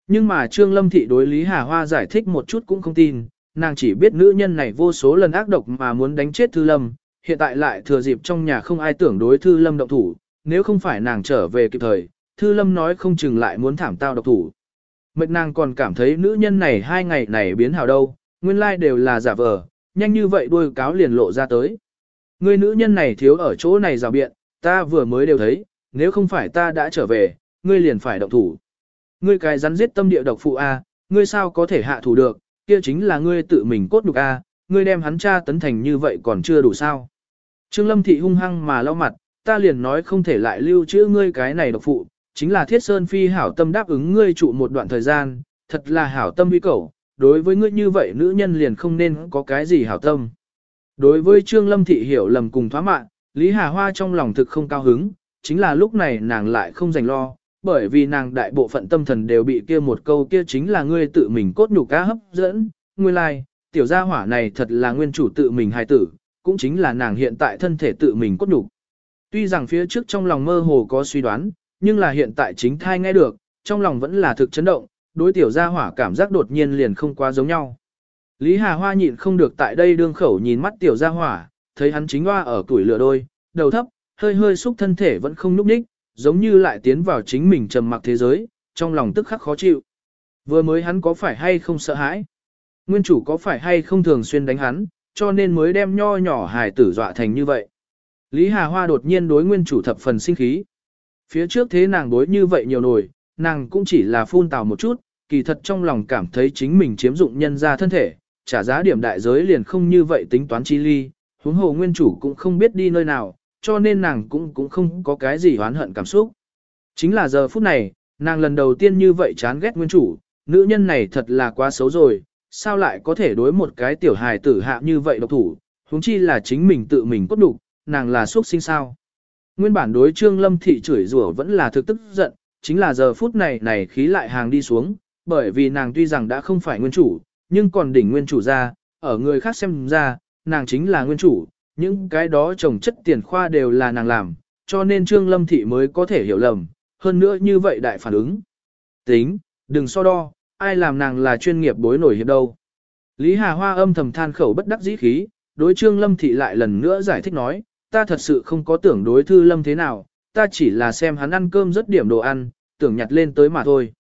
Nhưng mà Trương Lâm Thị đối Lý Hà Hoa giải thích một chút cũng không tin, nàng chỉ biết nữ nhân này vô số lần ác độc mà muốn đánh chết Thư Lâm, hiện tại lại thừa dịp trong nhà không ai tưởng đối Thư Lâm động thủ, nếu không phải nàng trở về kịp thời, Thư Lâm nói không chừng lại muốn thảm tao độc thủ. Mệt nàng còn cảm thấy nữ nhân này hai ngày này biến hào đâu, nguyên lai đều là giả vờ, nhanh như vậy đuôi cáo liền lộ ra tới. Người nữ nhân này thiếu ở chỗ này rào biện, ta vừa mới đều thấy, nếu không phải ta đã trở về, ngươi liền phải động thủ. Ngươi cái rắn giết tâm địa độc phụ A, ngươi sao có thể hạ thủ được, kia chính là ngươi tự mình cốt nhục A, ngươi đem hắn cha tấn thành như vậy còn chưa đủ sao. Trương Lâm Thị hung hăng mà lau mặt, ta liền nói không thể lại lưu trữ ngươi cái này độc phụ, chính là thiết sơn phi hảo tâm đáp ứng ngươi trụ một đoạn thời gian, thật là hảo tâm vi cầu, đối với ngươi như vậy nữ nhân liền không nên có cái gì hảo tâm. Đối với Trương Lâm Thị hiểu lầm cùng thoá mạn Lý Hà Hoa trong lòng thực không cao hứng, chính là lúc này nàng lại không dành lo, bởi vì nàng đại bộ phận tâm thần đều bị kia một câu kia chính là ngươi tự mình cốt nhục cá hấp dẫn, ngươi lai, like, tiểu gia hỏa này thật là nguyên chủ tự mình hài tử, cũng chính là nàng hiện tại thân thể tự mình cốt nhục. Tuy rằng phía trước trong lòng mơ hồ có suy đoán, nhưng là hiện tại chính thai nghe được, trong lòng vẫn là thực chấn động, đối tiểu gia hỏa cảm giác đột nhiên liền không quá giống nhau. Lý Hà Hoa nhịn không được tại đây đương khẩu nhìn mắt tiểu gia hỏa, thấy hắn chính hoa ở tuổi lửa đôi, đầu thấp, hơi hơi xúc thân thể vẫn không núp ních, giống như lại tiến vào chính mình trầm mặc thế giới, trong lòng tức khắc khó chịu. Vừa mới hắn có phải hay không sợ hãi? Nguyên chủ có phải hay không thường xuyên đánh hắn, cho nên mới đem nho nhỏ hài tử dọa thành như vậy. Lý Hà Hoa đột nhiên đối nguyên chủ thập phần sinh khí. Phía trước thế nàng đối như vậy nhiều nổi, nàng cũng chỉ là phun tào một chút, kỳ thật trong lòng cảm thấy chính mình chiếm dụng nhân ra thân thể, trả giá điểm đại giới liền không như vậy tính toán chi ly, huống hồ nguyên chủ cũng không biết đi nơi nào, cho nên nàng cũng cũng không có cái gì oán hận cảm xúc. Chính là giờ phút này, nàng lần đầu tiên như vậy chán ghét nguyên chủ, nữ nhân này thật là quá xấu rồi, sao lại có thể đối một cái tiểu hài tử hạ như vậy độc thủ, huống chi là chính mình tự mình cốt đủ, nàng là xuất sinh sao. Nguyên bản đối trương lâm thị chửi rủa vẫn là thực tức giận, chính là giờ phút này này khí lại hàng đi xuống, bởi vì nàng tuy rằng đã không phải nguyên chủ, nhưng còn đỉnh nguyên chủ ra, ở người khác xem ra, nàng chính là nguyên chủ, những cái đó trồng chất tiền khoa đều là nàng làm, cho nên Trương Lâm Thị mới có thể hiểu lầm, hơn nữa như vậy đại phản ứng. Tính, đừng so đo, ai làm nàng là chuyên nghiệp bối nổi hiệp đâu. Lý Hà Hoa âm thầm than khẩu bất đắc dĩ khí, đối Trương Lâm Thị lại lần nữa giải thích nói, ta thật sự không có tưởng đối thư Lâm thế nào, ta chỉ là xem hắn ăn cơm rất điểm đồ ăn, tưởng nhặt lên tới mà thôi.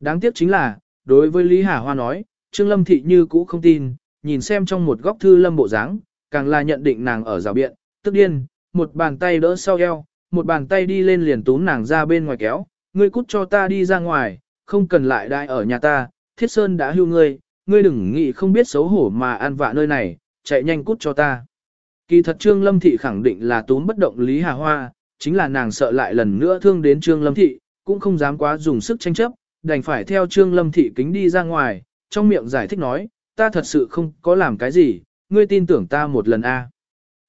Đáng tiếc chính là, đối với Lý Hà Hoa nói, Trương Lâm Thị như cũ không tin, nhìn xem trong một góc thư Lâm bộ dáng, càng là nhận định nàng ở rào biện, tức điên, một bàn tay đỡ sau eo, một bàn tay đi lên liền túm nàng ra bên ngoài kéo, ngươi cút cho ta đi ra ngoài, không cần lại đại ở nhà ta, thiết sơn đã hưu ngươi, ngươi đừng nghĩ không biết xấu hổ mà ăn vạ nơi này, chạy nhanh cút cho ta. Kỳ thật Trương Lâm Thị khẳng định là túm bất động Lý Hà Hoa, chính là nàng sợ lại lần nữa thương đến Trương Lâm Thị, cũng không dám quá dùng sức tranh chấp, đành phải theo Trương Lâm Thị kính đi ra ngoài, trong miệng giải thích nói, ta thật sự không có làm cái gì, ngươi tin tưởng ta một lần a.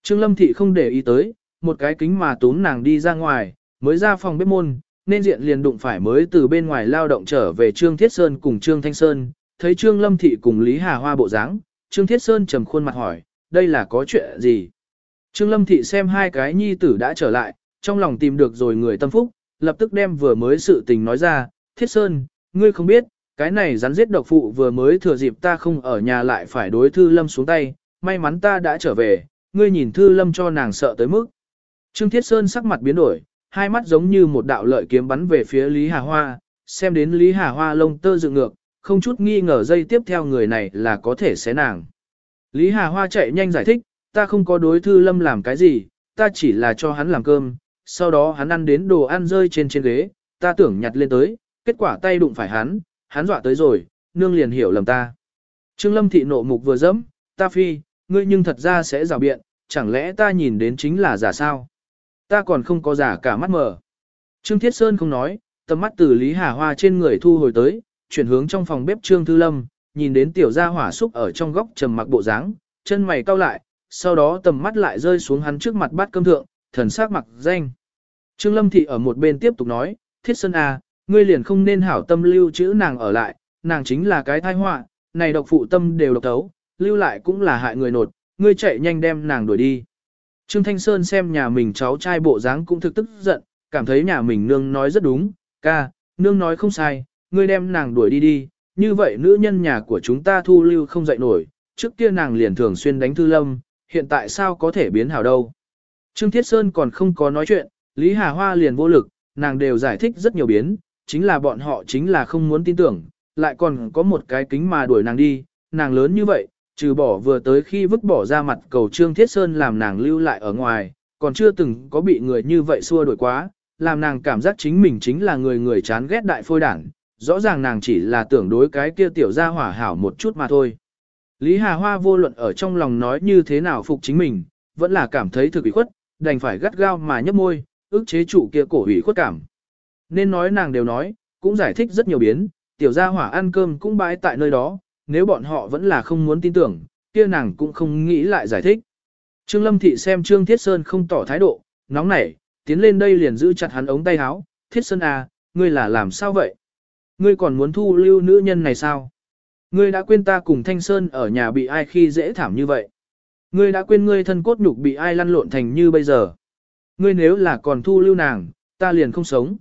Trương Lâm Thị không để ý tới, một cái kính mà túm nàng đi ra ngoài, mới ra phòng bếp môn, nên diện liền đụng phải mới từ bên ngoài lao động trở về Trương Thiết Sơn cùng Trương Thanh Sơn, thấy Trương Lâm Thị cùng Lý Hà Hoa bộ dáng, Trương Thiết Sơn trầm khuôn mặt hỏi, đây là có chuyện gì? Trương Lâm Thị xem hai cái nhi tử đã trở lại, trong lòng tìm được rồi người tâm phúc, lập tức đem vừa mới sự tình nói ra, Thiết Sơn, ngươi không biết, cái này rắn giết độc phụ vừa mới thừa dịp ta không ở nhà lại phải đối Thư Lâm xuống tay, may mắn ta đã trở về, ngươi nhìn Thư Lâm cho nàng sợ tới mức. Trương Thiết Sơn sắc mặt biến đổi, hai mắt giống như một đạo lợi kiếm bắn về phía Lý Hà Hoa, xem đến Lý Hà Hoa lông tơ dựng ngược, không chút nghi ngờ dây tiếp theo người này là có thể xé nàng. Lý Hà Hoa chạy nhanh giải thích, ta không có đối Thư Lâm làm cái gì, ta chỉ là cho hắn làm cơm, sau đó hắn ăn đến đồ ăn rơi trên trên ghế, ta tưởng nhặt lên tới, kết quả tay đụng phải hắn, hắn dọa tới rồi, nương liền hiểu lầm ta. Trương Lâm thị nộ mục vừa dẫm, ta phi, ngươi nhưng thật ra sẽ rào biện, chẳng lẽ ta nhìn đến chính là giả sao? Ta còn không có giả cả mắt mở. Trương Thiết Sơn không nói, tầm mắt từ Lý Hà Hoa trên người thu hồi tới, chuyển hướng trong phòng bếp Trương Thư Lâm, nhìn đến tiểu gia hỏa xúc ở trong góc trầm mặc bộ dáng, chân mày cau lại, sau đó tầm mắt lại rơi xuống hắn trước mặt bát cơm thượng, thần sắc mặc danh. Trương Lâm Thị ở một bên tiếp tục nói, Thiết Sơn à, ngươi liền không nên hảo tâm lưu trữ nàng ở lại, nàng chính là cái thai họa, này độc phụ tâm đều độc tấu, lưu lại cũng là hại người nột, ngươi chạy nhanh đem nàng đuổi đi. Trương Thanh Sơn xem nhà mình cháu trai bộ dáng cũng thực tức giận, cảm thấy nhà mình nương nói rất đúng, ca, nương nói không sai, ngươi đem nàng đuổi đi đi, như vậy nữ nhân nhà của chúng ta thu lưu không dậy nổi, trước kia nàng liền thường xuyên đánh thư lâm, hiện tại sao có thể biến hảo đâu. Trương Thiết Sơn còn không có nói chuyện, Lý Hà Hoa liền vô lực, nàng đều giải thích rất nhiều biến, chính là bọn họ chính là không muốn tin tưởng, lại còn có một cái kính mà đuổi nàng đi, nàng lớn như vậy, trừ bỏ vừa tới khi vứt bỏ ra mặt cầu Trương Thiết Sơn làm nàng lưu lại ở ngoài, còn chưa từng có bị người như vậy xua đuổi quá, làm nàng cảm giác chính mình chính là người người chán ghét đại phôi đảng, rõ ràng nàng chỉ là tưởng đối cái kia tiểu gia hỏa hảo một chút mà thôi. Lý Hà Hoa vô luận ở trong lòng nói như thế nào phục chính mình, vẫn là cảm thấy thực ủy khuất, đành phải gắt gao mà nhấp môi, ức chế chủ kia cổ ủy khuất cảm. Nên nói nàng đều nói, cũng giải thích rất nhiều biến, tiểu gia hỏa ăn cơm cũng bãi tại nơi đó, nếu bọn họ vẫn là không muốn tin tưởng, kia nàng cũng không nghĩ lại giải thích. Trương Lâm Thị xem Trương Thiết Sơn không tỏ thái độ, nóng nảy, tiến lên đây liền giữ chặt hắn ống tay áo, Thiết Sơn à, ngươi là làm sao vậy? Ngươi còn muốn thu lưu nữ nhân này sao? Ngươi đã quên ta cùng Thanh Sơn ở nhà bị ai khi dễ thảm như vậy? Ngươi đã quên ngươi thân cốt nhục bị ai lăn lộn thành như bây giờ? Ngươi nếu là còn thu lưu nàng, ta liền không sống.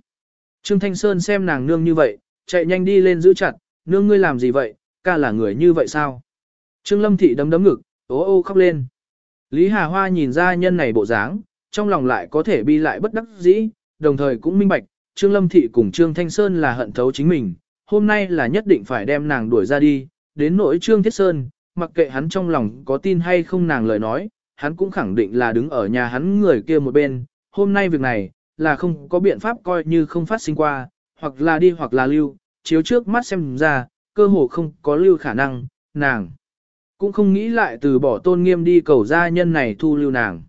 Trương Thanh Sơn xem nàng nương như vậy, chạy nhanh đi lên giữ chặt, nương ngươi làm gì vậy, ca là người như vậy sao? Trương Lâm Thị đấm đấm ngực, ô ô khóc lên. Lý Hà Hoa nhìn ra nhân này bộ dáng, trong lòng lại có thể bi lại bất đắc dĩ, đồng thời cũng minh bạch, Trương Lâm Thị cùng Trương Thanh Sơn là hận thấu chính mình, hôm nay là nhất định phải đem nàng đuổi ra đi, đến nỗi Trương Thiết Sơn, mặc kệ hắn trong lòng có tin hay không nàng lời nói, hắn cũng khẳng định là đứng ở nhà hắn người kia một bên, hôm nay việc này, là không có biện pháp coi như không phát sinh qua, hoặc là đi hoặc là lưu, chiếu trước mắt xem ra, cơ hồ không có lưu khả năng, nàng. Cũng không nghĩ lại từ bỏ tôn nghiêm đi cầu gia nhân này thu lưu nàng.